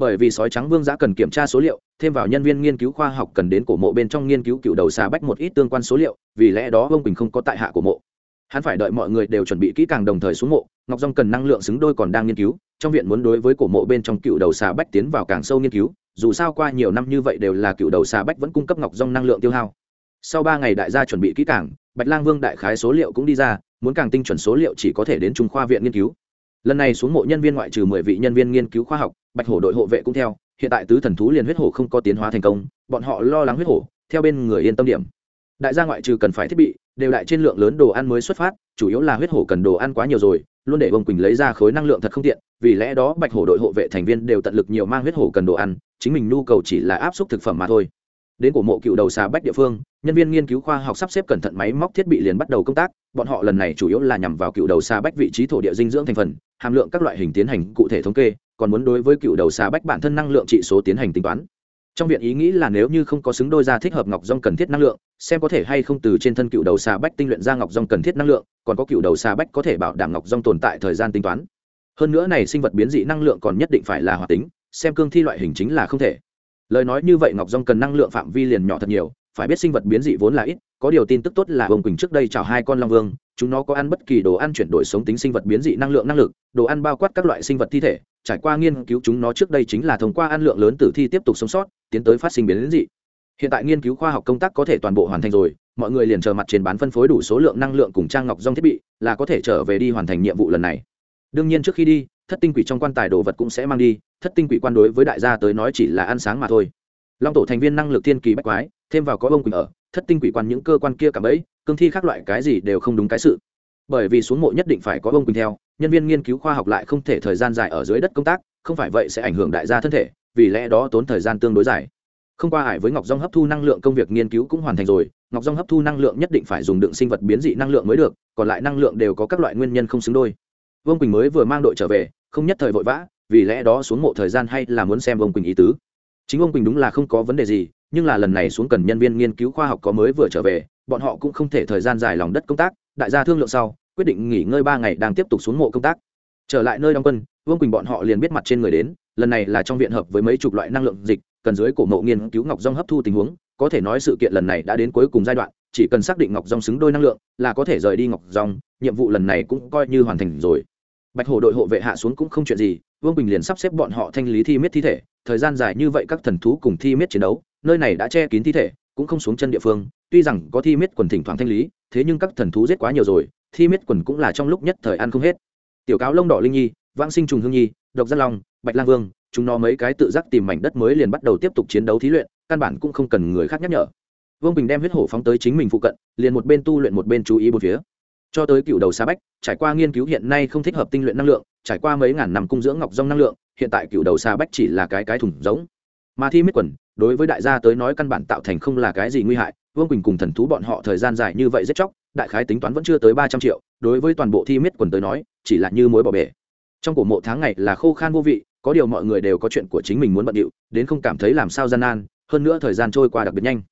bởi vì sói trắng vương giã cần kiểm tra số liệu, thêm vào nhân viên nghiên cứu khoa học cần đến cổ mộ bên trong nghiên cứu cựu đầu xà bách một ít tương quan số liệu, vì lẽ đó vương quỳnh không có tại hạ của mộ. Hắn phải đợi mọi người đều chuẩn bị kỹ càng đồng thời xuống mộ, ngọc dong cần năng lượng xứng đôi còn đang nghiên cứu, trong viện muốn đối với cổ mộ bên trong cựu đầu xà bách tiến vào càng sâu nghiên cứu, dù sao qua nhiều năm như vậy đều là cựu đầu xà bách vẫn cung cấp ngọc dong năng lượng tiêu hao. Sau ba ngày đại gia chuẩn bị kỹ càng, bạch lang vương đại khái số liệu cũng đi ra, muốn càng tinh chuẩn số liệu chỉ có thể đến trung khoa viện nghiên cứu. Lần này xuống mộ nhân viên ngoại trừ mười vị nhân viên nghiên cứu khoa học bạch hổ đội hộ vệ cũng theo, hiện tại tứ thần thú liền huyết hổ không có tiến hóa thành công, bọn họ lo lắng huyết hổ, theo bên người yên tâm điểm. Đại gia ngoại trừ cần phải thiết bị, đều đại trên lượng lớn đồ ăn mới xuất phát, chủ yếu là huyết hổ cần đồ ăn quá nhiều rồi, luôn để bông quỳnh lấy ra khối năng lượng thật không tiện, vì lẽ đó bạch hổ đội hộ vệ thành viên đều tận lực nhiều mang huyết hổ cần đồ ăn, chính mình nhu cầu chỉ là áp suất thực phẩm mà thôi. Đến cổ mộ cựu đầu xà bách địa phương, nhân viên nghiên cứu khoa học sắp xếp cẩn thận máy móc thiết bị liền bắt đầu công tác, bọn họ lần này chủ yếu là nhằm vào cựu đầu xà bách vị trí thổ địa dinh dưỡng thành phần, hàm lượng các loại hình tiến hành cụ thể thống kê còn muốn đối với cựu đầu xà bách bản thân năng lượng trị số tiến hành tính toán. Trong viện ý nghĩ là nếu như không có xứng đôi ra thích hợp ngọc rong cần thiết năng lượng, xem có thể hay không từ trên thân cựu đầu xà bách tinh luyện ra ngọc rong cần thiết năng lượng, còn có cựu đầu xà bách có thể bảo đảm ngọc rong tồn tại thời gian tính toán. Hơn nữa này sinh vật biến dị năng lượng còn nhất định phải là hoạt tính, xem cương thi loại hình chính là không thể. Lời nói như vậy ngọc rong cần năng lượng phạm vi liền nhỏ thật nhiều, phải biết sinh vật biến dị vốn là ít có điều tin tức tốt là ông quỳnh trước đây chào hai con long vương, chúng nó có ăn bất kỳ đồ ăn chuyển đổi sống tính sinh vật biến dị năng lượng năng lực, đồ ăn bao quát các loại sinh vật thi thể, trải qua nghiên cứu chúng nó trước đây chính là thông qua ăn lượng lớn tử thi tiếp tục sống sót, tiến tới phát sinh biến dị. Hiện tại nghiên cứu khoa học công tác có thể toàn bộ hoàn thành rồi, mọi người liền chờ mặt trên bán phân phối đủ số lượng năng lượng cùng trang ngọc dòng thiết bị, là có thể trở về đi hoàn thành nhiệm vụ lần này. Đương nhiên trước khi đi, thất tinh quỷ trong quan tài đồ vật cũng sẽ mang đi, thất tinh quỷ quan đối với đại gia tới nói chỉ là ăn sáng mà thôi. Long tổ thành viên năng lực thiên kỳ bách quái, thêm vào có ông quỳnh ở thất tinh quỷ quan những cơ quan kia cả bẫy cương thi khác loại cái gì đều không đúng cái sự. Bởi vì xuống mộ nhất định phải có ông quỳnh theo, nhân viên nghiên cứu khoa học lại không thể thời gian dài ở dưới đất công tác, không phải vậy sẽ ảnh hưởng đại gia thân thể, vì lẽ đó tốn thời gian tương đối dài. Không qua hải với ngọc dung hấp thu năng lượng công việc nghiên cứu cũng hoàn thành rồi, ngọc dung hấp thu năng lượng nhất định phải dùng đựng sinh vật biến dị năng lượng mới được, còn lại năng lượng đều có các loại nguyên nhân không xứng đôi. Vương quỳnh mới vừa mang đội trở về, không nhất thời vội vã, vì lẽ đó xuống mộ thời gian hay là muốn xem vương quỳnh ý tứ. Chính ông quỳnh đúng là không có vấn đề gì nhưng là lần này xuống cần nhân viên nghiên cứu khoa học có mới vừa trở về, bọn họ cũng không thể thời gian dài lòng đất công tác, đại gia thương lượng sau, quyết định nghỉ ngơi ba ngày đang tiếp tục xuống mộ công tác. Trở lại nơi đóng quân, vương quỳnh bọn họ liền biết mặt trên người đến, lần này là trong viện hợp với mấy chục loại năng lượng dịch, cần dưới cổ mộ nghiên cứu ngọc rong hấp thu tình huống, có thể nói sự kiện lần này đã đến cuối cùng giai đoạn, chỉ cần xác định ngọc rong xứng đôi năng lượng, là có thể rời đi ngọc rong nhiệm vụ lần này cũng coi như hoàn thành rồi. Bạch hổ đội hộ vệ hạ xuống cũng không chuyện gì, vương bình liền sắp xếp bọn họ thanh lý thi miết thi thể, thời gian dài như vậy các thần thú cùng thi miết chiến đấu nơi này đã che kín thi thể, cũng không xuống chân địa phương, tuy rằng có thi miết quần thỉnh thoảng thanh lý, thế nhưng các thần thú giết quá nhiều rồi, thi miết quần cũng là trong lúc nhất thời ăn không hết. Tiểu cáo lông đỏ linh nhi, vãng sinh trùng hương nhi, độc giác long, bạch lang vương, chúng nó mấy cái tự giác tìm mảnh đất mới liền bắt đầu tiếp tục chiến đấu thí luyện, căn bản cũng không cần người khác nhắc nhở. Vương bình đem huyết hổ phóng tới chính mình phụ cận, liền một bên tu luyện một bên chú ý một phía. Cho tới cựu đầu xa bách, trải qua nghiên cứu hiện nay không thích hợp tinh luyện năng lượng, trải qua mấy ngàn năm cung dưỡng ngọc rong năng lượng, hiện tại cựu đầu xa bách chỉ là cái cái thủng giống mà thi miết quần, đối với đại gia tới nói căn bản tạo thành không là cái gì nguy hại. Vương quỳnh cùng thần thú bọn họ thời gian dài như vậy rất chóc, đại khái tính toán vẫn chưa tới ba trăm triệu, đối với toàn bộ thi miết quần tới nói, chỉ là như mối bỏ bể. Trong cổ mộ tháng ngày là khô khan vô vị, có điều mọi người đều có chuyện của chính mình muốn bận điệu, đến không cảm thấy làm sao gian nan, hơn nữa thời gian trôi qua đặc biệt nhanh.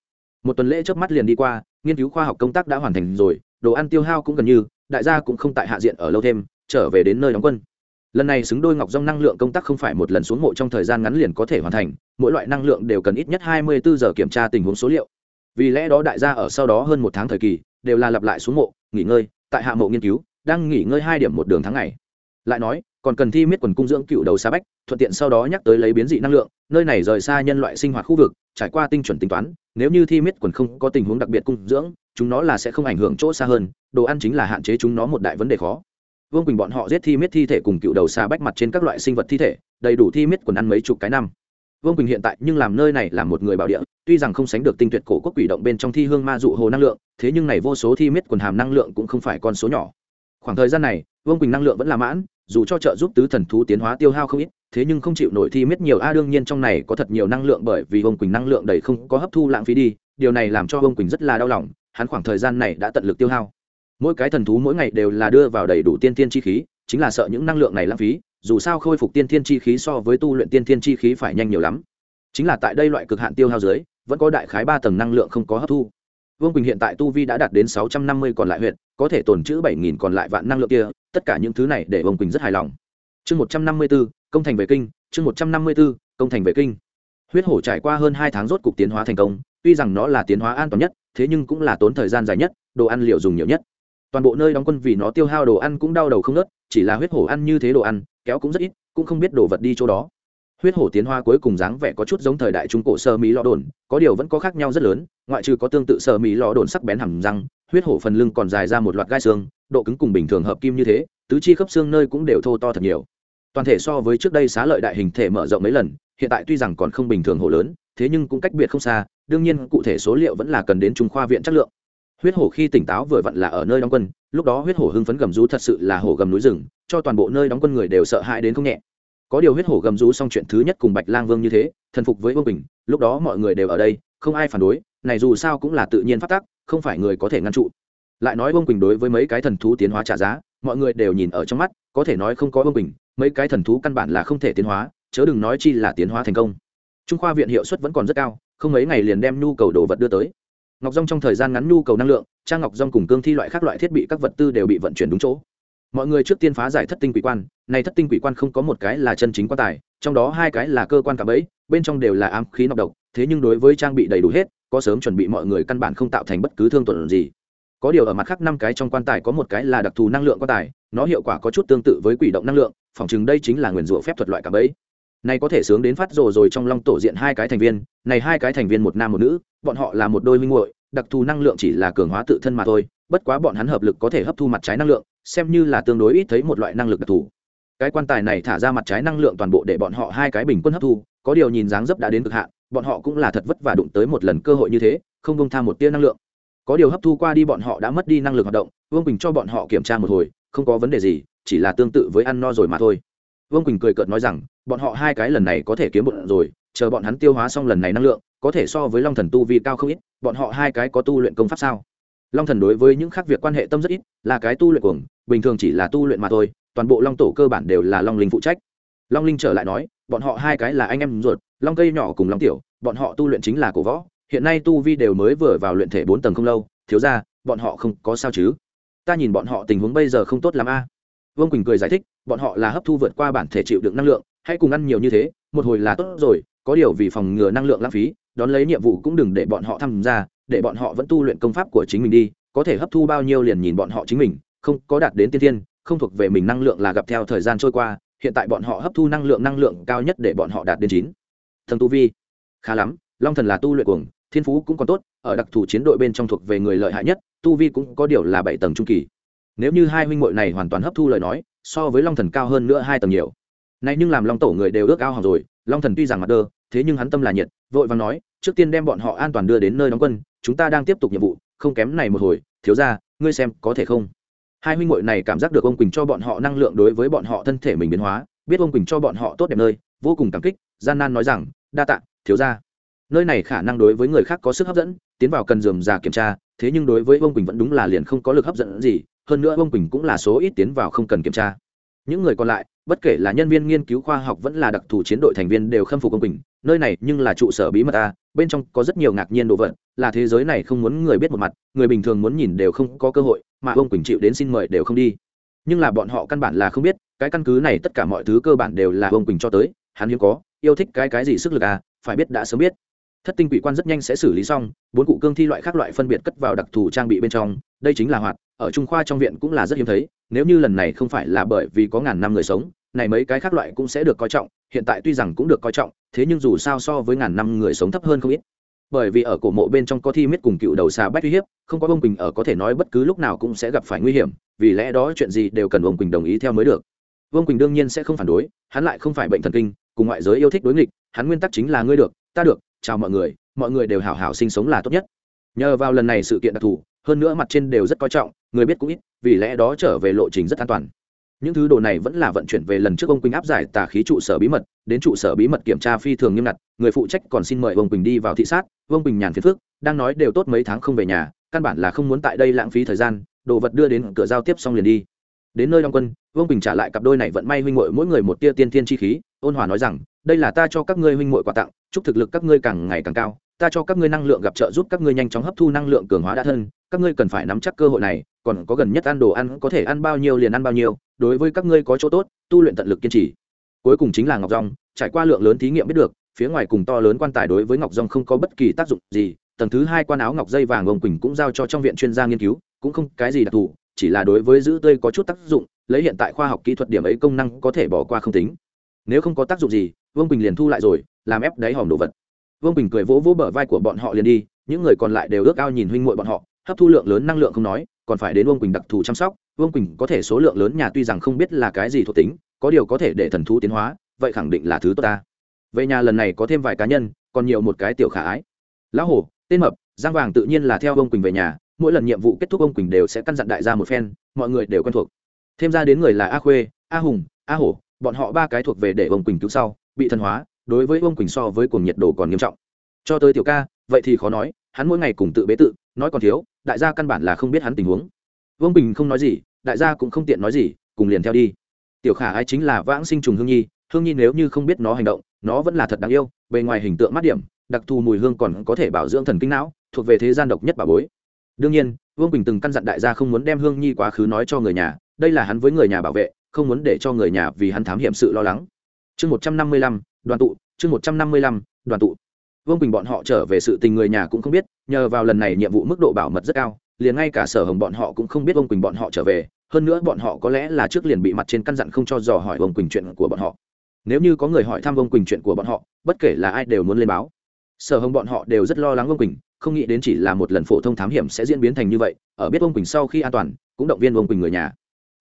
Một tuần lễ trước mắt liền đi qua, nghiên cứu khoa học công tác đã hoàn thành rồi, đồ ăn tiêu hao cũng gần như, đại gia cũng không tại hạ diện ở lâu thêm, trở về đến nơi đóng quân lần này xứng đôi ngọc rong năng lượng công tác không phải một lần xuống mộ trong thời gian ngắn liền có thể hoàn thành, mỗi loại năng lượng đều cần ít nhất hai mươi bốn giờ kiểm tra tình huống số liệu. Vì lẽ đó đại gia ở sau đó hơn một tháng thời kỳ, đều là lặp lại xuống mộ, nghỉ ngơi, tại hạ mộ nghiên cứu, đang nghỉ ngơi hai điểm một đường tháng ngày. Lại nói, còn cần thi miết quần cung dưỡng cựu đầu xa bách, thuận tiện sau đó nhắc tới lấy biến dị năng lượng, nơi này rời xa nhân loại sinh hoạt khu vực, trải qua tinh chuẩn tính toán, nếu như thi miết quần không có tình huống đặc biệt cung dưỡng, chúng nó là sẽ không ảnh hưởng chỗ xa hơn, đồ ăn chính là hạn chế chúng nó một đại vấn đề khó vương quỳnh bọn họ giết thi miết thi thể cùng cựu đầu xa bách mặt trên các loại sinh vật thi thể, đầy đủ thi miết quần ăn mấy chục cái năm. Vương quỳnh hiện tại nhưng làm nơi này là một người bảo địa, tuy rằng không sánh được tinh tuyệt cổ quốc quỷ động bên trong thi hương ma dụ hồ năng lượng, thế nhưng này vô số thi miết quần hàm năng lượng cũng không phải con số nhỏ. Khoảng thời gian này, vương quỳnh năng lượng vẫn là mãn, dù cho trợ giúp tứ thần thú tiến hóa tiêu hao không ít, thế nhưng không chịu nổi thi miết nhiều. A, đương nhiên trong này có thật nhiều năng lượng bởi vì vương quỳnh năng lượng đầy không có hấp thu lãng phí đi, điều này làm cho vương quỳnh rất là đau lòng, hắn khoảng thời gian này đã tận lực tiêu hao mỗi cái thần thú mỗi ngày đều là đưa vào đầy đủ tiên tiên chi khí, chính là sợ những năng lượng này lãng phí, dù sao khôi phục tiên tiên chi khí so với tu luyện tiên tiên chi khí phải nhanh nhiều lắm. Chính là tại đây loại cực hạn tiêu hao dưới, vẫn có đại khái ba tầng năng lượng không có hấp thu. Vương quỳnh hiện tại tu vi đã đạt đến sáu trăm năm mươi còn lại huyện có thể tồn trữ bảy nghìn còn lại vạn năng lượng kia, tất cả những thứ này để vương quỳnh rất hài lòng. Chương một trăm năm mươi b ố công thành về kinh, chương một trăm năm mươi b ố công thành về kinh. Huyết hổ trải qua hơn hai tháng rốt cục tiến hóa thành công, tuy rằng nó là tiến hóa an toàn nhất, thế nhưng cũng là tốn thời gian dài nhất, đồ ăn liệu dùng nhiều nhất toàn bộ nơi đóng quân vì nó tiêu hao đồ ăn cũng đau đầu không nớt, chỉ là huyết hổ ăn như thế đồ ăn, kéo cũng rất ít, cũng không biết đồ vật đi chỗ đó. Huyết hổ tiến hóa cuối cùng dáng vẻ có chút giống thời đại trung cổ sơ mỹ lò đồn, có điều vẫn có khác nhau rất lớn, ngoại trừ có tương tự sơ mỹ lò đồn sắc bén hẳn răng, huyết hổ phần lưng còn dài ra một loạt gai xương, độ cứng cùng bình thường hợp kim như thế, tứ chi khớp xương nơi cũng đều thô to thật nhiều. Toàn thể so với trước đây xá lợi đại hình thể mở rộng mấy lần, hiện tại tuy rằng còn không bình thường hổ lớn, thế nhưng cũng cách biệt không xa, đương nhiên cụ thể số liệu vẫn là cần đến trung khoa viện chất lượng huyết hổ khi tỉnh táo vừa vặn là ở nơi đóng quân, lúc đó huyết hổ hưng phấn gầm rú thật sự là hổ gầm núi rừng, cho toàn bộ nơi đóng quân người đều sợ hãi đến không nhẹ. Có điều huyết hổ gầm rú xong chuyện thứ nhất cùng bạch lang vương như thế, thần phục với vương bình, lúc đó mọi người đều ở đây, không ai phản đối, này dù sao cũng là tự nhiên phát tác, không phải người có thể ngăn trụ. Lại nói vương quỳnh đối với mấy cái thần thú tiến hóa trả giá, mọi người đều nhìn ở trong mắt, có thể nói không có vương quỳnh mấy cái thần thú căn bản là không thể tiến hóa, chớ đừng nói chi là tiến hóa thành công. Trung khoa viện hiệu suất vẫn còn rất cao, không mấy ngày liền đem nhu cầu đồ vật đưa tới ngọc rong trong thời gian ngắn nhu cầu năng lượng, trang ngọc rong cùng cương thi loại các loại thiết bị các vật tư đều bị vận chuyển đúng chỗ. Mọi người trước tiên phá giải thất tinh quỷ quan, này thất tinh quỷ quan không có một cái là chân chính quan tài, trong đó hai cái là cơ quan cả bẫy, bên trong đều là ám khí nọc độc, thế nhưng đối với trang bị đầy đủ hết, có sớm chuẩn bị mọi người căn bản không tạo thành bất cứ thương tổn gì. Có điều ở mặt khác năm cái trong quan tài có một cái là đặc thù năng lượng quan tài, nó hiệu quả có chút tương tự với quỷ động năng lượng, phỏng chừng đây chính là nguyền rủa phép thuật loại cả bẫy này có thể sướng đến phát rồ rồi trong long tổ diện hai cái thành viên, này hai cái thành viên một nam một nữ, bọn họ là một đôi minh muội, đặc thù năng lượng chỉ là cường hóa tự thân mà thôi, bất quá bọn hắn hợp lực có thể hấp thu mặt trái năng lượng, xem như là tương đối ít thấy một loại năng lực đặc thù. Cái quan tài này thả ra mặt trái năng lượng toàn bộ để bọn họ hai cái bình quân hấp thu, có điều nhìn dáng dấp đã đến cực hạn, bọn họ cũng là thật vất vả đụng tới một lần cơ hội như thế, không bông tham một tia năng lượng. Có điều hấp thu qua đi bọn họ đã mất đi năng lực hoạt động, vương Bình cho bọn họ kiểm tra một hồi, không có vấn đề gì, chỉ là tương tự với ăn no rồi mà thôi vương quỳnh cười cợt nói rằng, bọn họ hai cái lần này có thể kiếm bụng rồi, chờ bọn hắn tiêu hóa xong lần này năng lượng, có thể so với long thần tu vi cao không ít, bọn họ hai cái có tu luyện công pháp sao? Long thần đối với những khác việc quan hệ tâm rất ít, là cái tu luyện cuồng, bình thường chỉ là tu luyện mà thôi, toàn bộ long tổ cơ bản đều là long linh phụ trách. Long linh trở lại nói, bọn họ hai cái là anh em ruột, long cây nhỏ cùng long tiểu, bọn họ tu luyện chính là cổ võ, hiện nay tu vi đều mới vừa vào luyện thể bốn tầng không lâu, thiếu ra, bọn họ không có sao chứ? Ta nhìn bọn họ tình huống bây giờ không tốt l ắ m a vương quỳnh cười giải thích bọn họ là hấp thu vượt qua bản thể chịu đựng năng lượng hãy cùng ăn nhiều như thế một hồi là tốt rồi có điều vì phòng ngừa năng lượng lãng phí đón lấy nhiệm vụ cũng đừng để bọn họ tham gia để bọn họ vẫn tu luyện công pháp của chính mình đi có thể hấp thu bao nhiêu liền nhìn bọn họ chính mình không có đạt đến tiên tiên không thuộc về mình năng lượng là gặp theo thời gian trôi qua hiện tại bọn họ hấp thu năng lượng năng lượng cao nhất để bọn họ đạt đến chín thần tu vi khá lắm long thần là tu luyện cuồng thiên phú cũng còn tốt ở đặc thù chiến đội bên trong thuộc về người lợi hại nhất tu vi cũng có điều là bảy tầng trung kỳ nếu như hai huynh muội này hoàn toàn hấp thu lời nói, so với long thần cao hơn nữa hai tầng nhiều. Nay nhưng làm long tổ người đều ước ao hỏng rồi, long thần tuy rằng mặt đơ, thế nhưng hắn tâm là nhiệt, vội vàng nói, trước tiên đem bọn họ an toàn đưa đến nơi đóng quân, chúng ta đang tiếp tục nhiệm vụ, không kém này một hồi, thiếu ra ngươi xem có thể không? Hai huynh muội này cảm giác được ông quỳnh cho bọn họ năng lượng đối với bọn họ thân thể mình biến hóa, biết ông quỳnh cho bọn họ tốt đẹp nơi, vô cùng cảm kích, gian nan nói rằng, đa tạ, thiếu ra nơi này khả năng đối với người khác có sức hấp dẫn, tiến vào cần dườm già kiểm tra, thế nhưng đối với ông quỳnh vẫn đúng là liền không có lực hấp dẫn gì hơn nữa ông quỳnh cũng là số ít tiến vào không cần kiểm tra. Những người còn lại, bất kể là nhân viên nghiên cứu khoa học vẫn là đặc thù chiến đội thành viên đều khâm phục ông quỳnh, nơi này nhưng là trụ sở bí mật ta bên trong có rất nhiều ngạc nhiên đồ vật, là thế giới này không muốn người biết một mặt, người bình thường muốn nhìn đều không có cơ hội, mà ông quỳnh chịu đến xin mời đều không đi. Nhưng là bọn họ căn bản là không biết, cái căn cứ này tất cả mọi thứ cơ bản đều là ông quỳnh cho tới, hắn hiếm có, yêu thích cái cái gì sức lực à phải biết đã sớm biết thất tinh quỷ quan rất nhanh sẽ xử lý xong, bốn cụ cương thi loại khác loại phân biệt cất vào đặc thù trang bị bên trong, đây chính là hoạt, ở trung khoa trong viện cũng là rất hiếm thấy, nếu như lần này không phải là bởi vì có ngàn năm người sống, này mấy cái khác loại cũng sẽ được coi trọng, hiện tại tuy rằng cũng được coi trọng, thế nhưng dù sao so với ngàn năm người sống thấp hơn không ít. Bởi vì ở cổ mộ bên trong có thi miết cùng cựu đầu xà bách uy hiếp, không có ông quỳnh ở có thể nói bất cứ lúc nào cũng sẽ gặp phải nguy hiểm, vì lẽ đó chuyện gì đều cần ông quỳnh đồng ý theo mới được. Vương quỳnh đương nhiên sẽ không phản đối, hắn lại không phải bệnh thần kinh, cùng ngoại giới yêu thích đối nghịch, hắn nguyên tắc chính là ngươi được, ta được chào mọi người mọi người đều hảo hảo sinh sống là tốt nhất. Nhờ vào lần này sự kiện đặc thù, hơn nữa mặt trên đều rất coi trọng, người biết cũng ít, vì lẽ đó trở về lộ trình rất an toàn. Những thứ đồ này vẫn là vận chuyển về lần trước ông quỳnh áp giải tà khí trụ sở bí mật, đến trụ sở bí mật kiểm tra phi thường nghiêm ngặt, người phụ trách còn xin mời ông quỳnh đi vào thị sát, ông quỳnh nhàn phiền phước đang nói đều tốt mấy tháng không về nhà, căn bản là không muốn tại đây lãng phí thời gian, đồ vật đưa đến cửa giao tiếp xong liền đi. Đến nơi đóng quân vương bình trả lại cặp đôi này vận may huynh muội mỗi người một tia tiên tiên chi khí, ôn hòa nói rằng đây là ta cho các ngươi huynh muội quà tặng, chúc thực lực các ngươi càng ngày càng cao, ta cho các ngươi năng lượng gặp trợ giúp các ngươi nhanh chóng hấp thu năng lượng cường hóa đã thân, các ngươi cần phải nắm chắc cơ hội này, còn có gần nhất ăn đồ ăn có thể ăn bao nhiêu liền ăn bao nhiêu, đối với các ngươi có chỗ tốt, tu luyện tận lực kiên trì. Cuối cùng chính là ngọc rong trải qua lượng lớn thí nghiệm biết được, phía ngoài cùng to lớn quan tài đối với ngọc rong không có bất kỳ tác dụng gì, tầng thứ hai quan áo ngọc dây vàng ông quỳnh cũng giao cho trong viện chuyên gia nghiên cứu, cũng không cái gì đặc thù, chỉ là đối với giữ tươi có chút tác dụng, lấy hiện tại khoa học kỹ thuật điểm ấy công năng có thể bỏ qua không tính. Nếu không có tác dụng gì vương quỳnh liền thu lại rồi, làm ép đáy hòm đồ vật. vương quỳnh cười vỗ vỗ bờ vai của bọn họ liền đi, những người còn lại đều ước ao nhìn huynh muội bọn họ, hấp thu lượng lớn năng lượng không nói, còn phải đến vương quỳnh đặc thù chăm sóc. vương quỳnh có thể số lượng lớn nhà tuy rằng không biết là cái gì thuộc tính, có điều có thể để thần thú tiến hóa, vậy khẳng định là thứ tốt ta. vậy nhà lần này có thêm vài cá nhân, còn nhiều một cái tiểu khả ái. lão hổ, tên mập, giang vàng tự nhiên là theo vương quỳnh về nhà, mỗi lần nhiệm vụ kết thúc ông quỳnh đều sẽ căn dặn đại gia một phen, mọi người đều quen thuộc. thêm ra đến người là a khuê, a hùng, a hổ, bọn họ ba cái thuộc về để ông quỳnh cứu sau bị thần hóa, đối với ông quỳnh so với cuồng nhiệt độ còn nghiêm trọng. Cho tới tiểu ca, vậy thì khó nói, hắn mỗi ngày cùng tự bế tự, nói còn thiếu, đại gia căn bản là không biết hắn tình huống. Vương bình không nói gì, đại gia cũng không tiện nói gì, cùng liền theo đi. Tiểu khả ai chính là vãng sinh trùng hương nhi hương nhi nếu như không biết nó hành động, nó vẫn là thật đáng yêu, bề ngoài hình tượng mát điểm, đặc thù mùi hương còn có thể bảo dưỡng thần kinh não, thuộc về thế gian độc nhất bà bối. Đương nhiên, vương bình từng căn dặn đại gia không muốn đem hương nhi quá khứ nói cho người nhà, đây là hắn với người nhà bảo vệ, không muốn để cho người nhà vì hắn thám hiểm sự lo lắng chương một trăm năm mươi lăm, đoàn tụ, chương một trăm năm mươi lăm, đoàn tụ. Vương bình bọn họ trở về sự tình người nhà cũng không biết, nhờ vào lần này nhiệm vụ mức độ bảo mật rất cao, liền ngay cả sở hồng bọn họ cũng không biết vương quỳnh bọn họ trở về, hơn nữa bọn họ có lẽ là trước liền bị mặt trên căn dặn không cho dò hỏi vương quỳnh chuyện của bọn họ. Nếu như có người hỏi thăm vương quỳnh chuyện của bọn họ, bất kể là ai đều muốn lên báo. Sở hồng bọn họ đều rất lo lắng vương quỳnh, không nghĩ đến chỉ là một lần phổ thông thám hiểm sẽ diễn biến thành như vậy, ở biết vương quỳnh sau khi an toàn, cũng động viên vương quỳnh người nhà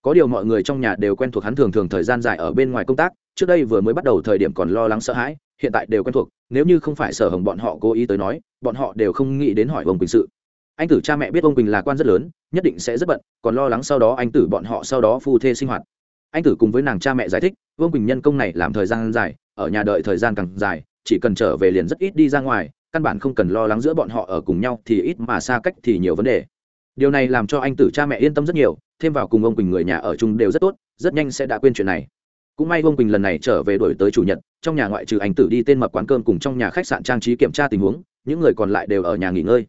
có điều mọi người trong nhà đều quen thuộc hắn thường thường thời gian dài ở bên ngoài công tác, trước đây vừa mới bắt đầu thời điểm còn lo lắng sợ hãi, hiện tại đều quen thuộc, nếu như không phải sở hồng bọn họ cố ý tới nói, bọn họ đều không nghĩ đến hỏi ông quỳnh sự. Anh tử cha mẹ biết ông quỳnh là quan rất lớn, nhất định sẽ rất bận, còn lo lắng sau đó anh tử bọn họ sau đó phu thê sinh hoạt. Anh tử cùng với nàng cha mẹ giải thích, vương quỳnh nhân công này làm thời gian dài, ở nhà đợi thời gian càng dài, chỉ cần trở về liền rất ít đi ra ngoài, căn bản không cần lo lắng giữa bọn họ ở cùng nhau thì ít mà xa cách thì nhiều vấn đề điều này làm cho anh tử cha mẹ yên tâm rất nhiều, thêm vào cùng ông quỳnh người nhà ở chung đều rất tốt, rất nhanh sẽ đã quên chuyện này. Cũng may vương quỳnh lần này trở về đổi tới chủ nhật, trong nhà ngoại trừ anh tử đi tên mập quán cơm cùng trong nhà khách sạn trang trí kiểm tra tình huống, những người còn lại đều ở nhà nghỉ ngơi.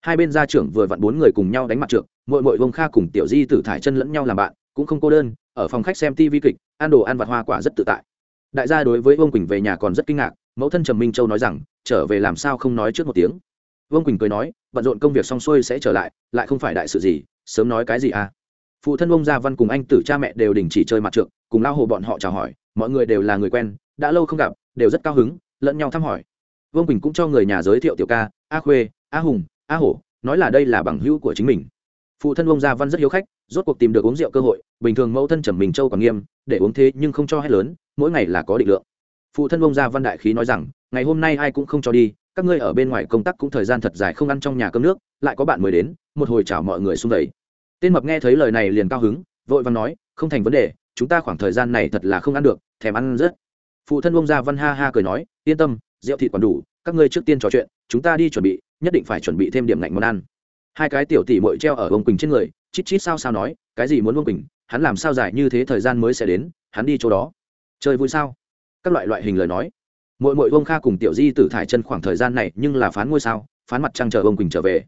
Hai bên gia trưởng vừa vặn bốn người cùng nhau đánh mặt trượt mội mội vông kha cùng tiểu di tử thải chân lẫn nhau làm bạn, cũng không cô đơn, ở phòng khách xem tv kịch, ăn đồ ăn vặt hoa quả rất tự tại. Đại gia đối với vương quỳnh về nhà còn rất kinh ngạc, mẫu thân trầm minh châu nói rằng, trở về làm sao không nói trước một tiếng? Vương quỳnh cười nói bận rộn công việc xong xuôi sẽ trở lại lại không phải đại sự gì sớm nói cái gì à phụ thân ông gia văn cùng anh tử cha mẹ đều đình chỉ chơi mặt trượt cùng lao hồ bọn họ chào hỏi mọi người đều là người quen đã lâu không gặp đều rất cao hứng lẫn nhau thăm hỏi vương quỳnh cũng cho người nhà giới thiệu tiểu ca a khuê a hùng a hổ nói là đây là bằng hữu của chính mình phụ thân ông gia văn rất hiếu khách rốt cuộc tìm được uống rượu cơ hội bình thường mẫu thân trầm mình châu còn nghiêm để uống thế nhưng không cho hết lớn mỗi ngày là có định lượng phụ thân ông gia văn đại khí nói rằng ngày hôm nay ai cũng không cho đi các ngươi ở bên ngoài công tác cũng thời gian thật dài không ăn trong nhà cơm nước, lại có bạn mới đến, một hồi chào mọi người xung vầy. Tên mập nghe thấy lời này liền cao hứng, vội văn nói, không thành vấn đề, chúng ta khoảng thời gian này thật là không ăn được, thèm ăn rất. Phụ thân bông ra văn ha ha cười nói, yên tâm, rượu thịt còn đủ, các ngươi trước tiên trò chuyện, chúng ta đi chuẩn bị, nhất định phải chuẩn bị thêm điểm lạnh món ăn. Hai cái tiểu tỷ mội treo ở ông quỳnh trên người, chít chít sao sao nói, cái gì muốn ông quỳnh, hắn làm sao dài như thế thời gian mới sẽ đến, hắn đi chỗ đó. Chơi vui sao? Các loại loại hình lời nói mỗi mỗi ông kha cùng tiểu di tử thải chân khoảng thời gian này nhưng là phán ngôi sao phán mặt trăng chờ ông quỳnh trở về.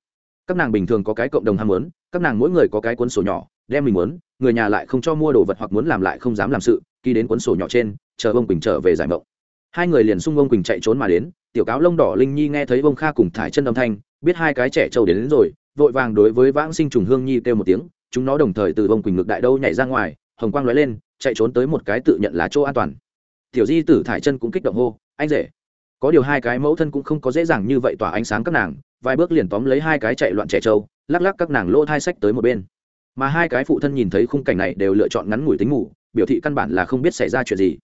Các nàng bình thường có cái cộng đồng ham muốn các nàng mỗi người có cái cuốn sổ nhỏ đem mình muốn người nhà lại không cho mua đồ vật hoặc muốn làm lại không dám làm sự khi đến cuốn sổ nhỏ trên chờ ông quỳnh trở về giải mộng. Hai người liền xung ông quỳnh chạy trốn mà đến tiểu cáo lông đỏ linh nhi nghe thấy ông kha cùng thải chân âm thanh biết hai cái trẻ trâu đến, đến rồi vội vàng đối với vãng sinh trùng hương nhi kêu một tiếng chúng nó đồng thời từ ông quỳnh ngực đại đâu nhảy ra ngoài hồng quang lóe lên chạy trốn tới một cái tự nhận là chỗ an toàn. Tiểu di tử thải chân cũng kích động hô anh rể. Có điều hai cái mẫu thân cũng không có dễ dàng như vậy tỏa ánh sáng các nàng, vài bước liền tóm lấy hai cái chạy loạn trẻ trâu, lắc lắc các nàng lỗ thai sách tới một bên. Mà hai cái phụ thân nhìn thấy khung cảnh này đều lựa chọn ngắn ngủi tính ngủ, biểu thị căn bản là không biết xảy ra chuyện gì.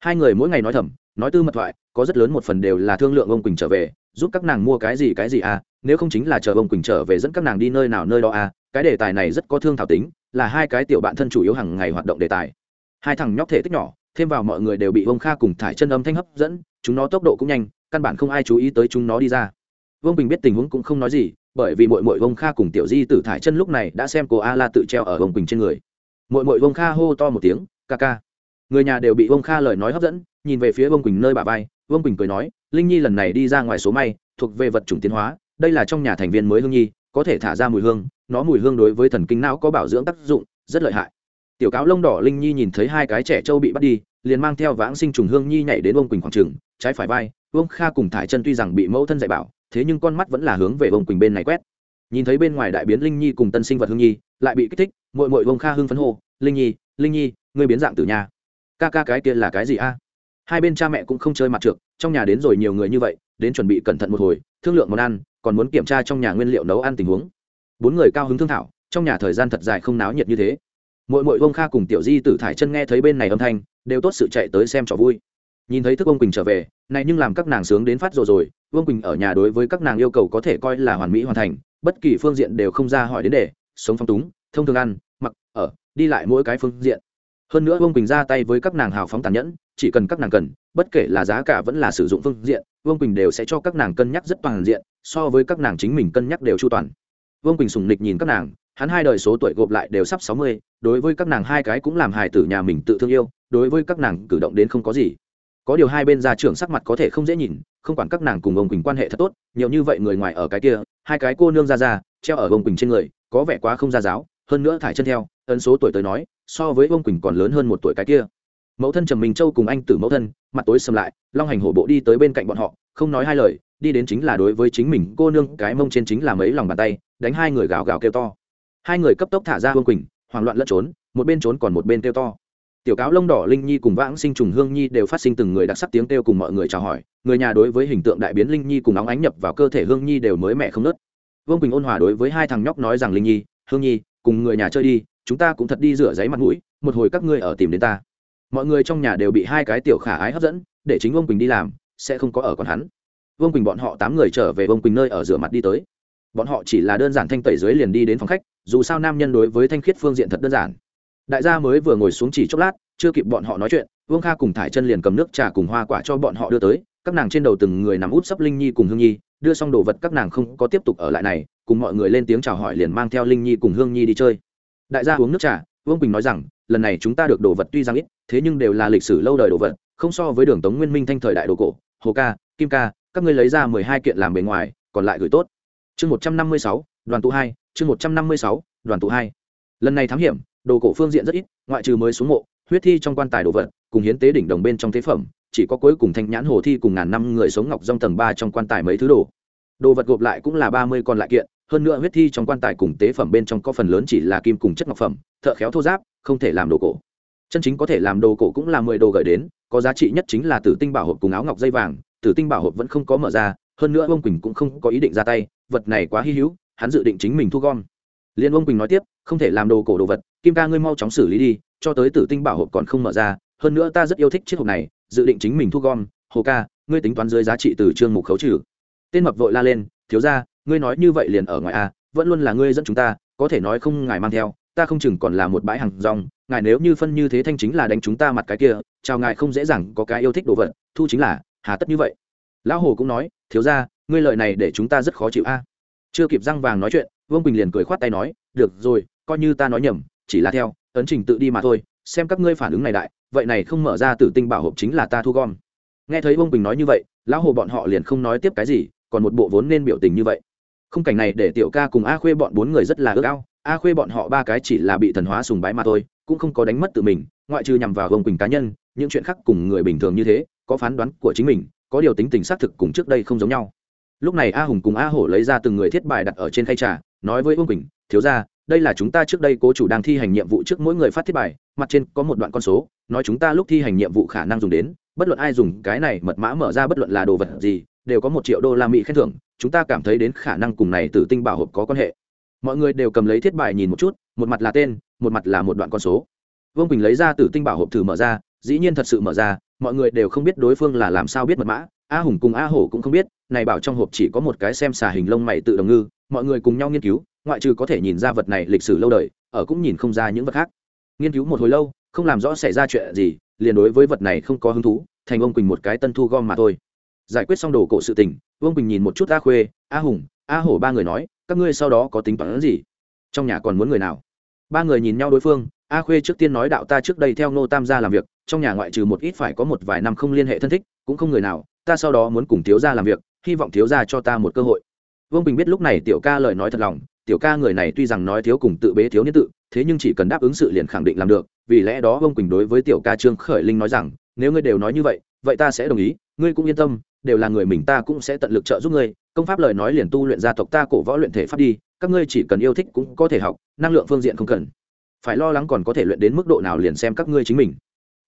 Hai người mỗi ngày nói thầm, nói tư mật thoại, có rất lớn một phần đều là thương lượng ông quỳnh trở về, giúp các nàng mua cái gì cái gì à nếu không chính là chờ ông quỳnh trở về dẫn các nàng đi nơi nào nơi đó à cái đề tài này rất có thương thảo tính, là hai cái tiểu bạn thân chủ yếu hàng ngày hoạt động đề tài. Hai thằng nhóc thể tích nhỏ thêm vào mọi người đều bị vương kha cùng thải chân âm thanh hấp dẫn, chúng nó tốc độ cũng nhanh, căn bản không ai chú ý tới chúng nó đi ra. Vương bình biết tình huống cũng không nói gì, bởi vì mội mội vương kha cùng tiểu di tử thải chân lúc này đã xem cô a la tự treo ở Vương Bình trên người. Mội mội vương kha hô to một tiếng, ca ca. Người nhà đều bị vương kha lời nói hấp dẫn, nhìn về phía Vương quỳnh nơi bà vai, vương quỳnh cười nói, linh nhi lần này đi ra ngoài số may, thuộc về vật chủng tiến hóa, đây là trong nhà thành viên mới hương nhi, có thể thả ra mùi hương, nó mùi hương đối với thần kinh não có bảo dưỡng tác dụng, rất lợi hại tiểu cáo lông đỏ linh nhi nhìn thấy hai cái trẻ trâu bị bắt đi, liền mang theo vãng sinh trùng hương nhi nhảy đến ông quỳnh khoảng trường, trái phải vai, vương kha cùng thải chân tuy rằng bị mẫu thân dạy bảo, thế nhưng con mắt vẫn là hướng về ông quỳnh bên này quét. Nhìn thấy bên ngoài đại biến linh nhi cùng tân sinh vật hương nhi, lại bị kích thích mội mội vương kha hưng phấn hô, linh nhi linh nhi, ngươi biến dạng từ nhà ca ca cái kia là cái gì a? Hai bên cha mẹ cũng không chơi mặt trượt, trong nhà đến rồi nhiều người như vậy, đến chuẩn bị cẩn thận một hồi, thương lượng món ăn, còn muốn kiểm tra trong nhà nguyên liệu nấu ăn tình huống. Bốn người cao hứng thương thảo, trong nhà thời gian thật dài không náo nhiệt như thế mỗi mỗi vông kha cùng tiểu di tử thải chân nghe thấy bên này âm thanh, đều tốt sự chạy tới xem trò vui. Nhìn thấy thức ông quỳnh trở về, này nhưng làm các nàng sướng đến phát rồi rồi, vương quỳnh ở nhà đối với các nàng yêu cầu có thể coi là hoàn mỹ hoàn thành, bất kỳ phương diện đều không ra hỏi đến để, sống phong túng, thông thường ăn, mặc, ở, đi lại mỗi cái phương diện. Hơn nữa vương quỳnh ra tay với các nàng hào phóng tàn nhẫn, chỉ cần các nàng cần, bất kể là giá cả vẫn là sử dụng phương diện, vương quỳnh đều sẽ cho các nàng cân nhắc rất toàn diện, so với các nàng chính mình cân nhắc đều chu toàn. Vương quỳnh sùng nịch nhìn các nàng hắn hai đời số tuổi gộp lại đều sắp sáu mươi, đối với các nàng hai cái cũng làm hài tử nhà mình tự thương yêu, đối với các nàng cử động đến không có gì. Có điều hai bên gia trưởng sắc mặt có thể không dễ nhìn, không quản các nàng cùng ông quỳnh quan hệ thật tốt, nhiều như vậy người ngoài ở cái kia, hai cái cô nương ra ra, treo ở ông quỳnh trên người, có vẻ quá không ra giáo, hơn nữa thải chân theo, ấn số tuổi tới nói, so với ông quỳnh còn lớn hơn một tuổi cái kia. Mẫu thân trầm minh châu cùng anh tử mẫu thân, mặt tối sầm lại, long hành hổ bộ đi tới bên cạnh bọn họ, không nói hai lời, đi đến chính là đối với chính mình, cô nương cái mông trên chính là mấy lòng bàn tay, đánh hai người gào gào kêu to hai người cấp tốc thả ra hương quỳnh, hoảng loạn lẫn trốn, một bên trốn còn một bên kêu to. Tiểu cáo lông đỏ, linh nhi cùng vãng sinh trùng hương nhi đều phát sinh từng người đặc sắc tiếng kêu cùng mọi người chào hỏi. Người nhà đối với hình tượng đại biến linh nhi cùng óng ánh nhập vào cơ thể hương nhi đều mới mẻ không nớt. Vương quỳnh ôn hòa đối với hai thằng nhóc nói rằng, linh nhi, hương nhi, cùng người nhà chơi đi, chúng ta cũng thật đi rửa giấy mặt mũi, một hồi các ngươi ở tìm đến ta. Mọi người trong nhà đều bị hai cái tiểu khả ái hấp dẫn, để chính vương quỳnh đi làm, sẽ không có ở còn hắn. Vương quỳnh bọn họ tám người trở về vương quỳnh nơi ở rửa mặt đi tới bọn họ chỉ là đơn giản thanh tẩy dưới liền đi đến phòng khách, dù sao nam nhân đối với thanh khiết phương diện thật đơn giản. Đại gia mới vừa ngồi xuống chỉ chốc lát, chưa kịp bọn họ nói chuyện, vương kha cùng thải chân liền cầm nước trà cùng hoa quả cho bọn họ đưa tới, các nàng trên đầu từng người nằm út sấp linh nhi cùng hương nhi, đưa xong đồ vật các nàng không có tiếp tục ở lại này, cùng mọi người lên tiếng chào hỏi liền mang theo linh nhi cùng hương nhi đi chơi. Đại gia uống nước trà, vương quỳnh nói rằng, lần này chúng ta được đồ vật tuy rằng ít, thế nhưng đều là lịch sử lâu đời đồ vật, không so với đường tống nguyên minh thanh thời đại đồ cổ. Hồ ca, kim ca, các ngươi lấy ra mười hai kiện làm bề ngoài, còn lại gửi tốt chương một trăm năm mươi sáu, đoàn tụ hai, chương một trăm năm mươi sáu, đoàn tụ hai. Lần này thám hiểm, đồ cổ phương diện rất ít, ngoại trừ mới xuống mộ, huyết thi trong quan tài đồ vật, cùng hiến tế đỉnh đồng bên trong tế phẩm, chỉ có cuối cùng thanh nhãn hồ thi cùng ngàn năm người sống ngọc rong tầng ba trong quan tài mấy thứ đồ. Đồ vật gộp lại cũng là ba mươi con lại kiện, hơn nữa huyết thi trong quan tài cùng tế phẩm bên trong có phần lớn chỉ là kim cùng chất ngọc phẩm, thợ khéo thô giáp, không thể làm đồ cổ. Chân chính có thể làm đồ cổ cũng là mười đồ gợi đến, có giá trị nhất chính là tử tinh bảo hộp cùng áo ngọc dây vàng, tử tinh bảo hộp vẫn không có mở ra, hơn nữa ông quỳnh cũng không có ý định ra tay vật này quá hy hữu, hắn dự định chính mình thu gom. Liên ông quỳnh nói tiếp, không thể làm đồ cổ đồ vật, kim ca ngươi mau chóng xử lý đi, cho tới tử tinh bảo hộp còn không mở ra, hơn nữa ta rất yêu thích chiếc hộp này, dự định chính mình thu gom. Hồ ca, ngươi tính toán dưới giá trị từ trương mục khấu trừ. Tên mập vội la lên, thiếu ra ngươi nói như vậy liền ở ngoài a vẫn luôn là ngươi dẫn chúng ta, có thể nói không ngài mang theo, ta không chừng còn là một bãi hàng rong, ngài nếu như phân như thế thanh chính là đánh chúng ta mặt cái kia, chào ngài không dễ dàng có cái yêu thích đồ vật, thu chính là, hà tất như vậy. Lão hồ cũng nói, thiếu ra ngươi lời này để chúng ta rất khó chịu a. Chưa kịp răng vàng nói chuyện, vương quỳnh liền cười khoát tay nói, được rồi, coi như ta nói nhầm, chỉ là theo, ấn trình tự đi mà thôi, xem các ngươi phản ứng này đại, vậy này không mở ra tử tinh bảo hộp chính là ta thu gom. Nghe thấy vương quỳnh nói như vậy, lão hồ bọn họ liền không nói tiếp cái gì, còn một bộ vốn nên biểu tình như vậy. Khung cảnh này để tiểu ca cùng a khuê bọn bốn người rất là ước ao, a khuê bọn họ ba cái chỉ là bị thần hóa sùng bái mà thôi, cũng không có đánh mất tự mình, ngoại trừ nhằm vào vương quỳnh cá nhân, những chuyện khác cùng người bình thường như thế, có phán đoán của chính mình, có điều tính tình xác thực cùng trước đây không giống nhau lúc này a hùng cùng a hổ lấy ra từng người thiết bài đặt ở trên khay trà, nói với vương quỳnh, thiếu ra đây là chúng ta trước đây cố chủ đang thi hành nhiệm vụ trước mỗi người phát thiết bài, mặt trên có một đoạn con số, nói chúng ta lúc thi hành nhiệm vụ khả năng dùng đến, bất luận ai dùng cái này mật mã mở ra bất luận là đồ vật gì, đều có một triệu đô la mỹ khen thưởng, chúng ta cảm thấy đến khả năng cùng này tử tinh bảo hộp có quan hệ. Mọi người đều cầm lấy thiết bài nhìn một chút, một mặt là tên, một mặt là một đoạn con số. Vương quỳnh lấy ra tử tinh bảo hộp thử mở ra, dĩ nhiên thật sự mở ra, mọi người đều không biết đối phương là làm sao biết mật mã, a hùng cùng a hổ cũng không biết này bảo trong hộp chỉ có một cái xem xà hình lông mày tự đồng ngư, mọi người cùng nhau nghiên cứu, ngoại trừ có thể nhìn ra vật này lịch sử lâu đời, ở cũng nhìn không ra những vật khác. Nghiên cứu một hồi lâu, không làm rõ xảy ra chuyện gì, liền đối với vật này không có hứng thú, thành ông quỳnh một cái tân thu gom mà thôi. Giải quyết xong đồ cổ sự tình vương quỳnh nhìn một chút a khuê, a hùng, a hổ ba người nói, các ngươi sau đó có tính toán gì? Trong nhà còn muốn người nào? Ba người nhìn nhau đối phương, a khuê trước tiên nói đạo ta trước đây theo nô tam gia làm việc, trong nhà ngoại trừ một ít phải có một vài năm không liên hệ thân thích, cũng không người nào, ta sau đó muốn cùng thiếu gia làm việc hy vọng thiếu gia cho ta một cơ hội. Vương bình biết lúc này tiểu ca lời nói thật lòng, tiểu ca người này tuy rằng nói thiếu cùng tự bế thiếu niên tự, thế nhưng chỉ cần đáp ứng sự liền khẳng định làm được, vì lẽ đó vương quỳnh đối với tiểu ca trương khởi linh nói rằng, nếu ngươi đều nói như vậy vậy ta sẽ đồng ý, ngươi cũng yên tâm, đều là người mình ta cũng sẽ tận lực trợ giúp ngươi, công pháp lời nói liền tu luyện gia tộc ta cổ võ luyện thể pháp đi, các ngươi chỉ cần yêu thích cũng có thể học, năng lượng phương diện không cần. Phải lo lắng còn có thể luyện đến mức độ nào liền xem các ngươi chính mình.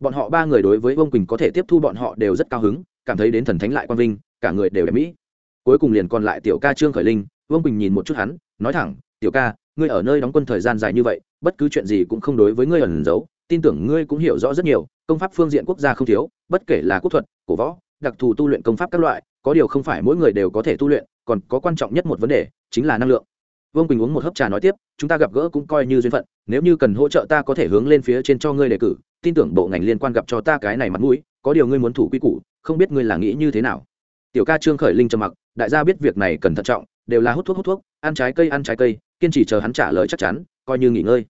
Bọn họ ba người đối với vương quỳnh có thể tiếp thu bọn họ đều rất cao hứng, cảm thấy đến thần thánh lại quang vinh cả người đều đẹp mỹ. Cuối cùng liền còn lại tiểu ca trương khởi linh, vương bình nhìn một chút hắn, nói thẳng, tiểu ca, ngươi ở nơi đóng quân thời gian dài như vậy, bất cứ chuyện gì cũng không đối với ngươi ẩn giấu, tin tưởng ngươi cũng hiểu rõ rất nhiều, công pháp phương diện quốc gia không thiếu, bất kể là quốc thuật, cổ võ, đặc thù tu luyện công pháp các loại, có điều không phải mỗi người đều có thể tu luyện, còn có quan trọng nhất một vấn đề, chính là năng lượng. Vương quỳnh uống một hớp trà nói tiếp, chúng ta gặp gỡ cũng coi như duyên phận, nếu như cần hỗ trợ ta có thể hướng lên phía trên cho ngươi đề cử, tin tưởng bộ ngành liên quan gặp cho ta cái này mặt mũi, có điều ngươi muốn thủ quy củ, không biết ngươi là nghĩ như thế nào tiểu ca trương khởi linh trầm mặc, đại gia biết việc này cần thận trọng, đều là hút thuốc hút thuốc, ăn trái cây ăn trái cây, kiên trì chờ hắn trả lời chắc chắn, coi như nghỉ ngơi.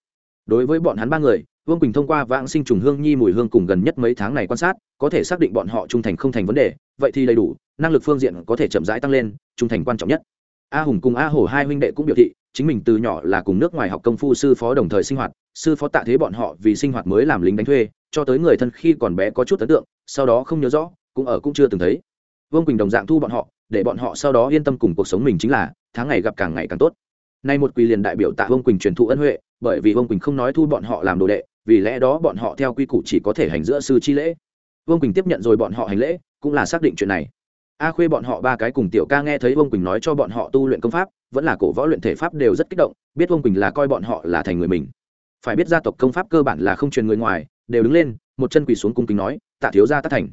Đối với bọn hắn ba người, vương quỳnh thông qua vãng sinh trùng hương nhi mùi hương cùng gần nhất mấy tháng này quan sát, có thể xác định bọn họ trung thành không thành vấn đề, vậy thì đầy đủ, năng lực phương diện có thể chậm rãi tăng lên, trung thành quan trọng nhất. A hùng cùng a hổ hai huynh đệ cũng biểu thị, chính mình từ nhỏ là cùng nước ngoài học công phu sư phó đồng thời sinh hoạt, sư phó tạ thế bọn họ vì sinh hoạt mới làm lính đánh thuê, cho tới người thân khi còn bé có chút ấn tượng, sau đó không nhớ rõ, cũng ở cũng chưa từng thấy vương quỳnh đồng dạng thu bọn họ, để bọn họ sau đó yên tâm cùng cuộc sống mình chính là, tháng ngày gặp càng ngày càng tốt. Nay một quỳ liền đại biểu tạ vương quỳnh truyền thụ ân huệ, bởi vì vương quỳnh không nói thu bọn họ làm đồ đệ, vì lẽ đó bọn họ theo quy củ chỉ có thể hành giữa sư chi lễ. Vương quỳnh tiếp nhận rồi bọn họ hành lễ, cũng là xác định chuyện này. A khuê bọn họ ba cái cùng tiểu ca nghe thấy vương quỳnh nói cho bọn họ tu luyện công pháp, vẫn là cổ võ luyện thể pháp đều rất kích động, biết vương quỳnh là coi bọn họ là thành người mình. Phải biết gia tộc công pháp cơ bản là không truyền người ngoài, đều đứng lên, một chân quỳ xuống cung kính nói, tạ thiếu gia tất thành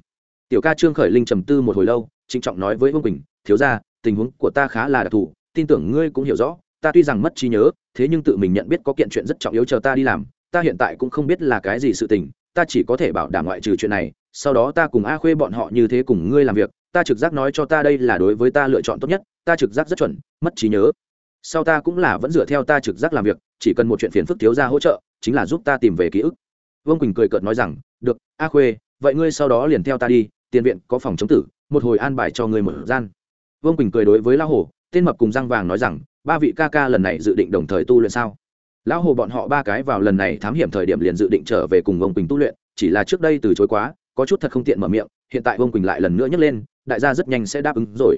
tiểu ca trương khởi linh trầm tư một hồi lâu, trịnh trọng nói với vương quỳnh, thiếu gia, tình huống của ta khá là đặc thù, tin tưởng ngươi cũng hiểu rõ, ta tuy rằng mất trí nhớ, thế nhưng tự mình nhận biết có kiện chuyện rất trọng yếu chờ ta đi làm, ta hiện tại cũng không biết là cái gì sự tình, ta chỉ có thể bảo đảm ngoại trừ chuyện này, sau đó ta cùng a khuê bọn họ như thế cùng ngươi làm việc, ta trực giác nói cho ta đây là đối với ta lựa chọn tốt nhất, ta trực giác rất chuẩn, mất trí nhớ. Sau ta cũng là vẫn dựa theo ta trực giác làm việc, chỉ cần một chuyện phiền phức thiếu ra hỗ trợ, chính là giúp ta tìm về ký ức. Vương quỳnh cười cợt nói rằng, được, a khuê, vậy ngươi sau đó liền theo ta đi tiền viện có phòng chống tử, một hồi an bài cho người mở gian. Vương quỳnh cười đối với lão hồ tên mập cùng răng vàng nói rằng, ba vị ca ca lần này dự định đồng thời tu luyện sao? Lão hồ bọn họ ba cái vào lần này thám hiểm thời điểm liền dự định trở về cùng vương quỳnh tu luyện, chỉ là trước đây từ chối quá, có chút thật không tiện mở miệng, hiện tại vương quỳnh lại lần nữa nhấc lên, đại gia rất nhanh sẽ đáp ứng rồi.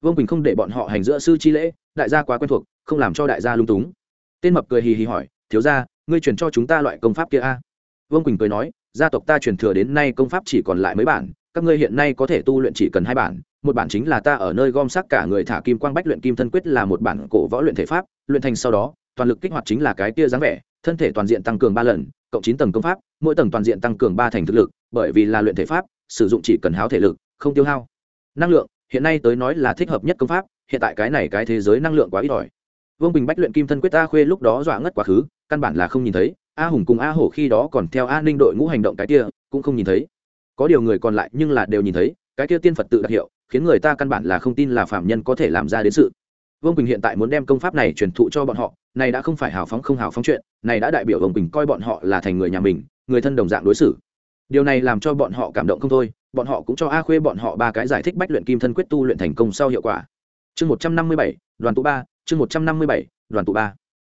Vương quỳnh không để bọn họ hành giữa sư chi lễ, đại gia quá quen thuộc, không làm cho đại gia lung túng. Tên mập cười hì hì hỏi, thiếu gia, ngươi truyền cho chúng ta loại công pháp kia a? Vương quỳnh cười nói, gia tộc ta truyền thừa đến nay công pháp chỉ còn lại mấy bản các ngươi hiện nay có thể tu luyện chỉ cần hai bản, một bản chính là ta ở nơi gom xác cả người thả kim quang bách luyện kim thân quyết là một bản cổ võ luyện thể pháp, luyện thành sau đó, toàn lực kích hoạt chính là cái kia dáng vẻ, thân thể toàn diện tăng cường ba lần, cộng chín tầng công pháp, mỗi tầng toàn diện tăng cường ba thành thực lực, bởi vì là luyện thể pháp, sử dụng chỉ cần háo thể lực, không tiêu hao. Năng lượng, hiện nay tới nói là thích hợp nhất công pháp, hiện tại cái này cái thế giới năng lượng quá ít ỏi. Vương bình bách luyện kim thân quyết a khuê lúc đó dọa ngất quá khứ, căn bản là không nhìn thấy, a hùng cùng a hổ khi đó còn theo a ninh đội ngũ hành động cái kia, cũng không nhìn thấy có điều người còn lại nhưng là đều nhìn thấy, cái kia tiên phật tự đặc hiệu, khiến người ta căn bản là không tin là phạm nhân có thể làm ra đến sự. Vương quỳnh hiện tại muốn đem công pháp này truyền thụ cho bọn họ, này đã không phải hào phóng không hào phóng chuyện, này đã đại biểu vương quỳnh coi bọn họ là thành người nhà mình, người thân đồng dạng đối xử. Điều này làm cho bọn họ cảm động không thôi, bọn họ cũng cho a khuê bọn họ ba cái giải thích bách luyện kim thân quyết tu luyện thành công sau hiệu quả. Chương một trăm năm mươi bảy, đoàn tụ ba, chương một trăm năm mươi bảy, đoàn tụ ba.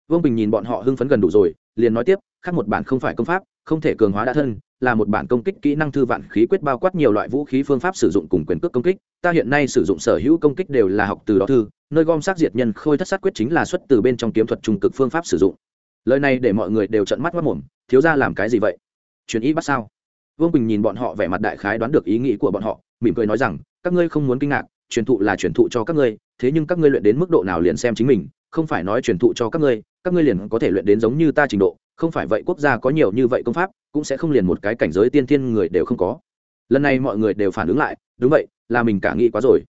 Vương bình nhìn bọn họ hưng phấn gần đủ rồi, liền nói tiếp, khác một bản không phải công pháp, không thể cường hóa đã thân là một bản công kích kỹ năng thư vạn khí quyết bao quát nhiều loại vũ khí phương pháp sử dụng cùng quyền cước công kích. Ta hiện nay sử dụng sở hữu công kích đều là học từ đó thư, nơi gom sát diệt nhân khôi thất sát quyết chính là xuất từ bên trong kiếm thuật trung cực phương pháp sử dụng. Lời này để mọi người đều trận mắt mất mồm, thiếu ra làm cái gì vậy? Truyền ý bắt sao? Vương bình nhìn bọn họ vẻ mặt đại khái đoán được ý nghĩ của bọn họ, mỉm cười nói rằng, các ngươi không muốn kinh ngạc, truyền thụ là truyền thụ cho các ngươi, thế nhưng các ngươi luyện đến mức độ nào liền xem chính mình, không phải nói truyền thụ cho các ngươi các ngươi liền có thể luyện đến giống như ta trình độ không phải vậy quốc gia có nhiều như vậy công pháp, cũng sẽ không liền một cái cảnh giới tiên thiên người đều không có. Lần này mọi người đều phản ứng lại, đúng vậy, là mình cả nghĩ quá rồi.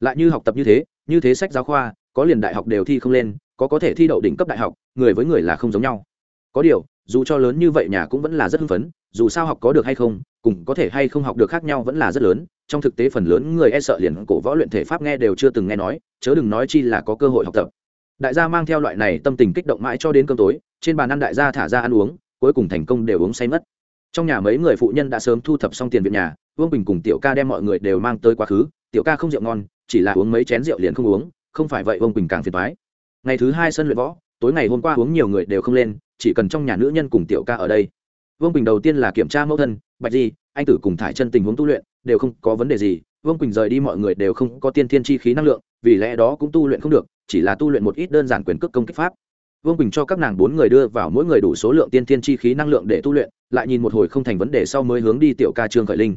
Lại như học tập như thế như thế sách giáo khoa, có liền đại học đều thi không lên, có có thể thi đậu đỉnh cấp đại học, người với người là không giống nhau. Có điều, dù cho lớn như vậy nhà cũng vẫn là rất hưng phấn, dù sao học có được hay không, cùng có thể hay không học được khác nhau vẫn là rất lớn. Trong thực tế phần lớn người e sợ liền cổ võ luyện thể pháp nghe đều chưa từng nghe nói, chớ đừng nói chi là có cơ hội học tập đại gia mang theo loại này tâm tình kích động mãi cho đến cơm tối, trên bàn ăn đại gia thả ra ăn uống, cuối cùng thành công đều uống say mất trong nhà mấy người phụ nhân đã sớm thu thập xong tiền viện nhà, vương bình cùng tiểu ca đem mọi người đều mang tới quá khứ. Tiểu ca không rượu ngon, chỉ là uống mấy chén rượu liền không uống, không phải vậy vương bình càng phiền thoái ngày thứ hai sân luyện võ, tối ngày hôm qua uống nhiều người đều không lên, chỉ cần trong nhà nữ nhân cùng tiểu ca ở đây. Vương bình đầu tiên là kiểm tra mẫu thân, bạch di, anh tử cùng thải chân tình huống tu luyện, đều không có vấn đề gì. Vương quỳnh rời đi mọi người đều không có tiên thiên chi khí năng lượng, vì lẽ đó cũng tu luyện không được chỉ là tu luyện một ít đơn giản quyền cước công kích pháp. Vương quỳnh cho các nàng bốn người đưa vào mỗi người đủ số lượng tiên thiên chi khí năng lượng để tu luyện, lại nhìn một hồi không thành vấn đề sau mới hướng đi tiểu ca trương khởi linh.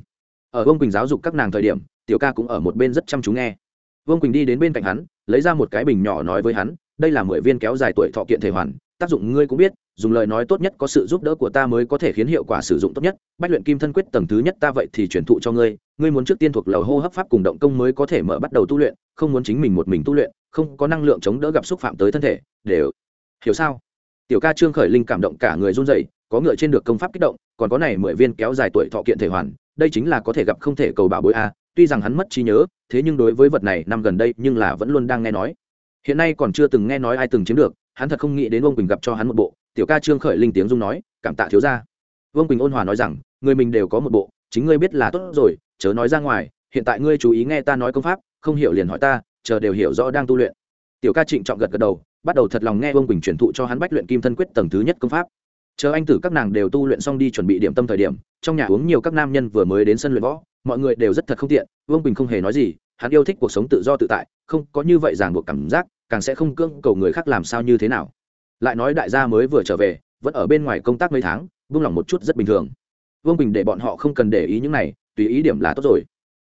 Ở vương quỳnh giáo dục các nàng thời điểm, tiểu ca cũng ở một bên rất chăm chú nghe. Vương quỳnh đi đến bên cạnh hắn, lấy ra một cái bình nhỏ nói với hắn, đây là mười viên kéo dài tuổi thọ kiện thể hoàn, tác dụng ngươi cũng biết dùng lời nói tốt nhất có sự giúp đỡ của ta mới có thể khiến hiệu quả sử dụng tốt nhất. Bách luyện kim thân quyết tầng thứ nhất ta vậy thì truyền thụ cho ngươi. Ngươi muốn trước tiên thuộc lầu hô hấp pháp cùng động công mới có thể mở bắt đầu tu luyện, không muốn chính mình một mình tu luyện, không có năng lượng chống đỡ gặp xúc phạm tới thân thể. Đều. Hiểu sao? Tiểu ca trương khởi linh cảm động cả người run rẩy, có ngựa trên được công pháp kích động, còn có này mười viên kéo dài tuổi thọ kiện thể hoàn, đây chính là có thể gặp không thể cầu bảo bối a. Tuy rằng hắn mất trí nhớ, thế nhưng đối với vật này năm gần đây nhưng là vẫn luôn đang nghe nói. Hiện nay còn chưa từng nghe nói ai từng chiếm được, hắn thật không nghĩ đến ông quỳnh gặp cho hắn một bộ tiểu ca trương khởi linh tiếng dung nói, cảm tạ thiếu gia. Vương quỳnh ôn hòa nói rằng, người mình đều có một bộ, chính ngươi biết là tốt rồi, chớ nói ra ngoài, hiện tại ngươi chú ý nghe ta nói công pháp, không hiểu liền hỏi ta, chờ đều hiểu rõ đang tu luyện. Tiểu ca trịnh trọng gật gật đầu, bắt đầu thật lòng nghe vương quỳnh truyền thụ cho hắn bách luyện kim thân quyết tầng thứ nhất công pháp. Chờ anh tử các nàng đều tu luyện xong đi chuẩn bị điểm tâm thời điểm, trong nhà uống nhiều các nam nhân vừa mới đến sân luyện võ, mọi người đều rất thật không tiện, vương quỳnh không hề nói gì, hắn yêu thích cuộc sống tự do tự tại, không có như vậy ràng buộc cảm giác, càng sẽ không cưỡng cầu người khác làm sao như thế nào lại nói đại gia mới vừa trở về, vẫn ở bên ngoài công tác mấy tháng, vung lòng một chút rất bình thường. Vương bình để bọn họ không cần để ý những này, tùy ý điểm là tốt rồi.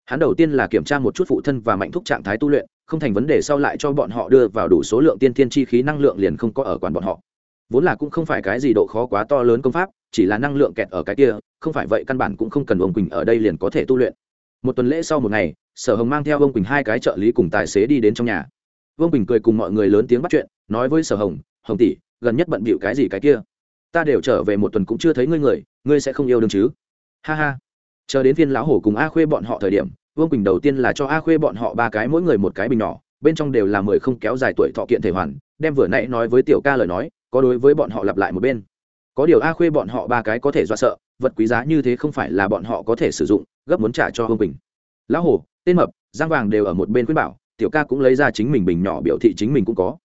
Hắn đầu tiên là kiểm tra một chút phụ thân và mạnh thúc trạng thái tu luyện, không thành vấn đề sau lại cho bọn họ đưa vào đủ số lượng tiên thiên chi khí năng lượng liền không có ở quản bọn họ. Vốn là cũng không phải cái gì độ khó quá to lớn công pháp, chỉ là năng lượng kẹt ở cái kia, không phải vậy căn bản cũng không cần ông quỳnh ở đây liền có thể tu luyện. Một tuần lễ sau một ngày, sở hồng mang theo ông quỳnh hai cái trợ lý cùng tài xế đi đến trong nhà. Vương bình cười cùng mọi người lớn tiếng bắt chuyện, nói với sở hồng hồng tỷ, gần nhất bận bịu cái gì cái kia? Ta đều trở về một tuần cũng chưa thấy ngươi người, ngươi sẽ không yêu đương chứ? Ha ha. Chờ đến phiên lão hổ cùng a khuê bọn họ thời điểm, vương bình đầu tiên là cho a khuê bọn họ ba cái mỗi người một cái bình nhỏ, bên trong đều là mười không kéo dài tuổi thọ kiện thể hoàn, đem vừa nãy nói với tiểu ca lời nói, có đối với bọn họ lặp lại một bên. Có điều a khuê bọn họ ba cái có thể dọa sợ, vật quý giá như thế không phải là bọn họ có thể sử dụng, gấp muốn trả cho vương bình lão hồ tên mập giang vàng đều ở một bên khuyên bảo, tiểu ca cũng lấy ra chính mình bình nhỏ biểu thị chính mình cũng có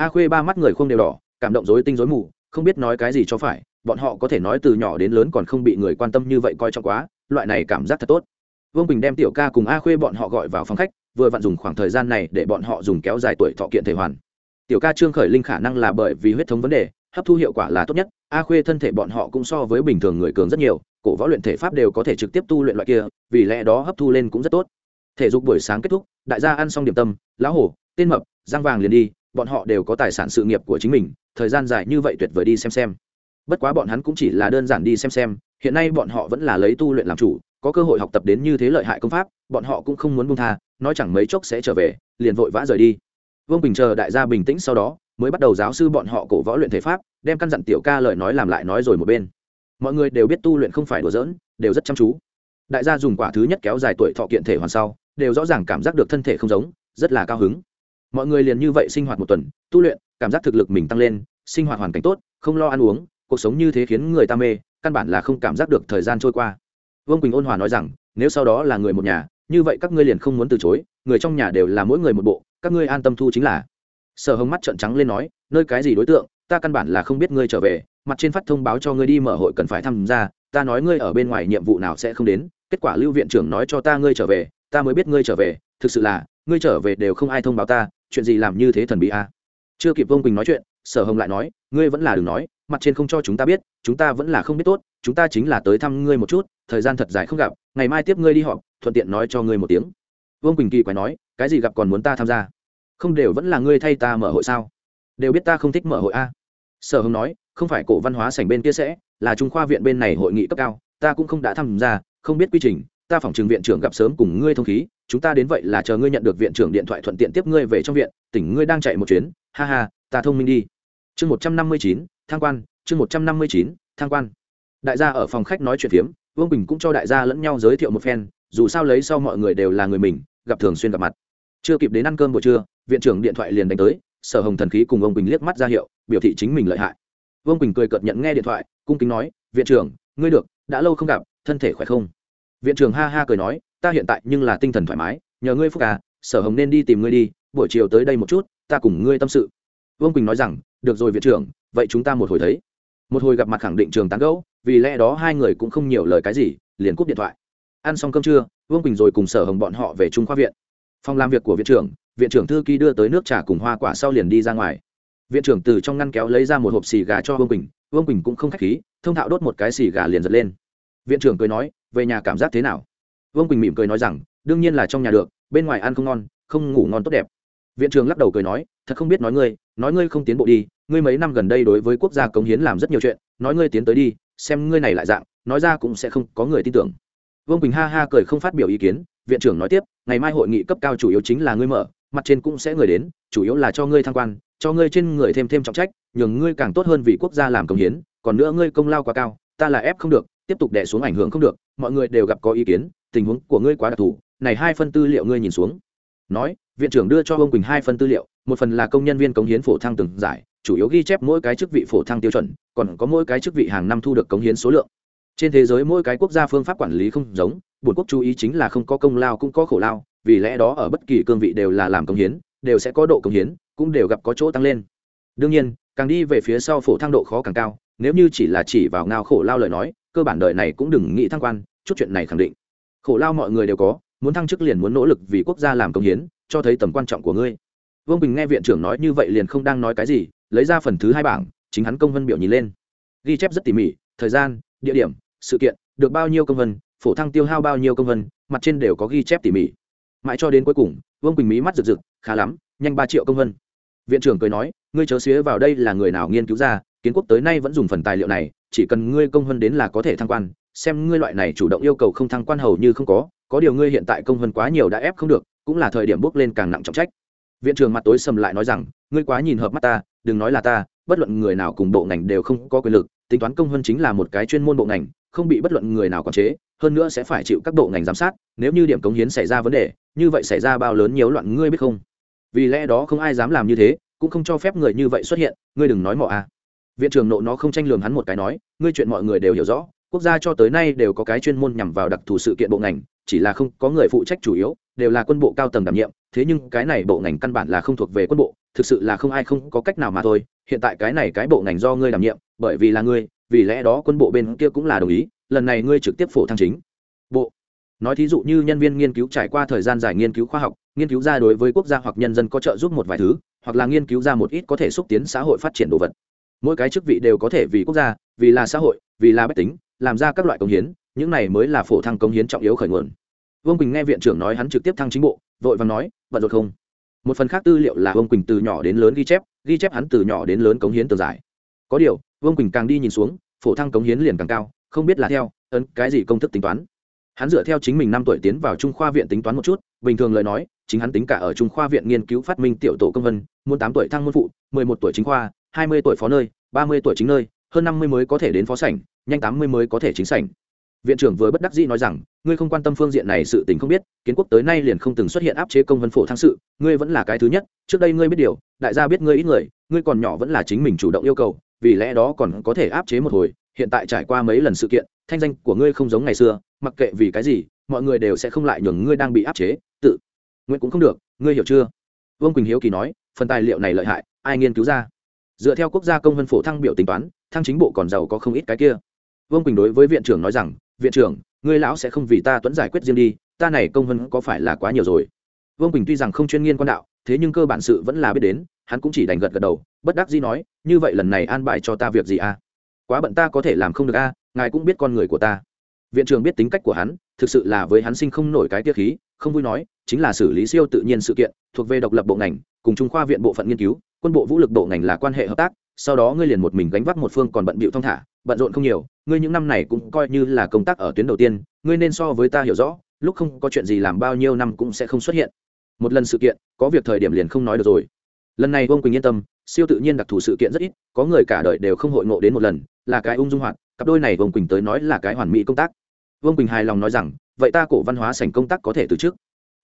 a khuê ba mắt người không đều đỏ, cảm động rối tinh rối mù, không biết nói cái gì cho phải, bọn họ có thể nói từ nhỏ đến lớn còn không bị người quan tâm như vậy coi trọng quá, loại này cảm giác thật tốt. Vương bình đem tiểu ca cùng a khuê bọn họ gọi vào phòng khách, vừa vặn dùng khoảng thời gian này để bọn họ dùng kéo dài tuổi thọ kiện thể hoàn. Tiểu ca trương khởi linh khả năng là bởi vì huyết thống vấn đề, hấp thu hiệu quả là tốt nhất, a khuê thân thể bọn họ cũng so với bình thường người cường rất nhiều, cổ võ luyện thể pháp đều có thể trực tiếp tu luyện loại kia, vì lẽ đó hấp thu lên cũng rất tốt. Thể dục buổi sáng kết thúc, đại gia ăn xong điểm tâm lão hổ, tên mập giang vàng liền đi bọn họ đều có tài sản sự nghiệp của chính mình, thời gian dài như vậy tuyệt vời đi xem xem. Bất quá bọn hắn cũng chỉ là đơn giản đi xem xem, hiện nay bọn họ vẫn là lấy tu luyện làm chủ, có cơ hội học tập đến như thế lợi hại công pháp, bọn họ cũng không muốn buông tha, nói chẳng mấy chốc sẽ trở về, liền vội vã rời đi. Vương bình chờ đại gia bình tĩnh sau đó, mới bắt đầu giáo sư bọn họ cổ võ luyện thể pháp, đem căn dặn tiểu ca lời nói làm lại nói rồi một bên. Mọi người đều biết tu luyện không phải đùa giỡn, đều rất chăm chú. Đại gia dùng quả thứ nhất kéo dài tuổi thọ kiện thể hoàn sau, đều rõ ràng cảm giác được thân thể không giống, rất là cao hứng mọi người liền như vậy sinh hoạt một tuần, tu luyện, cảm giác thực lực mình tăng lên, sinh hoạt hoàn cảnh tốt, không lo ăn uống, cuộc sống như thế khiến người ta mê, căn bản là không cảm giác được thời gian trôi qua. Vương quỳnh ôn hòa nói rằng, nếu sau đó là người một nhà, như vậy các ngươi liền không muốn từ chối, người trong nhà đều là mỗi người một bộ, các ngươi an tâm thu chính là. Sở hồng mắt trợn trắng lên nói, nơi cái gì đối tượng, ta căn bản là không biết ngươi trở về, mặt trên phát thông báo cho ngươi đi mở hội cần phải tham gia, ta nói ngươi ở bên ngoài nhiệm vụ nào sẽ không đến, kết quả lưu viện trưởng nói cho ta ngươi trở về, ta mới biết ngươi trở về, thực sự là, ngươi trở về đều không ai thông báo ta chuyện gì làm như thế thần bí a à? chưa kịp vương quỳnh nói chuyện, sở hồng lại nói, ngươi vẫn là đừng nói, mặt trên không cho chúng ta biết, chúng ta vẫn là không biết tốt, chúng ta chính là tới thăm ngươi một chút, thời gian thật dài không gặp, ngày mai tiếp ngươi đi họp, thuận tiện nói cho ngươi một tiếng. Vương quỳnh kỳ quái nói, cái gì gặp còn muốn ta tham gia? Không đều vẫn là ngươi thay ta mở hội sao? Đều biết ta không thích mở hội a sở hồng nói, không phải cổ văn hóa sảnh bên kia sẽ, là trung khoa viện bên này hội nghị cấp cao, ta cũng không đã tham gia, không biết quy trình ta phỏng trường viện trưởng gặp sớm cùng ngươi thông khí, chúng ta đến vậy là chờ ngươi nhận được viện trưởng điện thoại thuận tiện tiếp ngươi về trong viện, tỉnh ngươi đang chạy một chuyến, ha ha, ta thông minh đi. Chương một trăm năm mươi chín, thang quan, chương một trăm năm mươi chín, thang quan. Đại gia ở phòng khách nói chuyện phiếm, vương bình cũng cho đại gia lẫn nhau giới thiệu một phen, dù sao lấy sau mọi người đều là người mình, gặp thường xuyên gặp mặt. Chưa kịp đến ăn cơm buổi trưa, viện trưởng điện thoại liền đánh tới, sở hồng thần khí cùng ông bình liếc mắt ra hiệu, biểu thị chính mình lợi hại. Vương bình cười cợt nhận nghe điện thoại, cung kính nói, viện trưởng, ngươi được, đã lâu không gặp, thân thể khỏe không? Viện trưởng ha ha cười nói, ta hiện tại nhưng là tinh thần thoải mái, nhờ ngươi phúc à sở hồng nên đi tìm ngươi đi, buổi chiều tới đây một chút, ta cùng ngươi tâm sự. Vương quỳnh nói rằng, được rồi viện trưởng, vậy chúng ta một hồi thấy. Một hồi gặp mặt khẳng định trường tán gẫu, vì lẽ đó hai người cũng không nhiều lời cái gì, liền cúp điện thoại. Ăn xong cơm trưa, vương quỳnh rồi cùng sở hồng bọn họ về trung khoa viện. Phòng làm việc của viện trưởng viện trưởng thư ký đưa tới nước trà cùng hoa quả sau liền đi ra ngoài. Viện trưởng từ trong ngăn kéo lấy ra một hộp xì gà cho vương quỳnh vương quỳnh cũng không k h á c h khí, thông thạo đốt một cái xì gà liền giật lên viện trưởng cười nói, về nhà cảm giác thế nào? Vương quỳnh mỉm cười nói rằng, đương nhiên là trong nhà được, bên ngoài ăn không ngon, không ngủ ngon tốt đẹp. Viện trưởng lắc đầu cười nói, thật không biết nói ngươi nói ngươi không tiến bộ đi, ngươi mấy năm gần đây đối với quốc gia cống hiến làm rất nhiều chuyện, nói ngươi tiến tới đi, xem ngươi này lại dạng, nói ra cũng sẽ không có người tin tưởng. Vương quỳnh ha ha cười không phát biểu ý kiến, viện trưởng nói tiếp, ngày mai hội nghị cấp cao chủ yếu chính là ngươi mở, mặt trên cũng sẽ người đến, chủ yếu là cho ngươi thăng quan, cho ngươi trên người thêm thêm trọng trách, nhường ngươi càng tốt hơn vì quốc gia làm công hiến, còn nữa ngươi công lao quá cao, ta là ép không được tiếp tục đè xuống ảnh hưởng không được, mọi người đều gặp có ý kiến, tình huống của ngươi quá đặc thù, này hai phân tư liệu ngươi nhìn xuống. Nói, viện trưởng đưa cho ông quỳnh hai phân tư liệu, một phần là công nhân viên cống hiến phổ thăng từng giải, chủ yếu ghi chép mỗi cái chức vị phổ thăng tiêu chuẩn, còn có mỗi cái chức vị hàng năm thu được cống hiến số lượng. Trên thế giới mỗi cái quốc gia phương pháp quản lý không giống, bổn quốc chú ý chính là không có công lao cũng có khổ lao, vì lẽ đó ở bất kỳ cương vị đều là làm cống hiến, đều sẽ có độ cống hiến, cũng đều gặp có chỗ tăng lên. Đương nhiên, càng đi về phía sau phổ thăng độ khó càng cao, nếu như chỉ là chỉ vào ngao khổ lao lời nói cơ bản đời này cũng đừng nghĩ thăng quan, chút chuyện này khẳng định. Khổ lao mọi người đều có, muốn thăng chức liền muốn nỗ lực vì quốc gia làm công hiến, cho thấy tầm quan trọng của ngươi. Vương bình nghe viện trưởng nói như vậy liền không đang nói cái gì, lấy ra phần thứ hai bảng, chính hắn công vân biểu nhìn lên. Ghi chép rất tỉ mỉ, thời gian, địa điểm, sự kiện, được bao nhiêu công vân, phổ thăng tiêu hao bao nhiêu công vân, mặt trên đều có ghi chép tỉ mỉ. Mãi cho đến cuối cùng, vương bình mí mắt rực rực, khá lắm, nhanh ba triệu công vân. Viện trưởng cười nói, ngươi chớ xía vào đây là người nào nghiên cứu ra, kiến quốc tới nay vẫn dùng phần tài liệu này chỉ cần ngươi công hơn đến là có thể thăng quan, xem ngươi loại này chủ động yêu cầu không thăng quan hầu như không có có điều ngươi hiện tại công hơn quá nhiều đã ép không được, cũng là thời điểm bước lên càng nặng trọng trách. Viện trưởng mặt tối sầm lại nói rằng, ngươi quá nhìn hợp mắt ta, đừng nói là ta, bất luận người nào cùng bộ ngành đều không có quyền lực, tính toán công hơn chính là một cái chuyên môn bộ ngành, không bị bất luận người nào quản chế, hơn nữa sẽ phải chịu các bộ ngành giám sát, nếu như điểm cống hiến xảy ra vấn đề, như vậy xảy ra bao lớn nhiều loạn ngươi biết không? Vì lẽ đó không ai dám làm như thế, cũng không cho phép người như vậy xuất hiện, ngươi đừng nói mọ à viện trưởng nộ nó không tranh lường hắn một cái nói, ngươi chuyện mọi người đều hiểu rõ, quốc gia cho tới nay đều có cái chuyên môn nhằm vào đặc thù sự kiện bộ ngành, chỉ là không có người phụ trách chủ yếu, đều là quân bộ cao tầng đảm nhiệm, thế nhưng cái này bộ ngành căn bản là không thuộc về quân bộ, thực sự là không ai không có cách nào mà thôi. Hiện tại cái này cái bộ ngành do ngươi đảm nhiệm, bởi vì là ngươi, vì lẽ đó quân bộ bên kia cũng là đồng ý, lần này ngươi trực tiếp phổ thăng chính. Bộ. Nói thí dụ như nhân viên nghiên cứu trải qua thời gian dài nghiên cứu khoa học, nghiên cứu ra đối với quốc gia hoặc nhân dân có trợ giúp một vài thứ, hoặc là nghiên cứu ra một ít có thể xúc tiến xã hội phát triển đồ vật mỗi cái chức vị đều có thể vì quốc gia, vì là xã hội, vì là bách tính, làm ra các loại công hiến, những này mới là phổ thăng công hiến trọng yếu khởi nguồn. Vương quỳnh nghe viện trưởng nói hắn trực tiếp thăng chính bộ, vội và nói bận rộn không? Một phần khác tư liệu là vương quỳnh từ nhỏ đến lớn ghi chép ghi chép hắn từ nhỏ đến lớn cống hiến tờ giải. Có điều, vương quỳnh càng đi nhìn xuống, phổ thăng cống hiến liền càng cao, không biết là theo, ấn cái gì công thức tính toán. Hắn dựa theo chính mình năm tuổi tiến vào trung khoa viện tính toán một chút, bình thường lời nói, chính hắn tính cả ở trung khoa viện nghiên cứu phát minh tiểu tổ công vân, muốn tám tuổi thăng môn phụ, mười một tuổi chính khoa hai mươi tuổi phó nơi, ba mươi tuổi chính nơi, hơn năm mươi mới có thể đến phó sảnh, nhanh tám mươi mới có thể chính sảnh. Viện trưởng vừa bất đắc dĩ nói rằng, ngươi không quan tâm phương diện này sự tình không biết, kiến quốc tới nay liền không từng xuất hiện áp chế công vân phổ thăng sự, ngươi vẫn là cái thứ nhất, trước đây ngươi biết điều, đại gia biết ngươi ít người, ngươi còn nhỏ vẫn là chính mình chủ động yêu cầu, vì lẽ đó còn có thể áp chế một hồi, hiện tại trải qua mấy lần sự kiện, thanh danh của ngươi không giống ngày xưa, mặc kệ vì cái gì, mọi người đều sẽ không lại nhường ngươi đang bị áp chế, tự nguyện cũng không được, ngươi hiểu chưa? Vương quỳnh hiếu kỳ nói, phần tài liệu này lợi hại, ai nghiên cứu ra? Dựa theo quốc gia công vân phổ thăng biểu tính toán thăng chính bộ còn giàu có không ít cái kia. Vương quỳnh đối với viện trưởng nói rằng viện trưởng người lão sẽ không vì ta tuấn giải quyết riêng đi ta này công vân có phải là quá nhiều rồi? Vương quỳnh tuy rằng không chuyên nghiên quan đạo thế nhưng cơ bản sự vẫn là biết đến hắn cũng chỉ đành gật gật đầu bất đắc dĩ nói như vậy lần này an bài cho ta việc gì à? Quá bận ta có thể làm không được a à, ngài cũng biết con người của ta. Viện trưởng biết tính cách của hắn thực sự là với hắn sinh không nổi cái tiết khí không vui nói chính là xử lý siêu tự nhiên sự kiện thuộc về độc lập bộ ngành cùng trung khoa viện bộ phận nghiên cứu quân bộ vũ lực bộ ngành là quan hệ hợp tác, sau đó ngươi liền một mình gánh vác một phương còn bận bịu thong thả, bận rộn không nhiều, ngươi những năm này cũng coi như là công tác ở tuyến đầu tiên, ngươi nên so với ta hiểu rõ, lúc không có chuyện gì làm bao nhiêu năm cũng sẽ không xuất hiện. Một lần sự kiện, có việc thời điểm liền không nói được rồi. Lần này vương quỳnh yên tâm, siêu tự nhiên đặc thù sự kiện rất ít, có người cả đời đều không hội ngộ đến một lần, là cái ung dung hoạt, cặp đôi này vương quỳnh tới nói là cái hoàn mỹ công tác. Vương quỳnh hài lòng nói rằng, vậy ta cổ văn hóa sành công tác có thể từ trước.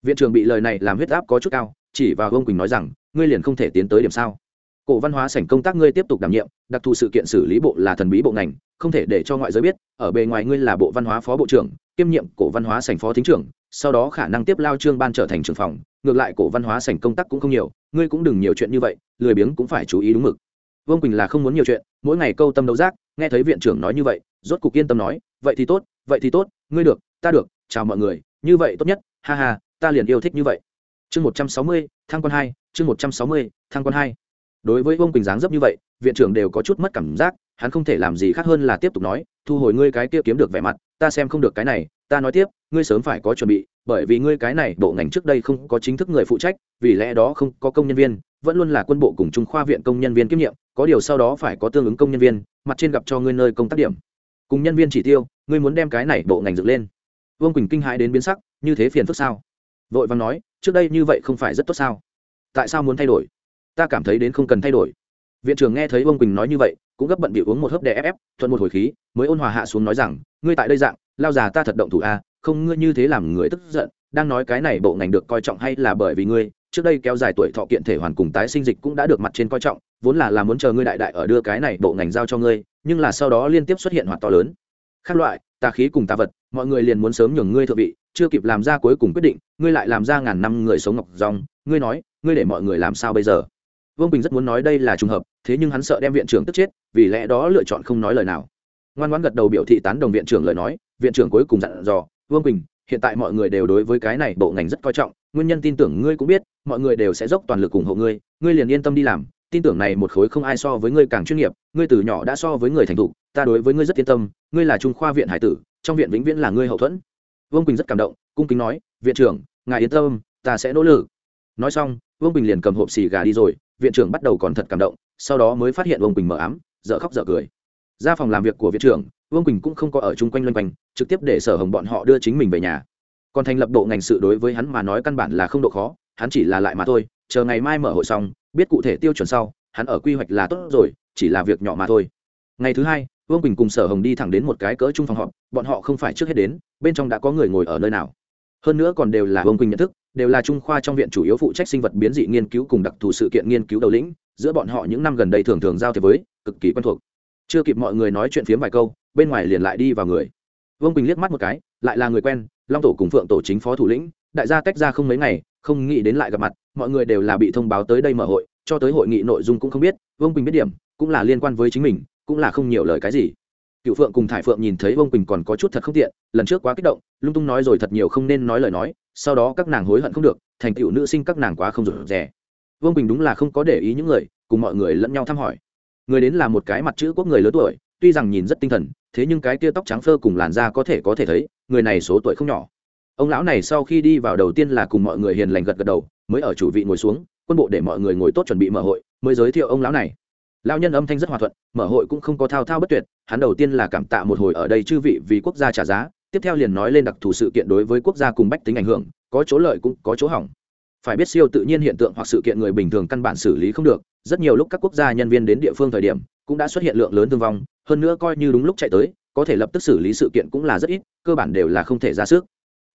Viện trưởng bị lời này làm huyết áp có chút cao, chỉ vào vương quỳnh nói rằng ngươi liền không thể tiến tới điểm sao? Cổ văn hóa sảnh công tác ngươi tiếp tục đảm nhiệm, đặc thù sự kiện xử lý bộ là thần bí bộ ngành, không thể để cho ngoại giới biết, ở bề ngoài ngươi là bộ văn hóa phó bộ trưởng, kiêm nhiệm cổ văn hóa sảnh phó thính trưởng, sau đó khả năng tiếp lao trương ban trở thành trưởng phòng, ngược lại cổ văn hóa sảnh công tác cũng không nhiều, ngươi cũng đừng nhiều chuyện như vậy, lười biếng cũng phải chú ý đúng mực. Vương quỳnh là không muốn nhiều chuyện, mỗi ngày câu tâm đấu giác, nghe thấy viện trưởng nói như vậy, rốt cục yên tâm nói, vậy thì tốt, vậy thì tốt, ngươi được, ta được, chào mọi người, như vậy tốt nhất, ha ha, ta liền yêu thích như vậy chương một trăm sáu mươi, thăng quan hai, chương một trăm sáu mươi, thăng quan hai. Đối với vương quỳnh dáng dấp như vậy, viện trưởng đều có chút mất cảm giác, hắn không thể làm gì khác hơn là tiếp tục nói, thu hồi ngươi cái kia kiếm được vẻ mặt, ta xem không được cái này, ta nói tiếp, ngươi sớm phải có chuẩn bị, bởi vì ngươi cái này bộ ngành trước đây không có chính thức người phụ trách, vì lẽ đó không có công nhân viên, vẫn luôn là quân bộ cùng trung khoa viện công nhân viên kiêm nhiệm, có điều sau đó phải có tương ứng công nhân viên, mặt trên gặp cho ngươi nơi công tác điểm. Cùng nhân viên chỉ tiêu, ngươi muốn đem cái này bộ ngành dựng lên. Vương quỳnh kinh hãi đến biến sắc, như thế phiền phức sao? Vội vàng nói, trước đây như vậy không phải rất tốt sao? Tại sao muốn thay đổi? Ta cảm thấy đến không cần thay đổi. Viện trưởng nghe thấy ông quỳnh nói như vậy, cũng gấp bận bị uống một hớp đè ép ép, thuận một hồi khí, mới ôn hòa hạ xuống nói rằng, ngươi tại đây dạng, lao già ta thật động thủ a không ngươi như thế làm người tức giận, đang nói cái này bộ ngành được coi trọng hay là bởi vì ngươi, trước đây kéo dài tuổi thọ kiện thể hoàn cùng tái sinh dịch cũng đã được mặt trên coi trọng, vốn là là muốn chờ ngươi đại đại ở đưa cái này bộ ngành giao cho ngươi, nhưng là sau đó liên tiếp xuất hiện hoạt to lớn. Khác loại, tà khí cùng tà vật, mọi người liền muốn sớm nhường ngươi thượng vị chưa kịp làm ra cuối cùng quyết định, ngươi lại làm ra ngàn năm người sống ngọc rong, ngươi nói, ngươi để mọi người làm sao bây giờ? Vương bình rất muốn nói đây là trùng hợp, thế nhưng hắn sợ đem viện trưởng tức chết, vì lẽ đó lựa chọn không nói lời nào. Ngoan ngoãn gật đầu biểu thị tán đồng viện trưởng lời nói, viện trưởng cuối cùng dặn dò, vương bình, hiện tại mọi người đều đối với cái này bộ ngành rất coi trọng, nguyên nhân tin tưởng ngươi cũng biết, mọi người đều sẽ dốc toàn lực ủng hộ ngươi ngươi liền yên tâm đi làm, tin tưởng này một khối không ai so với ngươi càng chuyên nghiệp, ngươi từ nhỏ đã so với người thành thục, ta đối với ngươi rất yên tâm, ngươi là trung khoa viện hải tử, trong viện vĩnh viễn là ngươi hậu thuẫn vương quỳnh rất cảm động cung kính nói viện trưởng ngài yên tâm ta sẽ nỗ lực nói xong vương quỳnh liền cầm hộp xì gà đi rồi viện trưởng bắt đầu còn thật cảm động sau đó mới phát hiện vương quỳnh mở ám dở khóc dở cười ra phòng làm việc của viện trưởng vương quỳnh cũng không có ở chung quanh loanh quanh trực tiếp để sở hồng bọn họ đưa chính mình về nhà còn thành lập bộ ngành sự đối với hắn mà nói căn bản là không độ khó hắn chỉ là lại mà thôi chờ ngày mai mở hội xong biết cụ thể tiêu chuẩn sau hắn ở quy hoạch là tốt rồi chỉ là việc nhỏ mà thôi ngày thứ hai vương quỳnh cùng sở hồng đi thẳng đến một cái cỡ chung phòng họp, bọn họ không phải trước hết đến, bên trong đã có người ngồi ở nơi nào. Hơn nữa còn đều là vương quỳnh nhận thức, đều là trung khoa trong viện chủ yếu phụ trách sinh vật biến dị nghiên cứu cùng đặc thù sự kiện nghiên cứu đầu lĩnh, giữa bọn họ những năm gần đây thường thường giao thiệp với, cực kỳ quen thuộc. Chưa kịp mọi người nói chuyện phiếm vài câu, bên ngoài liền lại đi vào người. Vương quỳnh liếc mắt một cái, lại là người quen, long tổ cùng phượng tổ chính phó thủ lĩnh, đại gia tách ra không mấy ngày, không nghĩ đến lại gặp mặt, mọi người đều là bị thông báo tới đây mở hội, cho tới hội nghị nội dung cũng không biết, vương quỳnh biết điểm, cũng là liên quan với chính mình cũng là không nhiều lời cái gì. Cựu phượng cùng thải phượng nhìn thấy vương quỳnh còn có chút thật không tiện, lần trước quá kích động, lung tung nói rồi thật nhiều không nên nói lời nói, sau đó các nàng hối hận không được, thành cựu nữ sinh các nàng quá không rủ rẻ vương quỳnh đúng là không có để ý những người, cùng mọi người lẫn nhau thăm hỏi. Người đến là một cái mặt chữ quốc người lớn tuổi, tuy rằng nhìn rất tinh thần, thế nhưng cái tia tóc trắng phơ cùng làn da có thể có thể thấy, người này số tuổi không nhỏ. Ông lão này sau khi đi vào đầu tiên là cùng mọi người hiền lành gật gật đầu, mới ở chủ vị ngồi xuống, quân bộ để mọi người ngồi tốt chuẩn bị mở hội, mới giới thiệu ông lão này lão nhân âm thanh rất hòa thuận, mở hội cũng không có thao thao bất tuyệt, hắn đầu tiên là cảm tạ một hồi ở đây chư vị vì quốc gia trả giá, tiếp theo liền nói lên đặc thù sự kiện đối với quốc gia cùng bách tính ảnh hưởng, có chỗ lợi cũng có chỗ hỏng. Phải biết siêu tự nhiên hiện tượng hoặc sự kiện người bình thường căn bản xử lý không được, rất nhiều lúc các quốc gia nhân viên đến địa phương thời điểm cũng đã xuất hiện lượng lớn thương vong, hơn nữa coi như đúng lúc chạy tới, có thể lập tức xử lý sự kiện cũng là rất ít, cơ bản đều là không thể ra sức.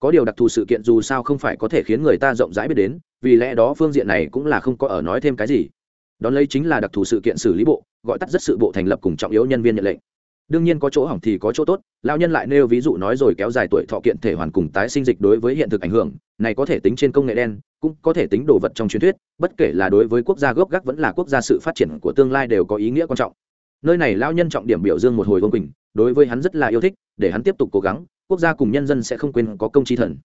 Có điều đặc thù sự kiện dù sao không phải có thể khiến người ta rộng rãi biết đến, vì lẽ đó phương diện này cũng là không có ở nói thêm cái gì đón lấy chính là đặc thù sự kiện xử lý bộ, gọi tắt rất sự bộ thành lập cùng trọng yếu nhân viên nhận lệnh. Đương nhiên có chỗ hỏng thì có chỗ tốt lao nhân lại nêu ví dụ nói rồi kéo dài tuổi thọ kiện thể hoàn cùng tái sinh dịch đối với hiện thực ảnh hưởng, này có thể tính trên công nghệ đen, cũng có thể tính đồ vật trong truyền thuyết, bất kể là đối với quốc gia gốc gác vẫn là quốc gia sự phát triển của tương lai đều có ý nghĩa quan trọng. Nơi này lao nhân trọng điểm biểu dương một hồi vương quỳnh, đối với hắn rất là yêu thích, để hắn tiếp tục cố gắng, quốc gia cùng nhân dân sẽ không quên có công tri thần.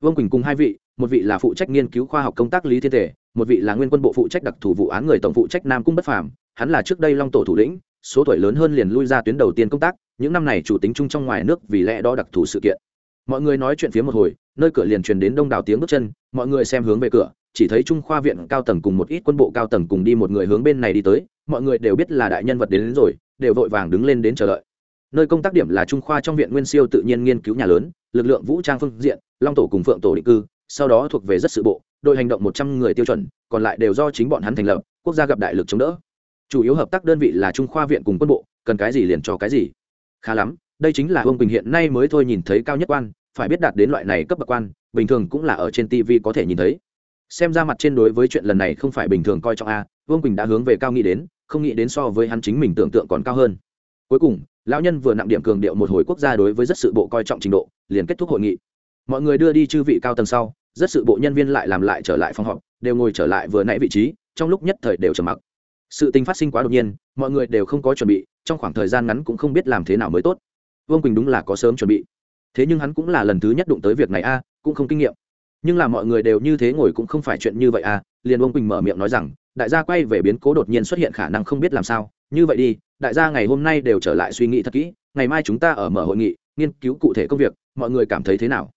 Vương quỳnh cùng hai vị, một vị là phụ trách nghiên cứu khoa học công tác lý thiên thể một vị là nguyên quân bộ phụ trách đặc thù vụ án người tổng phụ trách nam cung bất phàm hắn là trước đây long tổ thủ lĩnh số tuổi lớn hơn liền lui ra tuyến đầu tiên công tác những năm này chủ tính chung trong ngoài nước vì lẽ đó đặc thù sự kiện. Mọi người nói chuyện phía một hồi nơi cửa liền truyền đến đông đảo tiếng bước chân mọi người xem hướng về cửa chỉ thấy trung khoa viện cao tầng cùng một ít quân bộ cao tầng cùng đi một người hướng bên này đi tới mọi người đều biết là đại nhân vật đến, đến rồi đều vội vàng đứng lên đến chờ đợi. Nơi công tác điểm là trung khoa trong viện nguyên siêu tự nhiên nghiên cứu nhà lớn lực lượng vũ trang phương diện long tổ cùng phượng tổ định cư sau đó thuộc về rất sự bộ đội hành động một trăm người tiêu chuẩn, còn lại đều do chính bọn hắn thành lập, quốc gia gặp đại lực chống đỡ. Chủ yếu hợp tác đơn vị là trung khoa viện cùng quân bộ, cần cái gì liền cho cái gì. Khá lắm, đây chính là ông bình hiện nay mới thôi nhìn thấy cao nhất quan, phải biết đạt đến loại này cấp bậc quan, bình thường cũng là ở trên tv có thể nhìn thấy. Xem ra mặt trên đối với chuyện lần này không phải bình thường coi trọng a, vương quỳnh đã hướng về cao nghĩ đến, không nghĩ đến so với hắn chính mình tưởng tượng còn cao hơn. Cuối cùng, lão nhân vừa nặng điểm cường điệu một hồi quốc gia đối với rất sự bộ coi trọng trình độ, liền kết thúc hội nghị. Mọi người đưa đi chư vị cao tầng sau rất sự bộ nhân viên lại làm lại trở lại phòng họp, đều ngồi trở lại vừa nãy vị trí, trong lúc nhất thời đều trầm mặc. Sự tình phát sinh quá đột nhiên, mọi người đều không có chuẩn bị, trong khoảng thời gian ngắn cũng không biết làm thế nào mới tốt. Vương quỳnh đúng là có sớm chuẩn bị. Thế nhưng hắn cũng là lần thứ nhất đụng tới việc này a, cũng không kinh nghiệm. Nhưng là mọi người đều như thế ngồi cũng không phải chuyện như vậy a, liền vương quỳnh mở miệng nói rằng, đại gia quay về biến cố đột nhiên xuất hiện khả năng không biết làm sao. Như vậy đi, đại gia ngày hôm nay đều trở lại suy nghĩ thật kỹ, ngày mai chúng ta ở mở hội nghị, nghiên cứu cụ thể công việc, mọi người cảm thấy thế nào?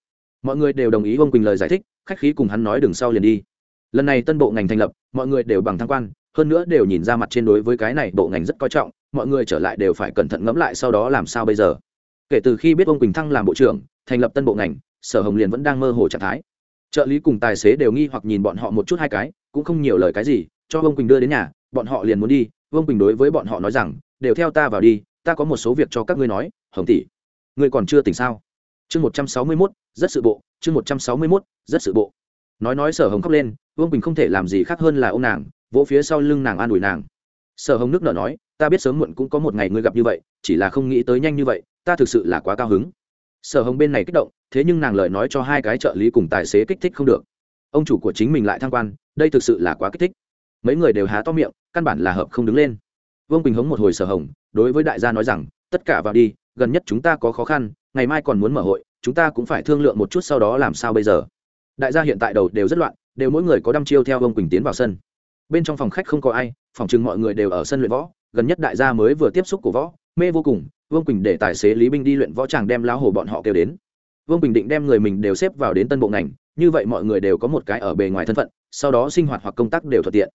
Mọi người đều đồng ý ông quỳnh lời giải thích khách khí cùng hắn nói đường sau liền đi lần này tân bộ ngành thành lập mọi người đều bằng thăng quan hơn nữa đều nhìn ra mặt trên đối với cái này bộ ngành rất coi trọng mọi người trở lại đều phải cẩn thận ngẫm lại sau đó làm sao bây giờ kể từ khi biết ông quỳnh thăng làm bộ trưởng thành lập tân bộ ngành sở hồng liền vẫn đang mơ hồ trạng thái trợ lý cùng tài xế đều nghi hoặc nhìn bọn họ một chút hai cái cũng không nhiều lời cái gì cho ông quỳnh đưa đến nhà bọn họ liền muốn đi ông quỳnh đối với bọn họ nói rằng đều theo ta vào đi ta có một số việc cho các ngươi nói hồng tỷ ngươi còn chưa tỉnh sao chương một trăm sáu mươi mốt, rất sự bộ, chương một trăm sáu mươi mốt, rất sự bộ. Nói nói sở hồng khóc lên, vương quỳnh không thể làm gì khác hơn là ô nàng, vỗ phía sau lưng nàng an ủi nàng. Sở hồng nước nở nói, ta biết sớm muộn cũng có một ngày ngươi gặp như vậy, chỉ là không nghĩ tới nhanh như vậy, ta thực sự là quá cao hứng. Sở hồng bên này kích động, thế nhưng nàng lời nói cho hai cái trợ lý cùng tài xế kích thích không được. Ông chủ của chính mình lại thăng quan, đây thực sự là quá kích thích. Mấy người đều há to miệng, căn bản là hợp không đứng lên. Vương quỳnh hống một hồi sở hồng, đối với đại gia nói rằng, tất cả vào đi, gần nhất chúng ta có khó khăn ngày mai còn muốn mở hội, chúng ta cũng phải thương lượng một chút sau đó làm sao bây giờ. Đại gia hiện tại đầu đều rất loạn, đều mỗi người có đăm chiêu theo vương quỳnh tiến vào sân. Bên trong phòng khách không có ai, phòng chừng mọi người đều ở sân luyện võ, gần nhất đại gia mới vừa tiếp xúc của võ, mê vô cùng, vương quỳnh để tài xế lý binh đi luyện võ tràng đem lão hồ bọn họ kêu đến. Vương quỳnh định đem người mình đều xếp vào đến tân bộ ngành, như vậy mọi người đều có một cái ở bề ngoài thân phận, sau đó sinh hoạt hoặc công tác đều thuận tiện.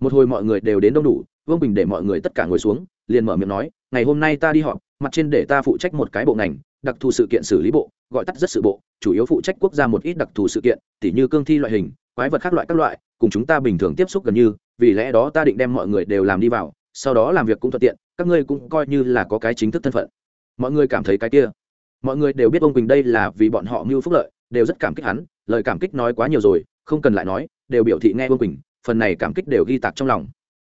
Một hồi mọi người đều đến đông đủ, vương quỳnh để mọi người tất cả ngồi xuống, liền mở miệng nói, ngày hôm nay ta đi họp, mặt trên để ta phụ trách một cái bộ ngành đặc thù sự kiện xử lý bộ, gọi tắt rất sự bộ, chủ yếu phụ trách quốc gia một ít đặc thù sự kiện, tỉ như cương thi loại hình, quái vật khác loại các loại, cùng chúng ta bình thường tiếp xúc gần như, vì lẽ đó ta định đem mọi người đều làm đi vào, sau đó làm việc cũng thuận tiện, các ngươi cũng coi như là có cái chính thức thân phận. Mọi người cảm thấy cái kia. Mọi người đều biết ông quỳnh đây là vì bọn họ mưu phúc lợi, đều rất cảm kích hắn, lời cảm kích nói quá nhiều rồi, không cần lại nói, đều biểu thị nghe ông quỳnh, phần này cảm kích đều ghi tạc trong lòng.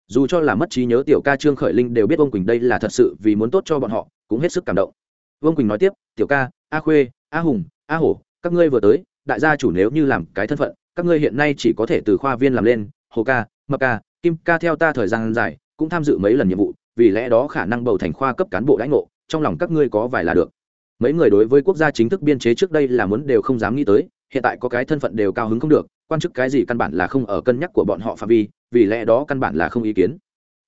Dù cho là mất trí nhớ tiểu ca trương khởi linh đều biết ông quỳnh đây là thật sự vì muốn tốt cho bọn họ, cũng hết sức cảm động vương quỳnh nói tiếp, tiểu ca, a khuê, a hùng, a hổ, các ngươi vừa tới, đại gia chủ nếu như làm cái thân phận, các ngươi hiện nay chỉ có thể từ khoa viên làm lên, hồ ca, mập ca, kim ca theo ta thời gian dài, cũng tham dự mấy lần nhiệm vụ, vì lẽ đó khả năng bầu thành khoa cấp cán bộ lãnh ngộ, trong lòng các ngươi có vài là được. Mấy người đối với quốc gia chính thức biên chế trước đây là muốn đều không dám nghĩ tới, hiện tại có cái thân phận đều cao hứng không được, quan chức cái gì căn bản là không ở cân nhắc của bọn họ phạm vi, vì lẽ đó căn bản là không ý kiến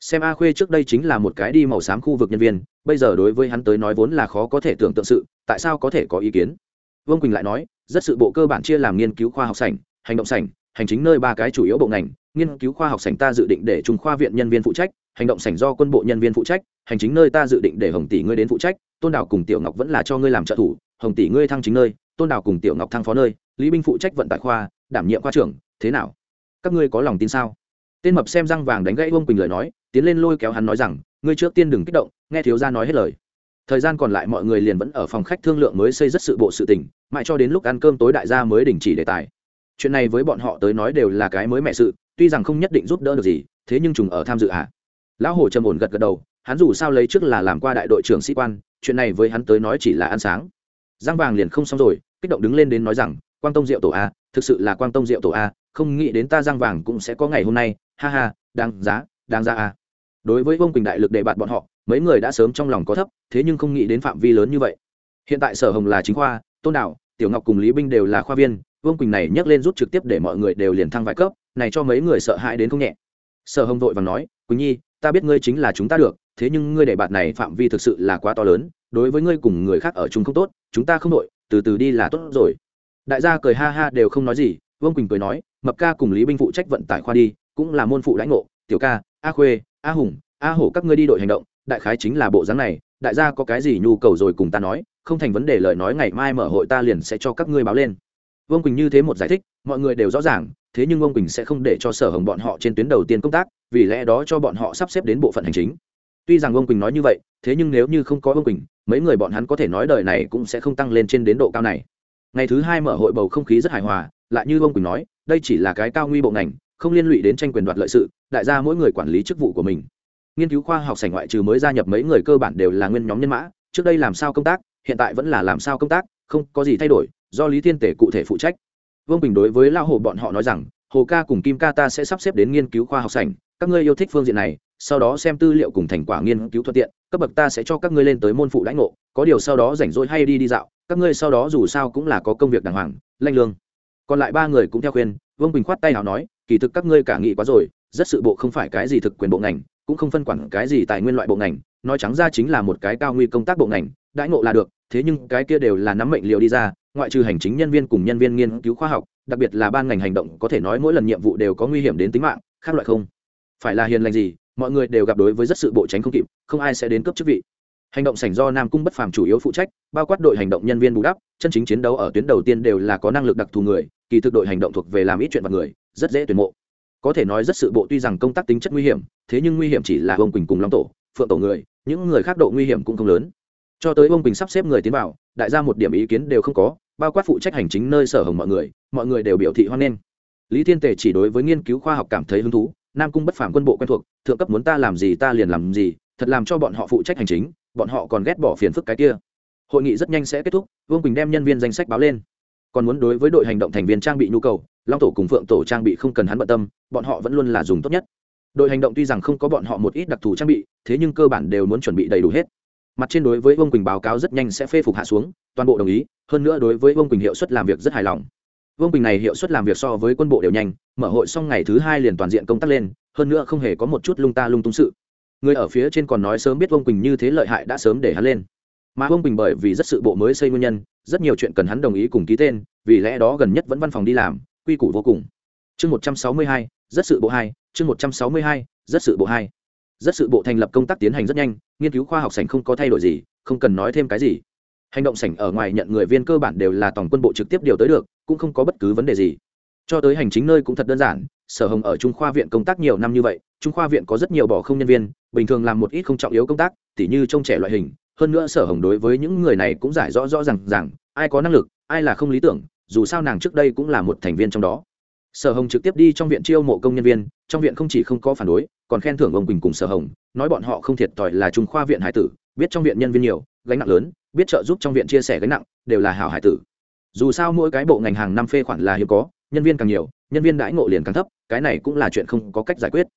xem a khuê trước đây chính là một cái đi màu xám khu vực nhân viên, bây giờ đối với hắn tới nói vốn là khó có thể tưởng tượng sự, tại sao có thể có ý kiến? Vương quỳnh lại nói, rất sự bộ cơ bản chia làm nghiên cứu khoa học sảnh, hành động sảnh, hành chính nơi ba cái chủ yếu bộ ngành, nghiên cứu khoa học sảnh ta dự định để trung khoa viện nhân viên phụ trách, hành động sảnh do quân bộ nhân viên phụ trách, hành chính nơi ta dự định để hồng tỷ ngươi đến phụ trách, tôn đảo cùng tiểu ngọc vẫn là cho ngươi làm trợ thủ, hồng tỷ ngươi thăng chính nơi, tôn đảo cùng tiểu ngọc thăng phó nơi, lý binh phụ trách vận tải khoa, đảm nhiệm khoa trưởng, thế nào? Các ngươi có lòng tin sao? Tên mập xem răng vàng đánh gãy vương quỳnh lời nói, tiến lên lôi kéo hắn nói rằng, ngươi trước tiên đừng kích động, nghe thiếu gia nói hết lời. Thời gian còn lại mọi người liền vẫn ở phòng khách thương lượng mới xây rất sự bộ sự tình, mãi cho đến lúc ăn cơm tối đại gia mới đình chỉ đề tài. Chuyện này với bọn họ tới nói đều là cái mới mẹ sự, tuy rằng không nhất định giúp đỡ được gì, thế nhưng trùng ở tham dự ạ à. lão hồ trầm ổn gật gật đầu, hắn dù sao lấy trước là làm qua đại đội trưởng sĩ quan, chuyện này với hắn tới nói chỉ là ăn sáng. Giang vàng liền không xong rồi, kích động đứng lên đến nói rằng quang tông diệu tổ a, thực sự là quang tông diệu tổ a, không nghĩ đến ta giang vàng cũng sẽ có ngày hôm nay. Ha ha, đáng giá đáng Giá a. Đối với vương quỳnh đại lực đề bạt bọn họ, mấy người đã sớm trong lòng có thấp, thế nhưng không nghĩ đến phạm vi lớn như vậy. Hiện tại sở hồng là chính khoa, tôn đạo, tiểu ngọc cùng lý binh đều là khoa viên, vương quỳnh này nhắc lên rút trực tiếp để mọi người đều liền thăng vài cấp, này cho mấy người sợ hãi đến không nhẹ. Sở hồng vội và nói, quỳnh nhi, ta biết ngươi chính là chúng ta được, thế nhưng ngươi đề bạt này phạm vi thực sự là quá to lớn, đối với ngươi cùng người khác ở chung không tốt, chúng ta không đội, từ từ đi là tốt rồi đại gia cười ha ha đều không nói gì, vương quỳnh cười nói, mập ca cùng lý binh phụ trách vận tải khoa đi, cũng là môn phụ lãnh ngộ, tiểu ca, a khuê, a hùng, a hổ các ngươi đi đội hành động, đại khái chính là bộ dáng này, đại gia có cái gì nhu cầu rồi cùng ta nói, không thành vấn đề lời nói ngày mai mở hội ta liền sẽ cho các ngươi báo lên. Vương quỳnh như thế một giải thích, mọi người đều rõ ràng, thế nhưng vương quỳnh sẽ không để cho sở hồng bọn họ trên tuyến đầu tiên công tác, vì lẽ đó cho bọn họ sắp xếp đến bộ phận hành chính. Tuy rằng vương quỳnh nói như vậy, thế nhưng nếu như không có vương quỳnh, mấy người bọn hắn có thể nói đời này cũng sẽ không tăng lên trên đến độ cao này ngày thứ hai mở hội bầu không khí rất hài hòa, lại như vương quỳnh nói, đây chỉ là cái cao nguy bộ ngành, không liên lụy đến tranh quyền đoạt lợi sự, đại gia mỗi người quản lý chức vụ của mình. Nghiên cứu khoa học sảnh ngoại trừ mới gia nhập mấy người cơ bản đều là nguyên nhóm nhân mã, trước đây làm sao công tác, hiện tại vẫn là làm sao công tác, không có gì thay đổi, do lý thiên tể cụ thể phụ trách. Vương bình đối với lao hồ bọn họ nói rằng, hồ ca cùng kim ca ta sẽ sắp xếp đến nghiên cứu khoa học sảnh, các ngươi yêu thích phương diện này, sau đó xem tư liệu cùng thành quả nghiên cứu thuận tiện, cấp bậc ta sẽ cho các ngươi lên tới môn phụ lãnh ngộ, có điều sau đó rảnh rỗi hay đi đi dạo các ngươi sau đó dù sao cũng là có công việc đàng hoàng, lanh lương. Còn lại ba người cũng theo khuyên, vương bình khoát tay nào nói, kỳ thực các ngươi cả nghị quá rồi, rất sự bộ không phải cái gì thực quyền bộ ngành, cũng không phân quản cái gì tài nguyên loại bộ ngành, nói trắng ra chính là một cái cao nguy công tác bộ ngành, đãi ngộ là được, thế nhưng cái kia đều là nắm mệnh liệu đi ra, ngoại trừ hành chính nhân viên cùng nhân viên nghiên cứu khoa học, đặc biệt là ban ngành hành động có thể nói mỗi lần nhiệm vụ đều có nguy hiểm đến tính mạng, khác loại không. Phải là hiền lành gì, mọi người đều gặp đối với rất sự bộ tránh không kịp, không ai sẽ đến cấp chức vị hành động sảnh do nam cung bất phàm chủ yếu phụ trách, bao quát đội hành động nhân viên bù đắp, chân chính chiến đấu ở tuyến đầu tiên đều là có năng lực đặc thù người, kỳ thực đội hành động thuộc về làm ít chuyện vật người, rất dễ tuyển mộ. Có thể nói rất sự bộ tuy rằng công tác tính chất nguy hiểm, thế nhưng nguy hiểm chỉ là ông quỳnh cùng long tổ, phượng tổ người, những người khác độ nguy hiểm cũng không lớn. Cho tới ông quỳnh sắp xếp người tiến vào, đại gia một điểm ý kiến đều không có, bao quát phụ trách hành chính nơi sở hồng mọi người mọi người đều biểu thị hoan nghênh. Lý thiên tề chỉ đối với nghiên cứu khoa học cảm thấy hứng thú, nam cung bất phàm quân bộ quen thuộc, thượng cấp muốn ta làm gì ta liền làm gì, thật làm cho bọn họ phụ trách hành chính bọn họ còn ghét bỏ phiền phức cái kia. Hội nghị rất nhanh sẽ kết thúc, vương quỳnh đem nhân viên danh sách báo lên. Còn muốn đối với đội hành động thành viên trang bị nhu cầu, long tổ cùng phượng tổ trang bị không cần hắn bận tâm, bọn họ vẫn luôn là dùng tốt nhất. Đội hành động tuy rằng không có bọn họ một ít đặc thù trang bị, thế nhưng cơ bản đều muốn chuẩn bị đầy đủ hết. Mặt trên đối với vương quỳnh báo cáo rất nhanh sẽ phê phục hạ xuống, toàn bộ đồng ý, hơn nữa đối với vương quỳnh hiệu suất làm việc rất hài lòng. Vương quỳnh này hiệu suất làm việc so với quân bộ đều nhanh, mở hội xong ngày thứ hai liền toàn diện công tác lên, hơn nữa không hề có một chút lung ta lung tung sự người ở phía trên còn nói sớm biết vương quỳnh như thế lợi hại đã sớm để hắn lên. Mà vương quỳnh bởi vì rất sự bộ mới xây nguyên nhân, rất nhiều chuyện cần hắn đồng ý cùng ký tên, vì lẽ đó gần nhất vẫn văn phòng đi làm, quy củ vô cùng. Chương một trăm sáu mươi hai, rất sự bộ hai, chương một trăm sáu mươi hai, rất sự bộ hai. Rất sự bộ thành lập công tác tiến hành rất nhanh, nghiên cứu khoa học sảnh không có thay đổi gì, không cần nói thêm cái gì. Hành động sảnh ở ngoài nhận người viên cơ bản đều là tổng quân bộ trực tiếp điều tới được, cũng không có bất cứ vấn đề gì cho tới hành chính nơi cũng thật đơn giản, sở hồng ở trung khoa viện công tác nhiều năm như vậy, trung khoa viện có rất nhiều bỏ không nhân viên, bình thường làm một ít không trọng yếu công tác, tỉ như trông trẻ loại hình. Hơn nữa sở hồng đối với những người này cũng giải rõ rõ r à n g rằng ai có năng lực, ai là không lý tưởng, dù sao nàng trước đây cũng là một thành viên trong đó. Sở hồng trực tiếp đi trong viện chiêu mộ công nhân viên, trong viện không chỉ không có phản đối, còn khen thưởng ông quỳnh cùng sở hồng, nói bọn họ không thiệt thòi là trung khoa viện hải tử, biết trong viện nhân viên nhiều, gánh nặng lớn, biết trợ giúp trong viện chia sẻ gánh nặng, đều là hảo hải tử. Dù sao mỗi cái bộ ngành hàng năm phê khoản là hiếm có nhân viên càng nhiều, nhân viên đãi ngộ liền càng thấp, cái này cũng là chuyện không có cách giải quyết.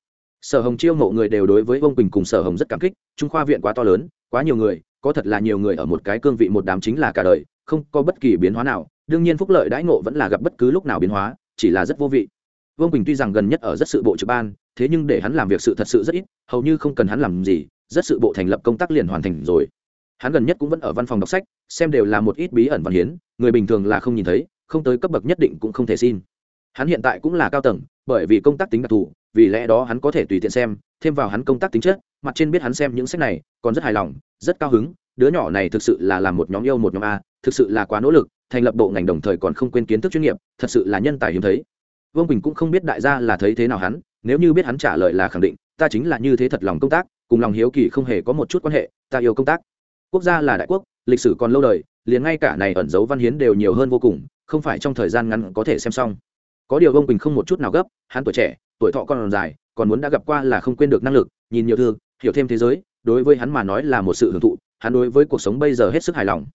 Sở hồng chiêu ngộ người đều đối với ông quỳnh cùng sở hồng rất cảm kích, trung khoa viện quá to lớn, quá nhiều người, có thật là nhiều người ở một cái cương vị một đám chính là cả đời, không có bất kỳ biến hóa nào, đương nhiên phúc lợi đãi ngộ vẫn là gặp bất cứ lúc nào biến hóa, chỉ là rất vô vị. Vương quỳnh tuy rằng gần nhất ở rất sự bộ trực ban, thế nhưng để hắn làm việc sự thật sự rất ít, hầu như không cần hắn làm gì, rất sự bộ thành lập công tác liền hoàn thành rồi. Hắn gần nhất cũng vẫn ở văn phòng đọc sách, xem đều là một ít bí ẩn văn hiến, người bình thường là không nhìn thấy không tới cấp bậc nhất định cũng không thể xin. Hắn hiện tại cũng là cao tầng, bởi vì công tác tính đặc thù, vì lẽ đó hắn có thể tùy tiện xem, thêm vào hắn công tác tính chất, mặt trên biết hắn xem những sách này, còn rất hài lòng, rất cao hứng, đứa nhỏ này thực sự là làm một nhóm yêu một nhóm a, thực sự là quá nỗ lực, thành lập bộ ngành đồng thời còn không quên kiến thức chuyên nghiệp, thật sự là nhân tài hiếm thấy. Vương quỳnh cũng không biết đại gia là thấy thế nào hắn, nếu như biết hắn trả lời là khẳng định, ta chính là như thế thật lòng công tác, cùng lòng hiếu kỳ không hề có một chút quan hệ, ta yêu công tác. Quốc gia là đại quốc, lịch sử còn lâu đời, liền ngay cả này ẩn dấu văn hiến đều nhiều hơn vô cùng không phải trong thời gian ngắn có thể xem xong. Có điều ông quỳnh không một chút nào gấp, hắn tuổi trẻ, tuổi thọ còn dài, còn muốn đã gặp qua là không quên được năng lực, nhìn nhiều thương hiểu thêm thế giới, đối với hắn mà nói là một sự hưởng thụ, hắn đối với cuộc sống bây giờ hết sức hài lòng.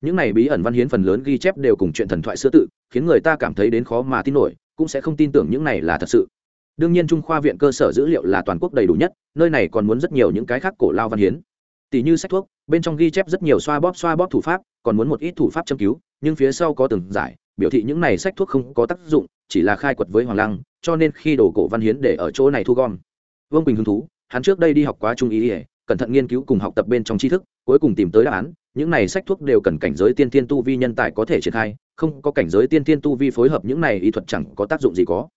Những này bí ẩn văn hiến phần lớn ghi chép đều cùng chuyện thần thoại xưa tự, khiến người ta cảm thấy đến khó mà tin nổi, cũng sẽ không tin tưởng những này là thật sự. Đương nhiên trung khoa viện cơ sở dữ liệu là toàn quốc đầy đủ nhất, nơi này còn muốn rất nhiều những cái khác cổ lao văn hiến tỷ như sách thuốc, bên trong ghi chép rất nhiều xoa bóp xoa bóp thủ pháp, còn muốn một ít thủ pháp châm cứu, nhưng phía sau có từng giải, biểu thị những này sách thuốc không có tác dụng, chỉ là khai quật với hoàng lăng, cho nên khi đồ cổ văn hiến để ở chỗ này thu gom. Vương quỳnh hứng thú, hắn trước đây đi học quá trung ý ỉa cẩn thận nghiên cứu cùng học tập bên trong tri thức, cuối cùng tìm tới đáp án, những này sách thuốc đều cần cảnh giới tiên tiên tu vi nhân tài có thể triển khai, không có cảnh giới tiên tiên tu vi phối hợp những này y thuật chẳng có tác dụng gì có.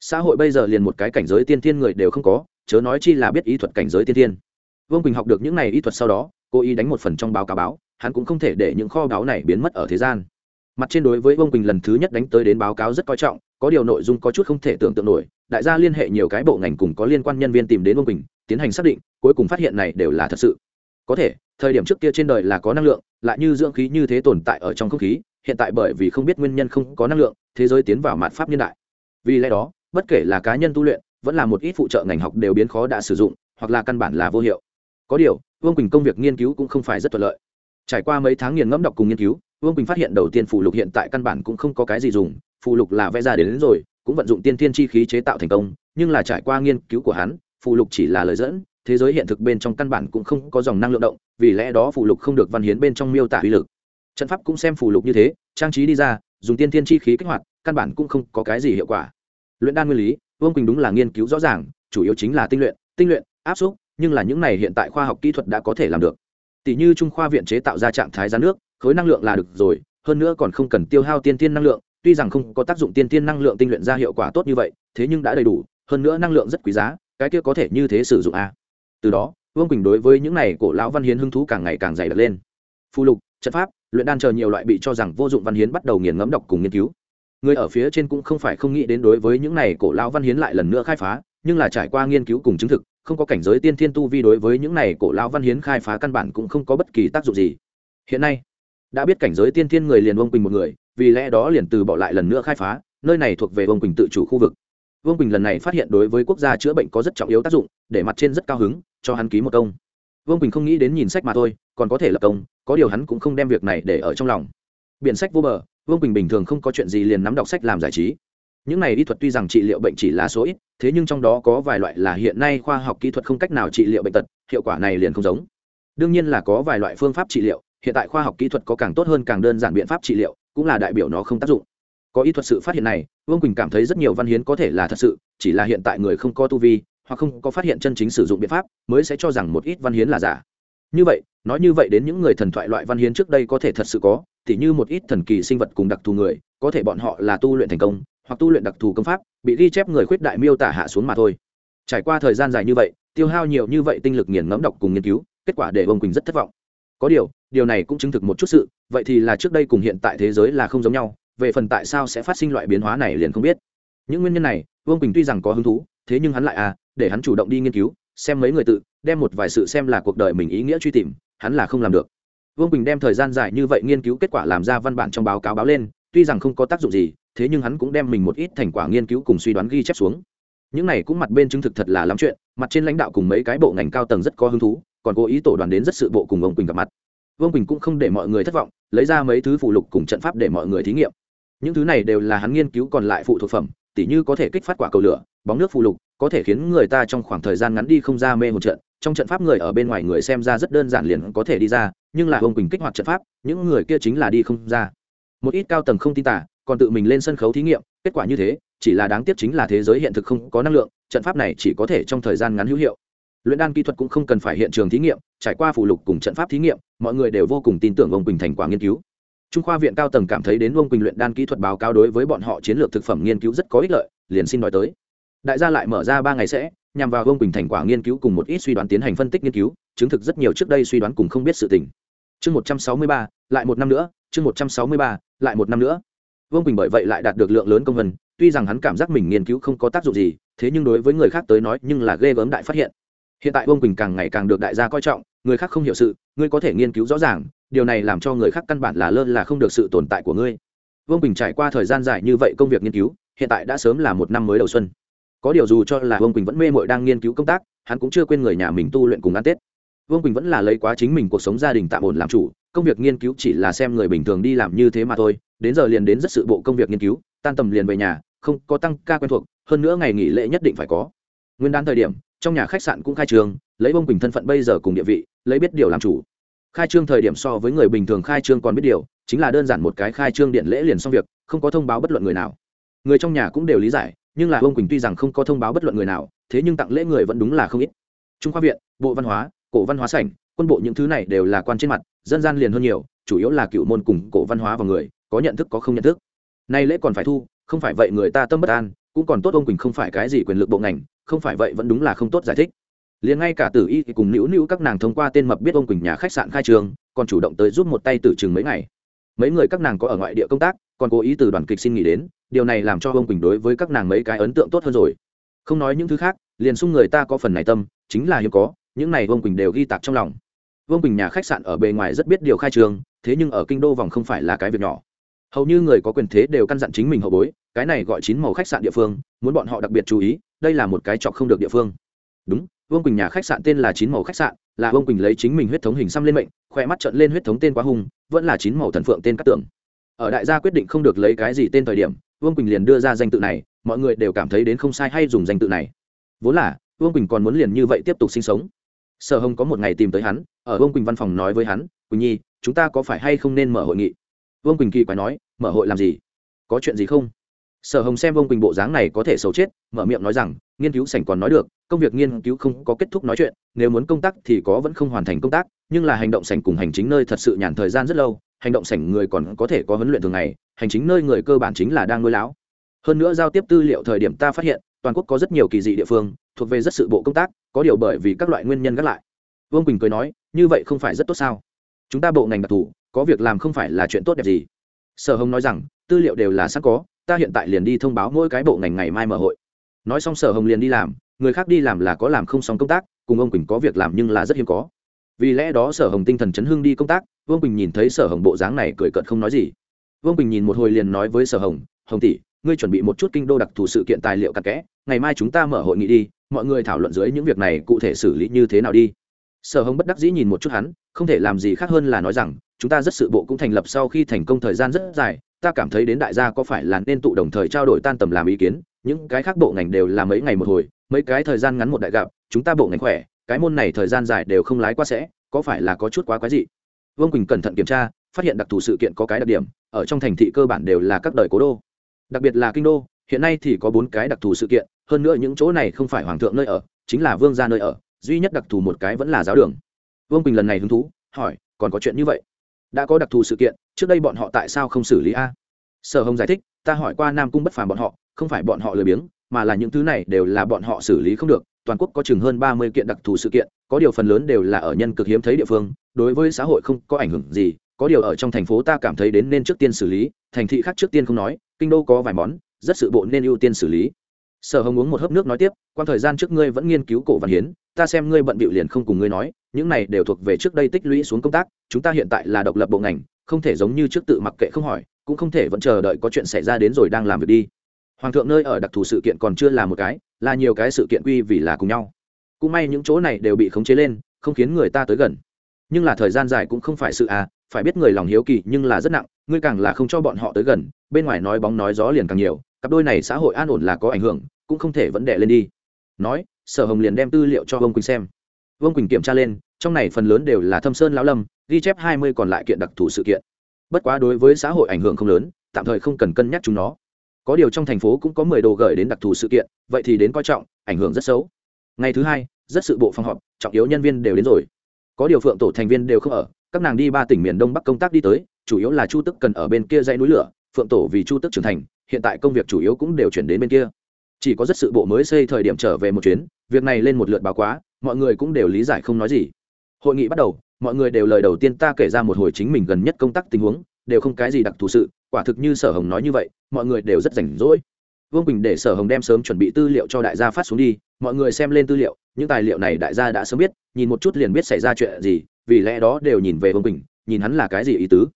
Xã hội bây giờ liền một cái cảnh giới tiên tiên người đều không có, chớ nói chi là biết y thuật cảnh giới tiên tiên vương quỳnh học được những này y thuật sau đó cô ý đánh một phần trong báo cáo báo hắn cũng không thể để những kho báo này biến mất ở thế gian mặt trên đối với vương quỳnh lần thứ nhất đánh tới đến báo cáo rất coi trọng có điều nội dung có chút không thể tưởng tượng nổi đại gia liên hệ nhiều cái bộ ngành cùng có liên quan nhân viên tìm đến vương quỳnh tiến hành xác định cuối cùng phát hiện này đều là thật sự có thể thời điểm trước kia trên đời là có năng lượng lại như dưỡng khí như thế tồn tại ở trong không khí hiện tại bởi vì không biết nguyên nhân không có năng lượng thế giới tiến vào mạn pháp nhân đại vì lẽ đó bất kể là cá nhân tu luyện vẫn là một ít phụ trợ ngành học đều biến khó đã sử dụng hoặc là căn bản là vô hiệu có điều vương quỳnh công việc nghiên cứu cũng không phải rất thuận lợi. Trải qua mấy tháng nghiền ngẫm đọc cùng nghiên cứu vương quỳnh phát hiện đầu tiên phụ lục hiện tại căn bản cũng không có cái gì dùng phụ lục là vẽ ra đến, đến rồi cũng vận dụng tiên thiên chi khí chế tạo thành công nhưng là trải qua nghiên cứu của hắn phụ lục chỉ là lời dẫn thế giới hiện thực bên trong căn bản cũng không có dòng năng lượng động vì lẽ đó phụ lục không được văn hiến bên trong miêu tả uy lực. Trận pháp cũng xem phụ lục như thế trang trí đi ra dùng tiên thiên chi khí kích hoạt căn bản cũng không có cái gì hiệu quả. Luyện đan nguyên lý vương quỳnh đúng là nghiên cứu rõ ràng chủ yếu chính là tinh luyện tinh luyện áp xúc nhưng là những này hiện tại khoa học kỹ thuật đã có thể làm được. Tỷ như trung khoa viện chế tạo ra trạng thái giá nước, khối năng lượng là được rồi, hơn nữa còn không cần tiêu hao tiên tiên năng lượng, tuy rằng không có tác dụng tiên tiên năng lượng tinh luyện ra hiệu quả tốt như vậy, thế nhưng đã đầy đủ, hơn nữa năng lượng rất quý giá, cái kia có thể như thế sử dụng a à. từ đó, vương quỳnh đối với những này cổ lão văn hiến hứng thú càng ngày càng dày đặc lên. Phù lục, trận pháp, luyện đan chờ nhiều loại bị cho rằng vô dụng văn hiến bắt đầu nghiền ngẫm đọc cùng nghiên cứu. Người ở phía trên cũng không phải không nghĩ đến đối với những này cổ lão văn hiến lại lần nữa khai phá, nhưng là trải qua nghiên cứu cùng chứng thực không có cảnh giới tiên thiên tu vi đối với những này cổ lão văn hiến khai phá căn bản cũng không có bất kỳ tác dụng gì. Hiện nay, đã biết cảnh giới tiên thiên người liền vương quỳnh một người, vì lẽ đó liền từ bỏ lại lần nữa khai phá, nơi này thuộc về vương quỳnh tự chủ khu vực. Vương quỳnh lần này phát hiện đối với quốc gia chữa bệnh có rất trọng yếu tác dụng, để mặt trên rất cao hứng, cho hắn ký một công. Vương quỳnh không nghĩ đến nhìn sách mà thôi, còn có thể lập công, có điều hắn cũng không đem việc này để ở trong lòng. Biện sách vô bờ, vương quỳnh bình thường không có chuyện gì liền nắm đọc sách làm giải trí những này y thuật tuy rằng trị liệu bệnh chỉ là số ít, thế nhưng trong đó có vài loại là hiện nay khoa học kỹ thuật không cách nào trị liệu bệnh tật, hiệu quả này liền không giống. Đương nhiên là có vài loại phương pháp trị liệu, hiện tại khoa học kỹ thuật có càng tốt hơn càng đơn giản biện pháp trị liệu, cũng là đại biểu nó không tác dụng. Có y thuật sự phát hiện này, vương quỳnh cảm thấy rất nhiều văn hiến có thể là thật sự, chỉ là hiện tại người không có tu vi, hoặc không có phát hiện chân chính sử dụng biện pháp, mới sẽ cho rằng một ít văn hiến là giả. Như vậy, nói như vậy đến những người thần thoại loại văn hiến trước đây có thể thật sự có thì như một ít thần kỳ sinh vật cùng đặc thù người, có thể bọn họ là tu luyện thành công hoặc tu luyện đặc thù công pháp, bị ghi chép người khuyết đại miêu tả hạ xuống mà thôi. Trải qua thời gian dài như vậy, tiêu hao nhiều như vậy tinh lực nghiền ngẫm đọc cùng nghiên cứu, kết quả để ông quỳnh rất thất vọng. Có điều điều này cũng chứng thực một chút sự, vậy thì là trước đây cùng hiện tại thế giới là không giống nhau, về phần tại sao sẽ phát sinh loại biến hóa này liền không biết. Những nguyên nhân này vương quỳnh tuy rằng có hứng thú, thế nhưng hắn lại à để hắn chủ động đi nghiên cứu, xem mấy người tự, đem một vài sự xem là cuộc đời mình ý nghĩa truy tìm, hắn là không làm được. Vương quỳnh đem thời gian dài như vậy nghiên cứu kết quả làm ra văn bản trong báo cáo báo lên, tuy rằng không có tác dụng gì thế nhưng hắn cũng đem mình một ít thành quả nghiên cứu cùng suy đoán ghi chép xuống. Những này cũng mặt bên chứng thực thật là lắm chuyện, mặt trên lãnh đạo cùng mấy cái bộ ngành cao tầng rất có hứng thú, còn cố ý tổ đoàn đến rất sự bộ cùng ông quỳnh gặp mặt. Vương quỳnh cũng không để mọi người thất vọng, lấy ra mấy thứ phụ lục cùng trận pháp để mọi người thí nghiệm. Những thứ này đều là hắn nghiên cứu còn lại phụ thuộc phẩm, tỉ như có thể kích phát quả cầu lửa, bóng nước phụ lục, có thể khiến người ta trong khoảng thời gian ngắn đi không ra mê một trận. Trong trận pháp người ở bên ngoài người xem ra rất đơn giản liền có thể đi ra, nhưng là vương quỳnh kích hoạt trận pháp, những người kia chính là đi không ra. Một ít cao tầng không tin tả còn tự mình lên sân khấu thí nghiệm, kết quả như thế, chỉ là đáng tiếc chính là thế giới hiện thực không có năng lượng, trận pháp này chỉ có thể trong thời gian ngắn hữu hiệu. Luyện đan kỹ thuật cũng không cần phải hiện trường thí nghiệm, trải qua phụ lục cùng trận pháp thí nghiệm, mọi người đều vô cùng tin tưởng ông quỳnh thành quả nghiên cứu. Trung khoa viện cao tầng cảm thấy đến ông quỳnh luyện đan kỹ thuật báo cáo đối với bọn họ chiến lược thực phẩm nghiên cứu rất có ích lợi, liền xin nói tới. Đại gia lại mở ra ba ngày sẽ, nhằm vào ông quỳnh thành quả nghiên cứu cùng một ít suy đoán tiến hành phân tích nghiên cứu, chứng thực rất nhiều trước đây suy đoán cùng không biết sự tình. Chương một trăm sáu mươi ba, lại một năm nữa, chương một trăm sáu mươi ba, lại một năm nữa vương quỳnh bởi vậy lại đạt được lượng lớn công vân tuy rằng hắn cảm giác mình nghiên cứu không có tác dụng gì thế nhưng đối với người khác tới nói nhưng là ghê gớm đại phát hiện hiện tại vương quỳnh càng ngày càng được đại gia coi trọng người khác không hiểu sự ngươi có thể nghiên cứu rõ ràng điều này làm cho người khác căn bản là lơ là không được sự tồn tại của ngươi vương quỳnh trải qua thời gian dài như vậy công việc nghiên cứu hiện tại đã sớm là một năm mới đầu xuân có điều dù cho là vương quỳnh vẫn mê mội đang nghiên cứu công tác hắn cũng chưa quên người nhà mình tu luyện cùng ăn tết vương quỳnh vẫn là lấy quá chính mình cuộc sống gia đình tạm ổn làm chủ công việc nghiên cứu chỉ là xem người bình thường đi làm như thế mà thôi đến giờ liền đến rất sự bộ công việc nghiên cứu, tan tầm liền về nhà, không có tăng ca quen thuộc, hơn nữa ngày nghỉ lễ nhất định phải có. Nguyên đán thời điểm, trong nhà khách sạn cũng khai trương, lấy bông quỳnh thân phận bây giờ cùng địa vị, lấy biết điều làm chủ. Khai trương thời điểm so với người bình thường khai trương còn biết điều, chính là đơn giản một cái khai trương điện lễ liền xong việc, không có thông báo bất luận người nào. Người trong nhà cũng đều lý giải, nhưng là bông quỳnh tuy rằng không có thông báo bất luận người nào, thế nhưng tặng lễ người vẫn đúng là không ít. Trung khoa viện, bộ văn hóa, cổ văn hóa sảnh, quân bộ những thứ này đều là quan trên mặt, dân gian liền hơn nhiều, chủ yếu là cựu môn cùng cổ văn hóa vào người có nhận thức có không nhận thức. Nay lễ còn phải thu, không phải vậy người ta tâm bất an, cũng còn tốt ông quỳnh không phải cái gì quyền lực bộ ngành, không phải vậy vẫn đúng là không tốt giải thích. Liền ngay cả tử y thì cùng nữu nữu các nàng thông qua tên mập biết ông quỳnh nhà khách sạn khai trường, còn chủ động tới giúp một tay tử chừng mấy ngày. Mấy người các nàng có ở ngoại địa công tác, còn cố ý từ đoàn kịch xin nghỉ đến, điều này làm cho ông quỳnh đối với các nàng mấy cái ấn tượng tốt hơn rồi. Không nói những thứ khác, liền xung người ta có phần này tâm, chính là hiếm có, những này ông quỳnh đều ghi tạc trong lòng. Vương quỳnh nhà khách sạn ở bề ngoài rất biết điều khai trường, thế nhưng ở kinh đô vòng không phải là cái việc nhỏ hầu như người có quyền thế đều căn dặn chính mình hậu bối, cái này gọi chín màu khách sạn địa phương, muốn bọn họ đặc biệt chú ý, đây là một cái chọc không được địa phương. Đúng, vương quỳnh nhà khách sạn tên là chín màu khách sạn, là vương quỳnh lấy chính mình huyết thống hình xăm lên mệnh, khoe mắt trận lên huyết thống tên quá hùng, vẫn là chín màu thần phượng tên cát tưởng ở đại gia quyết định không được lấy cái gì tên thời điểm, vương quỳnh liền đưa ra danh tự này, mọi người đều cảm thấy đến không sai hay dùng danh tự này. Vốn là, vương quỳnh còn muốn liền như vậy tiếp tục sinh sống. Sở hồng có một ngày tìm tới hắn, ở vương quỳnh văn phòng nói với hắn, quỳnh nhi, chúng ta có phải hay không nên mở hội nghị? Vương quỳnh kỳ quái nói, mở hội làm gì? Có chuyện gì không? Sở hồng xem vương quỳnh bộ dáng này có thể xấu chết, mở miệng nói rằng, nghiên cứu sảnh còn nói được, công việc nghiên cứu không có kết thúc nói chuyện, nếu muốn công tác thì có vẫn không hoàn thành công tác, nhưng là hành động sảnh cùng hành chính nơi thật sự nhàn thời gian rất lâu, hành động sảnh người còn có thể có huấn luyện thường ngày, hành chính nơi người cơ bản chính là đang nuôi lão. Hơn nữa giao tiếp tư liệu thời điểm ta phát hiện, toàn quốc có rất nhiều kỳ dị địa phương, thuộc về rất sự bộ công tác, có điều bởi vì các loại nguyên nhân gác lại. Vương quỳnh cười nói, như vậy không phải rất tốt sao? Chúng ta bộ ngành đặc thù có việc làm không phải là chuyện tốt đẹp gì. Sở hồng nói rằng, tư liệu đều là sẵn có, ta hiện tại liền đi thông báo mỗi cái bộ ngành ngày mai mở hội. Nói xong sở hồng liền đi làm, người khác đi làm là có làm không xong công tác, cùng ông quỳnh có việc làm nhưng là rất hiếm có. Vì lẽ đó sở hồng tinh thần chấn hưng đi công tác, vương quỳnh nhìn thấy sở hồng bộ dáng này cười cợt không nói gì. Vương quỳnh nhìn một hồi liền nói với sở hồng hồng tỷ, ngươi chuẩn bị một chút kinh đô đặc thù sự kiện tài liệu cặn kẽ, ngày mai chúng ta mở hội nghị đi, mọi người thảo luận dưới những việc này cụ thể xử lý như thế nào đi. Sở hồng bất đắc dĩ nhìn một chút hắn không thể làm gì khác hơn là nói rằng, chúng ta rất sự bộ cũng thành lập sau khi thành công thời gian rất dài, ta cảm thấy đến đại gia có phải là nên tụ đồng thời trao đổi tan tầm làm ý kiến, những cái khác bộ ngành đều là mấy ngày một hồi, mấy cái thời gian ngắn một đại gặp, chúng ta bộ ngành khỏe, cái môn này thời gian dài đều không lái qua sẽ, có phải là có chút quá quái dị? Vương quỳnh cẩn thận kiểm tra, phát hiện đặc thù sự kiện có cái đặc điểm, ở trong thành thị cơ bản đều là các đời cố đô. Đặc biệt là kinh đô, hiện nay thì có bốn cái đặc thù sự kiện, hơn nữa những chỗ này không phải hoàng thượng nơi ở, chính là vương gia nơi ở, duy nhất đặc thù một cái vẫn là giáo đường vương quỳnh lần này hứng thú hỏi còn có chuyện như vậy đã có đặc thù sự kiện trước đây bọn họ tại sao không xử lý a sở hồng giải thích ta hỏi qua nam cung bất phàm bọn họ không phải bọn họ lười biếng mà là những thứ này đều là bọn họ xử lý không được toàn quốc có chừng hơn ba mươi kiện đặc thù sự kiện có điều phần lớn đều là ở nhân cực hiếm thấy địa phương đối với xã hội không có ảnh hưởng gì có điều ở trong thành phố ta cảm thấy đến nên trước tiên xử lý thành thị khác trước tiên không nói kinh đô có vài món rất sự bộ nên ưu tiên xử lý sở hồng uống một hớp nước nói tiếp quan thời gian trước ngươi vẫn nghiên cứu cổ văn hiến ta xem ngươi bận bịu liền không cùng ngươi nói những này đều thuộc về trước đây tích lũy xuống công tác, chúng ta hiện tại là độc lập bộ ngành, không thể giống như trước tự mặc kệ không hỏi, cũng không thể vẫn chờ đợi có chuyện xảy ra đến rồi đang làm việc đi. Hoàng thượng nơi ở đặc thù sự kiện còn chưa là một cái, là nhiều cái sự kiện quy vì là cùng nhau. Cũng may những chỗ này đều bị khống chế lên, không khiến người ta tới gần. Nhưng là thời gian dài cũng không phải sự à phải biết người lòng hiếu kỳ nhưng là rất nặng, ngươi càng là không cho bọn họ tới gần, bên ngoài nói bóng nói gió liền càng nhiều, cặp đôi này xã hội an ổn là có ảnh hưởng, cũng không thể vẫn đẻ lên đi. Nói, sở hồng liền đem tư liệu cho ông quỳnh xem vương quỳnh kiểm tra lên, trong này phần lớn đều là thâm sơn lão lâm, ghi chép hai mươi còn lại kiện đặc thù sự kiện. Bất quá đối với xã hội ảnh hưởng không lớn, tạm thời không cần cân nhắc chúng nó. Có điều trong thành phố cũng có mười đồ gửi đến đặc thù sự kiện, vậy thì đến coi trọng, ảnh hưởng rất xấu. Ngày thứ hai, rất sự bộ phòng họp, trọng yếu nhân viên đều đến rồi. Có điều phượng tổ thành viên đều không ở, các nàng đi ba tỉnh miền đông bắc công tác đi tới, chủ yếu là chu tức cần ở bên kia dãy núi lửa, phượng tổ vì chu tức trưởng thành, hiện tại công việc chủ yếu cũng đều chuyển đến bên kia. Chỉ có rất sự bộ mới xây thời điểm trở về một chuyến, việc này lên một lượt báo quá mọi người cũng đều lý giải không nói gì. Hội nghị bắt đầu, mọi người đều lời đầu tiên ta kể ra một hồi chính mình gần nhất công tác tình huống, đều không cái gì đặc thù sự, quả thực như sở hồng nói như vậy, mọi người đều rất rảnh rỗi. Vương quỳnh để sở hồng đem sớm chuẩn bị tư liệu cho đại gia phát xuống đi, mọi người xem lên tư liệu, những tài liệu này đại gia đã sớm biết, nhìn một chút liền biết xảy ra chuyện gì, vì lẽ đó đều nhìn về vương quỳnh, nhìn hắn là cái gì ý tứ.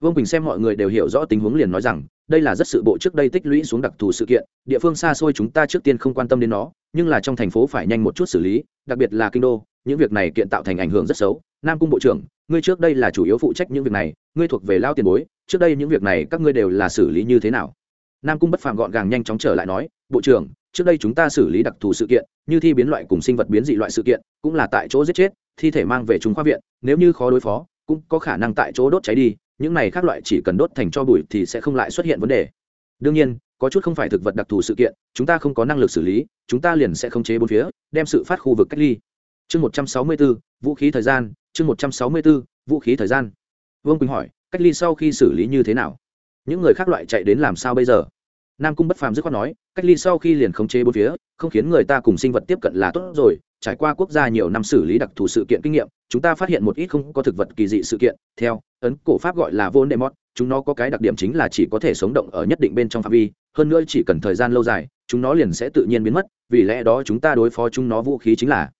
Vương quỳnh xem mọi người đều hiểu rõ tình huống liền nói rằng đây là rất sự bộ trước đây tích lũy xuống đặc thù sự kiện, địa phương xa xôi chúng ta trước tiên không quan tâm đến nó, nhưng là trong thành phố phải nhanh một chút xử lý, đặc biệt là kinh đô, những việc này kiện tạo thành ảnh hưởng rất xấu. Nam cung bộ trưởng, ngươi trước đây là chủ yếu phụ trách những việc này, ngươi thuộc về lao tiền bối, trước đây những việc này các ngươi đều là xử lý như thế nào? Nam cung bất phàm gọn gàng nhanh chóng trở lại nói, bộ trưởng, trước đây chúng ta xử lý đặc thù sự kiện, như thi biến loại cùng sinh vật biến dị loại sự kiện, cũng là tại chỗ giết chết, thi thể mang về chúng khoa viện, nếu như khó đối phó, cũng có khả năng tại chỗ đốt cháy đi những này khác loại chỉ cần đốt thành cho bụi thì sẽ không lại xuất hiện vấn đề. Đương nhiên, có chút không phải thực vật đặc thù sự kiện, chúng ta không có năng lực xử lý, chúng ta liền sẽ không chế bốn phía, đem sự phát khu vực cách ly. Chương một trăm sáu mươi bốn vũ khí thời gian, chương một trăm sáu mươi bốn vũ khí thời gian. Vương quỳnh hỏi, cách ly sau khi xử lý như thế nào? Những người khác loại chạy đến làm sao bây giờ? Nam cung bất phàm dứt khoát nói, cách ly sau khi liền khống chế bốn phía, không khiến người ta cùng sinh vật tiếp cận là tốt rồi. Trải qua quốc gia nhiều năm xử lý đặc thù sự kiện kinh nghiệm, chúng ta phát hiện một ít không có thực vật kỳ dị sự kiện. Theo ấn cổ pháp gọi là vô mót chúng nó có cái đặc điểm chính là chỉ có thể sống động ở nhất định bên trong phạm vi, hơn nữa chỉ cần thời gian lâu dài, chúng nó liền sẽ tự nhiên biến mất, vì lẽ đó chúng ta đối phó chúng nó vũ khí chính là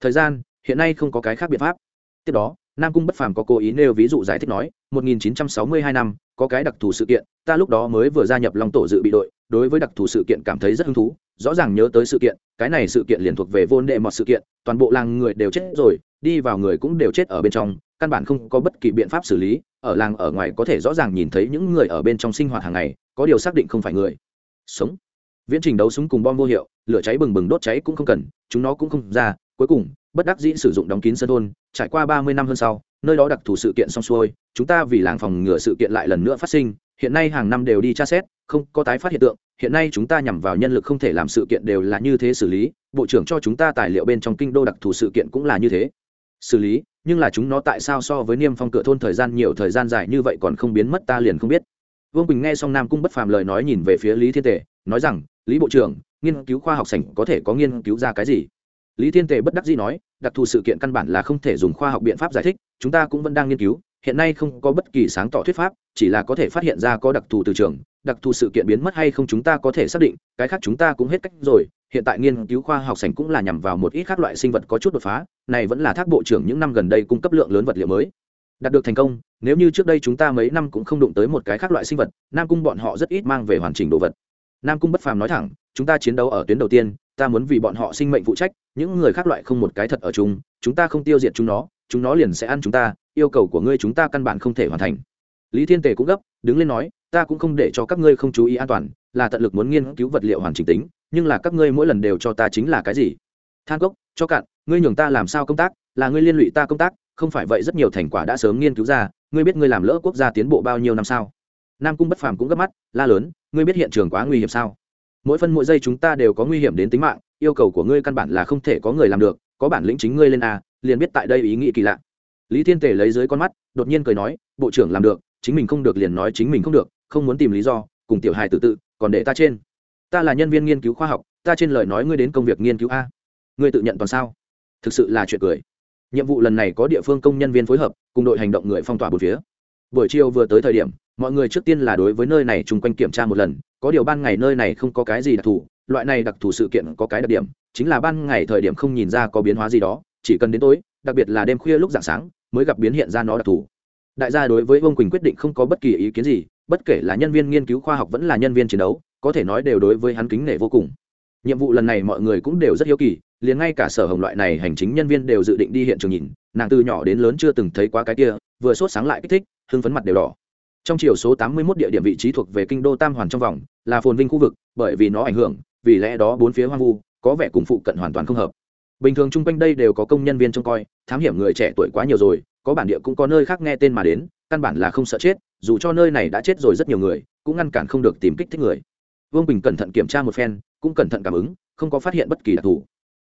thời gian, hiện nay không có cái khác biện pháp. Tiếp đó, nam cung bất phàm có cố ý nêu ví dụ giải thích nói 1962 năm, có cái đặc thù sự kiện, ta lúc đó mới vừa gia nhập long tổ dự bị đội, đối với đặc thù sự kiện cảm thấy rất hứng thú, rõ ràng nhớ tới sự kiện, cái này sự kiện liền thuộc về vô đệ mọt sự kiện, toàn bộ làng người đều chết rồi, đi vào người cũng đều chết ở bên trong căn bản không có bất kỳ biện pháp xử lý, ở làng ở ngoài có thể rõ ràng nhìn thấy những người ở bên trong sinh hoạt hàng ngày, có điều xác định không phải người. Sống. Viễn trình đấu súng cùng bom vô hiệu, lửa cháy bừng bừng đốt cháy cũng không cần, chúng nó cũng không ra, cuối cùng, bất đắc dĩ sử dụng đóng kín sân thôn, trải qua ba mươi năm hơn sau, nơi đó đặc thù sự kiện xong xuôi, chúng ta vì làng phòng ngừa sự kiện lại lần nữa phát sinh, hiện nay hàng năm đều đi tra xét, không có tái phát hiện tượng, hiện nay chúng ta nhằm vào nhân lực không thể làm sự kiện đều là như thế xử lý, bộ trưởng cho chúng ta tài liệu bên trong kinh đô đặc thù sự kiện cũng là như thế xử lý, nhưng là chúng nó tại sao so với niêm phong cửa thôn thời gian nhiều thời gian dài như vậy còn không biến mất ta liền không biết. Vương quỳnh nghe xong nam cung bất phàm lời nói nhìn về phía lý thiên tể nói rằng, lý bộ trưởng, nghiên cứu khoa học sảnh có thể có nghiên cứu ra cái gì? Lý thiên tề bất đắc dĩ nói, đặc thù sự kiện căn bản là không thể dùng khoa học biện pháp giải thích, chúng ta cũng vẫn đang nghiên cứu, hiện nay không có bất kỳ sáng tỏ thuyết pháp, chỉ là có thể phát hiện ra có đặc thù từ trường, đặc thù sự kiện biến mất hay không chúng ta có thể xác định, cái khác chúng ta cũng hết cách rồi, hiện tại nghiên cứu khoa học sảnh cũng là nhằm vào một ít các loại sinh vật có chút đột phá này vẫn là thác bộ trưởng những năm gần đây cung cấp lượng lớn vật liệu mới. Đạt được thành công, nếu như trước đây chúng ta mấy năm cũng không đụng tới một cái khác loại sinh vật, nam cung bọn họ rất ít mang về hoàn chỉnh đồ vật. Nam cung bất phàm nói thẳng, chúng ta chiến đấu ở tuyến đầu tiên, ta muốn vì bọn họ sinh mệnh phụ trách, những người khác loại không một cái thật ở chúng chúng ta không tiêu diệt chúng nó chúng nó liền sẽ ăn chúng ta, yêu cầu của ngươi chúng ta căn bản không thể hoàn thành. Lý thiên tề cũng gấp, đứng lên nói, ta cũng không để cho các ngươi không chú ý an toàn, là tận lực muốn nghiên cứu vật liệu hoàn chỉnh tính, nhưng là các ngươi mỗi lần đều cho ta chính là cái gì? Than cốc, cho cạn ngươi nhường ta làm sao công tác, là ngươi liên lụy ta công tác, không phải vậy rất nhiều thành quả đã sớm nghiên cứu ra, ngươi biết ngươi làm lỡ quốc gia tiến bộ bao nhiêu năm sao? Nam cung bất phàm cũng gấp mắt, la lớn, ngươi biết hiện trường quá nguy hiểm sao? Mỗi phân mỗi giây chúng ta đều có nguy hiểm đến tính mạng, yêu cầu của ngươi căn bản là không thể có người làm được, có bản lĩnh chính ngươi lên a, liền biết tại đây ý nghĩ kỳ lạ. Lý thiên tề lấy dưới con mắt, đột nhiên cười nói, bộ trưởng làm được, chính mình không được liền nói chính mình không được, không muốn tìm lý do, cùng tiểu hài tự tự, còn để ta trên. Ta là nhân viên nghiên cứu khoa học, ta trên lời nói ngươi đến công việc nghiên cứu a. Ngươi tự nhận toàn sao? Thực sự là chuyện cười. Nhiệm vụ lần này có địa phương công nhân viên phối hợp, cùng đội hành động người phong tỏa bốn phía. Buổi chiều vừa tới thời điểm, mọi người trước tiên là đối với nơi này chung quanh kiểm tra một lần, có điều ban ngày nơi này không có cái gì đặc thù, loại này đặc thù sự kiện có cái đặc điểm, chính là ban ngày thời điểm không nhìn ra có biến hóa gì đó, chỉ cần đến tối, đặc biệt là đêm khuya lúc dạng sáng, mới gặp biến hiện ra nó đặc thù. Đại gia đối với vương quỳnh quyết định không có bất kỳ ý kiến gì, bất kể là nhân viên nghiên cứu khoa học vẫn là nhân viên chiến đấu, có thể nói đều đối với hắn kính nể vô cùng. Nhiệm vụ lần này mọi người cũng đều rất hiếu kỳ liền ngay cả sở hồng loại này hành chính nhân viên đều dự định đi hiện trường nhìn, nàng từ nhỏ đến lớn chưa từng thấy quá cái kia, vừa sốt sáng lại kích thích, hưng phấn mặt đều đỏ. Trong chiều số 81 địa điểm vị trí thuộc về kinh đô tam hoàn trong vòng, là phồn vinh khu vực, bởi vì nó ảnh hưởng, vì lẽ đó bốn phía hoang vu, có vẻ cùng phụ cận hoàn toàn không hợp. Bình thường chung quanh đây đều có công nhân viên trông coi, thám hiểm người trẻ tuổi quá nhiều rồi, có bản địa cũng có nơi khác nghe tên mà đến, căn bản là không sợ chết, dù cho nơi này đã chết rồi rất nhiều người, cũng ngăn cản không được tìm kích thích người. Vương bình cẩn thận kiểm tra một phen, cũng cẩn thận cảm ứng, không có phát hiện bất kỳ đặc thù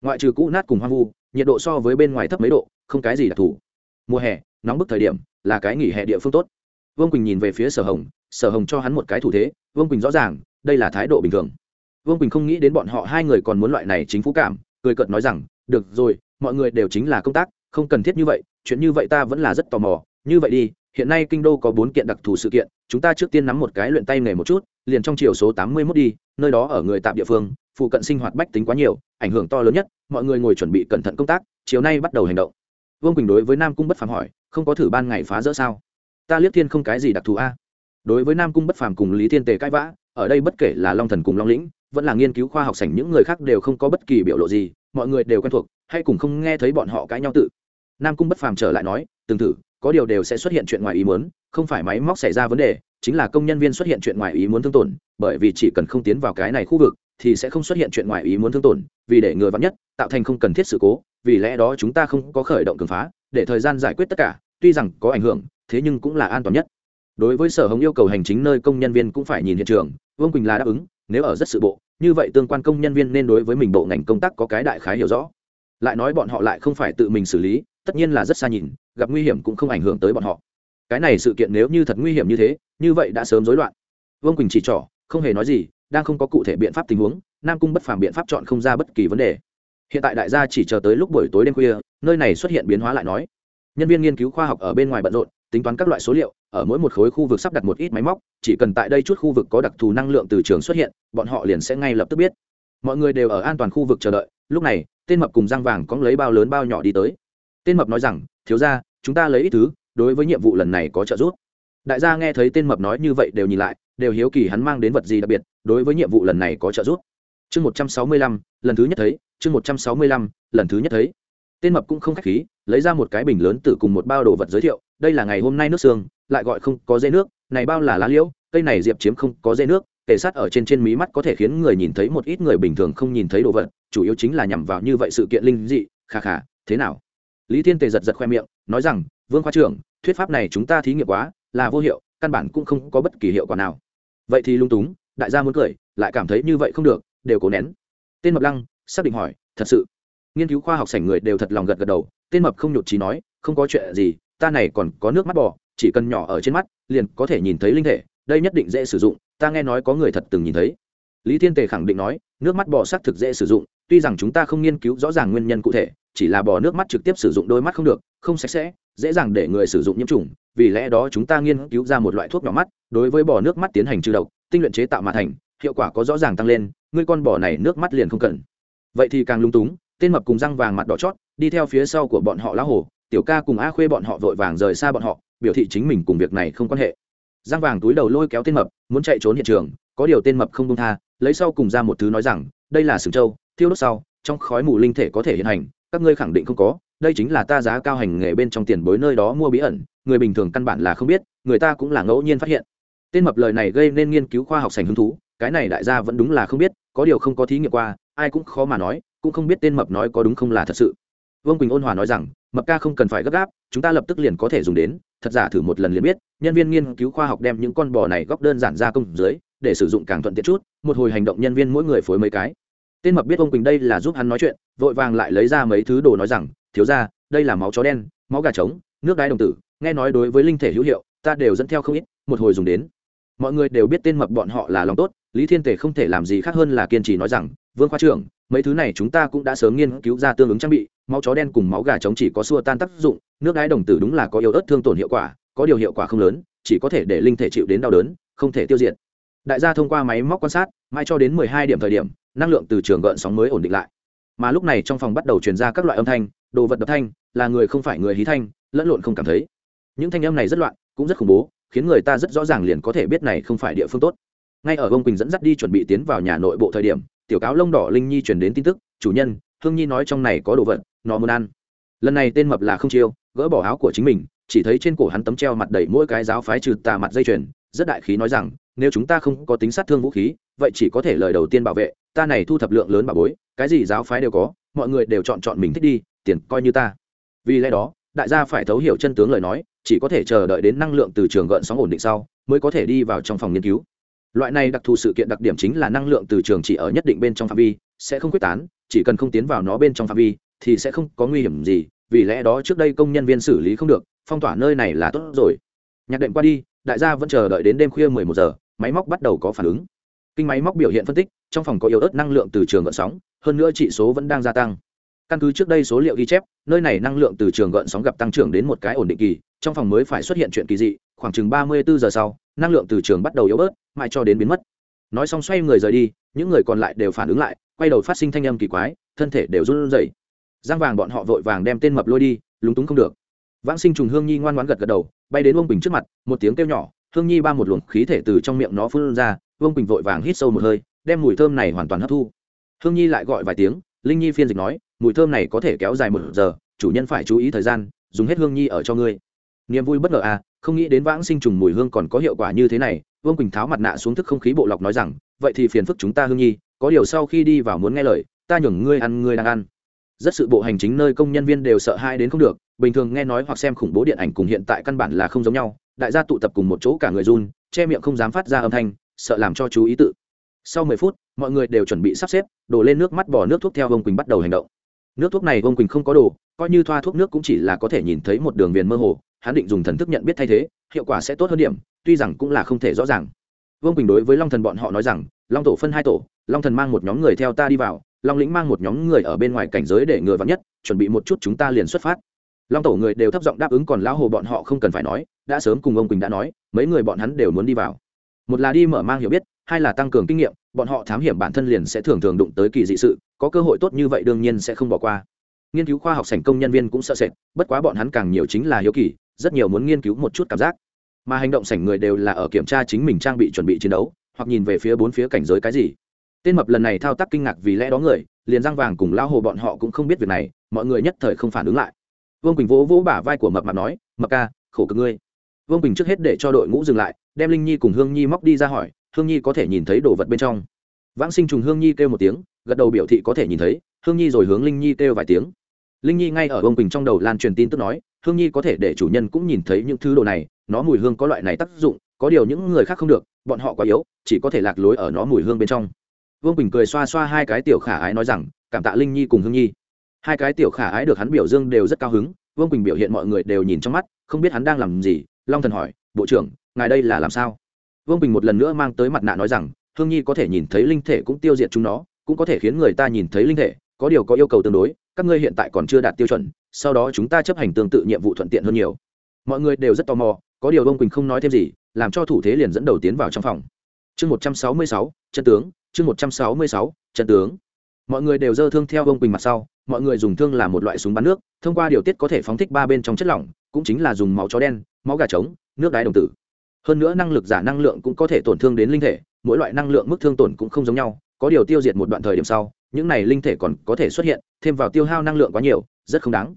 ngoại trừ cũ nát cùng hoang vu, nhiệt độ so với bên ngoài thấp mấy độ, không cái gì đặc thù. Mùa hè, nóng bức thời điểm, là cái nghỉ hè địa phương tốt. Vương quỳnh nhìn về phía sở hồng sở hồng cho hắn một cái thủ thế, vương quỳnh rõ ràng, đây là thái độ bình thường. Vương quỳnh không nghĩ đến bọn họ hai người còn muốn loại này chính phủ cảm, cười cợt nói rằng, được rồi, mọi người đều chính là công tác, không cần thiết như vậy, chuyện như vậy ta vẫn là rất tò mò. Như vậy đi, hiện nay kinh đô có bốn kiện đặc thù sự kiện, chúng ta trước tiên nắm một cái luyện tay nghề một chút, liền trong chiều số tám mươi mốt đi, nơi đó ở người tạm địa phương phụ cận sinh hoạt bách tính quá nhiều, ảnh hưởng to lớn nhất, mọi người ngồi chuẩn bị cẩn thận công tác, chiều nay bắt đầu hành động. Vương quỳnh đối với nam cung bất phàm hỏi, không có thử ban ngày phá rỡ sao? Ta liếc thiên không cái gì đặc thù a? Đối với nam cung bất phàm cùng lý thiên tề cãi vã, ở đây bất kể là long thần cùng long lĩnh, vẫn là nghiên cứu khoa học sảnh những người khác đều không có bất kỳ biểu lộ gì, mọi người đều quen thuộc, hay cùng không nghe thấy bọn họ cãi nhau tự. Nam cung bất phàm trở lại nói, từng thử, có điều đều sẽ xuất hiện chuyện ngoài ý muốn, không phải máy móc xảy ra vấn đề, chính là công nhân viên xuất hiện chuyện ngoài ý muốn thương tổn, bởi vì chỉ cần không tiến vào cái này khu vực thì sẽ không xuất hiện chuyện ngoài ý muốn thương tổn, vì để người vắn nhất, tạo thành không cần thiết sự cố, vì lẽ đó chúng ta không có khởi động cường phá, để thời gian giải quyết tất cả, tuy rằng có ảnh hưởng, thế nhưng cũng là an toàn nhất. Đối với sở hồng yêu cầu hành chính nơi công nhân viên cũng phải nhìn hiện trường, vương quỳnh là đáp ứng, nếu ở rất sự bộ, như vậy tương quan công nhân viên nên đối với mình bộ ngành công tác có cái đại khái hiểu rõ. Lại nói bọn họ lại không phải tự mình xử lý, tất nhiên là rất xa nhìn, gặp nguy hiểm cũng không ảnh hưởng tới bọn họ. Cái này sự kiện nếu như thật nguy hiểm như thế, như vậy đã sớm rối loạn. Vương quỳnh chỉ trỏ, không hề nói gì đang không có cụ thể biện pháp tình huống, nam cung bất phàm biện pháp chọn không ra bất kỳ vấn đề. Hiện tại đại gia chỉ chờ tới lúc buổi tối đêm khuya, nơi này xuất hiện biến hóa lại nói. Nhân viên nghiên cứu khoa học ở bên ngoài bận rộn, tính toán các loại số liệu, ở mỗi một khối khu vực sắp đặt một ít máy móc, chỉ cần tại đây chút khu vực có đặc thù năng lượng từ trường xuất hiện, bọn họ liền sẽ ngay lập tức biết. Mọi người đều ở an toàn khu vực chờ đợi, lúc này, tên mập cùng răng vàng có lấy bao lớn bao nhỏ đi tới. Tên mập nói rằng, thiếu ra chúng ta lấy ít thứ, đối với nhiệm vụ lần này có trợ giúp. Đại gia nghe thấy tên mập nói như vậy đều nhìn lại đều hiếu kỳ hắn mang đến vật gì đặc biệt, đối với nhiệm vụ lần này có trợ giúp. Chương một trăm sáu mươi lăm, lần thứ nhất thấy, chương một trăm sáu mươi lăm, lần thứ nhất thấy. Tên mập cũng không khách khí, lấy ra một cái bình lớn từ cùng một bao đồ vật giới thiệu, đây là ngày hôm nay nước xương, lại gọi không có dây nước, này bao là lá liễu, cây này diệp chiếm không có dây nước kể sát ở trên trên mí mắt có thể khiến người nhìn thấy một ít người bình thường không nhìn thấy đồ vật, chủ yếu chính là nhằm vào như vậy sự kiện linh dị khà khà thế nào? Lý thiên tề giật giật khoe miệng, nói rằng, vương khoa trưởng, thuyết pháp này chúng ta thí nghiệm quá, là vô hiệu, căn bản cũng không có bất kỳ hiệu quả nào vậy thì lung túng, đại gia muốn cười, lại cảm thấy như vậy không được, đều cố nén. Tên mập lăng xác định hỏi, thật sự? Nghiên cứu khoa học sảnh người đều thật lòng gật gật đầu, tên mập không nhột trí nói, không có chuyện gì, ta này còn có nước mắt bò, chỉ cần nhỏ ở trên mắt, liền có thể nhìn thấy linh thể, đây nhất định dễ sử dụng, ta nghe nói có người thật từng nhìn thấy. Lý thiên tề khẳng định nói, nước mắt bò xác thực dễ sử dụng tuy rằng chúng ta không nghiên cứu rõ ràng nguyên nhân cụ thể, chỉ là bò nước mắt trực tiếp sử dụng đôi mắt không được, không sạch sẽ, dễ dàng để người sử dụng nhiễm trùng, vì lẽ đó chúng ta nghiên cứu ra một loại thuốc nhỏ mắt, đối với bò nước mắt tiến hành trừ độc, tinh luyện chế tạo mà thành, hiệu quả có rõ ràng tăng lên ngươi con bò này nước mắt liền không cần. Vậy thì càng lung túng, tên mập cùng răng vàng mặt đỏ chót, đi theo phía sau của bọn họ lá hồ tiểu ca cùng a khuê bọn họ vội vàng rời xa bọn họ, biểu thị chính mình cùng việc này không quan hệ. Răng vàng túi đầu lôi kéo tên mập, muốn chạy trốn hiện trường, có điều tên mập không đông tha, lấy sau cùng ra một thứ nói rằng, đây là sừng châu thiêu đốt sau, trong khói mù linh thể có thể hiện hành, các ngươi khẳng định không có, đây chính là ta giá cao hành nghề bên trong tiền bối nơi đó mua bí ẩn, người bình thường căn bản là không biết, người ta cũng là ngẫu nhiên phát hiện. Tên mập lời này gây nên nghiên cứu khoa học sành hứng thú, cái này đại gia vẫn đúng là không biết, có điều không có thí nghiệm qua, ai cũng khó mà nói, cũng không biết tên mập nói có đúng không là thật sự. Vương quỳnh ôn hòa nói rằng, mập ca không cần phải gấp gáp, chúng ta lập tức liền có thể dùng đến, thật giả thử một lần liền biết, nhân viên nghiên cứu khoa học đem những con bò này góc đơn giản ra công dưới, để sử dụng càng thuận tiện chút, một hồi hành động nhân viên mỗi người phối mấy cái tên mập biết ông quỳnh đây là giúp hắn nói chuyện, vội vàng lại lấy ra mấy thứ đồ nói rằng, thiếu ra đây là máu chó đen, máu gà trống, nước đái đồng tử, nghe nói đối với linh thể hữu hiệu, ta đều dẫn theo không ít, một hồi dùng đến. Mọi người đều biết tên mập bọn họ là lòng tốt, lý thiên tể không thể làm gì khác hơn là kiên trì nói rằng, vương khoa trưởng, mấy thứ này chúng ta cũng đã sớm nghiên cứu ra tương ứng trang bị, máu chó đen cùng máu gà trống chỉ có xua tan tác dụng, nước đái đồng tử đúng là có yếu ớt thương tổn hiệu quả, có điều hiệu quả không lớn, chỉ có thể để linh thể chịu đến đau đớn, không thể tiêu diệt đại gia thông qua máy móc quan sát mai cho đến mười hai điểm thời điểm, năng lượng từ trường gợn sóng mới ổn định lại. Mà lúc này trong phòng bắt đầu truyền ra các loại âm thanh, đồ vật đập thanh, là người không phải người hí thanh, lẫn lộn không cảm thấy. Những thanh âm này rất loạn, cũng rất khủng bố, khiến người ta rất rõ ràng liền có thể biết này không phải địa phương tốt. Ngay ở ông quỳnh dẫn dắt đi chuẩn bị tiến vào nhà nội bộ thời điểm, tiểu cáo lông đỏ linh nhi chuyển đến tin tức, chủ nhân, hương nhi nói trong này có đồ vật, nó muốn ăn. Lần này tên mập là không chiêu, gỡ bỏ áo của chính mình, chỉ thấy trên cổ hắn tấm treo mặt đầy mỗi cái giáo phái trừ tà mặt dây chuyền, rất đại khí nói rằng nếu chúng ta không có tính sát thương vũ khí, vậy chỉ có thể lời đầu tiên bảo vệ, ta này thu thập lượng lớn bà bối, cái gì giáo phái đều có, mọi người đều chọn chọn mình thích đi, tiền coi như ta. Vì lẽ đó, đại gia phải thấu hiểu chân tướng lời nói, chỉ có thể chờ đợi đến năng lượng từ trường gợn sóng ổn định sau, mới có thể đi vào trong phòng nghiên cứu. Loại này đặc thù sự kiện đặc điểm chính là năng lượng từ trường chỉ ở nhất định bên trong phạm vi, sẽ không quyết tán, chỉ cần không tiến vào nó bên trong phạm vi, thì sẽ không có nguy hiểm gì, vì lẽ đó trước đây công nhân viên xử lý không được, phong tỏa nơi này là tốt rồi. Nhạc đệm qua đi, đại gia vẫn chờ đợi đến đêm khuya mười một giờ máy móc bắt đầu có phản ứng. Kinh máy móc biểu hiện phân tích, trong phòng có yếu ớt năng lượng từ trường gợn sóng, hơn nữa trị số vẫn đang gia tăng. Căn cứ trước đây số liệu ghi chép, nơi này năng lượng từ trường gợn sóng gặp tăng trưởng đến một cái ổn định kỳ, trong phòng mới phải xuất hiện chuyện kỳ dị, khoảng chừng ba mươi bốn giờ sau, năng lượng từ trường bắt đầu yếu bớt, mãi cho đến biến mất. Nói xong xoay người rời đi, những người còn lại đều phản ứng lại, quay đầu phát sinh thanh âm kỳ quái, thân thể đều run rẩy. Giang vàng bọn họ vội vàng đem tên mập lôi đi, lúng túng không được. Vãng sinh trùng hương nhi ngoan ngoãn gật gật đầu, bay đến ông bình trước mặt, một tiếng kêu nhỏ hương nhi ba một luồng khí thể từ trong miệng nó phun ra, Vương bình vội vàng hít sâu một hơi, đem mùi thơm này hoàn toàn hấp thu. Hương nhi lại gọi vài tiếng, linh nhi phiên dịch nói, mùi thơm này có thể kéo dài một giờ, chủ nhân phải chú ý thời gian, dùng hết hương nhi ở cho ngươi. Niềm vui bất ngờ à không nghĩ đến vãng sinh trùng mùi hương còn có hiệu quả như thế này, vương quỳnh tháo mặt nạ xuống thức không khí bộ lọc nói rằng, vậy thì phiền phức chúng ta hương nhi, có điều sau khi đi vào muốn nghe lời, ta nhường ngươi ăn, ngươi đang ăn. Rất sự bộ hành chính nơi công nhân viên đều sợ hai đến không được, bình thường nghe nói hoặc xem khủng bố điện ảnh cùng hiện tại căn bản là không giống nhau đại gia tụ tập cùng một chỗ cả người run, che miệng không dám phát ra âm thanh, sợ làm cho chú ý tự. Sau mười phút, mọi người đều chuẩn bị sắp xếp, đổ lên nước mắt bỏ nước thuốc theo ông quỳnh bắt đầu hành động. Nước thuốc này ông quỳnh không có đồ coi như thoa thuốc nước cũng chỉ là có thể nhìn thấy một đường viền mơ hồ, hắn định dùng thần thức nhận biết thay thế, hiệu quả sẽ tốt hơn điểm, tuy rằng cũng là không thể rõ ràng. Vương quỳnh đối với long thần bọn họ nói rằng, long tổ phân hai tổ, long thần mang một nhóm người theo ta đi vào, long lĩnh mang một nhóm người ở bên ngoài cảnh giới để ngừa vắng nhất, chuẩn bị một chút chúng ta liền xuất phát long tổ người đều thấp giọng đáp ứng, còn lão hồ bọn họ không cần phải nói, đã sớm cùng ông quỳnh đã nói, mấy người bọn hắn đều muốn đi vào. Một là đi mở mang hiểu biết, hai là tăng cường kinh nghiệm, bọn họ thám hiểm bản thân liền sẽ thường thường đụng tới kỳ dị sự, có cơ hội tốt như vậy đương nhiên sẽ không bỏ qua. Nghiên cứu khoa học sảnh công nhân viên cũng sợ sệt, bất quá bọn hắn càng nhiều chính là hiếu kỳ, rất nhiều muốn nghiên cứu một chút cảm giác. Mà hành động sảnh người đều là ở kiểm tra chính mình trang bị chuẩn bị chiến đấu, hoặc nhìn về phía bốn phía cảnh giới cái gì. Tên mập lần này thao tác kinh ngạc vì lẽ đó người, liền răng vàng cùng lao hồ bọn họ cũng không biết việc này, mọi người nhất thời không phản ứng lại vương quỳnh vỗ vỗ bả vai của mập mạp nói, mập ca, khổ cực ngươi. Vương quỳnh trước hết để cho đội ngũ dừng lại, đem linh nhi cùng hương nhi móc đi ra hỏi, hương nhi có thể nhìn thấy đồ vật bên trong? Vãng sinh trùng hương nhi kêu một tiếng, gật đầu biểu thị có thể nhìn thấy, hương nhi rồi hướng linh nhi kêu vài tiếng. Linh nhi ngay ở vương quỳnh trong đầu lan truyền tin tức nói, hương nhi có thể để chủ nhân cũng nhìn thấy những thứ đồ này, nó mùi hương có loại này tác dụng, có điều những người khác không được, bọn họ quá yếu, chỉ có thể lạc lối ở nó mùi hương bên trong. Vương quỳnh cười xoa xoa hai cái tiểu khả ái nói rằng, cảm tạ linh nhi cùng hương nhi hai cái tiểu khả ái được hắn biểu dương đều rất cao hứng, vương quỳnh biểu hiện mọi người đều nhìn trong mắt, không biết hắn đang làm gì, long thần hỏi, bộ trưởng, ngài đây là làm sao? Vương quỳnh một lần nữa mang tới mặt nạ nói rằng, hương nhi có thể nhìn thấy linh thể cũng tiêu diệt chúng nó, cũng có thể khiến người ta nhìn thấy linh thể, có điều có yêu cầu tương đối, các ngươi hiện tại còn chưa đạt tiêu chuẩn, sau đó chúng ta chấp hành tương tự nhiệm vụ thuận tiện hơn nhiều. Mọi người đều rất tò mò, có điều vương quỳnh không nói thêm gì, làm cho thủ thế liền dẫn đầu tiến vào trong phòng. Chương một trăm sáu mươi sáu chân tướng, chương một trăm sáu mươi sáu chân tướng mọi người đều dơ thương theo ông quỳnh mặt sau, mọi người dùng thương là một loại súng bắn nước, thông qua điều tiết có thể phóng thích ba bên trong chất lỏng, cũng chính là dùng máu chó đen, máu gà trống, nước đái đồng tử. Hơn nữa năng lực giả năng lượng cũng có thể tổn thương đến linh thể, mỗi loại năng lượng mức thương tổn cũng không giống nhau, có điều tiêu diệt một đoạn thời điểm sau, những này linh thể còn có thể xuất hiện, thêm vào tiêu hao năng lượng quá nhiều, rất không đáng.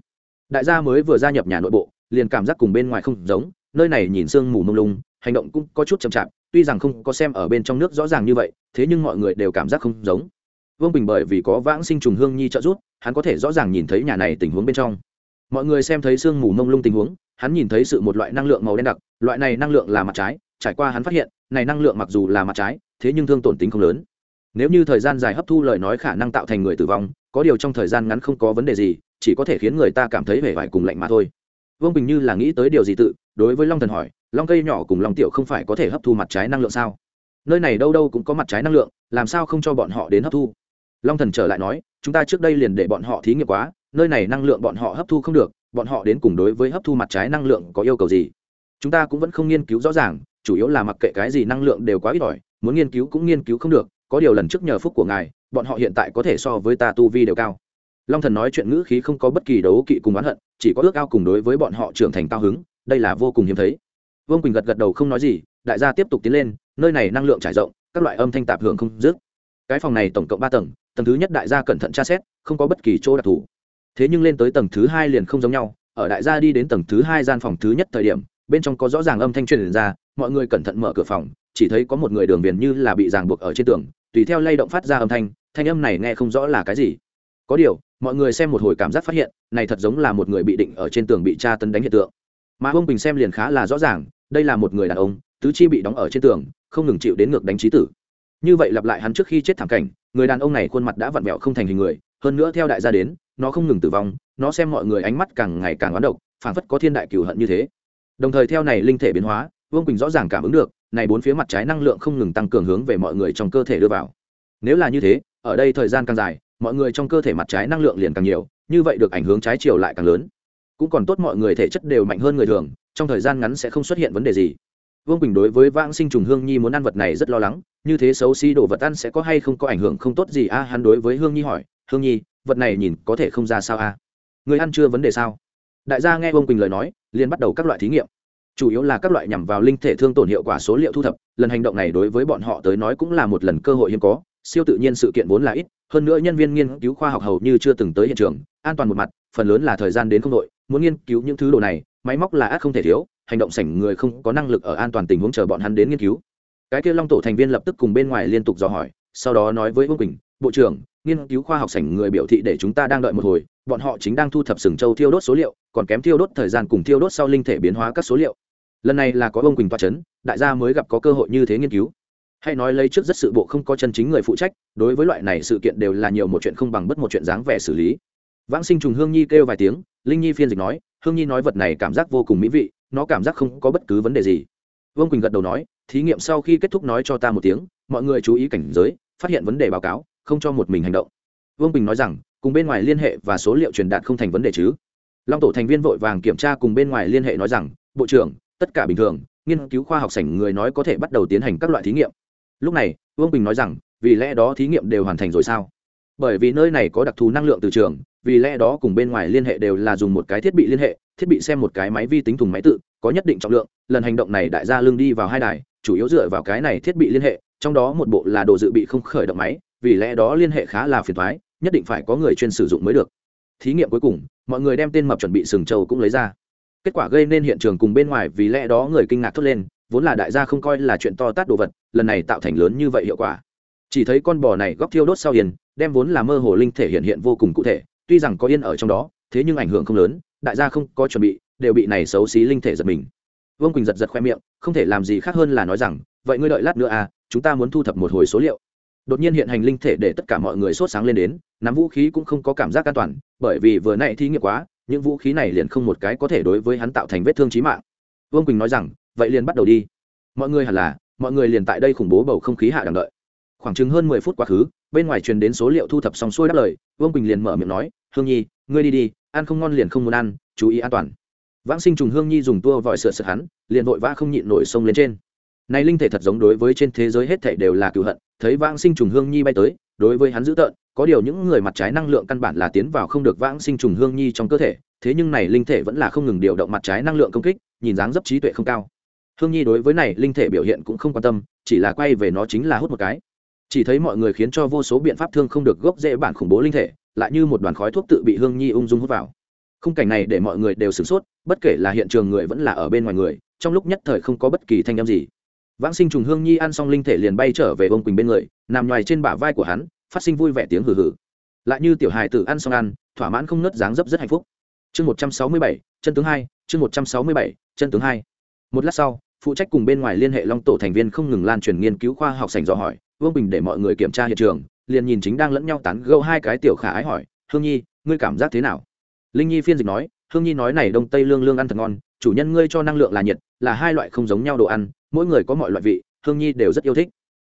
Đại gia mới vừa gia nhập nhà nội bộ, liền cảm giác cùng bên ngoài không giống, nơi này nhìn sương mù mông lung, hành động cũng có chút chậm chạp, tuy rằng không có xem ở bên trong nước rõ ràng như vậy, thế nhưng mọi người đều cảm giác không giống vương bình bởi vì có vãng sinh trùng hương nhi trợ giúp, hắn có thể rõ ràng nhìn thấy nhà này tình huống bên trong. Mọi người xem thấy sương mù mông lung tình huống, hắn nhìn thấy sự một loại năng lượng màu đen đặc, loại này năng lượng là mặt trái, trải qua hắn phát hiện, này năng lượng mặc dù là mặt trái, thế nhưng thương tổn tính không lớn. Nếu như thời gian dài hấp thu lời nói khả năng tạo thành người tử vong, có điều trong thời gian ngắn không có vấn đề gì, chỉ có thể khiến người ta cảm thấy vẻ vải cùng lạnh mà thôi. Vương bình như là nghĩ tới điều gì tự, đối với long thần hỏi, long cây nhỏ cùng long tiểu không phải có thể hấp thu mặt trái năng lượng sao? Nơi này đâu đâu cũng có mặt trái năng lượng, làm sao không cho bọn họ đến hấp thu? Long thần trở lại nói, chúng ta trước đây liền để bọn họ thí nghiệm quá, nơi này năng lượng bọn họ hấp thu không được, bọn họ đến cùng đối với hấp thu mặt trái năng lượng có yêu cầu gì? Chúng ta cũng vẫn không nghiên cứu rõ ràng, chủ yếu là mặc kệ cái gì năng lượng đều quá ít ỏi, muốn nghiên cứu cũng nghiên cứu không được, có điều lần trước nhờ phúc của ngài, bọn họ hiện tại có thể so với ta tu vi đều cao. Long thần nói chuyện ngữ khí không có bất kỳ đấu kỵ cùng oán hận, chỉ có ước ao cùng đối với bọn họ trưởng thành cao hứng, đây là vô cùng hiếm thấy. Vương quỳnh gật gật đầu không nói gì, đại gia tiếp tục tiến lên, nơi này năng lượng trải rộng, các loại âm thanh tạp hưởng không dứt. Cái phòng này tổng cộng ba tầng tầng thứ nhất đại gia cẩn thận tra xét, không có bất kỳ chỗ đặc thù. Thế nhưng lên tới tầng thứ hai liền không giống nhau, ở đại gia đi đến tầng thứ hai gian phòng thứ nhất thời điểm, bên trong có rõ ràng âm thanh truyền ra, mọi người cẩn thận mở cửa phòng, chỉ thấy có một người đường viền như là bị ràng buộc ở trên tường, tùy theo lay động phát ra âm thanh thanh âm này nghe không rõ là cái gì. Có điều, mọi người xem một hồi cảm giác phát hiện, này thật giống là một người bị định ở trên tường bị tra tấn đánh hiện tượng. Mà ông bình xem liền khá là rõ ràng, đây là một người đàn ông, tứ chi bị đóng ở trên tường, không ngừng chịu đến ngược đánh trí tử. Như vậy lặp lại hắn trước khi chết thảm cảnh người đàn ông này khuôn mặt đã vặn vẹo không thành hình người, hơn nữa theo đại gia đến, nó không ngừng tử vong, nó xem mọi người ánh mắt càng ngày càng oán độc, phảng phất có thiên đại cừu hận như thế. Đồng thời theo này linh thể biến hóa, vương quỳnh rõ ràng cảm ứng được, này bốn phía mặt trái năng lượng không ngừng tăng cường hướng về mọi người trong cơ thể đưa vào. Nếu là như thế, ở đây thời gian càng dài, mọi người trong cơ thể mặt trái năng lượng liền càng nhiều, như vậy được ảnh hưởng trái chiều lại càng lớn. Cũng còn tốt mọi người thể chất đều mạnh hơn người thường, trong thời gian ngắn sẽ không xuất hiện vấn đề gì vương quỳnh đối với vãng sinh trùng hương nhi muốn ăn vật này rất lo lắng như thế xấu xí đồ vật ăn sẽ có hay không có ảnh hưởng không tốt gì a hắn đối với hương nhi hỏi hương nhi vật này nhìn có thể không ra sao a người ăn chưa vấn đề sao đại gia nghe vương quỳnh lời nói liền bắt đầu các loại thí nghiệm chủ yếu là các loại nhằm vào linh thể thương tổn hiệu quả số liệu thu thập lần hành động này đối với bọn họ tới nói cũng là một lần cơ hội hiếm có siêu tự nhiên sự kiện vốn là ít hơn nữa nhân viên nghiên cứu khoa học hầu như chưa từng tới hiện trường an toàn một mặt phần lớn là thời gian đến không đội muốn nghiên cứu những thứ đồ này máy móc là ác không thể thiếu hành động sảnh người không có năng lực ở an toàn tình huống chờ bọn hắn đến nghiên cứu. Cái kia long tổ thành viên lập tức cùng bên ngoài liên tục dò hỏi, sau đó nói với vương quỳnh, bộ trưởng, nghiên cứu khoa học sảnh người biểu thị để chúng ta đang đợi một hồi, bọn họ chính đang thu thập sừng châu thiêu đốt số liệu, còn kém thiêu đốt thời gian cùng thiêu đốt sau linh thể biến hóa các số liệu. Lần này là có vương quỳnh toa c đại gia mới gặp có cơ hội như thế nghiên cứu. Hay nói lấy trước rất sự bộ không có chân chính người phụ trách, đối với loại này sự kiện đều là nhiều một chuyện không bằng bất một chuyện dáng vẻ xử lý. Vãng sinh trùng hương nhi kêu vài tiếng, linh nhi phiên dịch nói, hương nhi nói vật này cảm giác vô cùng mỹ vị nó cảm giác không có bất cứ vấn đề gì. Vương quỳnh gật đầu nói, thí nghiệm sau khi kết thúc nói cho ta một tiếng, mọi người chú ý cảnh giới, phát hiện vấn đề báo cáo, không cho một mình hành động. Vương quỳnh nói rằng, cùng bên ngoài liên hệ và số liệu truyền đạt không thành vấn đề chứ. Long tổ thành viên vội vàng kiểm tra cùng bên ngoài liên hệ nói rằng, bộ trưởng, tất cả bình thường, nghiên cứu khoa học sảnh người nói có thể bắt đầu tiến hành các loại thí nghiệm. Lúc này, vương bình nói rằng, vì lẽ đó thí nghiệm đều hoàn thành rồi sao? Bởi vì nơi này có đặc thù năng lượng từ trường vì lẽ đó cùng bên ngoài liên hệ đều là dùng một cái thiết bị liên hệ thiết bị xem một cái máy vi tính thùng máy tự có nhất định trọng lượng lần hành động này đại gia lương đi vào hai đài chủ yếu dựa vào cái này thiết bị liên hệ trong đó một bộ là đồ dự bị không khởi động máy vì lẽ đó liên hệ khá là phiền thoái nhất định phải có người chuyên sử dụng mới được. Thí nghiệm cuối cùng mọi người đem tên mập chuẩn bị sừng châu cũng lấy ra. Kết quả gây nên hiện trường cùng bên ngoài vì lẽ đó người kinh ngạc thốt lên vốn là đại gia không coi là chuyện to tát đồ vật lần này tạo thành lớn như vậy hiệu quả. Chỉ thấy con bò này góc thiêu đốt sau hiền, đem vốn là mơ hồ linh thể hiện hiện vô cùng cụ thể tuy rằng có yên ở trong đó, thế nhưng ảnh hưởng không lớn, đại gia không có chuẩn bị, đều bị này xấu xí linh thể giật mình. Vương quỳnh giật giật khoe miệng, không thể làm gì khác hơn là nói rằng, vậy ngươi đợi lát nữa à chúng ta muốn thu thập một hồi số liệu. Đột nhiên hiện hành linh thể để tất cả mọi người sốt sáng lên đến, nắm vũ khí cũng không có cảm giác an toàn, bởi vì vừa nãy thí nghiệm quá, những vũ khí này liền không một cái có thể đối với hắn tạo thành vết thương trí mạng. Vương quỳnh nói rằng, vậy liền bắt đầu đi. Mọi người hẳn là, mọi người liền tại đây khủng bố bầu không khí hạ đang đợi. Khoảng chừng hơn mười phút quá khứ bên ngoài truyền đến số liệu thu thập xong xuôi đáp lời, vương quỳnh liền mở miệng nói, hương nhi, ngươi đi đi, ăn không ngon liền không muốn ăn, chú ý an toàn. Vãng sinh trùng hương nhi dùng tua vòi sợ sượt hắn, liền vội vã không nhịn nổi sông lên trên. Này linh thể thật giống đối với trên thế giới hết thể đều là cựu hận, thấy vãng sinh trùng hương nhi bay tới, đối với hắn dữ tợn, có điều những người mặt trái năng lượng căn bản là tiến vào không được vãng sinh trùng hương nhi trong cơ thể, thế nhưng này linh thể vẫn là không ngừng điều động mặt trái năng lượng công kích, nhìn dáng dấp trí tuệ không cao. Hương nhi đối với này linh thể biểu hiện cũng không quan tâm, chỉ là quay về nó chính là hút một cái chỉ thấy mọi người khiến cho vô số biện pháp thương không được gốc dễ bản khủng bố linh thể, lại như một đoàn khói thuốc tự bị hương nhi ung dung hút vào. Khung cảnh này để mọi người đều sửng sốt, bất kể là hiện trường người vẫn là ở bên ngoài người, trong lúc nhất thời không có bất kỳ thanh âm gì. Vãng sinh trùng hương nhi ăn xong linh thể liền bay trở về ông quỳnh bên người, nằm ngoài trên bả vai của hắn, phát sinh vui vẻ tiếng hừ hừ. Lại như tiểu hài tử ăn xong ăn, thỏa mãn không nớt dáng dấp rất hạnh phúc. Chương một trăm sáu mươi bảy, chân tướng hai, chương một trăm sáu mươi bảy, chân tướng hai. Một lát sau, phụ trách cùng bên ngoài liên hệ long tổ thành viên không ngừng lan truyền nghiên cứu khoa học sành dò hỏi vương bình để mọi người kiểm tra hiện trường, liền nhìn chính đang lẫn nhau tán gâu hai cái tiểu khả ái hỏi, hương nhi, ngươi cảm giác thế nào? Linh nhi phiên dịch nói, hương nhi nói này đông tây lương lương ăn thật ngon, chủ nhân ngươi cho năng lượng là nhiệt, là hai loại không giống nhau đồ ăn, mỗi người có mọi loại vị, hương nhi đều rất yêu thích.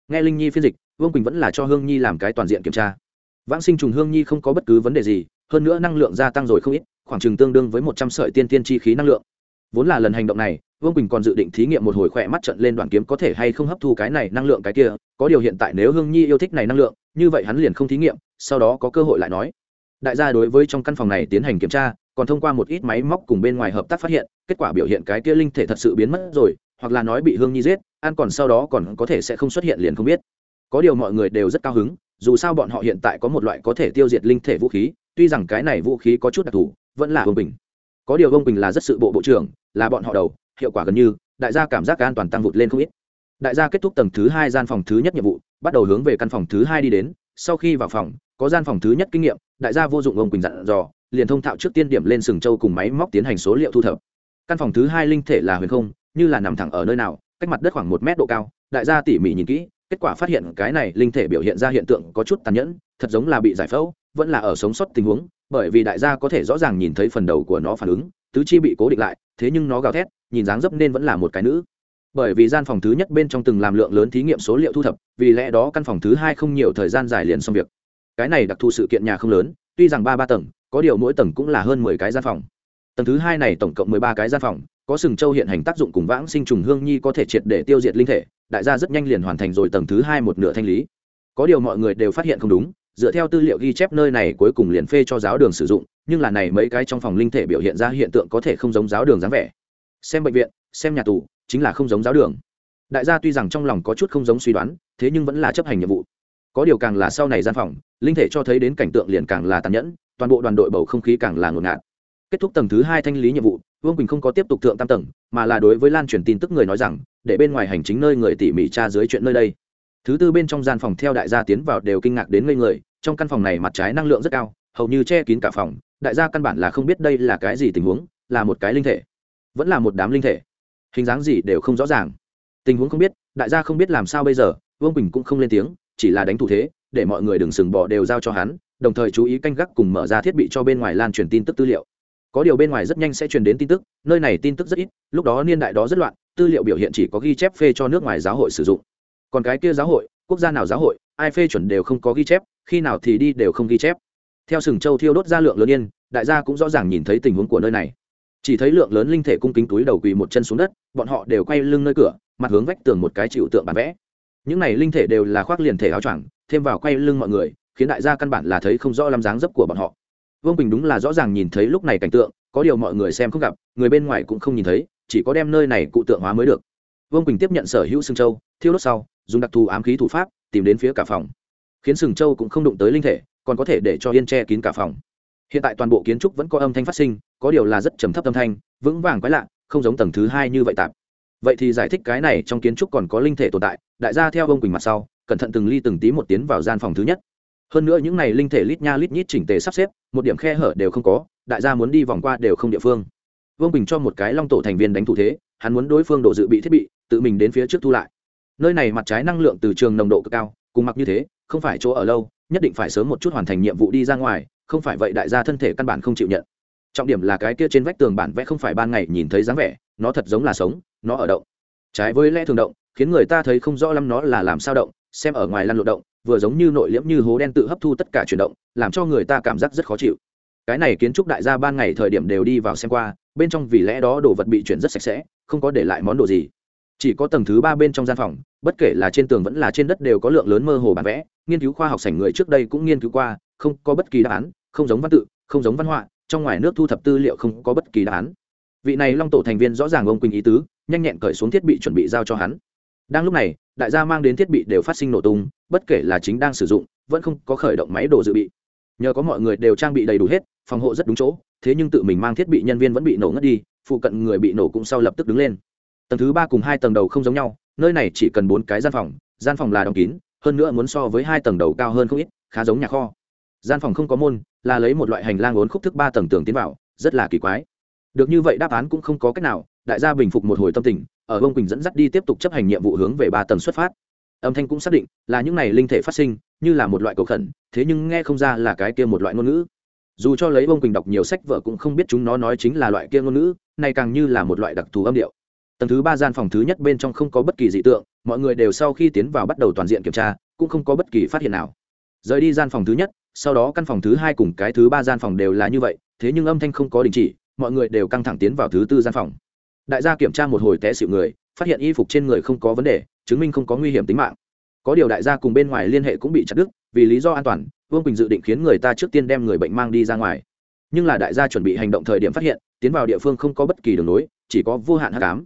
Nghe linh nhi phiên dịch, vương quỳnh vẫn là cho hương nhi làm cái toàn diện kiểm tra. Vãng sinh trùng hương nhi không có bất cứ vấn đề gì, hơn nữa năng lượng gia tăng rồi không ít, khoảng chừng tương đương với một trăm sợi tiên tiên chi khí năng lượng. Vốn là lần hành động này vương quỳnh còn dự định thí nghiệm một hồi khỏe mắt trận lên đoàn kiếm có thể hay không hấp thu cái này năng lượng cái kia, có điều hiện tại nếu hương nhi yêu thích này năng lượng, như vậy hắn liền không thí nghiệm, sau đó có cơ hội lại nói. Đại gia đối với trong căn phòng này tiến hành kiểm tra, còn thông qua một ít máy móc cùng bên ngoài hợp tác phát hiện, kết quả biểu hiện cái kia linh thể thật sự biến mất rồi, hoặc là nói bị hương nhi giết, ăn còn sau đó còn có thể sẽ không xuất hiện liền không biết. Có điều mọi người đều rất cao hứng, dù sao bọn họ hiện tại có một loại có thể tiêu diệt linh thể vũ khí, tuy rằng cái này vũ khí có chút đặc thù, vẫn là vương bình có điều vương bình là rất sự bộ bộ trưởng, là bọn họ đầu hiệu quả gần như, đại gia cảm giác an toàn tăng vụt lên không ít. Đại gia kết thúc tầng thứ hai gian phòng thứ nhất nhiệm vụ, bắt đầu hướng về căn phòng thứ hai đi đến. Sau khi vào phòng, có gian phòng thứ nhất kinh nghiệm, đại gia vô dụng ông quỳnh dặn dò, liền thông thạo trước tiên điểm lên sừng châu cùng máy móc tiến hành số liệu thu thập. Căn phòng thứ hai linh thể là huyền không, như là nằm thẳng ở nơi nào, cách mặt đất khoảng một mét độ cao, đại gia tỉ mỉ nhìn kỹ, kết quả phát hiện cái này linh thể biểu hiện ra hiện tượng có chút tàn nhẫn, thật giống là bị giải phẫu, vẫn là ở sống sót tình huống, bởi vì đại gia có thể rõ ràng nhìn thấy phần đầu của nó phản ứng, tứ chi bị cố định lại, thế nhưng nó gào thét nhìn dáng dấp nên vẫn là một cái nữ. Bởi vì gian phòng thứ nhất bên trong từng làm lượng lớn thí nghiệm số liệu thu thập, vì lẽ đó căn phòng thứ hai không nhiều thời gian dài liền xong việc. Cái này đặc thù sự kiện nhà không lớn, tuy rằng ba ba tầng, có điều mỗi tầng cũng là hơn mười cái gian phòng. Tầng thứ hai này tổng cộng mười ba cái gian phòng, có sừng châu hiện hành tác dụng cùng vãng sinh trùng hương nhi có thể triệt để tiêu diệt linh thể, đại gia rất nhanh liền hoàn thành rồi tầng thứ hai một nửa thanh lý. Có điều mọi người đều phát hiện không đúng, dựa theo tư liệu ghi chép nơi này cuối cùng liền phê cho giáo đường sử dụng, nhưng là này mấy cái trong phòng linh thể biểu hiện ra hiện tượng có thể không giống giáo đường dáng vẻ xem bệnh viện, xem nhà tù, chính là không giống giáo đường. Đại gia tuy rằng trong lòng có chút không giống suy đoán, thế nhưng vẫn là chấp hành nhiệm vụ. Có điều càng là sau này gian phòng, linh thể cho thấy đến cảnh tượng liền càng là tàn nhẫn, toàn bộ đoàn đội bầu không khí càng là ngột ngạt. Kết thúc tầng thứ hai thanh lý nhiệm vụ, vương quỳnh không có tiếp tục thượng tam tầng, mà là đối với lan truyền tin tức người nói rằng, để bên ngoài hành chính nơi người tỉ mỉ tra dưới chuyện nơi đây. Thứ tư bên trong gian phòng theo đại gia tiến vào đều kinh ngạc đến ngây người, trong căn phòng này mặt trái năng lượng rất cao, hầu như che kín cả phòng, đại gia căn bản là không biết đây là cái gì tình huống, là một cái linh thể vẫn là một đám linh thể. Hình dáng gì đều không rõ ràng. Tình huống không biết, đại gia không biết làm sao bây giờ, vương quỳnh cũng không lên tiếng, chỉ là đánh thủ thế, để mọi người đừng sừng bỏ đều giao cho hắn, đồng thời chú ý canh gác cùng mở ra thiết bị cho bên ngoài lan truyền tin tức tư liệu. Có điều bên ngoài rất nhanh sẽ truyền đến tin tức, nơi này tin tức rất ít, lúc đó niên đại đó rất loạn, tư liệu biểu hiện chỉ có ghi chép phê cho nước ngoài giáo hội sử dụng. Còn cái kia giáo hội, quốc gia nào giáo hội, ai phê chuẩn đều không có ghi chép, khi nào thì đi đều không ghi chép. Theo sừng châu thiêu đốt ra lượng lớn yên, đại gia cũng rõ ràng nhìn thấy tình huống của nơi này chỉ thấy lượng lớn linh thể cung kính túi đầu quỳ một chân xuống đất, bọn họ đều quay lưng nơi cửa, mặt hướng vách tường một cái chịu tượng bản vẽ. Những này linh thể đều là khoác liền thể áo choàng, thêm vào quay lưng mọi người, khiến đại gia căn bản là thấy không rõ lắm dáng dấp của bọn họ. Vương bình đúng là rõ ràng nhìn thấy lúc này cảnh tượng, có điều mọi người xem không gặp, người bên ngoài cũng không nhìn thấy, chỉ có đem nơi này cụ tượng hóa mới được. Vương bình tiếp nhận sở hữu sừng châu, thiêu đốt sau, dùng đặc thù ám khí thủ pháp, tìm đến phía cả phòng. Khiến sừng châu cũng không đụng tới linh thể, còn có thể để cho yên che kín cả phòng. Hiện tại toàn bộ kiến trúc vẫn có âm thanh phát sinh có điều là rất trầm thấp âm thanh, vững vàng quái lạ, không giống tầng thứ hai như vậy tạp. Vậy thì giải thích cái này trong kiến trúc còn có linh thể tồn tại, đại gia theo ông quỳnh mặt sau, cẩn thận từng ly từng tí một tiến vào gian phòng thứ nhất. Hơn nữa những này linh thể lít nha lít nhít chỉnh tề sắp xếp, một điểm khe hở đều không có, đại gia muốn đi vòng qua đều không địa phương. Vương bình cho một cái long tổ thành viên đánh thủ thế, hắn muốn đối phương độ dự bị thiết bị, tự mình đến phía trước thu lại. Nơi này mặt trái năng lượng từ trường nồng độ cực cao, cùng mặc như thế, không phải chỗ ở lâu, nhất định phải sớm một chút hoàn thành nhiệm vụ đi ra ngoài, không phải vậy đại gia thân thể căn bản không chịu nhận trọng điểm là cái kia trên vách tường bản vẽ không phải ban ngày nhìn thấy dáng vẻ, nó thật giống là sống, nó ở động. Trái với lẽ thường động, khiến người ta thấy không rõ lắm nó là làm sao động, xem ở ngoài lăn lộ động, vừa giống như nội liễm như hố đen tự hấp thu tất cả chuyển động, làm cho người ta cảm giác rất khó chịu. Cái này kiến trúc đại gia ban ngày thời điểm đều đi vào xem qua, bên trong vì lẽ đó đồ vật bị chuyển rất sạch sẽ, không có để lại món đồ gì. Chỉ có tầng thứ ba bên trong gian phòng, bất kể là trên tường vẫn là trên đất đều có lượng lớn mơ hồ bản vẽ, nghiên cứu khoa học sảnh người trước đây cũng nghiên cứu qua, không có bất kỳ đáp án, không giống văn tự, không giống văn họa trong ngoài nước thu thập tư liệu không có bất kỳ đáp án. Vị này long tổ thành viên rõ ràng ông quỳnh ý tứ, nhanh nhẹn cởi xuống thiết bị chuẩn bị giao cho hắn. Đang lúc này, đại gia mang đến thiết bị đều phát sinh nổ tung, bất kể là chính đang sử dụng, vẫn không có khởi động máy đồ dự bị. Nhờ có mọi người đều trang bị đầy đủ hết, phòng hộ rất đúng chỗ, thế nhưng tự mình mang thiết bị nhân viên vẫn bị nổ ngất đi, phụ cận người bị nổ cũng sau lập tức đứng lên. Tầng thứ ba cùng hai tầng đầu không giống nhau, nơi này chỉ cần bốn cái gian phòng gian phòng là đóng kín, hơn nữa muốn so với hai tầng đầu cao hơn không ít, khá giống nhà kho gian phòng không có môn, là lấy một loại hành lang ốn khúc thức ba tầng tường tiến vào, rất là kỳ quái. Được như vậy đáp án cũng không có cách nào, đại gia bình phục một hồi tâm tình, ở bông quỳnh dẫn dắt đi tiếp tục chấp hành nhiệm vụ hướng về ba tầng xuất phát. Âm thanh cũng xác định là những này linh thể phát sinh, như là một loại cầu khẩn, thế nhưng nghe không ra là cái kia một loại ngôn ngữ. Dù cho lấy bông quỳnh đọc nhiều sách vợ cũng không biết chúng nó nói chính là loại kia ngôn ngữ, này càng như là một loại đặc thù âm điệu. Tầng thứ ba gian phòng thứ nhất bên trong không có bất kỳ dị tượng, mọi người đều sau khi tiến vào bắt đầu toàn diện kiểm tra, cũng không có bất kỳ phát hiện nào. Rời đi gian phòng thứ nhất sau đó căn phòng thứ hai cùng cái thứ ba gian phòng đều là như vậy, thế nhưng âm thanh không có đình chỉ, mọi người đều căng thẳng tiến vào thứ tư gian phòng. Đại gia kiểm tra một hồi té xịu người, phát hiện y phục trên người không có vấn đề, chứng minh không có nguy hiểm tính mạng. Có điều đại gia cùng bên ngoài liên hệ cũng bị chặt đứt, vì lý do an toàn, vương quỳnh dự định khiến người ta trước tiên đem người bệnh mang đi ra ngoài. Nhưng là đại gia chuẩn bị hành động thời điểm phát hiện, tiến vào địa phương không có bất kỳ đường nối chỉ có vô hạn hát cám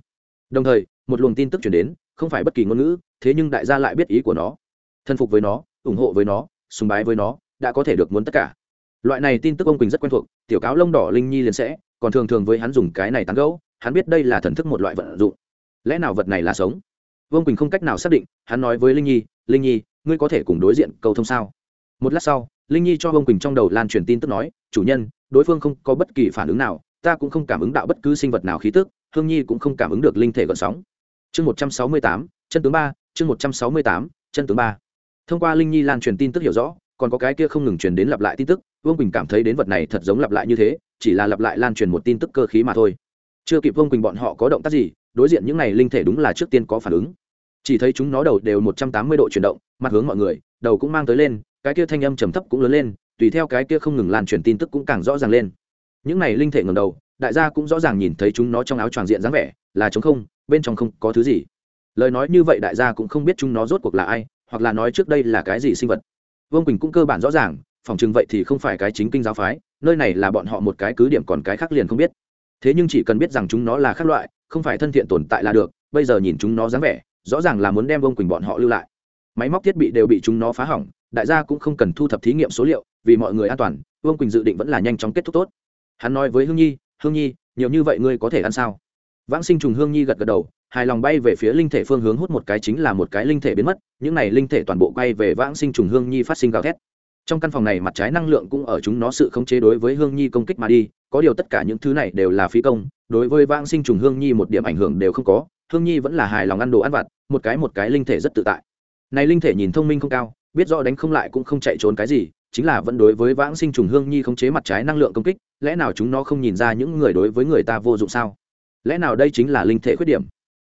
đồng thời, một luồng tin tức chuyển đến, không phải bất kỳ ngôn ngữ, thế nhưng đại gia lại biết ý của nó. Thân phục với nó, ủng hộ với nó, sùng bái với nó đã có thể được muốn tất cả. Loại này tin tức ông quỳnh rất quen thuộc, tiểu cáo lông đỏ linh nhi liền sẽ, còn thường thường với hắn dùng cái này tán gẫu, hắn biết đây là thần thức một loại vận dụng. Lẽ nào vật này là sống? Vương quỳnh không cách nào xác định, hắn nói với linh nhi linh nhi, ngươi có thể cùng đối diện cầu thông sao? Một lát sau, linh nhi cho vương quỳnh trong đầu lan truyền tin tức nói, chủ nhân, đối phương không có bất kỳ phản ứng nào, ta cũng không cảm ứng đạo bất cứ sinh vật nào khí tức, hương nhi cũng không cảm ứng được linh thể gợn sóng. Chương một trăm sáu mươi tám, chân tướng ba, chương một trăm sáu mươi tám, chân tướng ba. Thông qua linh nhi lan truyền tin tức hiểu rõ còn có cái kia không ngừng truyền đến lặp lại tin tức, vương quỳnh cảm thấy đến vật này thật giống lặp lại như thế, chỉ là lặp lại lan truyền một tin tức cơ khí mà thôi. Chưa kịp vương quỳnh bọn họ có động tác gì, đối diện những này linh thể đúng là trước tiên có phản ứng. Chỉ thấy chúng nó đầu đều một trăm tám mươi độ chuyển động, mặt hướng mọi người, đầu cũng mang tới lên, cái kia thanh âm trầm thấp cũng lớn lên, tùy theo cái kia không ngừng lan truyền tin tức cũng càng rõ ràng lên. Những này linh thể ngầm đầu, đại gia cũng rõ ràng nhìn thấy chúng nó trong áo tràng diện dáng vẻ, là trống không, bên trong không có thứ gì. Lời nói như vậy đại gia cũng không biết chúng nó rốt cuộc là ai, hoặc là nói trước đây là cái gì sinh vật vương quỳnh cũng cơ bản rõ ràng phòng chừng vậy thì không phải cái chính kinh giáo phái nơi này là bọn họ một cái cứ điểm còn cái khác liền không biết thế nhưng chỉ cần biết rằng chúng nó là khác loại không phải thân thiện tồn tại là được bây giờ nhìn chúng nó dáng vẻ rõ ràng là muốn đem vương quỳnh bọn họ lưu lại máy móc thiết bị đều bị chúng nó phá hỏng đại gia cũng không cần thu thập thí nghiệm số liệu vì mọi người an toàn vương quỳnh dự định vẫn là nhanh chóng kết thúc tốt hắn nói với hương nhi hương nhi nhiều như vậy ngươi có thể ăn sao vãng sinh trùng hương nhi gật gật đầu hài lòng bay về phía linh thể phương hướng hút một cái chính là một cái linh thể biến mất, những này linh thể toàn bộ quay về vãng sinh trùng hương nhi phát sinh gào thét. Trong căn phòng này mặt trái năng lượng cũng ở chúng nó sự khống chế đối với hương nhi công kích mà đi, có điều tất cả những thứ này đều là phí công, đối với vãng sinh trùng hương nhi một điểm ảnh hưởng đều không có, hương nhi vẫn là hài lòng ăn đồ ăn vặt, một cái một cái linh thể rất tự tại. Này linh thể nhìn thông minh không cao, biết rõ đánh không lại cũng không chạy trốn cái gì, chính là vẫn đối với vãng sinh trùng hương nhi khống chế mặt trái năng lượng công kích, lẽ nào chúng nó không nhìn ra những người đối với người ta vô dụng sao? Lẽ nào đây chính là linh thể khuyết điểm?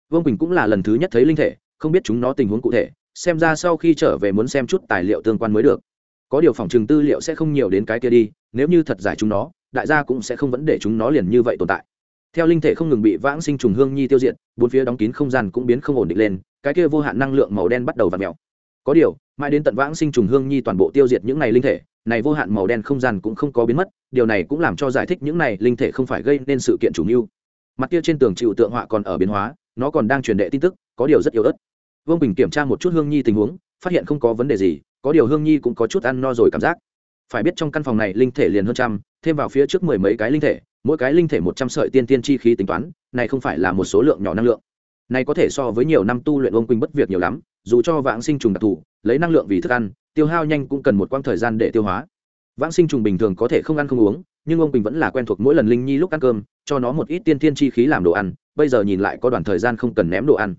Vương quỳnh cũng là lần thứ nhất thấy linh thể không biết chúng nó tình huống cụ thể xem ra sau khi trở về muốn xem chút tài liệu tương quan mới được có điều phòng trừng tư liệu sẽ không nhiều đến cái kia đi nếu như thật giải chúng nó đại gia cũng sẽ không vẫn để chúng nó liền như vậy tồn tại theo linh thể không ngừng bị vãng sinh trùng hương nhi tiêu diệt bốn phía đóng kín không gian cũng biến không ổn định lên cái kia vô hạn năng lượng màu đen bắt đầu v ặ mèo có điều mãi đến tận vãng sinh trùng hương nhi toàn bộ tiêu diệt những này linh thể này vô hạn màu đen không gian cũng không có biến mất điều này cũng làm cho giải thích những này linh thể không phải gây nên sự kiện chủ mưu mặt kia trên tường chịu tượng họa còn ở biến hóa nó còn đang truyền đệ tin tức, có điều rất yếu ớt. Vương bình kiểm tra một chút hương nhi tình huống, phát hiện không có vấn đề gì, có điều hương nhi cũng có chút ăn no rồi cảm giác. Phải biết trong căn phòng này linh thể liền hơn trăm, thêm vào phía trước mười mấy cái linh thể, mỗi cái linh thể một trăm sợi tiên tiên chi khí tính toán, này không phải là một số lượng nhỏ năng lượng. Này có thể so với nhiều năm tu luyện ông quỳnh bất việc nhiều lắm, dù cho vãng sinh trùng đặc thù, lấy năng lượng vì thức ăn, tiêu hao nhanh cũng cần một quãng thời gian để tiêu hóa. Vãng sinh trùng bình thường có thể không ăn không uống, nhưng ông quỳnh vẫn là quen thuộc mỗi lần linh nhi lúc ăn cơm cho nó một ít tiên tiên chi khí làm đồ ăn, bây giờ nhìn lại có đoạn thời gian không cần ném đồ ăn.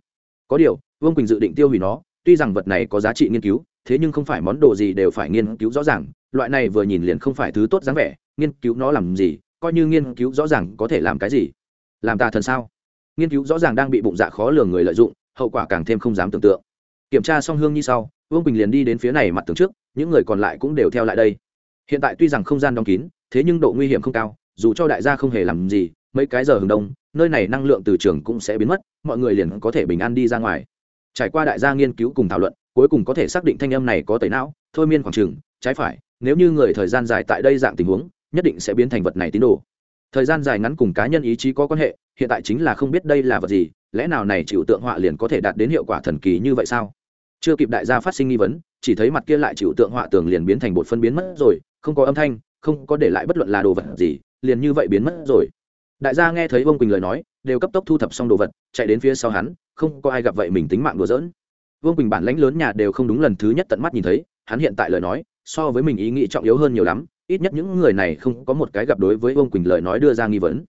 Có điều, vương quỳnh dự định tiêu hủy nó, tuy rằng vật này có giá trị nghiên cứu, thế nhưng không phải món đồ gì đều phải nghiên cứu rõ ràng, loại này vừa nhìn liền không phải thứ tốt dáng vẻ, nghiên cứu nó làm gì, coi như nghiên cứu rõ ràng có thể làm cái gì? Làm tà thần sao? Nghiên cứu rõ ràng đang bị bụng dạ khó lường người lợi dụng, hậu quả càng thêm không dám tưởng tượng. Kiểm tra xong hương như sau, vương quỳnh liền đi đến phía này mặt tường trước, những người còn lại cũng đều theo lại đây. Hiện tại tuy rằng không gian đóng kín, thế nhưng độ nguy hiểm không cao, dù cho đại gia không hề làm gì mấy cái giờ hừng đông, nơi này năng lượng từ trường cũng sẽ biến mất, mọi người liền có thể bình an đi ra ngoài. Trải qua đại gia nghiên cứu cùng thảo luận, cuối cùng có thể xác định thanh âm này có tẩy não, thôi miên khoảng trừng trái phải, nếu như người thời gian dài tại đây dạng tình huống, nhất định sẽ biến thành vật này tín đồ. Thời gian dài ngắn cùng cá nhân ý chí có quan hệ, hiện tại chính là không biết đây là vật gì, lẽ nào này chịu tượng họa liền có thể đạt đến hiệu quả thần kỳ như vậy sao? Chưa kịp đại gia phát sinh nghi vấn, chỉ thấy mặt kia lại chịu tượng họa tường liền biến thành bột phân biến mất rồi, không có âm thanh, không có để lại bất luận là đồ vật gì, liền như vậy biến mất rồi đại gia nghe thấy vương quỳnh lời nói, đều cấp tốc thu thập xong đồ vật, chạy đến phía sau hắn, không có ai gặp vậy mình tính mạng đùa dỡn. vương quỳnh bản lãnh lớn nhà đều không đúng lần thứ nhất tận mắt nhìn thấy, hắn hiện tại lời nói, so với mình ý nghĩ trọng yếu hơn nhiều lắm, ít nhất những người này không có một cái gặp đối với vương quỳnh lời nói đưa ra nghi vấn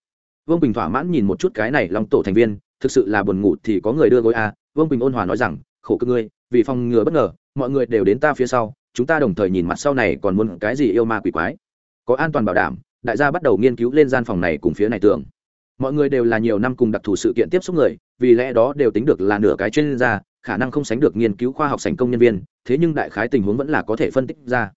vương quỳnh thỏa mãn nhìn một chút cái này long tổ thành viên, thực sự là buồn ngủ thì có người đưa gối a à. vương quỳnh ôn hòa nói rằng, khổ cơ ngươi, vì phòng ngừa bất ngờ, mọi người đều đến ta phía sau, chúng ta đồng thời nhìn mặt sau này còn muốn cái gì yêu ma quỷ quái có an toàn bảo đảm đại gia bắt đầu nghiên cứu lên gian phòng này cùng phía này tưởng. Mọi người đều là nhiều năm cùng đặc thù sự kiện tiếp xúc người vì lẽ đó đều tính được là nửa cái chuyên gia khả năng không sánh được nghiên cứu khoa học thành công nhân viên thế nhưng đại khái tình huống vẫn là có thể phân tích ra.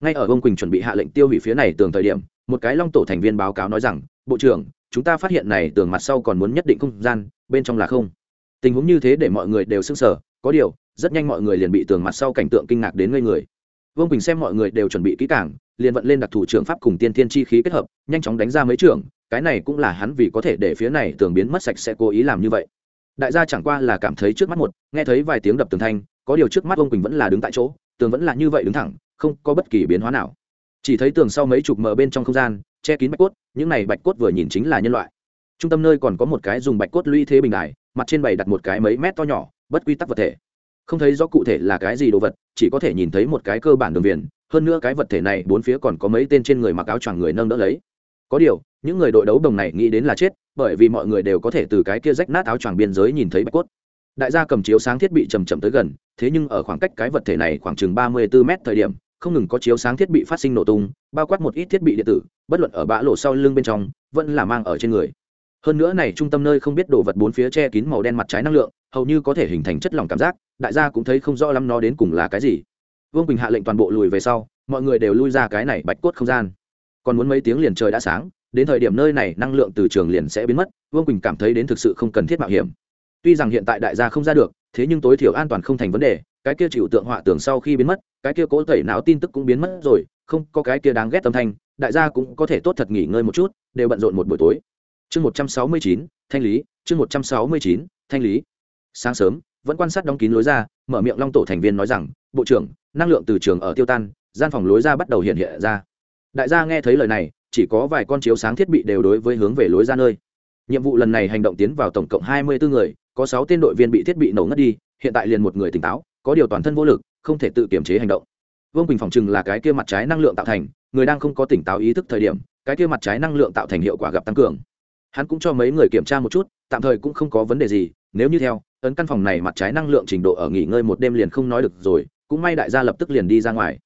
Ngay ở ông quỳnh chuẩn bị hạ lệnh tiêu hủy phía này tường thời điểm một cái long tổ thành viên báo cáo nói rằng bộ trưởng chúng ta phát hiện này tường mặt sau còn muốn nhất định không gian bên trong là không. Tình huống như thế để mọi người đều sững sờ, sở có điều rất nhanh mọi người liền bị tường mặt sau cảnh tượng kinh ngạc đến ngây người vương quỳnh xem mọi người đều chuẩn bị kỹ càng, liền vận lên đặc thủ trưởng pháp cùng tiên thiên chi khí kết hợp nhanh chóng đánh ra mấy trưởng cái này cũng là hắn vì có thể để phía này tường biến mất sạch sẽ cố ý làm như vậy đại gia chẳng qua là cảm thấy trước mắt một nghe thấy vài tiếng đập tường thanh có điều trước mắt vương quỳnh vẫn là đứng tại chỗ tường vẫn là như vậy đứng thẳng không có bất kỳ biến hóa nào chỉ thấy tường sau mấy chục mờ bên trong không gian che kín bạch cốt những này bạch cốt vừa nhìn chính là nhân loại trung tâm nơi còn có một cái dùng bạch cốt lũy thế bình đài mặt trên bày đặt một cái mấy mét to nhỏ bất quy tắc vật thể không thấy rõ cụ thể là cái gì đồ vật, chỉ có thể nhìn thấy một cái cơ bản đường viền, hơn nữa cái vật thể này bốn phía còn có mấy tên trên người mặc áo choàng người nâng đỡ lấy. Có điều, những người đội đấu đồng này nghĩ đến là chết, bởi vì mọi người đều có thể từ cái kia rách nát áo choàng biên giới nhìn thấy bạch cốt. Đại gia cầm chiếu sáng thiết bị chầm chậm tới gần, thế nhưng ở khoảng cách cái vật thể này khoảng chừng ba mươi bốn mét thời điểm, không ngừng có chiếu sáng thiết bị phát sinh nổ tung, bao quát một ít thiết bị điện tử, bất luận ở bã lộ sau lưng bên trong, vẫn là mang ở trên người. Hơn nữa này trung tâm nơi không biết đồ vật bốn phía che kín màu đen mặt trái năng lượng, hầu như có thể hình thành chất lỏng cảm giác đại gia cũng thấy không rõ lắm nó đến cùng là cái gì. Vương quỳnh hạ lệnh toàn bộ lùi về sau, mọi người đều lui ra cái này bạch cốt không gian. Còn muốn mấy tiếng liền trời đã sáng, đến thời điểm nơi này năng lượng từ trường liền sẽ biến mất, vương quỳnh cảm thấy đến thực sự không cần thiết mạo hiểm. Tuy rằng hiện tại đại gia không ra được, thế nhưng tối thiểu an toàn không thành vấn đề, cái kia chịu tượng họa tưởng sau khi biến mất, cái kia cố tẩy não tin tức cũng biến mất rồi, không có cái kia đáng ghét tâm thanh, đại gia cũng có thể tốt thật nghỉ ngơi một chút, đều bận rộn một buổi tối. Chương một trăm sáu mươi chín, thanh lý, chương một trăm sáu mươi chín, thanh lý. Sáng sớm vẫn quan sát đóng kín lối ra, mở miệng long tổ thành viên nói rằng, bộ trưởng, năng lượng từ trường ở tiêu tan, gian phòng lối ra bắt đầu hiện hiện ra. Đại gia nghe thấy lời này, chỉ có vài con chiếu sáng thiết bị đều đối với hướng về lối ra nơi. Nhiệm vụ lần này hành động tiến vào tổng cộng hai mươi bốn người, có sáu tên đội viên bị thiết bị nổ ngất đi, hiện tại liền một người tỉnh táo, có điều toàn thân vô lực, không thể tự kiểm chế hành động. Vương quỳnh phòng chừng là cái kia mặt trái năng lượng tạo thành, người đang không có tỉnh táo ý thức thời điểm, cái kia mặt trái năng lượng tạo thành hiệu quả gặp tăng cường. Hắn cũng cho mấy người kiểm tra một chút, tạm thời cũng không có vấn đề gì, nếu như theo ấn căn phòng này mặt trái năng lượng trình độ ở nghỉ ngơi một đêm liền không nói được rồi, cũng may đại gia lập tức liền đi ra ngoài.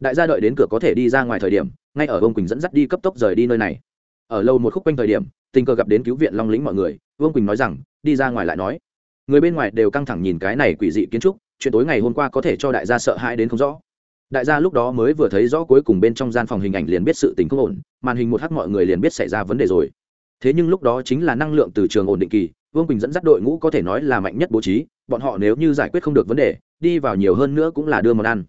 Đại gia đợi đến cửa có thể đi ra ngoài thời điểm, ngay ở vương quỳnh dẫn dắt đi cấp tốc rời đi nơi này. Ở lâu một khúc quanh thời điểm, tình cờ gặp đến cứu viện long lĩnh mọi người, vương quỳnh nói rằng, đi ra ngoài lại nói. Người bên ngoài đều căng thẳng nhìn cái này quỷ dị kiến trúc, chuyện tối ngày hôm qua có thể cho đại gia sợ hãi đến không rõ. Đại gia lúc đó mới vừa thấy rõ cuối cùng bên trong gian phòng hình ảnh liền biết sự tình không ổn, màn hình một h mọi người liền biết xảy ra vấn đề rồi. Thế nhưng lúc đó chính là năng lượng từ trường ổn định kỳ vương quỳnh dẫn dắt đội ngũ có thể nói là mạnh nhất bố trí bọn họ nếu như giải quyết không được vấn đề đi vào nhiều hơn nữa cũng là đưa món ăn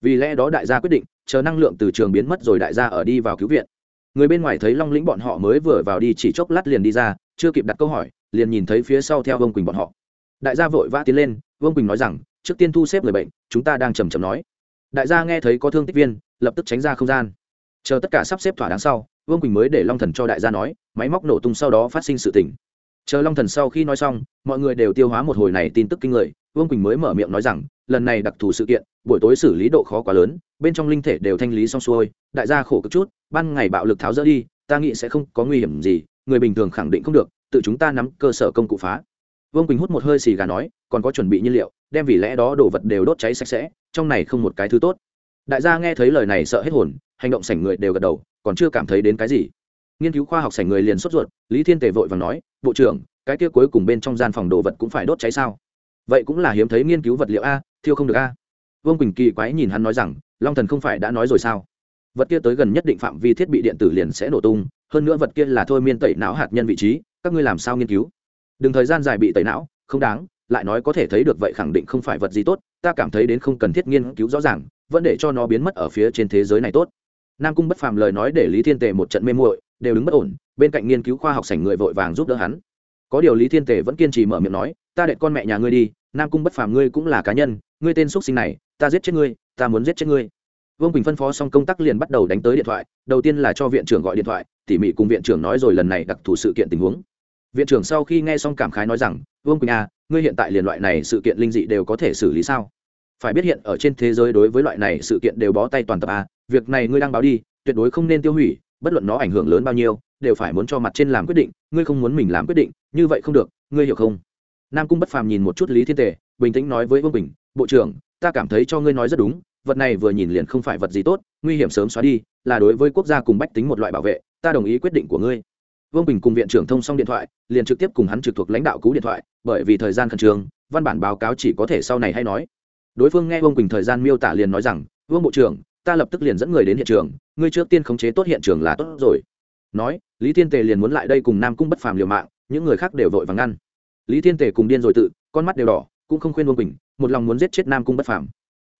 vì lẽ đó đại gia quyết định chờ năng lượng từ trường biến mất rồi đại gia ở đi vào cứu viện người bên ngoài thấy long lĩnh bọn họ mới vừa vào đi chỉ chốc lát liền đi ra chưa kịp đặt câu hỏi liền nhìn thấy phía sau theo vương quỳnh bọn họ đại gia vội vã tiến lên vương quỳnh nói rằng trước tiên thu xếp người bệnh chúng ta đang trầm trầm nói đại gia nghe thấy có thương tích viên lập tức tránh ra không gian chờ tất cả sắp xếp thỏa đáng sau vương quỳnh mới để long thần cho đại gia nói máy móc nổ tung sau đó phát sinh sự tỉnh chờ long thần sau khi nói xong, mọi người đều tiêu hóa một hồi này tin tức kinh người, vương quỳnh mới mở miệng nói rằng, lần này đặc thù sự kiện, buổi tối xử lý độ khó quá lớn, bên trong linh thể đều thanh lý xong xuôi, đại gia khổ cực chút, ban ngày bạo lực tháo rỡ đi, ta nghĩ sẽ không có nguy hiểm gì, người bình thường khẳng định không được, tự chúng ta nắm cơ sở công cụ phá. Vương quỳnh hút một hơi xì gà nói, còn có chuẩn bị nhiên liệu, đem vì lẽ đó đồ vật đều đốt cháy sạch sẽ, trong này không một cái thứ tốt. Đại gia nghe thấy lời này sợ hết hồn, hành động sảnh người đều gật đầu, còn chưa cảm thấy đến cái gì nghiên cứu khoa học sảnh người liền sốt ruột, lý thiên tề vội và nói, bộ trưởng, cái kia cuối cùng bên trong gian phòng đồ vật cũng phải đốt cháy sao? Vậy cũng là hiếm thấy nghiên cứu vật liệu a, thiêu không được a. Vương quỳnh kỳ quái nhìn hắn nói rằng, long thần không phải đã nói rồi sao? Vật kia tới gần nhất định phạm vi thiết bị điện tử liền sẽ nổ tung, hơn nữa vật kia là thôi miên tẩy não hạt nhân vị trí, các ngươi làm sao nghiên cứu? Đừng thời gian dài bị tẩy não, không đáng, lại nói có thể thấy được vậy khẳng định không phải vật gì tốt, ta cảm thấy đến không cần thiết nghiên cứu rõ ràng, vẫn để cho nó biến mất ở phía trên thế giới này tốt. Nam cung bất phàm lời nói để lý thiên tề một trận mê muội đều đứng bất ổn, bên cạnh nghiên cứu khoa học sảnh người vội vàng giúp đỡ hắn. Có điều lý thiên tề vẫn kiên trì mở miệng nói, ta đệ con mẹ nhà ngươi đi, nam cung bất phàm ngươi cũng là cá nhân, ngươi tên x sinh này, ta giết chết ngươi, ta muốn giết chết ngươi. Vương quỳnh phân phó xong công tác liền bắt đầu đánh tới điện thoại, đầu tiên là cho viện trưởng gọi điện thoại, tỉ mỉ cùng viện trưởng nói rồi lần này đặc thù sự kiện tình huống. Viện trưởng sau khi nghe xong cảm khái nói rằng, vương quỳnh à ngươi hiện tại liền loại này sự kiện linh dị đều có thể xử lý sao? Phải biết hiện ở trên thế giới đối với loại này sự kiện đều bó tay toàn tập a việc này ngươi đang báo đi, tuyệt đối không nên tiêu hủy bất luận nó ảnh hưởng lớn bao nhiêu, đều phải muốn cho mặt trên làm quyết định, ngươi không muốn mình làm quyết định, như vậy không được, ngươi hiểu không? Nam cung bất phàm nhìn một chút lý thiên tề, bình tĩnh nói với vương bình bộ trưởng, ta cảm thấy cho ngươi nói rất đúng, vật này vừa nhìn liền không phải vật gì tốt, nguy hiểm sớm xóa đi, là đối với quốc gia cùng bách tính một loại bảo vệ, ta đồng ý quyết định của ngươi. Vương bình cùng viện trưởng thông xong điện thoại, liền trực tiếp cùng hắn trực thuộc lãnh đạo cú điện thoại, bởi vì thời gian khẩn trương, văn bản báo cáo chỉ có thể sau này hay nói. Đối phương nghe vương Bình thời gian miêu tả liền nói rằng, vương bộ trưởng ta lập tức liền dẫn người đến hiện trường ngươi trước tiên khống chế tốt hiện trường là tốt rồi. Nói lý thiên tề liền muốn lại đây cùng nam cung bất phàm liều mạng những người khác đều vội và ngăn. Lý thiên tề cùng điên rồi tự con mắt đều đỏ cũng không khuyên vương Bình, một lòng muốn giết chết nam cung bất phàm.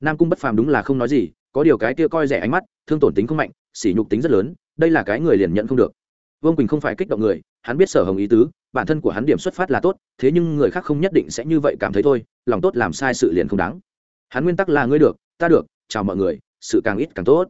Nam cung bất phàm đúng là không nói gì có điều cái kia coi rẻ ánh mắt thương tổn tính không mạnh sỉ nhục tính rất lớn đây là cái người liền nhận không được. Vương quỳnh không phải kích động người hắn biết sở hồng ý tứ bản thân của hắn điểm xuất phát là tốt thế nhưng người khác không nhất định sẽ như vậy cảm thấy thôi lòng tốt làm sai sự liền không đáng. Hắn nguyên tắc là ngươi được ta được chào mọi người sự càng ít càng tốt.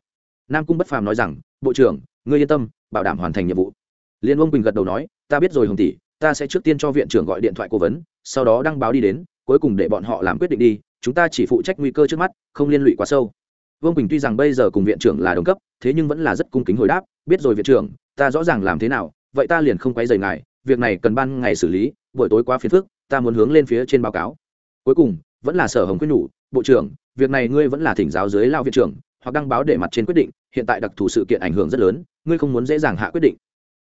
Nam cung bất phàm nói rằng, bộ trưởng, ngươi yên tâm, bảo đảm hoàn thành nhiệm vụ. Liên ông quỳnh gật đầu nói, ta biết rồi hồng tỷ, ta sẽ trước tiên cho viện trưởng gọi điện thoại cố vấn, sau đó đăng báo đi đến, cuối cùng để bọn họ làm quyết định đi, chúng ta chỉ phụ trách nguy cơ trước mắt, không liên lụy quá sâu. Vương quỳnh tuy rằng bây giờ cùng viện trưởng là đồng cấp, thế nhưng vẫn là rất cung kính hồi đáp, biết rồi viện trưởng, ta rõ ràng làm thế nào, vậy ta liền không quay rời ngài, việc này cần ban ngày xử lý, buổi tối quá phiền phức, ta muốn hướng lên phía trên báo cáo. Cuối cùng, vẫn là sở hồng quyết nhủ, bộ trưởng việc này ngươi vẫn là thỉnh giáo dưới lao viện trưởng, hoặc đăng báo để mặt trên quyết định, hiện tại đặc thù sự kiện ảnh hưởng rất lớn, ngươi không muốn dễ dàng hạ quyết định.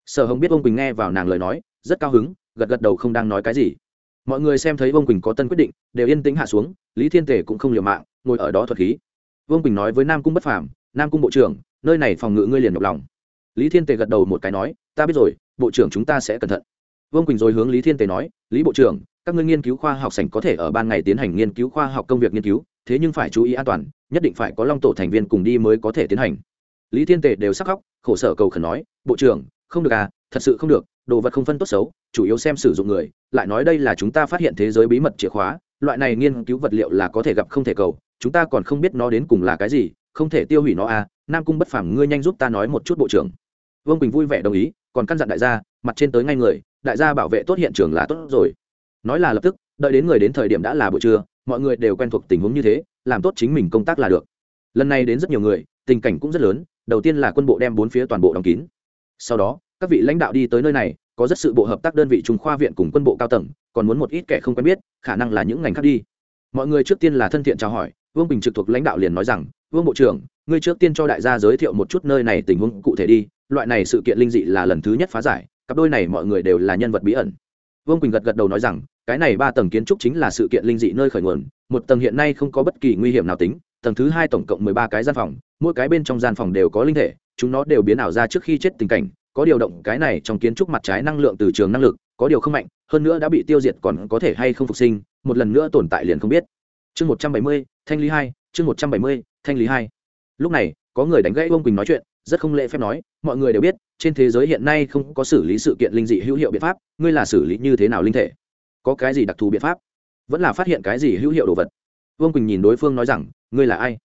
Sở hồng biết ông quỳnh nghe vào nàng lời nói, rất cao hứng, gật gật đầu không đang nói cái gì. Mọi người xem thấy vương quỳnh có tân quyết định, đều yên tĩnh hạ xuống, lý thiên tể cũng không liều mạng, ngồi ở đó thuật khí. Vương quỳnh nói với nam cung bất phàm, nam cung bộ trưởng, nơi này phòng ngự ngươi liền nhọc lòng. Lý thiên tề gật đầu một cái nói, ta biết rồi, bộ trưởng chúng ta sẽ cẩn thận. Vương quỳnh rồi hướng lý thiên tề nói, lý bộ trưởng, các ngươi nghiên cứu khoa học sảnh có thể ở ban ngày tiến hành nghiên cứu khoa học công việc nghiên cứu thế nhưng phải chú ý an toàn, nhất định phải có long tổ thành viên cùng đi mới có thể tiến hành. Lý thiên tề đều sắc khóc, khổ sở cầu khẩn nói, bộ trưởng, không được à thật sự không được, đồ vật không phân tốt xấu, chủ yếu xem sử dụng người, lại nói đây là chúng ta phát hiện thế giới bí mật chìa khóa, loại này nghiên cứu vật liệu là có thể gặp không thể cầu, chúng ta còn không biết nó đến cùng là cái gì, không thể tiêu hủy nó à nam cung bất phẳng ngươi nhanh giúp ta nói một chút bộ trưởng. Vương quỳnh vui vẻ đồng ý, còn căn dặn đại gia, mặt trên tới ngay người, đại gia bảo vệ tốt hiện trường là tốt rồi. Nói là lập tức đợi đến người đến thời điểm đã là buổi trưa, mọi người đều quen thuộc tình huống như thế, làm tốt chính mình công tác là được. Lần này đến rất nhiều người, tình cảnh cũng rất lớn, đầu tiên là quân bộ đem bốn phía toàn bộ đóng kín. Sau đó, các vị lãnh đạo đi tới nơi này, có rất sự bộ hợp tác đơn vị trung khoa viện cùng quân bộ cao tầng, còn muốn một ít kẻ không quen biết, khả năng là những ngành khác đi. Mọi người trước tiên là thân thiện chào hỏi, vương bình trực thuộc lãnh đạo liền nói rằng, vương bộ trưởng, ngươi trước tiên cho đại gia giới thiệu một chút nơi này tình huống cụ thể đi, loại này sự kiện linh dị là lần thứ nhất phá giải, cặp đôi này mọi người đều là nhân vật bí ẩn. Vương quỳnh gật gật đầu nói rằng cái này ba tầng kiến trúc chính là sự kiện linh dị nơi khởi nguồn, một tầng hiện nay không có bất kỳ nguy hiểm nào tính, tầng thứ hai tổng cộng mười ba cái gian phòng, mỗi cái bên trong gian phòng đều có linh thể, chúng nó đều biến ảo ra trước khi chết tình cảnh, có điều động cái này trong kiến trúc mặt trái năng lượng từ trường năng lực, có điều không mạnh, hơn nữa đã bị tiêu diệt còn có thể hay không phục sinh, một lần nữa tồn tại liền không biết. Chương một trăm bảy mươi, thanh lý hai, chương một trăm bảy mươi, thanh lý hai. Lúc này, có người đánh gãy ông quỳnh nói chuyện, rất không lễ phép nói, mọi người đều biết, trên thế giới hiện nay không có xử lý sự kiện linh dị hữu hiệu biện pháp, ngươi là xử lý như thế nào linh thể? Có cái gì đặc thù biện pháp? Vẫn là phát hiện cái gì hữu hiệu đồ vật? Vương quỳnh nhìn đối phương nói rằng, ngươi là ai?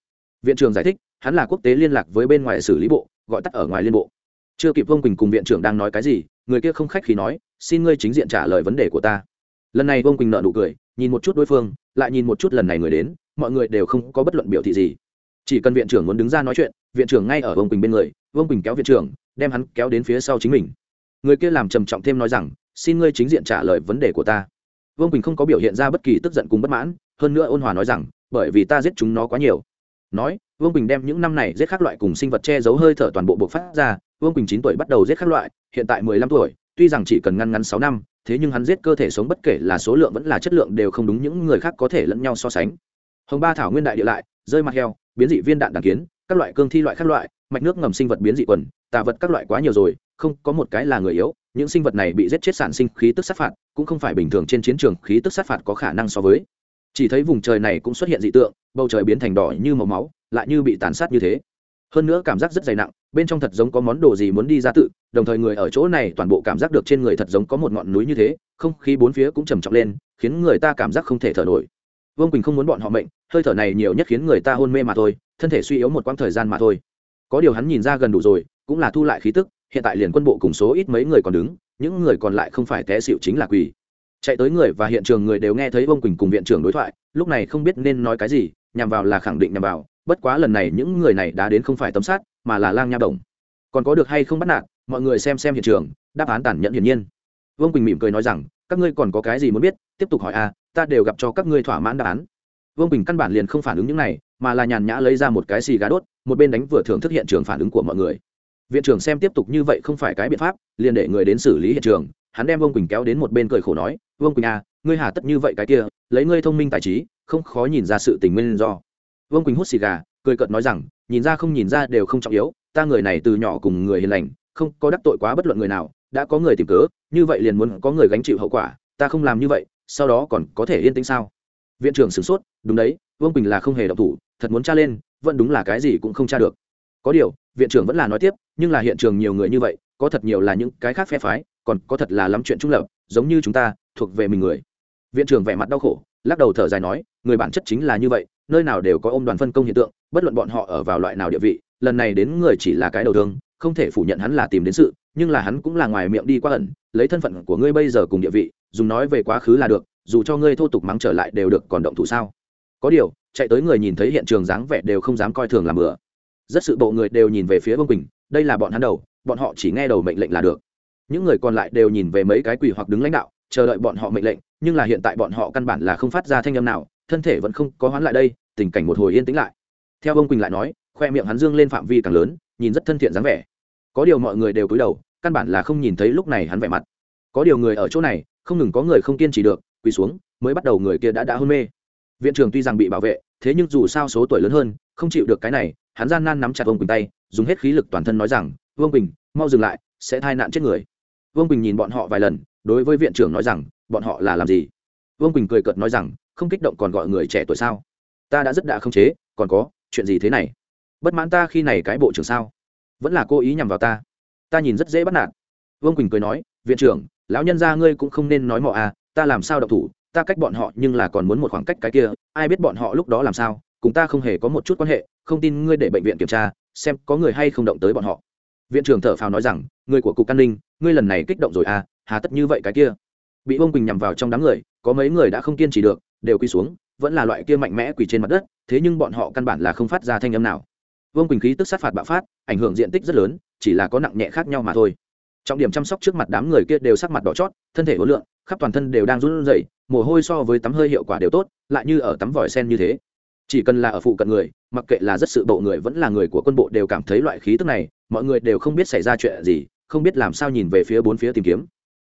Viện trưởng giải thích, hắn là quốc tế liên lạc với bên ngoài xử lý bộ, gọi tắt ở ngoài liên bộ. Chưa kịp vương quỳnh cùng viện trưởng đang nói cái gì, người kia không khách khí nói, xin ngươi chính diện trả lời vấn đề của ta. Lần này vương quỳnh nợ nụ cười, nhìn một chút đối phương, lại nhìn một chút lần này người đến, mọi người đều không có bất luận biểu thị gì. Chỉ cần viện trưởng muốn đứng ra nói chuyện, viện trưởng ngay ở vương quỳnh bên người, vương quỳnh kéo viện trưởng, đem hắn kéo đến phía sau chính mình. Người kia làm trầm trọng thêm nói rằng, xin ngươi chính diện trả lời vấn đề của ta vương quỳnh không có biểu hiện ra bất kỳ tức giận cùng bất mãn hơn nữa ôn hòa nói rằng bởi vì ta giết chúng nó quá nhiều nói vương quỳnh đem những năm này giết các loại cùng sinh vật che giấu hơi thở toàn bộ buộc phát ra vương quỳnh chín tuổi bắt đầu giết các loại hiện tại mười lăm tuổi tuy rằng chỉ cần ngăn ngắn sáu năm thế nhưng hắn giết cơ thể sống bất kể là số lượng vẫn là chất lượng đều không đúng những người khác có thể lẫn nhau so sánh hồng ba thảo nguyên đại địa lại rơi mặt heo biến dị viên đạn đàn kiến các loại cương thi loại các loại mạch nước ngầm sinh vật biến dị quần tà vật các loại quá nhiều rồi không có một cái là người yếu những sinh vật này bị giết chết sản sinh khí tức sát phạt cũng không phải bình thường trên chiến trường khí tức sát phạt có khả năng so với. Chỉ thấy vùng trời này cũng xuất hiện dị tượng, bầu trời biến thành đỏ như màu máu, lại như bị tàn sát như thế. Hơn nữa cảm giác rất dày nặng, bên trong thật giống có món đồ gì muốn đi ra tự, đồng thời người ở chỗ này toàn bộ cảm giác được trên người thật giống có một ngọn núi như thế, không khí bốn phía cũng trầm trọng lên, khiến người ta cảm giác không thể thở nổi. Vương quỳnh không muốn bọn họ mệnh, hơi thở này nhiều nhất khiến người ta hôn mê mà thôi, thân thể suy yếu một quãng thời gian mà thôi. Có điều hắn nhìn ra gần đủ rồi, cũng là thu lại khí tức, hiện tại liền quân bộ cùng số ít mấy người còn đứng những người còn lại không phải té xịu chính là quỳ. Chạy tới người và hiện trường người đều nghe thấy vương quỳnh cùng viện trưởng đối thoại lúc này không biết nên nói cái gì nhằm vào là khẳng định nhằm vào bất quá lần này những người này đã đến không phải tấm sát mà là lang nha đồng. Còn có được hay không bắt nạt mọi người xem xem hiện trường đáp án tàn nhẫn hiển nhiên. Vương quỳnh mỉm cười nói rằng các ngươi còn có cái gì muốn biết tiếp tục hỏi a à, ta đều gặp cho các ngươi thỏa mãn đáp án. Vương quỳnh căn bản liền không phản ứng những này mà là nhàn nhã lấy ra một cái xì gà đốt một bên đánh vừa thưởng thức hiện trường phản ứng của mọi người viện trưởng xem tiếp tục như vậy không phải cái biện pháp, liền để người đến xử lý hiện trường. Hắn đem vương quỳnh kéo đến một bên cười khổ nói, vương quỳnh à ngươi hà tất như vậy cái kia, lấy ngươi thông minh tài trí, không khó nhìn ra sự tình nguyên do. Vương quỳnh hút xì gà, cười cợt nói rằng, nhìn ra không nhìn ra đều không trọng yếu, ta người này từ nhỏ cùng người hiền lành, không có đắc tội quá bất luận người nào, đã có người tìm cớ, như vậy liền muốn có người gánh chịu hậu quả, ta không làm như vậy, sau đó còn có thể yên tĩnh sao? Viện trưởng sửng sốt, đúng đấy, vương quỳnh là không hề động thủ, thật muốn tra lên, vẫn đúng là cái gì cũng không tra được. Có điều viện trưởng vẫn là nói tiếp, nhưng là hiện trường nhiều người như vậy, có thật nhiều là những cái khác phe phái, còn có thật là lắm chuyện trung lập, giống như chúng ta, thuộc về mình người. Viện trưởng vẻ mặt đau khổ, lắc đầu thở dài nói, người bản chất chính là như vậy, nơi nào đều có ôm đoàn phân công hiện tượng, bất luận bọn họ ở vào loại nào địa vị, lần này đến người chỉ là cái đầu thương, không thể phủ nhận hắn là tìm đến sự, nhưng là hắn cũng là ngoài miệng đi qua ẩn, lấy thân phận của ngươi bây giờ cùng địa vị, dùng nói về quá khứ là được, dù cho ngươi thô tục mắng trở lại đều được còn động thủ sao? Có điều, chạy tới người nhìn thấy hiện trường dáng vẻ đều không dám coi thường làm bừa rất sự bộ người đều nhìn về phía vương quỳnh, đây là bọn hắn đầu, bọn họ chỉ nghe đầu mệnh lệnh là được. Những người còn lại đều nhìn về mấy cái quỳ hoặc đứng lãnh đạo, chờ đợi bọn họ mệnh lệnh, nhưng là hiện tại bọn họ căn bản là không phát ra thanh âm nào, thân thể vẫn không có hoán lại đây, tình cảnh một hồi yên tĩnh lại. Theo vương quỳnh lại nói, khoe miệng hắn dương lên phạm vi càng lớn, nhìn rất thân thiện dáng vẻ. Có điều mọi người đều cúi đầu, căn bản là không nhìn thấy lúc này hắn vẻ mặt. Có điều người ở chỗ này, không ngừng có người không kiên trì được, quỳ xuống, mới bắt đầu người kia đã đã hôn mê. Viện trưởng tuy rằng bị bảo vệ, thế nhưng dù sao số tuổi lớn hơn, không chịu được cái này hắn gian nan nắm chặt vương quỳnh tay, dùng hết khí lực toàn thân nói rằng, vương quỳnh, mau dừng lại, sẽ thai nạn chết người. Vương quỳnh nhìn bọn họ vài lần, đối với viện trưởng nói rằng, bọn họ là làm gì? Vương quỳnh cười cợt nói rằng, không kích động còn gọi người trẻ tuổi sao? Ta đã rất đã không chế, còn có, chuyện gì thế này? Bất mãn ta khi này cái bộ trưởng sao? Vẫn là cô ý nhằm vào ta. Ta nhìn rất dễ bắt nạt. Vương quỳnh cười nói, viện trưởng, lão nhân gia ngươi cũng không nên nói mọ à ta làm sao độc thủ, ta cách bọn họ nhưng là còn muốn một khoảng cách cái kia, ai biết bọn họ lúc đó làm sao? Cùng ta không hề có một chút quan hệ, không tin ngươi để bệnh viện kiểm tra, xem có người hay không động tới bọn họ. Viện trưởng thở phào nói rằng, người của cục an ninh, ngươi lần này kích động rồi à hà tất như vậy cái kia. Bị vương quỳnh nhằm vào trong đám người, có mấy người đã không kiên trì được, đều quỳ xuống, vẫn là loại kia mạnh mẽ quỳ trên mặt đất, thế nhưng bọn họ căn bản là không phát ra thanh âm nào. Vương quỳnh khí tức sát phạt bạo phát, ảnh hưởng diện tích rất lớn, chỉ là có nặng nhẹ khác nhau mà thôi. Trọng điểm chăm sóc trước mặt đám người kia đều sắc mặt đỏ chót, thân thể hối lượng khắp toàn thân đều đang run rẩy, mồ hôi so với tắm hơi hiệu quả đều tốt, lại như ở tắm vòi sen như thế chỉ cần là ở phụ cận người, mặc kệ là rất sự bộ người vẫn là người của quân bộ đều cảm thấy loại khí tức này, mọi người đều không biết xảy ra chuyện gì, không biết làm sao nhìn về phía bốn phía tìm kiếm.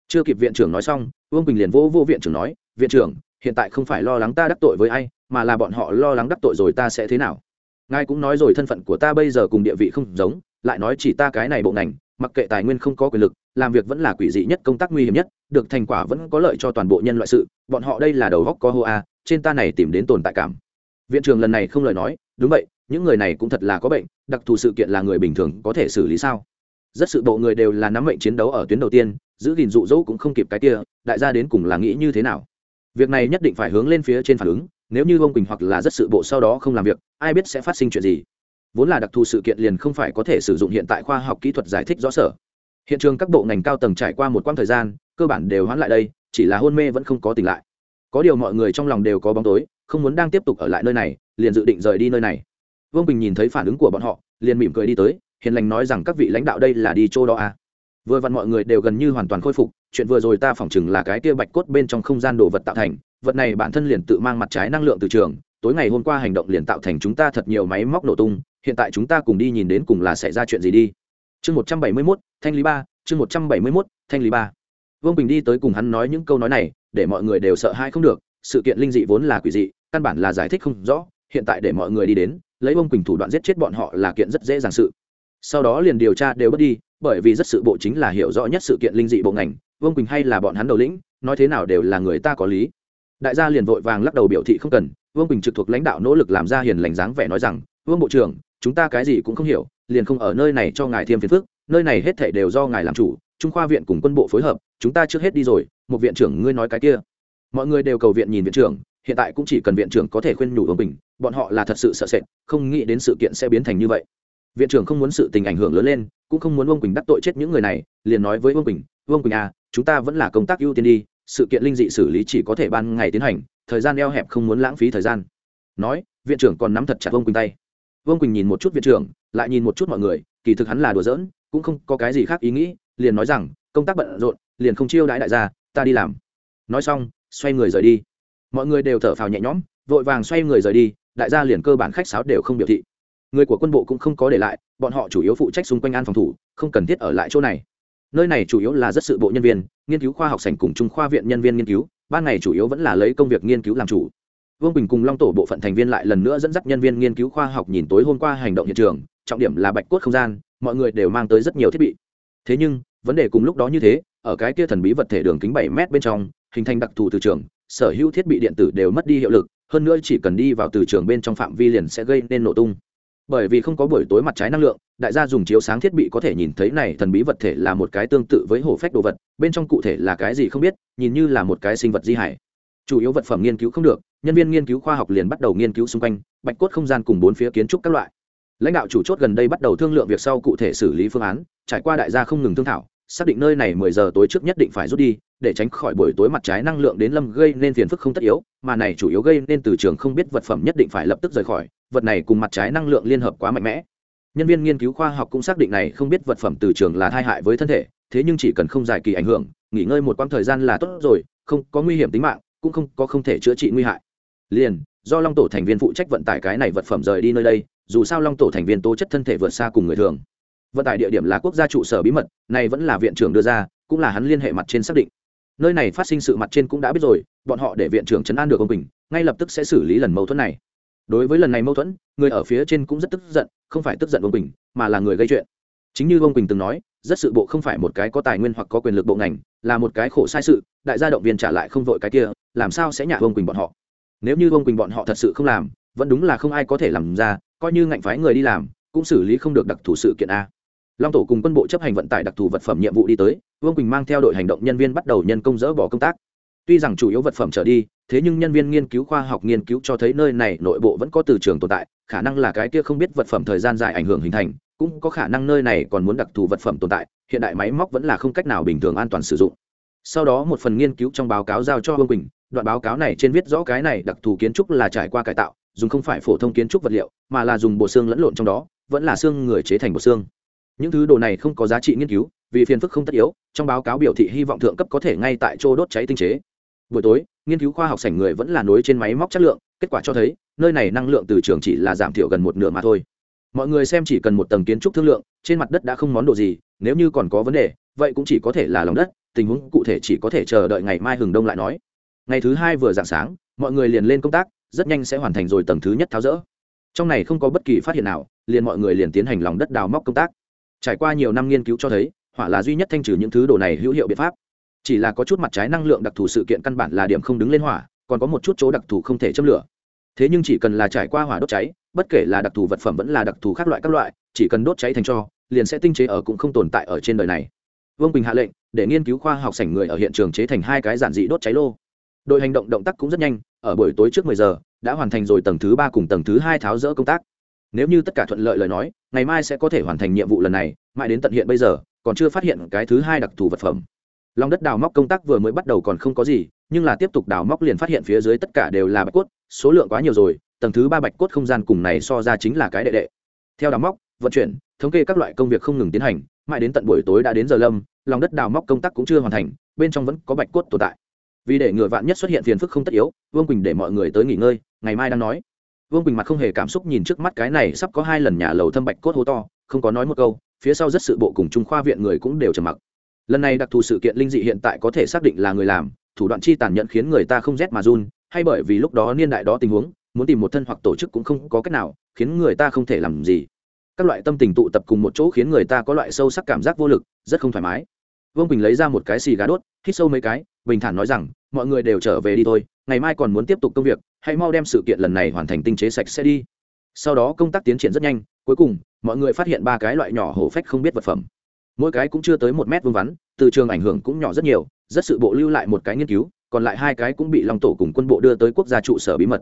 Chưa kịp viện trưởng nói xong, vương quỳnh liền vô vô viện trưởng nói, viện trưởng, hiện tại không phải lo lắng ta đắc tội với ai, mà là bọn họ lo lắng đắc tội rồi ta sẽ thế nào? Ngài cũng nói rồi thân phận của ta bây giờ cùng địa vị không giống, lại nói chỉ ta cái này bộ ngành, mặc kệ tài nguyên không có quyền lực, làm việc vẫn là quỷ dị nhất, công tác nguy hiểm nhất, được thành quả vẫn có lợi cho toàn bộ nhân loại sự, bọn họ đây là đầu góc có hô a, trên ta này tìm đến tồn tại cảm viện trưởng lần này không lời nói, đúng vậy, những người này cũng thật là có bệnh, đặc thù sự kiện là người bình thường có thể xử lý sao? Rất sự bộ người đều là nắm mệnh chiến đấu ở tuyến đầu tiên, giữ gìn dụ dỗ cũng không kịp cái kia, đại gia đến cùng là nghĩ như thế nào? Việc này nhất định phải hướng lên phía trên phản ứng, nếu như ông quỳnh hoặc là rất sự bộ sau đó không làm việc, ai biết sẽ phát sinh chuyện gì? Vốn là đặc thù sự kiện liền không phải có thể sử dụng hiện tại khoa học kỹ thuật giải thích rõ sở. Hiện trường các bộ ngành cao tầng trải qua một quãng thời gian, cơ bản đều hoãn lại đây, chỉ là hôn mê vẫn không có tỉnh lại có điều mọi người trong lòng đều có bóng tối, không muốn đang tiếp tục ở lại nơi này, liền dự định rời đi nơi này. Vương bình nhìn thấy phản ứng của bọn họ, liền mỉm cười đi tới, hiền lành nói rằng các vị lãnh đạo đây là đi chỗ đó à. vừa vặn mọi người đều gần như hoàn toàn khôi phục, chuyện vừa rồi ta phỏng chừng là cái kia bạch cốt bên trong không gian đồ vật tạo thành, vật này bản thân liền tự mang mặt trái năng lượng từ trường, tối ngày hôm qua hành động liền tạo thành chúng ta thật nhiều máy móc nổ tung, hiện tại chúng ta cùng đi nhìn đến cùng là xảy ra chuyện gì đi. Chương một trăm bảy mươi mốt, thanh lý ba, chương một trăm bảy mươi mốt, thanh lý ba vương bình đi tới cùng hắn nói những câu nói này để mọi người đều sợ hãi không được sự kiện linh dị vốn là quỷ dị căn bản là giải thích không rõ hiện tại để mọi người đi đến lấy vương Bình thủ đoạn giết chết bọn họ là kiện rất dễ dàng sự sau đó liền điều tra đều bất đi bởi vì rất sự bộ chính là hiểu rõ nhất sự kiện linh dị bộ ngành vương quỳnh hay là bọn hắn đầu lĩnh nói thế nào đều là người ta có lý đại gia liền vội vàng lắc đầu biểu thị không cần vương quỳnh trực thuộc lãnh đạo nỗ lực làm ra hiền lành dáng vẻ nói rằng vương bộ trưởng chúng ta cái gì cũng không hiểu liền không ở nơi này cho ngài thêm phiền phức nơi này hết thể đều do ngài làm chủ, trung khoa viện cùng quân bộ phối hợp, chúng ta trước hết đi rồi, một viện trưởng ngươi nói cái kia. Mọi người đều cầu viện nhìn viện trưởng, hiện tại cũng chỉ cần viện trưởng có thể khuyên nhủ vương bình, bọn họ là thật sự sợ sệt, không nghĩ đến sự kiện sẽ biến thành như vậy. Viện trưởng không muốn sự tình ảnh hưởng lớn lên, cũng không muốn vương quỳnh đắc tội chết những người này, liền nói với vương quỳnh vương quỳnh à chúng ta vẫn là công tác ưu tiên đi, sự kiện linh dị xử lý chỉ có thể ban ngày tiến hành, thời gian eo hẹp không muốn lãng phí thời gian. Nói, viện trưởng còn nắm thật chặt vương quỳnh tay. Vương quỳnh nhìn một chút viện trưởng, lại nhìn một chút mọi người, kỳ thực hắn là đùa giỡn cũng không có cái gì khác ý nghĩ, liền nói rằng, công tác bận rộn, liền không chiêu đãi đại gia, ta đi làm. Nói xong, xoay người rời đi. Mọi người đều thở phào nhẹ nhõm, vội vàng xoay người rời đi, đại gia liền cơ bản khách sáo đều không biểu thị. Người của quân bộ cũng không có để lại, bọn họ chủ yếu phụ trách xung quanh an phòng thủ, không cần thiết ở lại chỗ này. Nơi này chủ yếu là rất sự bộ nhân viên, nghiên cứu khoa học sành cùng trung khoa viện nhân viên nghiên cứu, ban ngày chủ yếu vẫn là lấy công việc nghiên cứu làm chủ vương bình cùng long tổ bộ phận thành viên lại lần nữa dẫn dắt nhân viên nghiên cứu khoa học nhìn tối hôm qua hành động hiện trường, trọng điểm là bạch cốt không gian, mọi người đều mang tới rất nhiều thiết bị. Thế nhưng, vấn đề cùng lúc đó như thế, ở cái kia thần bí vật thể đường kính bảy m bên trong, hình thành đặc thù từ trường, sở hữu thiết bị điện tử đều mất đi hiệu lực, hơn nữa chỉ cần đi vào từ trường bên trong phạm vi liền sẽ gây nên nổ tung. Bởi vì không có buổi tối mặt trái năng lượng, đại gia dùng chiếu sáng thiết bị có thể nhìn thấy này thần bí vật thể là một cái tương tự với hổ phách đồ vật, bên trong cụ thể là cái gì không biết, nhìn như là một cái sinh vật di hải. Chủ yếu vật phẩm nghiên cứu không được nhân viên nghiên cứu khoa học liền bắt đầu nghiên cứu xung quanh, bạch cốt không gian cùng bốn phía kiến trúc các loại. Lãnh đạo chủ chốt gần đây bắt đầu thương lượng việc sau cụ thể xử lý phương án, trải qua đại gia không ngừng thương thảo, xác định nơi này mười giờ tối trước nhất định phải rút đi, để tránh khỏi buổi tối mặt trái năng lượng đến lâm gây nên phiền phức không tất yếu, mà này chủ yếu gây nên từ trường không biết vật phẩm nhất định phải lập tức rời khỏi, vật này cùng mặt trái năng lượng liên hợp quá mạnh mẽ. Nhân viên nghiên cứu khoa học cũng xác định này không biết vật phẩm từ trường là tai hại với thân thể, thế nhưng chỉ cần không dài kỳ ảnh hưởng, nghỉ ngơi một quãng thời gian là tốt rồi, không có nguy hiểm tính mạng, cũng không có không thể chữa trị nguy hại liền, do long tổ thành viên phụ trách vận tải cái này vật phẩm rời đi nơi đây, dù sao long tổ thành viên tố chất thân thể vượt xa cùng người thường. Vận tải địa điểm là quốc gia trụ sở bí mật, này vẫn là viện trưởng đưa ra, cũng là hắn liên hệ mặt trên xác định. Nơi này phát sinh sự mặt trên cũng đã biết rồi, bọn họ để viện trưởng chấn an được ông bình ngay lập tức sẽ xử lý lần mâu thuẫn này. Đối với lần này mâu thuẫn, người ở phía trên cũng rất tức giận, không phải tức giận ông bình mà là người gây chuyện. Chính như ông bình từng nói, rất sự bộ không phải một cái có tài nguyên hoặc có quyền lực bộ ngành, là một cái khổ sai sự, đại gia động viên trả lại không vội cái kia, làm sao sẽ nhả ông Bình bọn họ? Nếu như Vương quỳnh bọn họ thật sự không làm, vẫn đúng là không ai có thể làm ra, coi như ngạnh phái người đi làm, cũng xử lý không được đặc thù sự kiện a. Long tổ cùng quân bộ chấp hành vận tải đặc thù vật phẩm nhiệm vụ đi tới, vương quỳnh mang theo đội hành động nhân viên bắt đầu nhân công dỡ bỏ công tác. Tuy rằng chủ yếu vật phẩm trở đi, thế nhưng nhân viên nghiên cứu khoa học nghiên cứu cho thấy nơi này nội bộ vẫn có từ trường tồn tại, khả năng là cái kia không biết vật phẩm thời gian dài ảnh hưởng hình thành, cũng có khả năng nơi này còn muốn đặc thù vật phẩm tồn tại, hiện đại máy móc vẫn là không cách nào bình thường an toàn sử dụng sau đó một phần nghiên cứu trong báo cáo giao cho vương quỳnh, đoạn báo cáo này trên viết rõ cái này đặc thù kiến trúc là trải qua cải tạo, dùng không phải phổ thông kiến trúc vật liệu, mà là dùng bộ xương lẫn lộn trong đó, vẫn là xương người chế thành bộ xương. Những thứ đồ này không có giá trị nghiên cứu, vì phiền phức không tất yếu, trong báo cáo biểu thị hy vọng thượng cấp có thể ngay tại chỗ đốt cháy tinh chế. Buổi tối, nghiên cứu khoa học sảnh người vẫn là nối trên máy móc chất lượng, kết quả cho thấy, nơi này năng lượng từ trường chỉ là giảm thiểu gần một nửa mà thôi. Mọi người xem chỉ cần một tầng kiến trúc thương lượng, trên mặt đất đã không món đồ gì, nếu như còn có vấn đề, vậy cũng chỉ có thể là lòng đất tình huống cụ thể chỉ có thể chờ đợi ngày mai hừng đông lại nói. Ngày thứ hai vừa dạng sáng, mọi người liền lên công tác, rất nhanh sẽ hoàn thành rồi tầng thứ nhất tháo rỡ. Trong này không có bất kỳ phát hiện nào, liền mọi người liền tiến hành lòng đất đào móc công tác. Trải qua nhiều năm nghiên cứu cho thấy, hỏa là duy nhất thanh trừ những thứ đồ này hữu hiệu biện pháp. Chỉ là có chút mặt trái năng lượng đặc thù sự kiện căn bản là điểm không đứng lên hỏa, còn có một chút chỗ đặc thù không thể châm lửa. Thế nhưng chỉ cần là trải qua hỏa đốt cháy, bất kể là đặc thù vật phẩm vẫn là đặc thù khác loại các loại, chỉ cần đốt cháy thành cho, liền sẽ tinh chế ở cũng không tồn tại ở trên đời này vương bình hạ lệnh, để nghiên cứu khoa học sảnh người ở hiện trường chế thành hai cái giản dị đốt cháy lô. Đội hành động động tác cũng rất nhanh, ở buổi tối trước 10 giờ, đã hoàn thành rồi tầng thứ ba cùng tầng thứ hai tháo rỡ công tác. Nếu như tất cả thuận lợi lời nói, ngày mai sẽ có thể hoàn thành nhiệm vụ lần này, mãi đến tận hiện bây giờ, còn chưa phát hiện cái thứ hai đặc thù vật phẩm. Lòng đất đào móc công tác vừa mới bắt đầu còn không có gì, nhưng là tiếp tục đào móc liền phát hiện phía dưới tất cả đều là bạch cốt, số lượng quá nhiều rồi, tầng thứ ba bạch cốt không gian cùng này so ra chính là cái đệ đệ. Theo đào móc, vận chuyển, thống kê các loại công việc không ngừng tiến hành, mãi đến tận buổi tối đã đến giờ lâm lòng đất đào móc công tác cũng chưa hoàn thành, bên trong vẫn có bạch cốt tồn tại. Vì để ngựa vạn nhất xuất hiện phiền phức không tất yếu, vương quỳnh để mọi người tới nghỉ ngơi, ngày mai đang nói. Vương quỳnh mặt không hề cảm xúc nhìn trước mắt cái này sắp có hai lần nhà lầu thâm bạch cốt hố to, không có nói một câu, phía sau rất sự bộ cùng trung khoa viện người cũng đều trầm mặc. Lần này đặc thù sự kiện linh dị hiện tại có thể xác định là người làm, thủ đoạn chi tàn nhẫn khiến người ta không rét mà run, hay bởi vì lúc đó niên đại đó tình huống, muốn tìm một thân hoặc tổ chức cũng không có cách nào, khiến người ta không thể làm gì các loại tâm tình tụ tập cùng một chỗ khiến người ta có loại sâu sắc cảm giác vô lực, rất không thoải mái. Vương quỳnh lấy ra một cái xì gà đốt, hít sâu mấy cái, bình thản nói rằng, mọi người đều trở về đi thôi, ngày mai còn muốn tiếp tục công việc, hãy mau đem sự kiện lần này hoàn thành tinh chế sạch sẽ đi. Sau đó công tác tiến triển rất nhanh, cuối cùng, mọi người phát hiện ba cái loại nhỏ hổ phách không biết vật phẩm. Mỗi cái cũng chưa tới một mét vương vắn, từ trường ảnh hưởng cũng nhỏ rất nhiều, rất sự bộ lưu lại một cái nghiên cứu, còn lại hai cái cũng bị long tổ cùng quân bộ đưa tới quốc gia trụ sở bí mật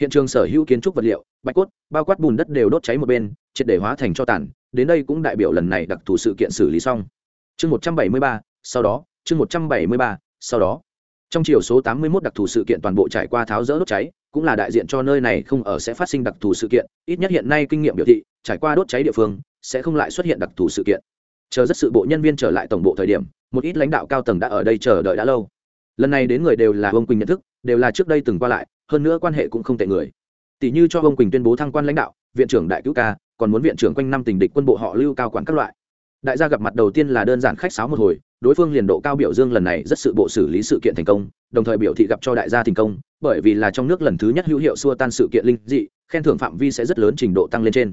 hiện trường sở hữu kiến trúc vật liệu, bạch cốt, bao quát bùn đất đều đốt cháy một bên, triệt để hóa thành cho tàn. Đến đây cũng đại biểu lần này đặc thù sự kiện xử lý xong. Chương một trăm bảy mươi ba, sau đó, chương một trăm bảy mươi ba, sau đó. Trong chiều số tám mươi 81 đặc thù sự kiện toàn bộ trải qua tháo rỡ đốt cháy, cũng là đại diện cho nơi này không ở sẽ phát sinh đặc thù sự kiện, ít nhất hiện nay kinh nghiệm biểu thị, trải qua đốt cháy địa phương, sẽ không lại xuất hiện đặc thù sự kiện. Chờ rất sự bộ nhân viên trở lại tổng bộ thời điểm, một ít lãnh đạo cao tầng đã ở đây chờ đợi đã lâu. Lần này đến người đều là ông quỳnh nhận thức, đều là trước đây từng qua lại hơn nữa quan hệ cũng không tệ người. Tỷ như cho ông quỳnh tuyên bố thăng quan lãnh đạo, viện trưởng đại cứu ca, còn muốn viện trưởng quanh năm tình địch quân bộ họ lưu cao quản các loại. Đại gia gặp mặt đầu tiên là đơn giản khách sáo một hồi, đối phương liền độ cao biểu dương lần này rất sự bộ xử lý sự kiện thành công, đồng thời biểu thị gặp cho đại gia thành công, bởi vì là trong nước lần thứ nhất hữu hiệu xua tan sự kiện linh dị, khen thưởng phạm vi sẽ rất lớn trình độ tăng lên trên.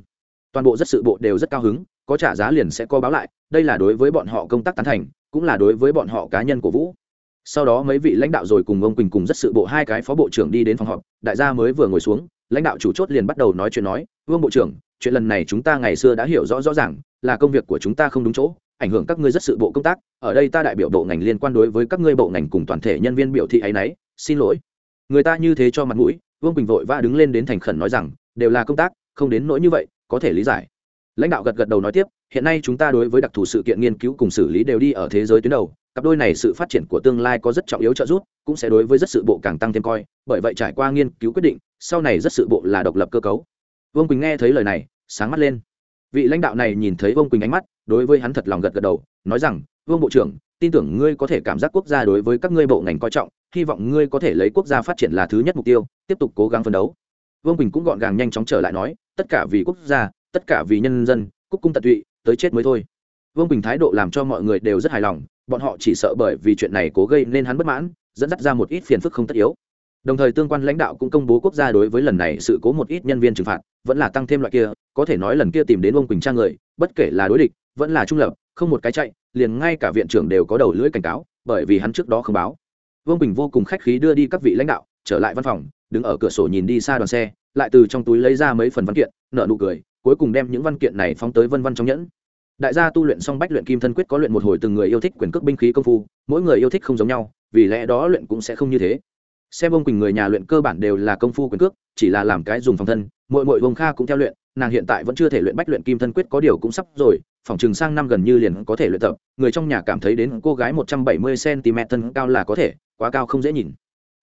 Toàn bộ rất sự bộ đều rất cao hứng, có trả giá liền sẽ co báo lại, đây là đối với bọn họ công tác tán thành, cũng là đối với bọn họ cá nhân của vũ sau đó mấy vị lãnh đạo rồi cùng ông quỳnh cùng rất sự bộ hai cái phó bộ trưởng đi đến phòng họp, đại gia mới vừa ngồi xuống, lãnh đạo chủ chốt liền bắt đầu nói chuyện nói, vương bộ trưởng, chuyện lần này chúng ta ngày xưa đã hiểu rõ rõ ràng, là công việc của chúng ta không đúng chỗ, ảnh hưởng các ngươi rất sự bộ công tác, ở đây ta đại biểu bộ ngành liên quan đối với các ngươi bộ ngành cùng toàn thể nhân viên biểu thị ấy nấy xin lỗi. Người ta như thế cho mặt mũi, vương quỳnh vội vã đứng lên đến thành khẩn nói rằng, đều là công tác, không đến nỗi như vậy, có thể lý giải. Lãnh đạo gật gật đầu nói tiếp, hiện nay chúng ta đối với đặc thù sự kiện nghiên cứu cùng xử lý đều đi ở thế giới tuyến đầu cặp đôi này sự phát triển của tương lai có rất trọng yếu trợ giúp, cũng sẽ đối với rất sự bộ càng tăng thêm coi, bởi vậy trải qua nghiên cứu quyết định, sau này rất sự bộ là độc lập cơ cấu. Vương quỳnh nghe thấy lời này, sáng mắt lên. Vị lãnh đạo này nhìn thấy vương quỳnh ánh mắt, đối với hắn thật lòng gật gật đầu, nói rằng, vương bộ trưởng, tin tưởng ngươi có thể cảm giác quốc gia đối với các ngươi bộ ngành coi trọng, hy vọng ngươi có thể lấy quốc gia phát triển là thứ nhất mục tiêu, tiếp tục cố gắng phấn đấu. Vương quỳnh cũng gọn gàng nhanh chóng trở lại nói, tất cả vì quốc gia, tất cả vì nhân dân cúc cung tận tụy, tới chết mới thôi. Vương quỳnh thái độ làm cho mọi người đều rất hài lòng bọn họ chỉ sợ bởi vì chuyện này cố gây nên hắn bất mãn, dẫn dắt ra một ít phiền phức không tất yếu. Đồng thời tương quan lãnh đạo cũng công bố quốc gia đối với lần này sự cố một ít nhân viên trừng phạt, vẫn là tăng thêm loại kia, có thể nói lần kia tìm đến ông quỳnh trang người, bất kể là đối địch, vẫn là trung lập, không một cái chạy, liền ngay cả viện trưởng đều có đầu lưỡi cảnh cáo, bởi vì hắn trước đó không báo. Vương bình vô cùng khách khí đưa đi các vị lãnh đạo, trở lại văn phòng, đứng ở cửa sổ nhìn đi xa đoàn xe, lại từ trong túi lấy ra mấy phần văn kiện nợ nụ cười, cuối cùng đem những văn kiện này phóng tới vân văn trong nhẫn đại gia tu luyện xong bách luyện kim thân quyết có luyện một hồi từng người yêu thích quyền cước binh khí công phu, mỗi người yêu thích không giống nhau, vì lẽ đó luyện cũng sẽ không như thế. Xem ông quỳnh người nhà luyện cơ bản đều là công phu quyền cước, chỉ là làm cái dùng phòng thân mỗi mỗi vông kha cũng theo luyện, nàng hiện tại vẫn chưa thể luyện bách luyện kim thân quyết có điều cũng sắp rồi, phòng trường sang năm gần như liền có thể luyện tập, người trong nhà cảm thấy đến cô gái một trăm bảy mươi cm thân cao là có thể, quá cao không dễ nhìn.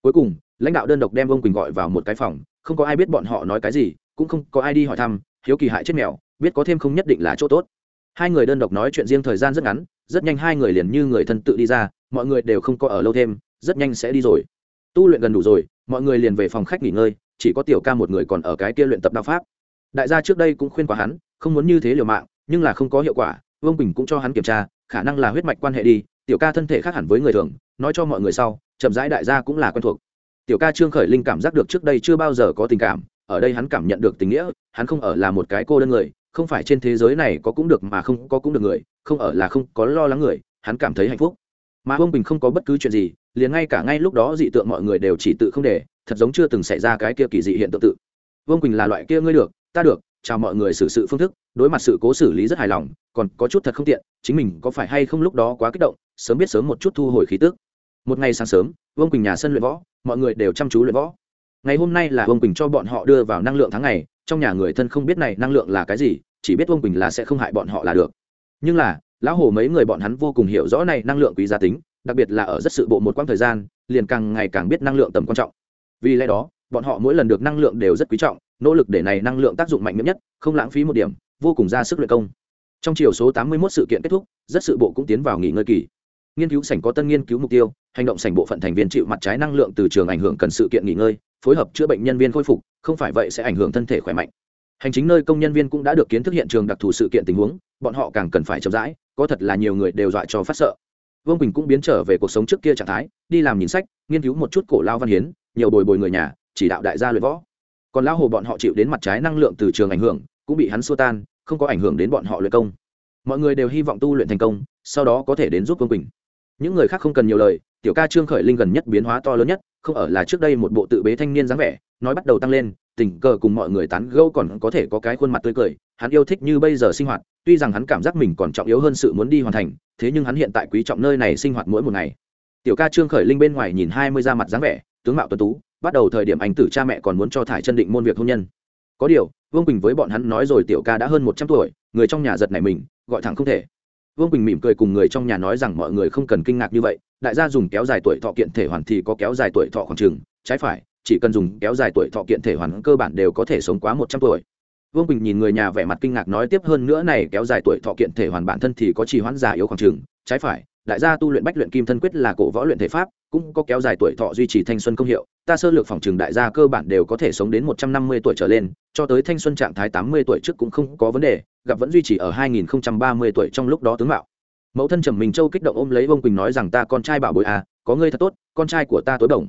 Cuối cùng, lãnh đạo đơn độc đem ông quỳnh gọi vào một cái phòng, không có ai biết bọn họ nói cái gì, cũng không có ai đi hỏi thăm, hiếu kỳ hại chết mèo, biết có thêm không nhất định là chỗ tốt hai người đơn độc nói chuyện riêng thời gian rất ngắn, rất nhanh hai người liền như người thân tự đi ra, mọi người đều không có ở lâu thêm, rất nhanh sẽ đi rồi. Tu luyện gần đủ rồi, mọi người liền về phòng khách nghỉ ngơi, chỉ có tiểu ca một người còn ở cái kia luyện tập đạo pháp. Đại gia trước đây cũng khuyên quá hắn, không muốn như thế liều mạng, nhưng là không có hiệu quả, vương bình cũng cho hắn kiểm tra, khả năng là huyết mạch quan hệ đi, tiểu ca thân thể khác hẳn với người thường, nói cho mọi người sau, chậm rãi đại gia cũng là quen thuộc. Tiểu ca trương khởi linh cảm giác được trước đây chưa bao giờ có tình cảm, ở đây hắn cảm nhận được tình nghĩa, hắn không ở là một cái cô đơn người không phải trên thế giới này có cũng được mà không có cũng được người, không ở là không có lo lắng người, hắn cảm thấy hạnh phúc. Mà vương bình không có bất cứ chuyện gì, liền ngay cả ngay lúc đó dị tượng mọi người đều chỉ tự không để, thật giống chưa từng xảy ra cái kia kỳ dị hiện tượng tự. Vương quỳnh là loại kia ngươi được, ta được, chào mọi người xử sự phương thức, đối mặt sự cố xử lý rất hài lòng, còn có chút thật không tiện, chính mình có phải hay không lúc đó quá kích động, sớm biết sớm một chút thu hồi khí tức. Một ngày sáng sớm, vương quỳnh nhà sân luyện võ, mọi người đều chăm chú luyện võ. Ngày hôm nay là vương quỳnh cho bọn họ đưa vào năng lượng tháng ngày trong nhà người thân không biết này năng lượng là cái gì, chỉ biết vương quỳnh là sẽ không hại bọn họ là được. Nhưng là, lão hồ mấy người bọn hắn vô cùng hiểu rõ này năng lượng quý giá tính, đặc biệt là ở rất sự bộ một quãng thời gian, liền càng ngày càng biết năng lượng tầm quan trọng. Vì lẽ đó, bọn họ mỗi lần được năng lượng đều rất quý trọng, nỗ lực để này năng lượng tác dụng mạnh mẽ nhất, không lãng phí một điểm, vô cùng ra sức luyện công. Trong chiều số tám mươi 81 sự kiện kết thúc, rất sự bộ cũng tiến vào nghỉ ngơi kỳ nghiên cứu sảnh có tân nghiên cứu mục tiêu, hành động sảnh bộ phận thành viên chịu mặt trái năng lượng từ trường ảnh hưởng cần sự kiện nghỉ ngơi, phối hợp chữa bệnh nhân viên khôi phục, không phải vậy sẽ ảnh hưởng thân thể khỏe mạnh. Hành chính nơi công nhân viên cũng đã được kiến thức hiện trường đặc thù sự kiện tình huống, bọn họ càng cần phải chậm rãi, có thật là nhiều người đều dọa cho phát sợ. Vương quỳnh cũng biến trở về cuộc sống trước kia trạng thái, đi làm nhìn sách, nghiên cứu một chút cổ lao văn hiến, nhiều bồi bồi người nhà, chỉ đạo đại gia luyện võ. Còn lão hồ bọn họ chịu đến mặt trái năng lượng từ trường ảnh hưởng, cũng bị hắn xua tan, không có ảnh hưởng đến bọn họ luyện công. Mọi người đều hy vọng tu luyện thành công, sau đó có thể đến giúp vương quỳnh những người khác không cần nhiều lời, tiểu ca trương khởi linh gần nhất biến hóa to lớn nhất, không ở là trước đây một bộ tự bế thanh niên dáng vẻ, nói bắt đầu tăng lên, tình cờ cùng mọi người tán gẫu còn có thể có cái khuôn mặt tươi cười, hắn yêu thích như bây giờ sinh hoạt, tuy rằng hắn cảm giác mình còn trọng yếu hơn sự muốn đi hoàn thành, thế nhưng hắn hiện tại quý trọng nơi này sinh hoạt mỗi một ngày. Tiểu ca trương khởi linh bên ngoài nhìn hai mươi da mặt dáng vẻ, tướng mạo tuấn tú, bắt đầu thời điểm anh tử cha mẹ còn muốn cho thải chân định môn việc hôn nhân. Có điều, vương quỳnh với bọn hắn nói rồi tiểu ca đã hơn một trăm tuổi, người trong nhà giật này mình, gọi thẳng không thể vương quỳnh mỉm cười cùng người trong nhà nói rằng mọi người không cần kinh ngạc như vậy đại gia dùng kéo dài tuổi thọ kiện thể hoàn thì có kéo dài tuổi thọ khoảng trừng trái phải, chỉ cần dùng kéo dài tuổi thọ kiện thể hoàn cơ bản đều có thể sống quá một trăm tuổi. Vương quỳnh nhìn người nhà vẻ mặt kinh ngạc nói tiếp hơn nữa này kéo dài tuổi thọ kiện thể hoàn bản thân thì có trì hoãn già yếu khoảng trừng trái phải đại gia tu luyện bách luyện kim thân quyết là cổ võ luyện thể pháp, cũng có kéo dài tuổi thọ duy trì thanh xuân công hiệu. Ta sơ lược phòng trường đại gia cơ bản đều có thể sống đến một trăm năm mươi tuổi trở lên, cho tới thanh xuân trạng thái tám mươi tuổi trước cũng không có vấn đề, gặp vẫn duy trì ở hai nghìn ba mươi tuổi trong lúc đó tướng mạo. Mẫu thân trầm mình châu kích động ôm lấy vương quỳnh nói rằng, ta con trai bảo bối à có ngươi thật tốt, con trai của ta tối đồng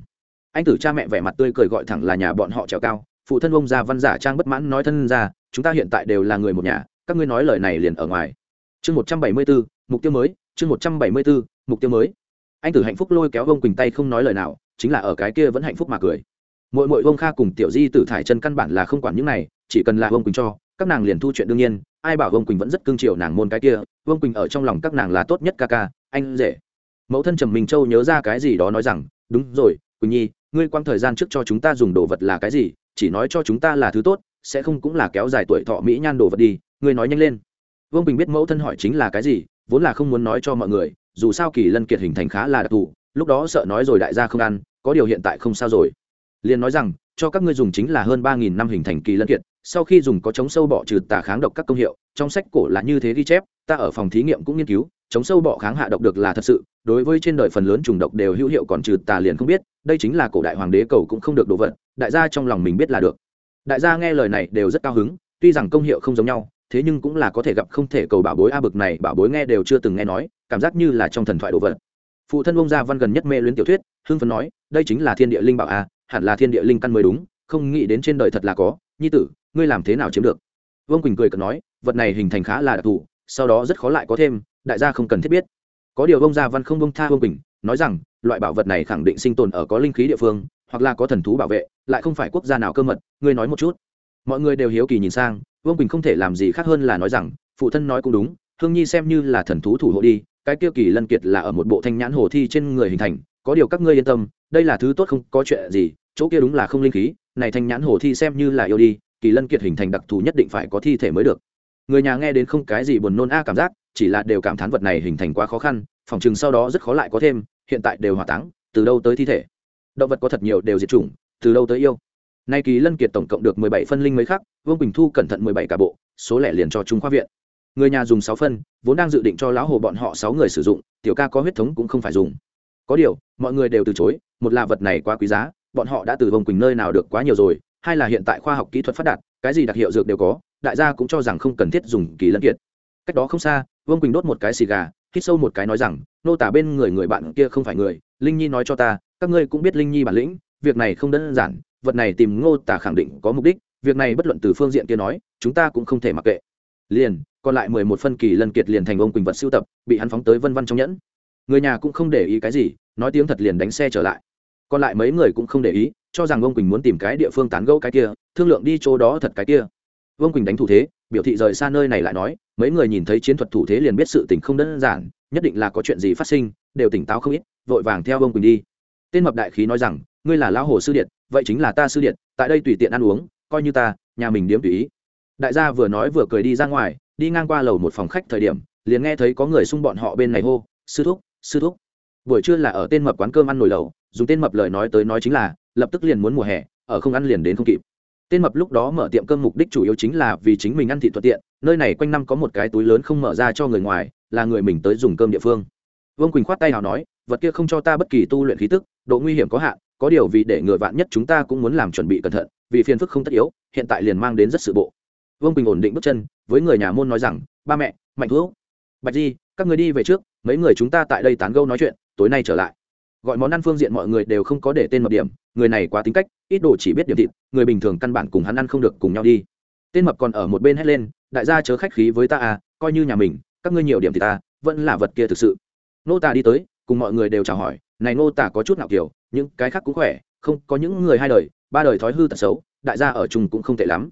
anh tử cha mẹ vẻ mặt tươi cười gọi thẳng là nhà bọn họ trèo cao, phụ thân ông già văn giả trang bất mãn nói thân ra, chúng ta hiện tại đều là người một nhà, các ngươi nói lời này liền ở ngoài. Chương một trăm bảy mươi bốn mục tiêu mới chương một trăm bảy mươi bốn, mục tiêu mới. Anh tử hạnh phúc lôi kéo vông quỳnh tay không nói lời nào, chính là ở cái kia vẫn hạnh phúc mà cười. Mỗi mỗi vông kha cùng tiểu di tử thải chân căn bản là không quản những này, chỉ cần là vông quỳnh cho, các nàng liền thu chuyện đương nhiên, ai bảo vông quỳnh vẫn rất cương triều nàng môn cái kia vông quỳnh ở trong lòng các nàng là tốt nhất ca ca, anh rể. Mẫu thân trầm minh châu nhớ ra cái gì đó nói rằng, đúng rồi, quỳnh nhi, ngươi quang thời gian trước cho chúng ta dùng đồ vật là cái gì, chỉ nói cho chúng ta là thứ tốt, sẽ không cũng là kéo dài tuổi thọ mỹ nhan đồ vật đi, ngươi nói nhanh lên. Vương bình biết mẫu thân hỏi chính là cái gì vốn là không muốn nói cho mọi người, dù sao kỳ lân kiệt hình thành khá là đặc thù, lúc đó sợ nói rồi đại gia không ăn, có điều hiện tại không sao rồi. Liền nói rằng, cho các ngươi dùng chính là hơn ba nghìn năm hình thành kỳ lân kiệt, sau khi dùng có chống sâu bọ trừ tà kháng độc các công hiệu, trong sách cổ là như thế ghi chép, ta ở phòng thí nghiệm cũng nghiên cứu, chống sâu bọ kháng hạ độc được là thật sự, đối với trên đời phần lớn trùng độc đều hữu hiệu còn trừ tà liền không biết, đây chính là cổ đại hoàng đế cầu cũng không được đồ vật, đại gia trong lòng mình biết là được. Đại gia nghe lời này đều rất cao hứng, tuy rằng công hiệu không giống nhau thế nhưng cũng là có thể gặp không thể cầu bảo bối a bực này, bảo bối nghe đều chưa từng nghe nói, cảm giác như là trong thần thoại đồ vật. Phụ thân ông gia văn gần nhất mê luyến tiểu thuyết, hưng phấn nói, đây chính là thiên địa linh bảo a, hẳn là thiên địa linh căn mới đúng, không nghĩ đến trên đời thật là có, nhi tử, ngươi làm thế nào chiếm được? Vương quỳnh cười cợt nói, vật này hình thành khá là đặc thù, sau đó rất khó lại có thêm, đại gia không cần thiết biết. Có điều ông gia văn không bông tha vương quỳnh, nói rằng, loại bảo vật này khẳng định sinh tồn ở có linh khí địa phương, hoặc là có thần thú bảo vệ, lại không phải quốc gia nào cơ mật, ngươi nói một chút. Mọi người đều hiếu kỳ nhìn sang vương quỳnh không thể làm gì khác hơn là nói rằng phụ thân nói cũng đúng hương nhi xem như là thần thú thủ hộ đi cái kia kỳ lân kiệt là ở một bộ thanh nhãn hồ thi trên người hình thành có điều các ngươi yên tâm đây là thứ tốt không có chuyện gì chỗ kia đúng là không linh khí này thanh nhãn hồ thi xem như là yêu đi kỳ lân kiệt hình thành đặc thù nhất định phải có thi thể mới được người nhà nghe đến không cái gì buồn nôn a cảm giác chỉ là đều cảm thán vật này hình thành quá khó khăn phòng chừng sau đó rất khó lại có thêm hiện tại đều hỏa táng từ đâu tới thi thể động vật có thật nhiều đều diệt chủng từ đâu tới yêu nay kỳ lân kiệt tổng cộng được mười bảy phân linh mấy khác vương bình thu cẩn thận mười bảy cả bộ, số lẻ liền cho chúng khoa viện. Người nhà dùng sáu phân, vốn đang dự định cho lão hồ bọn họ sáu người sử dụng, tiểu ca có huyết thống cũng không phải dùng. Có điều, mọi người đều từ chối, một là vật này quá quý giá, bọn họ đã từ vông quỳnh nơi nào được quá nhiều rồi, hai là hiện tại khoa học kỹ thuật phát đạt, cái gì đặc hiệu dược đều có, đại gia cũng cho rằng không cần thiết dùng kỳ lân kiệt. Cách đó không xa, vương quỳnh đốt một cái xì gà, hít sâu một cái nói rằng, nô tả bên người người bạn kia không phải người, linh nhi nói cho ta, các ngươi cũng biết linh nhi bản lĩnh việc này không đơn giản, vật này tìm ngô tả khẳng định có mục đích, việc này bất luận từ phương diện kia nói, chúng ta cũng không thể mặc kệ. Liền, còn lại mười một phân kỳ lân kiệt liền thành ông quỳnh vật sưu tập, bị hắn phóng tới vân văn trong nhẫn. Người nhà cũng không để ý cái gì, nói tiếng thật liền đánh xe trở lại. Còn lại mấy người cũng không để ý, cho rằng ông quỳnh muốn tìm cái địa phương tán gẫu cái kia, thương lượng đi chỗ đó thật cái kia. Vương quỳnh đánh thủ thế, biểu thị rời xa nơi này lại nói, mấy người nhìn thấy chiến thuật thủ thế liền biết sự tình không đơn giản, nhất định là có chuyện gì phát sinh, đều tỉnh táo không ít, vội vàng theo vương quỳnh đi tên mập đại khí nói rằng ngươi là lão hồ sư điện vậy chính là ta sư điện tại đây tùy tiện ăn uống coi như ta nhà mình điếm tùy ý. Đại gia vừa nói vừa cười đi ra ngoài đi ngang qua lầu một phòng khách thời điểm liền nghe thấy có người xung bọn họ bên này hô sư thúc sư thúc. Buổi trưa là ở tên mập quán cơm ăn nồi lầu, dùng tên mập lời nói tới nói chính là lập tức liền muốn mùa hè ở không ăn liền đến không kịp. Tên mập lúc đó mở tiệm cơm mục đích chủ yếu chính là vì chính mình ăn thị thuận tiện nơi này quanh năm có một cái túi lớn không mở ra cho người ngoài là người mình tới dùng cơm địa phương. Vương quỳnh khoát tay nào nói vật kia không cho ta bất kỳ tu luyện khí tức, độ nguy hiểm có hạn, có điều vì để ngừa vạn nhất chúng ta cũng muốn làm chuẩn bị cẩn thận, vì phiền phức không tất yếu, hiện tại liền mang đến rất sự bộ. Vương Bình ổn định bước chân, với người nhà môn nói rằng, ba mẹ, mạnh thuốc bạch di, các người đi về trước, mấy người chúng ta tại đây tán gâu nói chuyện, tối nay trở lại. Gọi món ăn phương diện mọi người đều không có để tên mập điểm, người này quá tính cách, ít đồ chỉ biết điểm thịt, người bình thường căn bản cùng hắn ăn không được cùng nhau đi. Tên mập còn ở một bên hét lên, đại gia chớ khách khí với ta à coi như nhà mình, các ngươi nhiều điểm thì ta, vẫn là vật kia thực sự. Nô ta đi tới cùng mọi người đều chào hỏi, này nô tả có chút nào kiểu, những cái khác cũng khỏe, không, có những người hai đời, ba đời thói hư tật xấu, đại gia ở chung cũng không tệ lắm.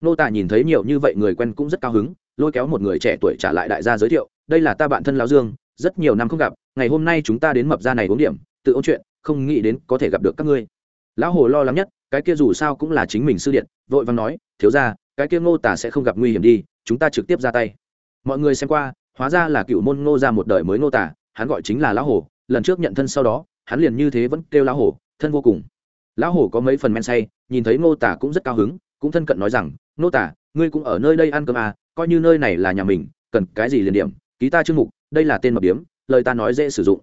Nô tả nhìn thấy nhiều như vậy người quen cũng rất cao hứng, lôi kéo một người trẻ tuổi trả lại đại gia giới thiệu, đây là ta bạn thân lão dương, rất nhiều năm không gặp, ngày hôm nay chúng ta đến mập ra này uống điểm, tự ôn chuyện, không nghĩ đến có thể gặp được các ngươi. Lão hồ lo lắng nhất, cái kia dù sao cũng là chính mình sư điện, vội vàng nói, thiếu ra cái kia ngô tả sẽ không gặp nguy hiểm đi, chúng ta trực tiếp ra tay. Mọi người xem qua, hóa ra là cựu môn ngô ra một đời mới ngô tả hắn gọi chính là lão hồ lần trước nhận thân sau đó, hắn liền như thế vẫn kêu lão hồ thân vô cùng. Lão hồ có mấy phần men say, nhìn thấy ngô tả cũng rất cao hứng, cũng thân cận nói rằng, ngô tả, ngươi cũng ở nơi đây ăn cơm à coi như nơi này là nhà mình, cần cái gì liền điểm, ký ta chương mục, đây là tên mập điếm, lời ta nói dễ sử dụng.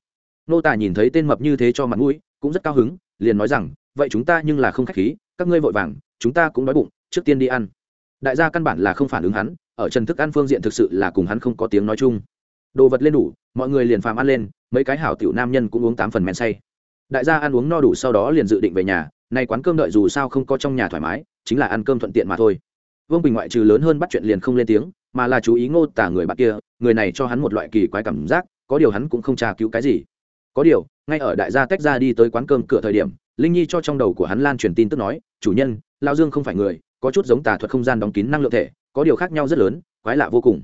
Nô tả nhìn thấy tên mập như thế cho mặt mũi, cũng rất cao hứng, liền nói rằng, vậy chúng ta nhưng là không khách khí, các ngươi vội vàng, chúng ta cũng đói bụng, trước tiên đi ăn. Đại gia căn bản là không phản ứng hắn, ở trần thức ăn phương diện thực sự là cùng hắn không có tiếng nói chung đồ vật lên đủ, mọi người liền phàm ăn lên, mấy cái hảo tiểu nam nhân cũng uống tám phần men say. Đại gia ăn uống no đủ sau đó liền dự định về nhà, nay quán cơm đợi dù sao không có trong nhà thoải mái, chính là ăn cơm thuận tiện mà thôi. Vương bình ngoại trừ lớn hơn bắt chuyện liền không lên tiếng, mà là chú ý ngô tả người bạn kia, người này cho hắn một loại kỳ quái cảm giác, có điều hắn cũng không tra cứu cái gì. Có điều, ngay ở đại gia tách ra đi tới quán cơm cửa thời điểm, linh nhi cho trong đầu của hắn lan truyền tin tức nói, chủ nhân lao dương không phải người, có chút giống tà thuật không gian đóng kín năng lượng thể, có điều khác nhau rất lớn, quái lạ vô cùng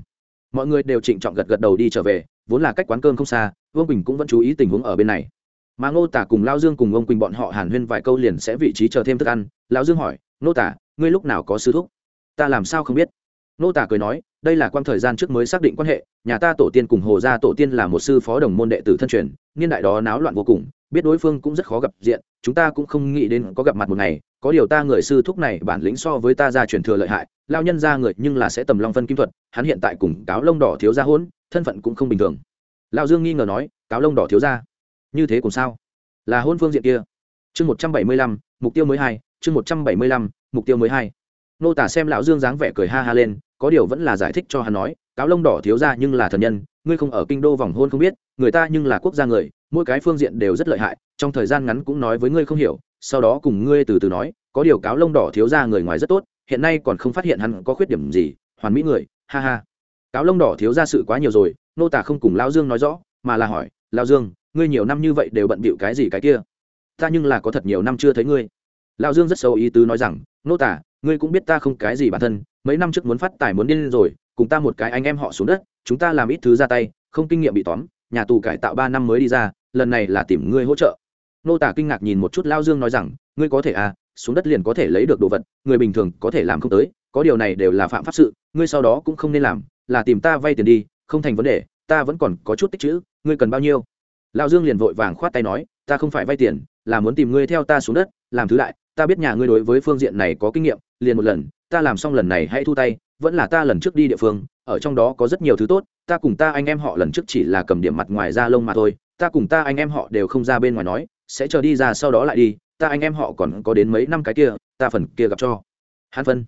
mọi người đều trịnh trọng gật gật đầu đi trở về, vốn là cách quán cơm không xa, vương bình cũng vẫn chú ý tình huống ở bên này. Mà ngô tả cùng lao dương cùng ông quỳnh bọn họ hàn huyên vài câu liền sẽ vị trí chờ thêm thức ăn. Lao dương hỏi, ngô tả, ngươi lúc nào có sư thúc? Ta làm sao không biết. Ngô tả cười nói, đây là quan thời gian trước mới xác định quan hệ, nhà ta tổ tiên cùng hồ gia tổ tiên là một sư phó đồng môn đệ tử thân truyền, niên đại đó náo loạn vô cùng biết đối phương cũng rất khó gặp diện, chúng ta cũng không nghĩ đến có gặp mặt một ngày, có điều ta người sư thúc này bản lĩnh so với ta ra truyền thừa lợi hại lao nhân ra người nhưng là sẽ tầm long phân kim thuật, hắn hiện tại cùng cáo lông đỏ thiếu gia hôn, thân phận cũng không bình thường. Lao dương nghi ngờ nói, cáo lông đỏ thiếu gia? Như thế cũng sao? Là hôn phương diện kia. Chương một trăm bảy mươi lăm, mục tiêu mới hai, chương một trăm bảy mươi lăm, mục tiêu mới hai. Nô tả xem lão dương dáng vẻ cười ha ha lên, có điều vẫn là giải thích cho hắn nói, cáo lông đỏ thiếu gia nhưng là thần nhân, ngươi không ở kinh đô vòng hôn không biết, người ta nhưng là quốc gia người mỗi cái phương diện đều rất lợi hại, trong thời gian ngắn cũng nói với ngươi không hiểu, sau đó cùng ngươi từ từ nói, có điều cáo lông đỏ thiếu gia người ngoài rất tốt, hiện nay còn không phát hiện hắn có khuyết điểm gì, hoàn mỹ người, ha ha. Cáo lông đỏ thiếu gia sự quá nhiều rồi, nô tả không cùng lão dương nói rõ, mà là hỏi, lão dương, ngươi nhiều năm như vậy đều bận bịu cái gì cái kia? Ta nhưng là có thật nhiều năm chưa thấy ngươi. Lão dương rất sâu ý tứ nói rằng, nô tả, ngươi cũng biết ta không cái gì bản thân, mấy năm trước muốn phát tài muốn điên rồi, cùng ta một cái anh em họ xuống đất, chúng ta làm ít thứ ra tay, không kinh nghiệm bị tóm nhà tù cải tạo ba năm mới đi ra, lần này là tìm ngươi hỗ trợ. Nô tả kinh ngạc nhìn một chút lao dương nói rằng, ngươi có thể à xuống đất liền có thể lấy được đồ vật, người bình thường có thể làm không tới, có điều này đều là phạm pháp sự, ngươi sau đó cũng không nên làm, là tìm ta vay tiền đi, không thành vấn đề, ta vẫn còn có chút tích chữ, ngươi cần bao nhiêu? Lao dương liền vội vàng khoát tay nói, ta không phải vay tiền, là muốn tìm ngươi theo ta xuống đất, làm thứ lại, ta biết nhà ngươi đối với phương diện này có kinh nghiệm, liền một lần, ta làm xong lần này hãy thu tay vẫn là ta lần trước đi địa phương, ở trong đó có rất nhiều thứ tốt, ta cùng ta anh em họ lần trước chỉ là cầm điểm mặt ngoài ra lông mà thôi, ta cùng ta anh em họ đều không ra bên ngoài nói, sẽ chờ đi ra sau đó lại đi, ta anh em họ còn có đến mấy năm cái kia, ta phần kia gặp cho. Hắn phân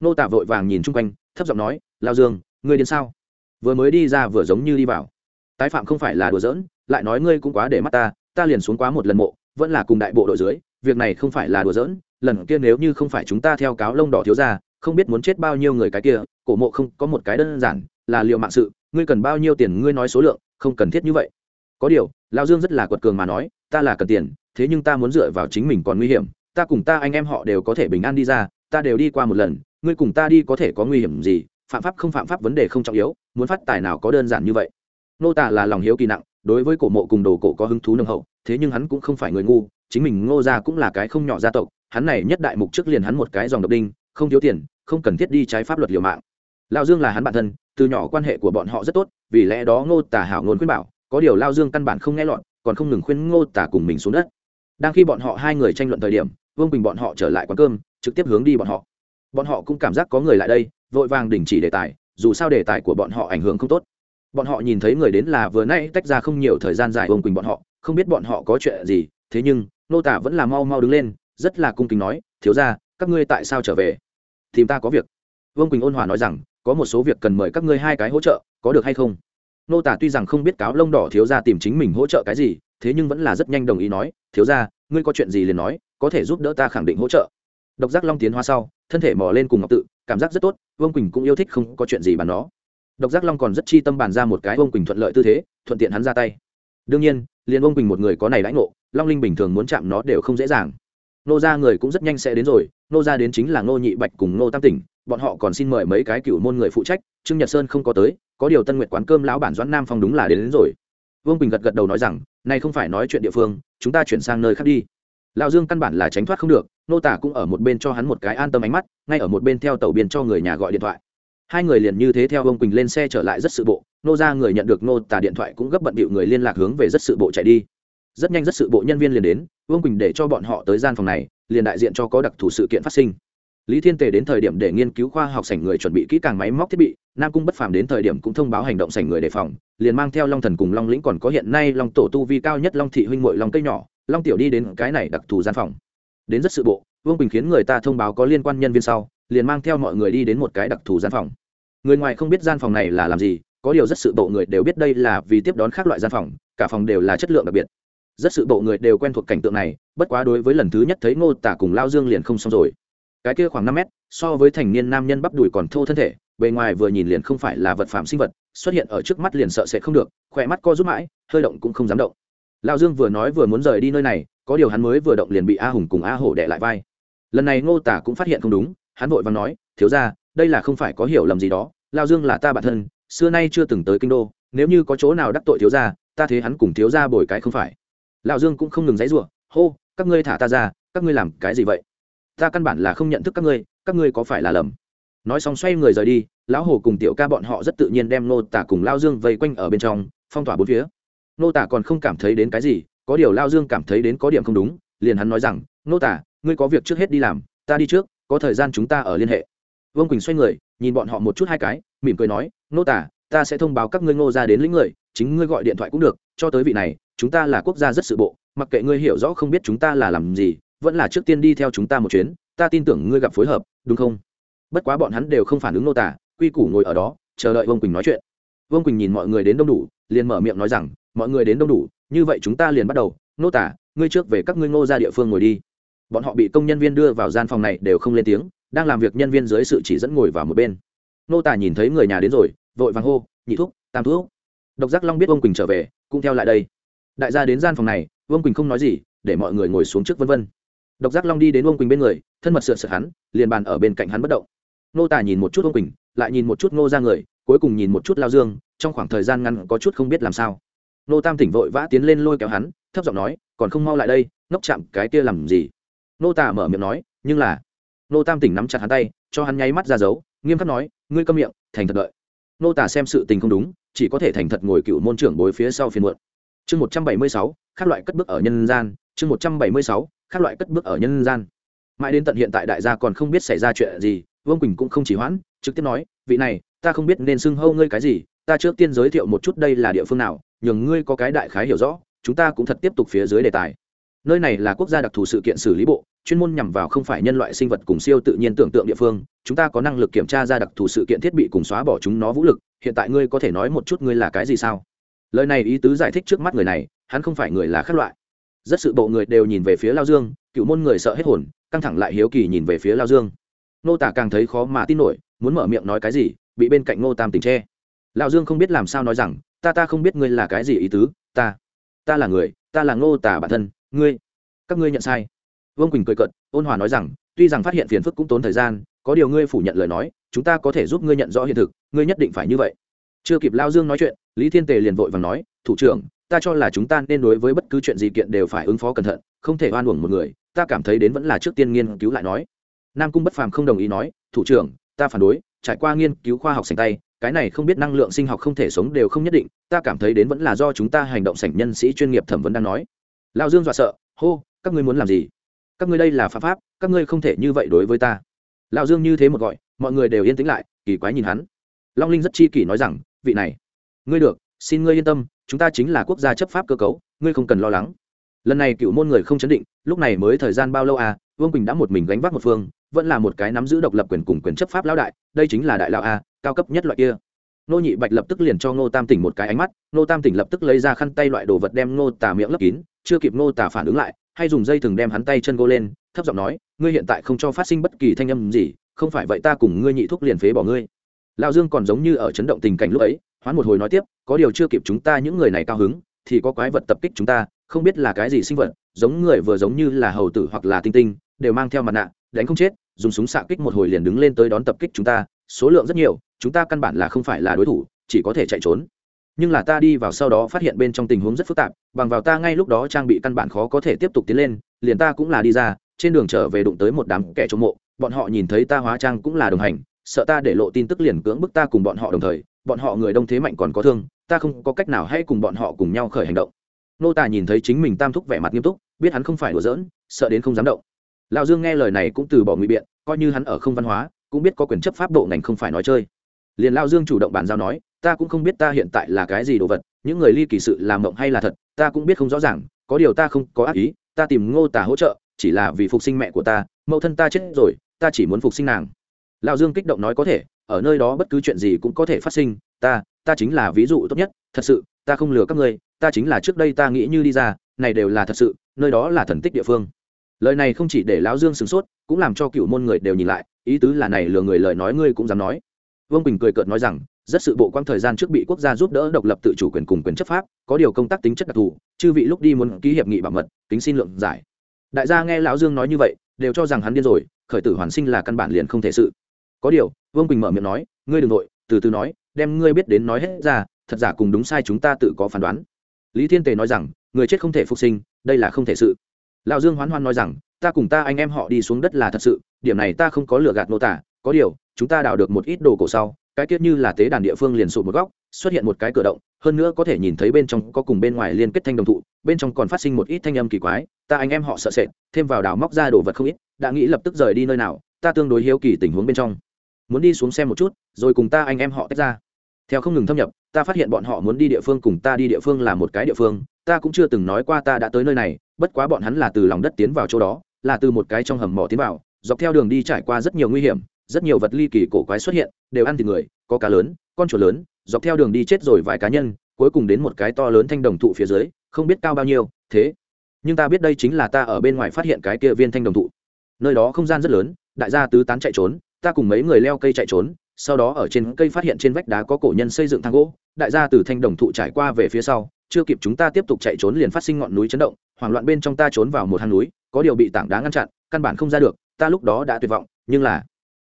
nô tạ vội vàng nhìn chung quanh, thấp giọng nói, lao dương, ngươi đến sao? Vừa mới đi ra vừa giống như đi vào. Tái phạm không phải là đùa giỡn, lại nói ngươi cũng quá để mắt ta ta liền xuống quá một lần mộ, vẫn là cùng đại bộ đội dưới, việc này không phải là đùa giỡn, lần kia nếu như không phải chúng ta theo cáo lông đỏ thiếu ra không biết muốn chết bao nhiêu người cái kia, cổ mộ không có một cái đơn giản là liệu mạng sự, ngươi cần bao nhiêu tiền ngươi nói số lượng, không cần thiết như vậy. Có điều, lao dương rất là quật cường mà nói, ta là cần tiền, thế nhưng ta muốn dựa vào chính mình còn nguy hiểm, ta cùng ta anh em họ đều có thể bình an đi ra, ta đều đi qua một lần, ngươi cùng ta đi có thể có nguy hiểm gì, phạm pháp không phạm pháp vấn đề không trọng yếu, muốn phát tài nào có đơn giản như vậy. Nô tả là lòng hiếu kỳ nặng, đối với cổ mộ cùng đồ cổ có hứng thú nồng hậu, thế nhưng hắn cũng không phải người ngu, chính mình ngô gia cũng là cái không nhỏ gia tộc, hắn này nhất đại mục trước liền hắn một cái dòng độc đinh không thiếu tiền, không cần thiết đi trái pháp luật liều mạng. Lao dương là hắn bản thân, từ nhỏ quan hệ của bọn họ rất tốt, vì lẽ đó ngô tả hảo ngôn khuyên bảo, có điều lao dương căn bản không nghe lọt, còn không ngừng khuyên ngô tả cùng mình xuống đất. Đang khi bọn họ hai người tranh luận thời điểm, vương bình bọn họ trở lại quán cơm, trực tiếp hướng đi bọn họ. Bọn họ cũng cảm giác có người lại đây, vội vàng đình chỉ đề tài, dù sao đề tài của bọn họ ảnh hưởng không tốt. Bọn họ nhìn thấy người đến là vừa nay tách ra không nhiều thời gian dài vương quỳnh bọn họ, không biết bọn họ có chuyện gì, thế nhưng nô tả vẫn là mau mau đứng lên, rất là cung kính nói, thiếu ra các ngươi tại sao trở về? Tìm ta có việc. Vương quỳnh ôn hòa nói rằng, có một số việc cần mời các ngươi hai cái hỗ trợ, có được hay không? Nô tả tuy rằng không biết cáo lông đỏ thiếu ra tìm chính mình hỗ trợ cái gì, thế nhưng vẫn là rất nhanh đồng ý nói, thiếu ra ngươi có chuyện gì liền nói, có thể giúp đỡ ta khẳng định hỗ trợ. Độc giác long tiến hoa sau, thân thể mò lên cùng ngọc tự, cảm giác rất tốt, vương quỳnh cũng yêu thích không có chuyện gì bàn nó. Độc giác long còn rất chi tâm bàn ra một cái vương quỳnh thuận lợi tư thế, thuận tiện hắn ra tay. Đương nhiên, liền vương quỳnh một người có này đãi ngộ, long linh bình thường muốn chạm nó đều không dễ dàng. Nô ra người cũng rất nhanh sẽ đến rồi nô ra đến chính là nô nhị bạch cùng nô tam tỉnh bọn họ còn xin mời mấy cái cựu môn người phụ trách trương nhật sơn không có tới có điều tân nguyệt quán cơm lão bản doãn nam phong đúng là đến, đến rồi. Vương quỳnh gật gật đầu nói rằng này không phải nói chuyện địa phương chúng ta chuyển sang nơi khác đi. Lão dương căn bản là tránh thoát không được nô tả cũng ở một bên cho hắn một cái an tâm ánh mắt ngay ở một bên theo tàu biên cho người nhà gọi điện thoại. Hai người liền như thế theo ông quỳnh lên xe trở lại rất sự bộ nô ra người nhận được nô tả điện thoại cũng gấp bận bịu người liên lạc hướng về rất sự bộ chạy đi. Rất nhanh rất sự bộ nhân viên liền đến vương quỳnh để cho bọn họ tới gian phòng này liền đại diện cho có đặc thù sự kiện phát sinh lý thiên tề đến thời điểm để nghiên cứu khoa học sảnh người chuẩn bị kỹ càng máy móc thiết bị nam cung bất phàm đến thời điểm cũng thông báo hành động sảnh người đề phòng liền mang theo long thần cùng long lĩnh còn có hiện nay long tổ tu vi cao nhất long thị huynh mội long cây nhỏ long tiểu đi đến cái này đặc thù gian phòng đến rất sự bộ vương quỳnh khiến người ta thông báo có liên quan nhân viên sau liền mang theo mọi người đi đến một cái đặc thù gian phòng người ngoài không biết gian phòng này là làm gì có điều rất sự bộ người đều biết đây là vì tiếp đón các loại gian phòng cả phòng đều là chất lượng đặc biệt rất sự bộ người đều quen thuộc cảnh tượng này, bất quá đối với lần thứ nhất thấy ngô tả cùng lao dương liền không xong rồi. Cái kia khoảng năm mét, so với thành niên nam nhân bắp đùi còn thô thân thể, bề ngoài vừa nhìn liền không phải là vật phạm sinh vật, xuất hiện ở trước mắt liền sợ sẽ không được, khỏe mắt co rút mãi, hơi động cũng không dám động. Lao dương vừa nói vừa muốn rời đi nơi này, có điều hắn mới vừa động liền bị a hùng cùng a hổ đẻ lại vai. Lần này ngô tả cũng phát hiện không đúng, hắn vội và nói, thiếu ra đây là không phải có hiểu lầm gì đó, lao dương là ta bản thân, xưa nay chưa từng tới kinh đô, nếu như có chỗ nào đắc tội thiếu ra ta thế hắn cùng thiếu ra bồi cái không phải lão dương cũng không ngừng dãy rủa hô, các ngươi thả ta ra, các ngươi làm cái gì vậy? Ta căn bản là không nhận thức các ngươi các ngươi có phải là lầm? Nói xong xoay người rời đi, lão hồ cùng tiểu ca bọn họ rất tự nhiên đem nô tả cùng lao dương vây quanh ở bên trong, phong tỏa bốn phía. Nô tả còn không cảm thấy đến cái gì, có điều lao dương cảm thấy đến có điểm không đúng, liền hắn nói rằng, nô tả, ngươi có việc trước hết đi làm, ta đi trước, có thời gian chúng ta ở liên hệ. Vương quỳnh xoay người, nhìn bọn họ một chút hai cái, mỉm cười nói, nô tả, ta sẽ thông báo các ngươi ngô ra đến lĩnh người, chính ngươi gọi điện thoại cũng được, cho tới vị này chúng ta là quốc gia rất sự bộ, mặc kệ ngươi hiểu rõ không biết chúng ta là làm gì, vẫn là trước tiên đi theo chúng ta một chuyến, ta tin tưởng ngươi gặp phối hợp, đúng không? Bất quá bọn hắn đều không phản ứng nô tả, quy củ ngồi ở đó, chờ đợi vương quỳnh nói chuyện. Vương quỳnh nhìn mọi người đến đông đủ, liền mở miệng nói rằng, mọi người đến đông đủ, như vậy chúng ta liền bắt đầu, nô tả, ngươi trước về các ngươi ngô ra địa phương ngồi đi. Bọn họ bị công nhân viên đưa vào gian phòng này đều không lên tiếng, đang làm việc nhân viên dưới sự chỉ dẫn ngồi vào một bên. Nô tả nhìn thấy người nhà đến rồi, vội vàng hô, nhị thúc, tam thuốc độc giác long biết vương quỳnh trở về, cũng theo lại đây đại gia đến gian phòng này, vương quỳnh không nói gì, để mọi người ngồi xuống trước vân vân. Độc giác long đi đến vương quỳnh bên người, thân mật sợ sợ hắn, liền bàn ở bên cạnh hắn bất động. Nô tả nhìn một chút vương quỳnh, lại nhìn một chút ngô ra người, cuối cùng nhìn một chút lao dương, trong khoảng thời gian ngắn có chút không biết làm sao. Nô tam tỉnh vội vã tiến lên lôi kéo hắn, thấp giọng nói, còn không mau lại đây, ngốc chạm cái kia làm gì? Nô tả mở miệng nói, nhưng là nô tam tỉnh nắm chặt hắn tay, cho hắn nháy mắt ra dấu, nghiêm khắc nói, ngươi câm miệng, thành thật đợi. Nô tả xem sự tình không đúng, chỉ có thể thành thật ngồi cựu môn trưởng bối phía sau phiền muộn chương một trăm bảy mươi sáu các loại cất bước ở nhân gian, chương một trăm bảy mươi sáu các loại cất bước ở nhân gian. Mãi đến tận hiện tại đại gia còn không biết xảy ra chuyện gì, vương quỳnh cũng không chỉ hoãn, trực tiếp nói, vị này, ta không biết nên xưng hâu ngươi cái gì, ta trước tiên giới thiệu một chút đây là địa phương nào, nhường ngươi có cái đại khái hiểu rõ, chúng ta cũng thật tiếp tục phía dưới đề tài. Nơi này là quốc gia đặc thù sự kiện xử lý bộ, chuyên môn nhằm vào không phải nhân loại sinh vật cùng siêu tự nhiên tưởng tượng địa phương, chúng ta có năng lực kiểm tra ra đặc thù sự kiện thiết bị cùng xóa bỏ chúng nó vũ lực, hiện tại ngươi có thể nói một chút ngươi là cái gì sao? Lời này ý tứ giải thích trước mắt người này, hắn không phải người là khác loại. Rất sự bộ người đều nhìn về phía lao dương, cựu môn người sợ hết hồn, căng thẳng lại hiếu kỳ nhìn về phía lao dương. Nô tả càng thấy khó mà tin nổi, muốn mở miệng nói cái gì, bị bên cạnh ngô tam tình tre lao dương không biết làm sao nói rằng, ta ta không biết ngươi là cái gì ý tứ, ta ta là người, ta là ngô tả bản thân, ngươi, các ngươi nhận sai. Vương quỳnh cười cận ôn hòa nói rằng, tuy rằng phát hiện phiền phức cũng tốn thời gian, có điều ngươi phủ nhận lời nói, chúng ta có thể giúp ngươi nhận rõ hiện thực, ngươi nhất định phải như vậy. Chưa kịp lao dương nói chuyện lý thiên tề liền vội và nói, thủ trưởng, ta cho là chúng ta nên đối với bất cứ chuyện gì kiện đều phải ứng phó cẩn thận, không thể oan uổng một người. Ta cảm thấy đến vẫn là trước tiên nghiên cứu lại nói. Nam cung bất phàm không đồng ý nói, thủ trưởng, ta phản đối, trải qua nghiên cứu khoa học sành tay, cái này không biết năng lượng sinh học không thể sống đều không nhất định, ta cảm thấy đến vẫn là do chúng ta hành động sảnh nhân sĩ chuyên nghiệp thẩm vấn đang nói. Lao dương dọa sợ, hô, các ngươi muốn làm gì? Các ngươi đây là pháp pháp, các ngươi không thể như vậy đối với ta. Lao dương như thế một gọi, mọi người đều yên tĩnh lại, kỳ quái nhìn hắn. Long linh rất chi kỷ nói rằng, vị này ngươi được, xin ngươi yên tâm, chúng ta chính là quốc gia chấp pháp cơ cấu, ngươi không cần lo lắng. Lần này cựu môn người không chấn định, lúc này mới thời gian bao lâu à? Vương quỳnh đã một mình gánh vác một phương, vẫn là một cái nắm giữ độc lập quyền cùng quyền chấp pháp lão đại, đây chính là đại lão a, cao cấp nhất loại kia. Nô nhị bạch lập tức liền cho ngô tam tỉnh một cái ánh mắt, ngô tam tỉnh lập tức lấy ra khăn tay loại đồ vật đem ngô tà miệng lấp kín, chưa kịp ngô tà phản ứng lại, hay dùng dây thừng đem hắn tay chân gô lên, thấp giọng nói, ngươi hiện tại không cho phát sinh bất kỳ thanh âm gì, không phải vậy ta cùng ngươi nhị thúc liền phế bỏ ngươi. Lão dương còn giống như ở chấn động tình cảnh lúc ấy hoán một hồi nói tiếp, có điều chưa kịp chúng ta những người này cao hứng, thì có quái vật tập kích chúng ta, không biết là cái gì sinh vật, giống người vừa giống như là hầu tử hoặc là tinh tinh, đều mang theo mặt nạ, đánh không chết, dùng súng xạ kích một hồi liền đứng lên tới đón tập kích chúng ta, số lượng rất nhiều, chúng ta căn bản là không phải là đối thủ, chỉ có thể chạy trốn. Nhưng là ta đi vào sau đó phát hiện bên trong tình huống rất phức tạp, bằng vào ta ngay lúc đó trang bị căn bản khó có thể tiếp tục tiến lên, liền ta cũng là đi ra, trên đường trở về đụng tới một đám kẻ trộm mộ, bọn họ nhìn thấy ta hóa trang cũng là đồng hành, sợ ta để lộ tin tức liền cưỡng bức ta cùng bọn họ đồng thời bọn họ người đông thế mạnh còn có thương, ta không có cách nào hay cùng bọn họ cùng nhau khởi hành động. Nô tả nhìn thấy chính mình tam thúc vẻ mặt nghiêm túc, biết hắn không phải đùa giỡn, sợ đến không dám động. Lão dương nghe lời này cũng từ bỏ ngụy biện, coi như hắn ở không văn hóa, cũng biết có quyền chấp pháp bộ ngành không phải nói chơi. Liền lão dương chủ động bàn giao nói, ta cũng không biết ta hiện tại là cái gì đồ vật, những người ly kỳ sự làm mộng hay là thật, ta cũng biết không rõ ràng, có điều ta không có ác ý, ta tìm ngô tả hỗ trợ, chỉ là vì phục sinh mẹ của ta, mẫu thân ta chết rồi, ta chỉ muốn phục sinh nàng. Lão dương kích động nói có thể ở nơi đó bất cứ chuyện gì cũng có thể phát sinh, ta ta chính là ví dụ tốt nhất, thật sự, ta không lừa các ngươi, ta chính là trước đây ta nghĩ như đi ra, này đều là thật sự, nơi đó là thần tích địa phương. Lời này không chỉ để lão dương sửng sốt, cũng làm cho cựu môn người đều nhìn lại, ý tứ là này lừa người lời nói ngươi cũng dám nói. Vương bình cười cợt nói rằng, rất sự bộ quang thời gian trước bị quốc gia giúp đỡ độc lập tự chủ quyền cùng quyền chấp pháp, có điều công tác tính chất đặc thù, chư vị lúc đi muốn ký hiệp nghị bảo mật tính xin lượng giải. Đại gia nghe lão dương nói như vậy, đều cho rằng hắn điên rồi, khởi tử hoàn sinh là căn bản liền không thể sự có điều, vương quỳnh mở miệng nói, ngươi đừng nội từ từ nói, đem ngươi biết đến nói hết ra, thật giả cùng đúng sai chúng ta tự có phán đoán. Lý thiên tề nói rằng, người chết không thể phục sinh, đây là không thể sự. Lão dương hoán hoan nói rằng, ta cùng ta anh em họ đi xuống đất là thật sự, điểm này ta không có lừa gạt nô tả, có điều, chúng ta đào được một ít đồ cổ sau, cái tiết như là tế đàn địa phương liền sụt một góc, xuất hiện một cái cửa động, hơn nữa có thể nhìn thấy bên trong có cùng bên ngoài liên kết thanh đồng thụ, bên trong còn phát sinh một ít thanh âm kỳ quái, ta anh em họ sợ sệt, thêm vào đào móc ra đồ vật không ít, đã nghĩ lập tức rời đi nơi nào, ta tương đối hiếu kỳ tình huống bên trong muốn đi xuống xem một chút, rồi cùng ta anh em họ tách ra. Theo không ngừng thâm nhập, ta phát hiện bọn họ muốn đi địa phương cùng ta đi địa phương là một cái địa phương, ta cũng chưa từng nói qua ta đã tới nơi này, bất quá bọn hắn là từ lòng đất tiến vào chỗ đó, là từ một cái trong hầm mỏ tiến vào, dọc theo đường đi trải qua rất nhiều nguy hiểm, rất nhiều vật ly kỳ cổ quái xuất hiện, đều ăn thịt người, có cá lớn, con chuột lớn, dọc theo đường đi chết rồi vài cá nhân, cuối cùng đến một cái to lớn thanh đồng thụ phía dưới, không biết cao bao nhiêu, thế. Nhưng ta biết đây chính là ta ở bên ngoài phát hiện cái kia viên thanh đồng thụ. Nơi đó không gian rất lớn, đại gia tứ tán chạy trốn ta cùng mấy người leo cây chạy trốn, sau đó ở trên cây phát hiện trên vách đá có cổ nhân xây dựng thang gỗ, đại gia từ thanh đồng thụ trải qua về phía sau, chưa kịp chúng ta tiếp tục chạy trốn liền phát sinh ngọn núi chấn động, hoảng loạn bên trong ta trốn vào một hang núi, có điều bị tảng đá ngăn chặn, căn bản không ra được, ta lúc đó đã tuyệt vọng, nhưng là,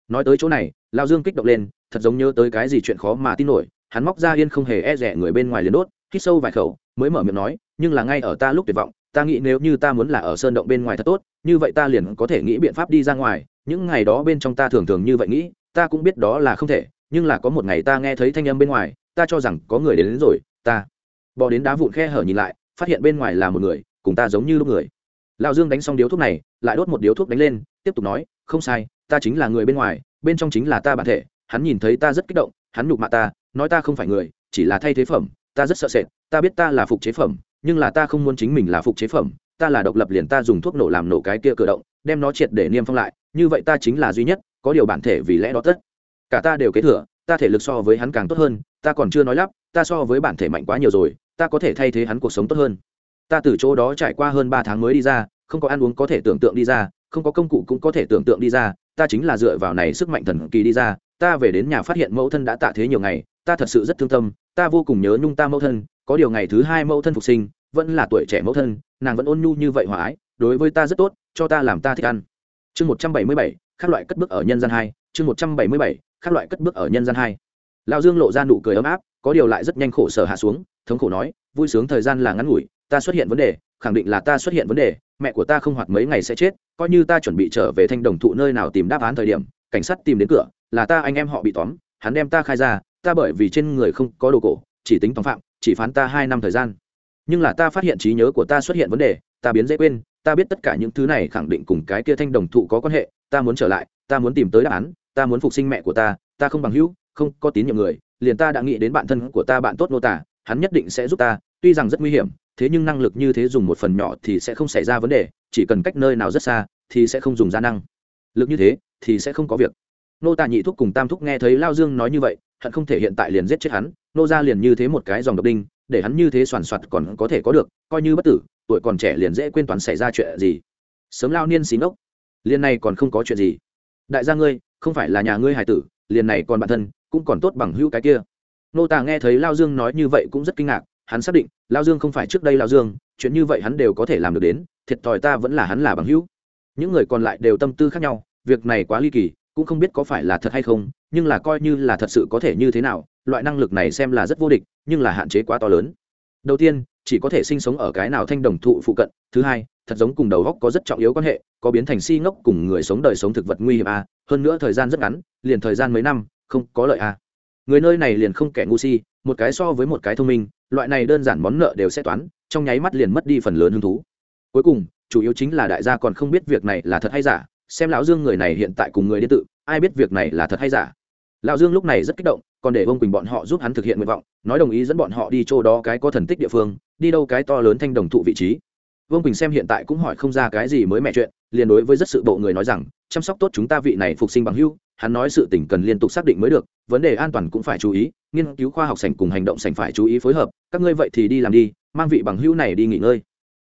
nói tới chỗ này, lao dương kích động lên, thật giống nhớ tới cái gì chuyện khó mà tin nổi, hắn móc ra yên không hề e rẻ người bên ngoài liền đốt, hít sâu vài khẩu, mới mở miệng nói, nhưng là ngay ở ta lúc tuyệt vọng, ta nghĩ nếu như ta muốn là ở sơn động bên ngoài thật tốt, như vậy ta liền có thể nghĩ biện pháp đi ra ngoài những ngày đó bên trong ta thường thường như vậy nghĩ ta cũng biết đó là không thể nhưng là có một ngày ta nghe thấy thanh âm bên ngoài ta cho rằng có người đến, đến rồi ta bỏ đến đá vụn khe hở nhìn lại phát hiện bên ngoài là một người cùng ta giống như lúc người. Lão dương đánh xong điếu thuốc này lại đốt một điếu thuốc đánh lên tiếp tục nói không sai ta chính là người bên ngoài bên trong chính là ta bản thể hắn nhìn thấy ta rất kích động hắn nhục mạ ta nói ta không phải người chỉ là thay thế phẩm ta rất sợ sệt ta biết ta là phục chế phẩm nhưng là ta không muốn chính mình là phục chế phẩm ta là độc lập liền ta dùng thuốc nổ làm nổ cái kia cử động đem nó triệt để niêm phong lại như vậy ta chính là duy nhất, có điều bản thể vì lẽ đó tất. Cả ta đều kế thừa, ta thể lực so với hắn càng tốt hơn, ta còn chưa nói lắp, ta so với bản thể mạnh quá nhiều rồi, ta có thể thay thế hắn cuộc sống tốt hơn. Ta từ chỗ đó trải qua hơn ba tháng mới đi ra, không có ăn uống có thể tưởng tượng đi ra, không có công cụ cũng có thể tưởng tượng đi ra, ta chính là dựa vào này sức mạnh thần kỳ đi ra, ta về đến nhà phát hiện mẫu thân đã tạ thế nhiều ngày, ta thật sự rất thương tâm, ta vô cùng nhớ nhung ta mẫu thân, có điều ngày thứ hai mẫu thân phục sinh, vẫn là tuổi trẻ mẫu thân, nàng vẫn ôn nhu như vậy hòa ái, đối với ta rất tốt, cho ta làm ta thích ăn chương một trăm bảy mươi bảy các loại cất bước ở nhân gian hai, chương một trăm bảy mươi bảy các loại cất bước ở nhân gian hai. Lão dương lộ ra nụ cười ấm áp, có điều lại rất nhanh khổ sở hạ xuống, thống khổ nói, vui sướng thời gian là ngắn ngủi, ta xuất hiện vấn đề, khẳng định là ta xuất hiện vấn đề, mẹ của ta không hoạt mấy ngày sẽ chết, coi như ta chuẩn bị trở về thanh đồng thụ nơi nào tìm đáp án thời điểm, cảnh sát tìm đến cửa, là ta anh em họ bị tóm, hắn đem ta khai ra, ta bởi vì trên người không có đồ cổ, chỉ tính tóm phạm, chỉ phán ta hai năm thời gian. Nhưng là ta phát hiện trí nhớ của ta xuất hiện vấn đề, ta biến dễ quên ta biết tất cả những thứ này khẳng định cùng cái kia thanh đồng thụ có quan hệ, ta muốn trở lại, ta muốn tìm tới đáp án, ta muốn phục sinh mẹ của ta ta không bằng hữu, không có tín nhiệm người, liền ta đã nghĩ đến bạn thân của ta bạn tốt nô tả, hắn nhất định sẽ giúp ta, tuy rằng rất nguy hiểm, thế nhưng năng lực như thế dùng một phần nhỏ thì sẽ không xảy ra vấn đề, chỉ cần cách nơi nào rất xa thì sẽ không dùng gia năng. Lực như thế thì sẽ không có việc. Nô tả nhị thúc cùng tam thúc nghe thấy lao dương nói như vậy, hận không thể hiện tại liền giết chết hắn, nô ra liền như thế một cái dòng độc đinh để hắn như thế soàn soạt còn có thể có được, coi như bất tử, tuổi còn trẻ liền dễ quên toàn xảy ra chuyện gì. Sớm lao niên xí ngốc. Liền này còn không có chuyện gì. Đại gia ngươi, không phải là nhà ngươi hải tử, liền này còn bản thân, cũng còn tốt bằng hữu cái kia. Nô tà nghe thấy lao dương nói như vậy cũng rất kinh ngạc, hắn xác định, lao dương không phải trước đây lao dương, chuyện như vậy hắn đều có thể làm được đến, thiệt thòi ta vẫn là hắn là bằng hữu. Những người còn lại đều tâm tư khác nhau, việc này quá ly kỳ, cũng không biết có phải là thật hay không, nhưng là coi như là thật sự có thể như thế nào, loại năng lực này xem là rất vô địch nhưng là hạn chế quá to lớn. Đầu tiên, chỉ có thể sinh sống ở cái nào thanh đồng thụ phụ cận. Thứ hai, thật giống cùng đầu góc có rất trọng yếu quan hệ, có biến thành si ngốc cùng người sống đời sống thực vật nguy hiểm a. Hơn nữa thời gian rất ngắn, liền thời gian mấy năm, không có lợi a. Người nơi này liền không kẻ ngu si, một cái so với một cái thông minh, loại này đơn giản món nợ đều sẽ toán, trong nháy mắt liền mất đi phần lớn hứng thú. Cuối cùng, chủ yếu chính là đại gia còn không biết việc này là thật hay giả. Xem lão dương người này hiện tại cùng người điện tự, ai biết việc này là thật hay giả lão dương lúc này rất kích động, còn để vương quỳnh bọn họ giúp hắn thực hiện nguyện vọng, nói đồng ý dẫn bọn họ đi chỗ đó cái có thần tích địa phương, đi đâu cái to lớn thanh đồng thụ vị trí. Vương quỳnh xem hiện tại cũng hỏi không ra cái gì mới mẹ chuyện, liền đối với rất sự bộ người nói rằng, chăm sóc tốt chúng ta vị này phục sinh bằng hưu, hắn nói sự tỉnh cần liên tục xác định mới được, vấn đề an toàn cũng phải chú ý, nghiên cứu khoa học sành cùng hành động sành phải chú ý phối hợp, các ngươi vậy thì đi làm đi, mang vị bằng hữu này đi nghỉ ngơi.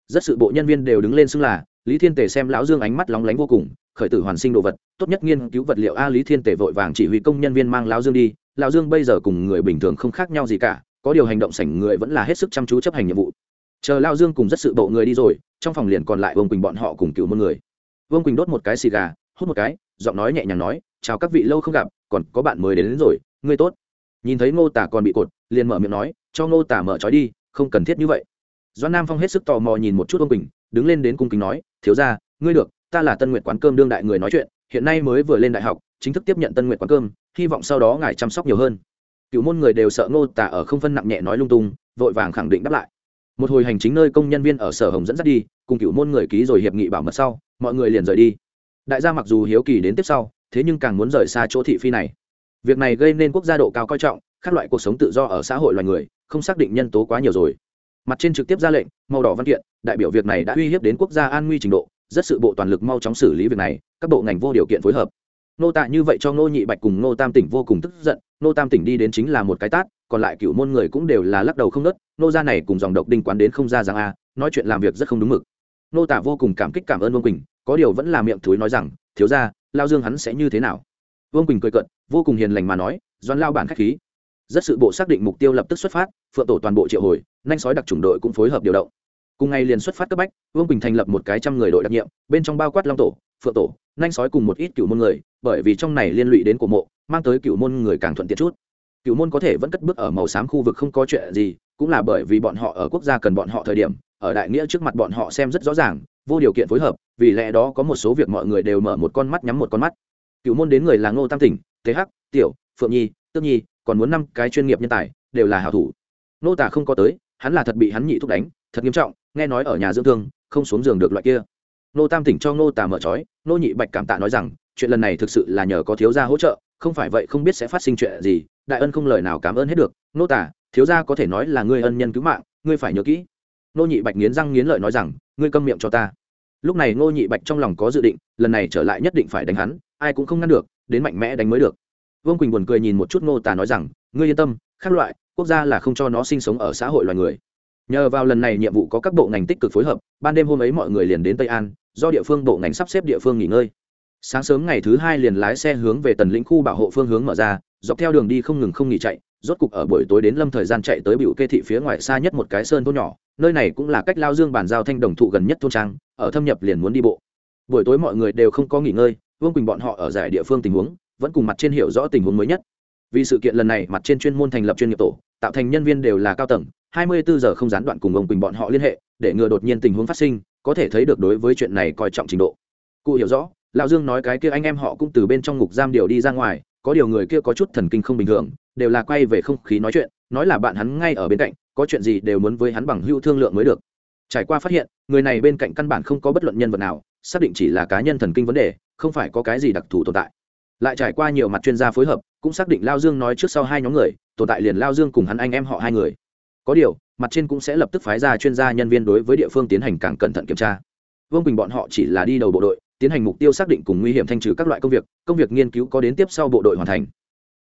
Rất sự bộ nhân viên đều đứng lên xưng là lý thiên tề xem lão dương ánh mắt lóng lánh vô cùng khởi tử hoàn sinh đồ vật tốt nhất nghiên cứu vật liệu a lý thiên tề vội vàng chỉ huy công nhân viên mang lão dương đi lão dương bây giờ cùng người bình thường không khác nhau gì cả có điều hành động sảnh người vẫn là hết sức chăm chú chấp hành nhiệm vụ. Chờ lão dương cùng rất sự bộ người đi rồi trong phòng liền còn lại vương quỳnh bọn họ cùng cứu một người. Vương quỳnh đốt một cái xì gà hút một cái giọng nói nhẹ nhàng nói chào các vị lâu không gặp còn có bạn mới đến, đến rồi ngươi tốt. Nhìn thấy ngô tả còn bị cột liền mở miệng nói cho ngô tả mở trói đi không cần thiết như vậy doan nam phong hết sức tò mò nhìn một chút ông bình đứng lên đến cung kính nói, thiếu ra ngươi được, ta là tân nguyện quán cơm đương đại người nói chuyện, hiện nay mới vừa lên đại học, chính thức tiếp nhận tân nguyện quán cơm, hy vọng sau đó ngài chăm sóc nhiều hơn. Cựu môn người đều sợ ngô tả ở không phân nặng nhẹ nói lung tung, vội vàng khẳng định đáp lại. Một hồi hành chính nơi công nhân viên ở sở hồng dẫn dắt đi, cùng cựu môn người ký rồi hiệp nghị bảo mật sau, mọi người liền rời đi. Đại gia mặc dù hiếu kỳ đến tiếp sau, thế nhưng càng muốn rời xa chỗ thị phi này. Việc này gây nên quốc gia độ cao coi trọng các loại cuộc sống tự do ở xã hội loài người, không xác định nhân tố quá nhiều rồi mặt trên trực tiếp ra lệnh, màu đỏ văn kiện, đại biểu việc này đã uy hiếp đến quốc gia an nguy trình độ, rất sự bộ toàn lực mau chóng xử lý việc này, các bộ ngành vô điều kiện phối hợp. Nô tạ như vậy cho nô nhị bạch cùng nô tam tỉnh vô cùng tức giận nô tam tỉnh đi đến chính là một cái tát, còn lại cựu môn người cũng đều là lắc đầu không nớt, nô gia này cùng dòng độc đinh quán đến không ra rằng a, nói chuyện làm việc rất không đúng mực. Nô tạ vô cùng cảm kích cảm ơn vương quỳnh, có điều vẫn là miệng thúi nói rằng, thiếu ra lao dương hắn sẽ như thế nào? Vương quỳnh cười cận vô cùng hiền lành mà nói doan lao bản k h á c h khí. Rất sự bộ xác định mục tiêu lập tức xuất phát, phượng tổ toàn bộ triệu hồi nhanh sói đặc chủng đội cũng phối hợp điều động. Cùng ngày liền xuất phát cấp bách, vương Bình thành lập một cái trăm người đội đặc nhiệm, bên trong bao quát long tổ, phượng tổ nhanh sói cùng một ít cựu môn người, bởi vì trong này liên lụy đến cổ mộ, mang tới cựu môn người càng thuận tiện chút. Cựu môn có thể vẫn cất bước ở màu xám khu vực không có chuyện gì, cũng là bởi vì bọn họ ở quốc gia cần bọn họ thời điểm, ở đại nghĩa trước mặt bọn họ xem rất rõ ràng, vô điều kiện phối hợp, vì lẽ đó có một số việc mọi người đều mở một con mắt nhắm một con mắt. Cựu môn đến người là ngô tam tỉnh thế hắc, tiểu, phượng nhi, tước nhi, còn muốn năm cái chuyên nghiệp nhân tài, đều là hảo thủ. Nô tả không có tới hắn là thật bị hắn nhị thúc đánh, thật nghiêm trọng, nghe nói ở nhà dưỡng thương, không xuống giường được loại kia. Nô tam tỉnh cho nô tả mở trói, nô nhị bạch cảm tạ nói rằng, chuyện lần này thực sự là nhờ có thiếu gia hỗ trợ, không phải vậy không biết sẽ phát sinh chuyện gì, đại ân không lời nào cảm ơn hết được. Nô tả thiếu gia có thể nói là ngươi ân nhân cứu mạng, ngươi phải nhớ kỹ. Nô nhị bạch nghiến răng nghiến lợi nói rằng, ngươi câm miệng cho ta. Lúc này nô nhị bạch trong lòng có dự định, lần này trở lại nhất định phải đánh hắn, ai cũng không ngăn được, đến mạnh mẽ đánh mới được. Vương quỳnh buồn cười nhìn một chút nô tả nói rằng, ngươi yên tâm khác loại, quốc gia là không cho nó sinh sống ở xã hội loài người. Nhờ vào lần này nhiệm vụ có các bộ ngành tích cực phối hợp, ban đêm hôm ấy mọi người liền đến tây an, do địa phương bộ ngành sắp xếp địa phương nghỉ ngơi. Sáng sớm ngày thứ hai liền lái xe hướng về tần lĩnh khu bảo hộ phương hướng mở ra, dọc theo đường đi không ngừng không nghỉ chạy, rốt cục ở buổi tối đến lâm thời gian chạy tới biểu kê thị phía ngoài xa nhất một cái sơn thôn nhỏ, nơi này cũng là cách lao dương bàn giao thanh đồng thụ gần nhất thôn trang, ở thâm nhập liền muốn đi bộ. Buổi tối mọi người đều không có nghỉ ngơi, vương quỳnh bọn họ ở giải địa phương tình huống, vẫn cùng mặt trên hiểu rõ tình huống mới nhất vì sự kiện lần này, mặt trên chuyên môn thành lập chuyên nghiệp tổ, tạo thành nhân viên đều là cao tầng 24 giờ không gián đoạn cùng ông quỳnh bọn họ liên hệ, để ngừa đột nhiên tình huống phát sinh, có thể thấy được đối với chuyện này coi trọng trình độ. Cụ hiểu rõ, lão dương nói cái kia anh em họ cũng từ bên trong ngục giam điều đi ra ngoài, có điều người kia có chút thần kinh không bình thường, đều là quay về không khí nói chuyện, nói là bạn hắn ngay ở bên cạnh, có chuyện gì đều muốn với hắn bằng hữu thương lượng mới được. Trải qua phát hiện, người này bên cạnh căn bản không có bất luận nhân vật nào, xác định chỉ là cá nhân thần kinh vấn đề, không phải có cái gì đặc thù tồn tại lại trải qua nhiều mặt chuyên gia phối hợp, cũng xác định lao dương nói trước sau hai nhóm người, tồn tại liền lao dương cùng hắn anh em họ hai người. Có điều, mặt trên cũng sẽ lập tức phái ra chuyên gia nhân viên đối với địa phương tiến hành càng cẩn thận kiểm tra. Vương quỳnh bọn họ chỉ là đi đầu bộ đội, tiến hành mục tiêu xác định cùng nguy hiểm thanh trừ các loại công việc công việc nghiên cứu có đến tiếp sau bộ đội hoàn thành.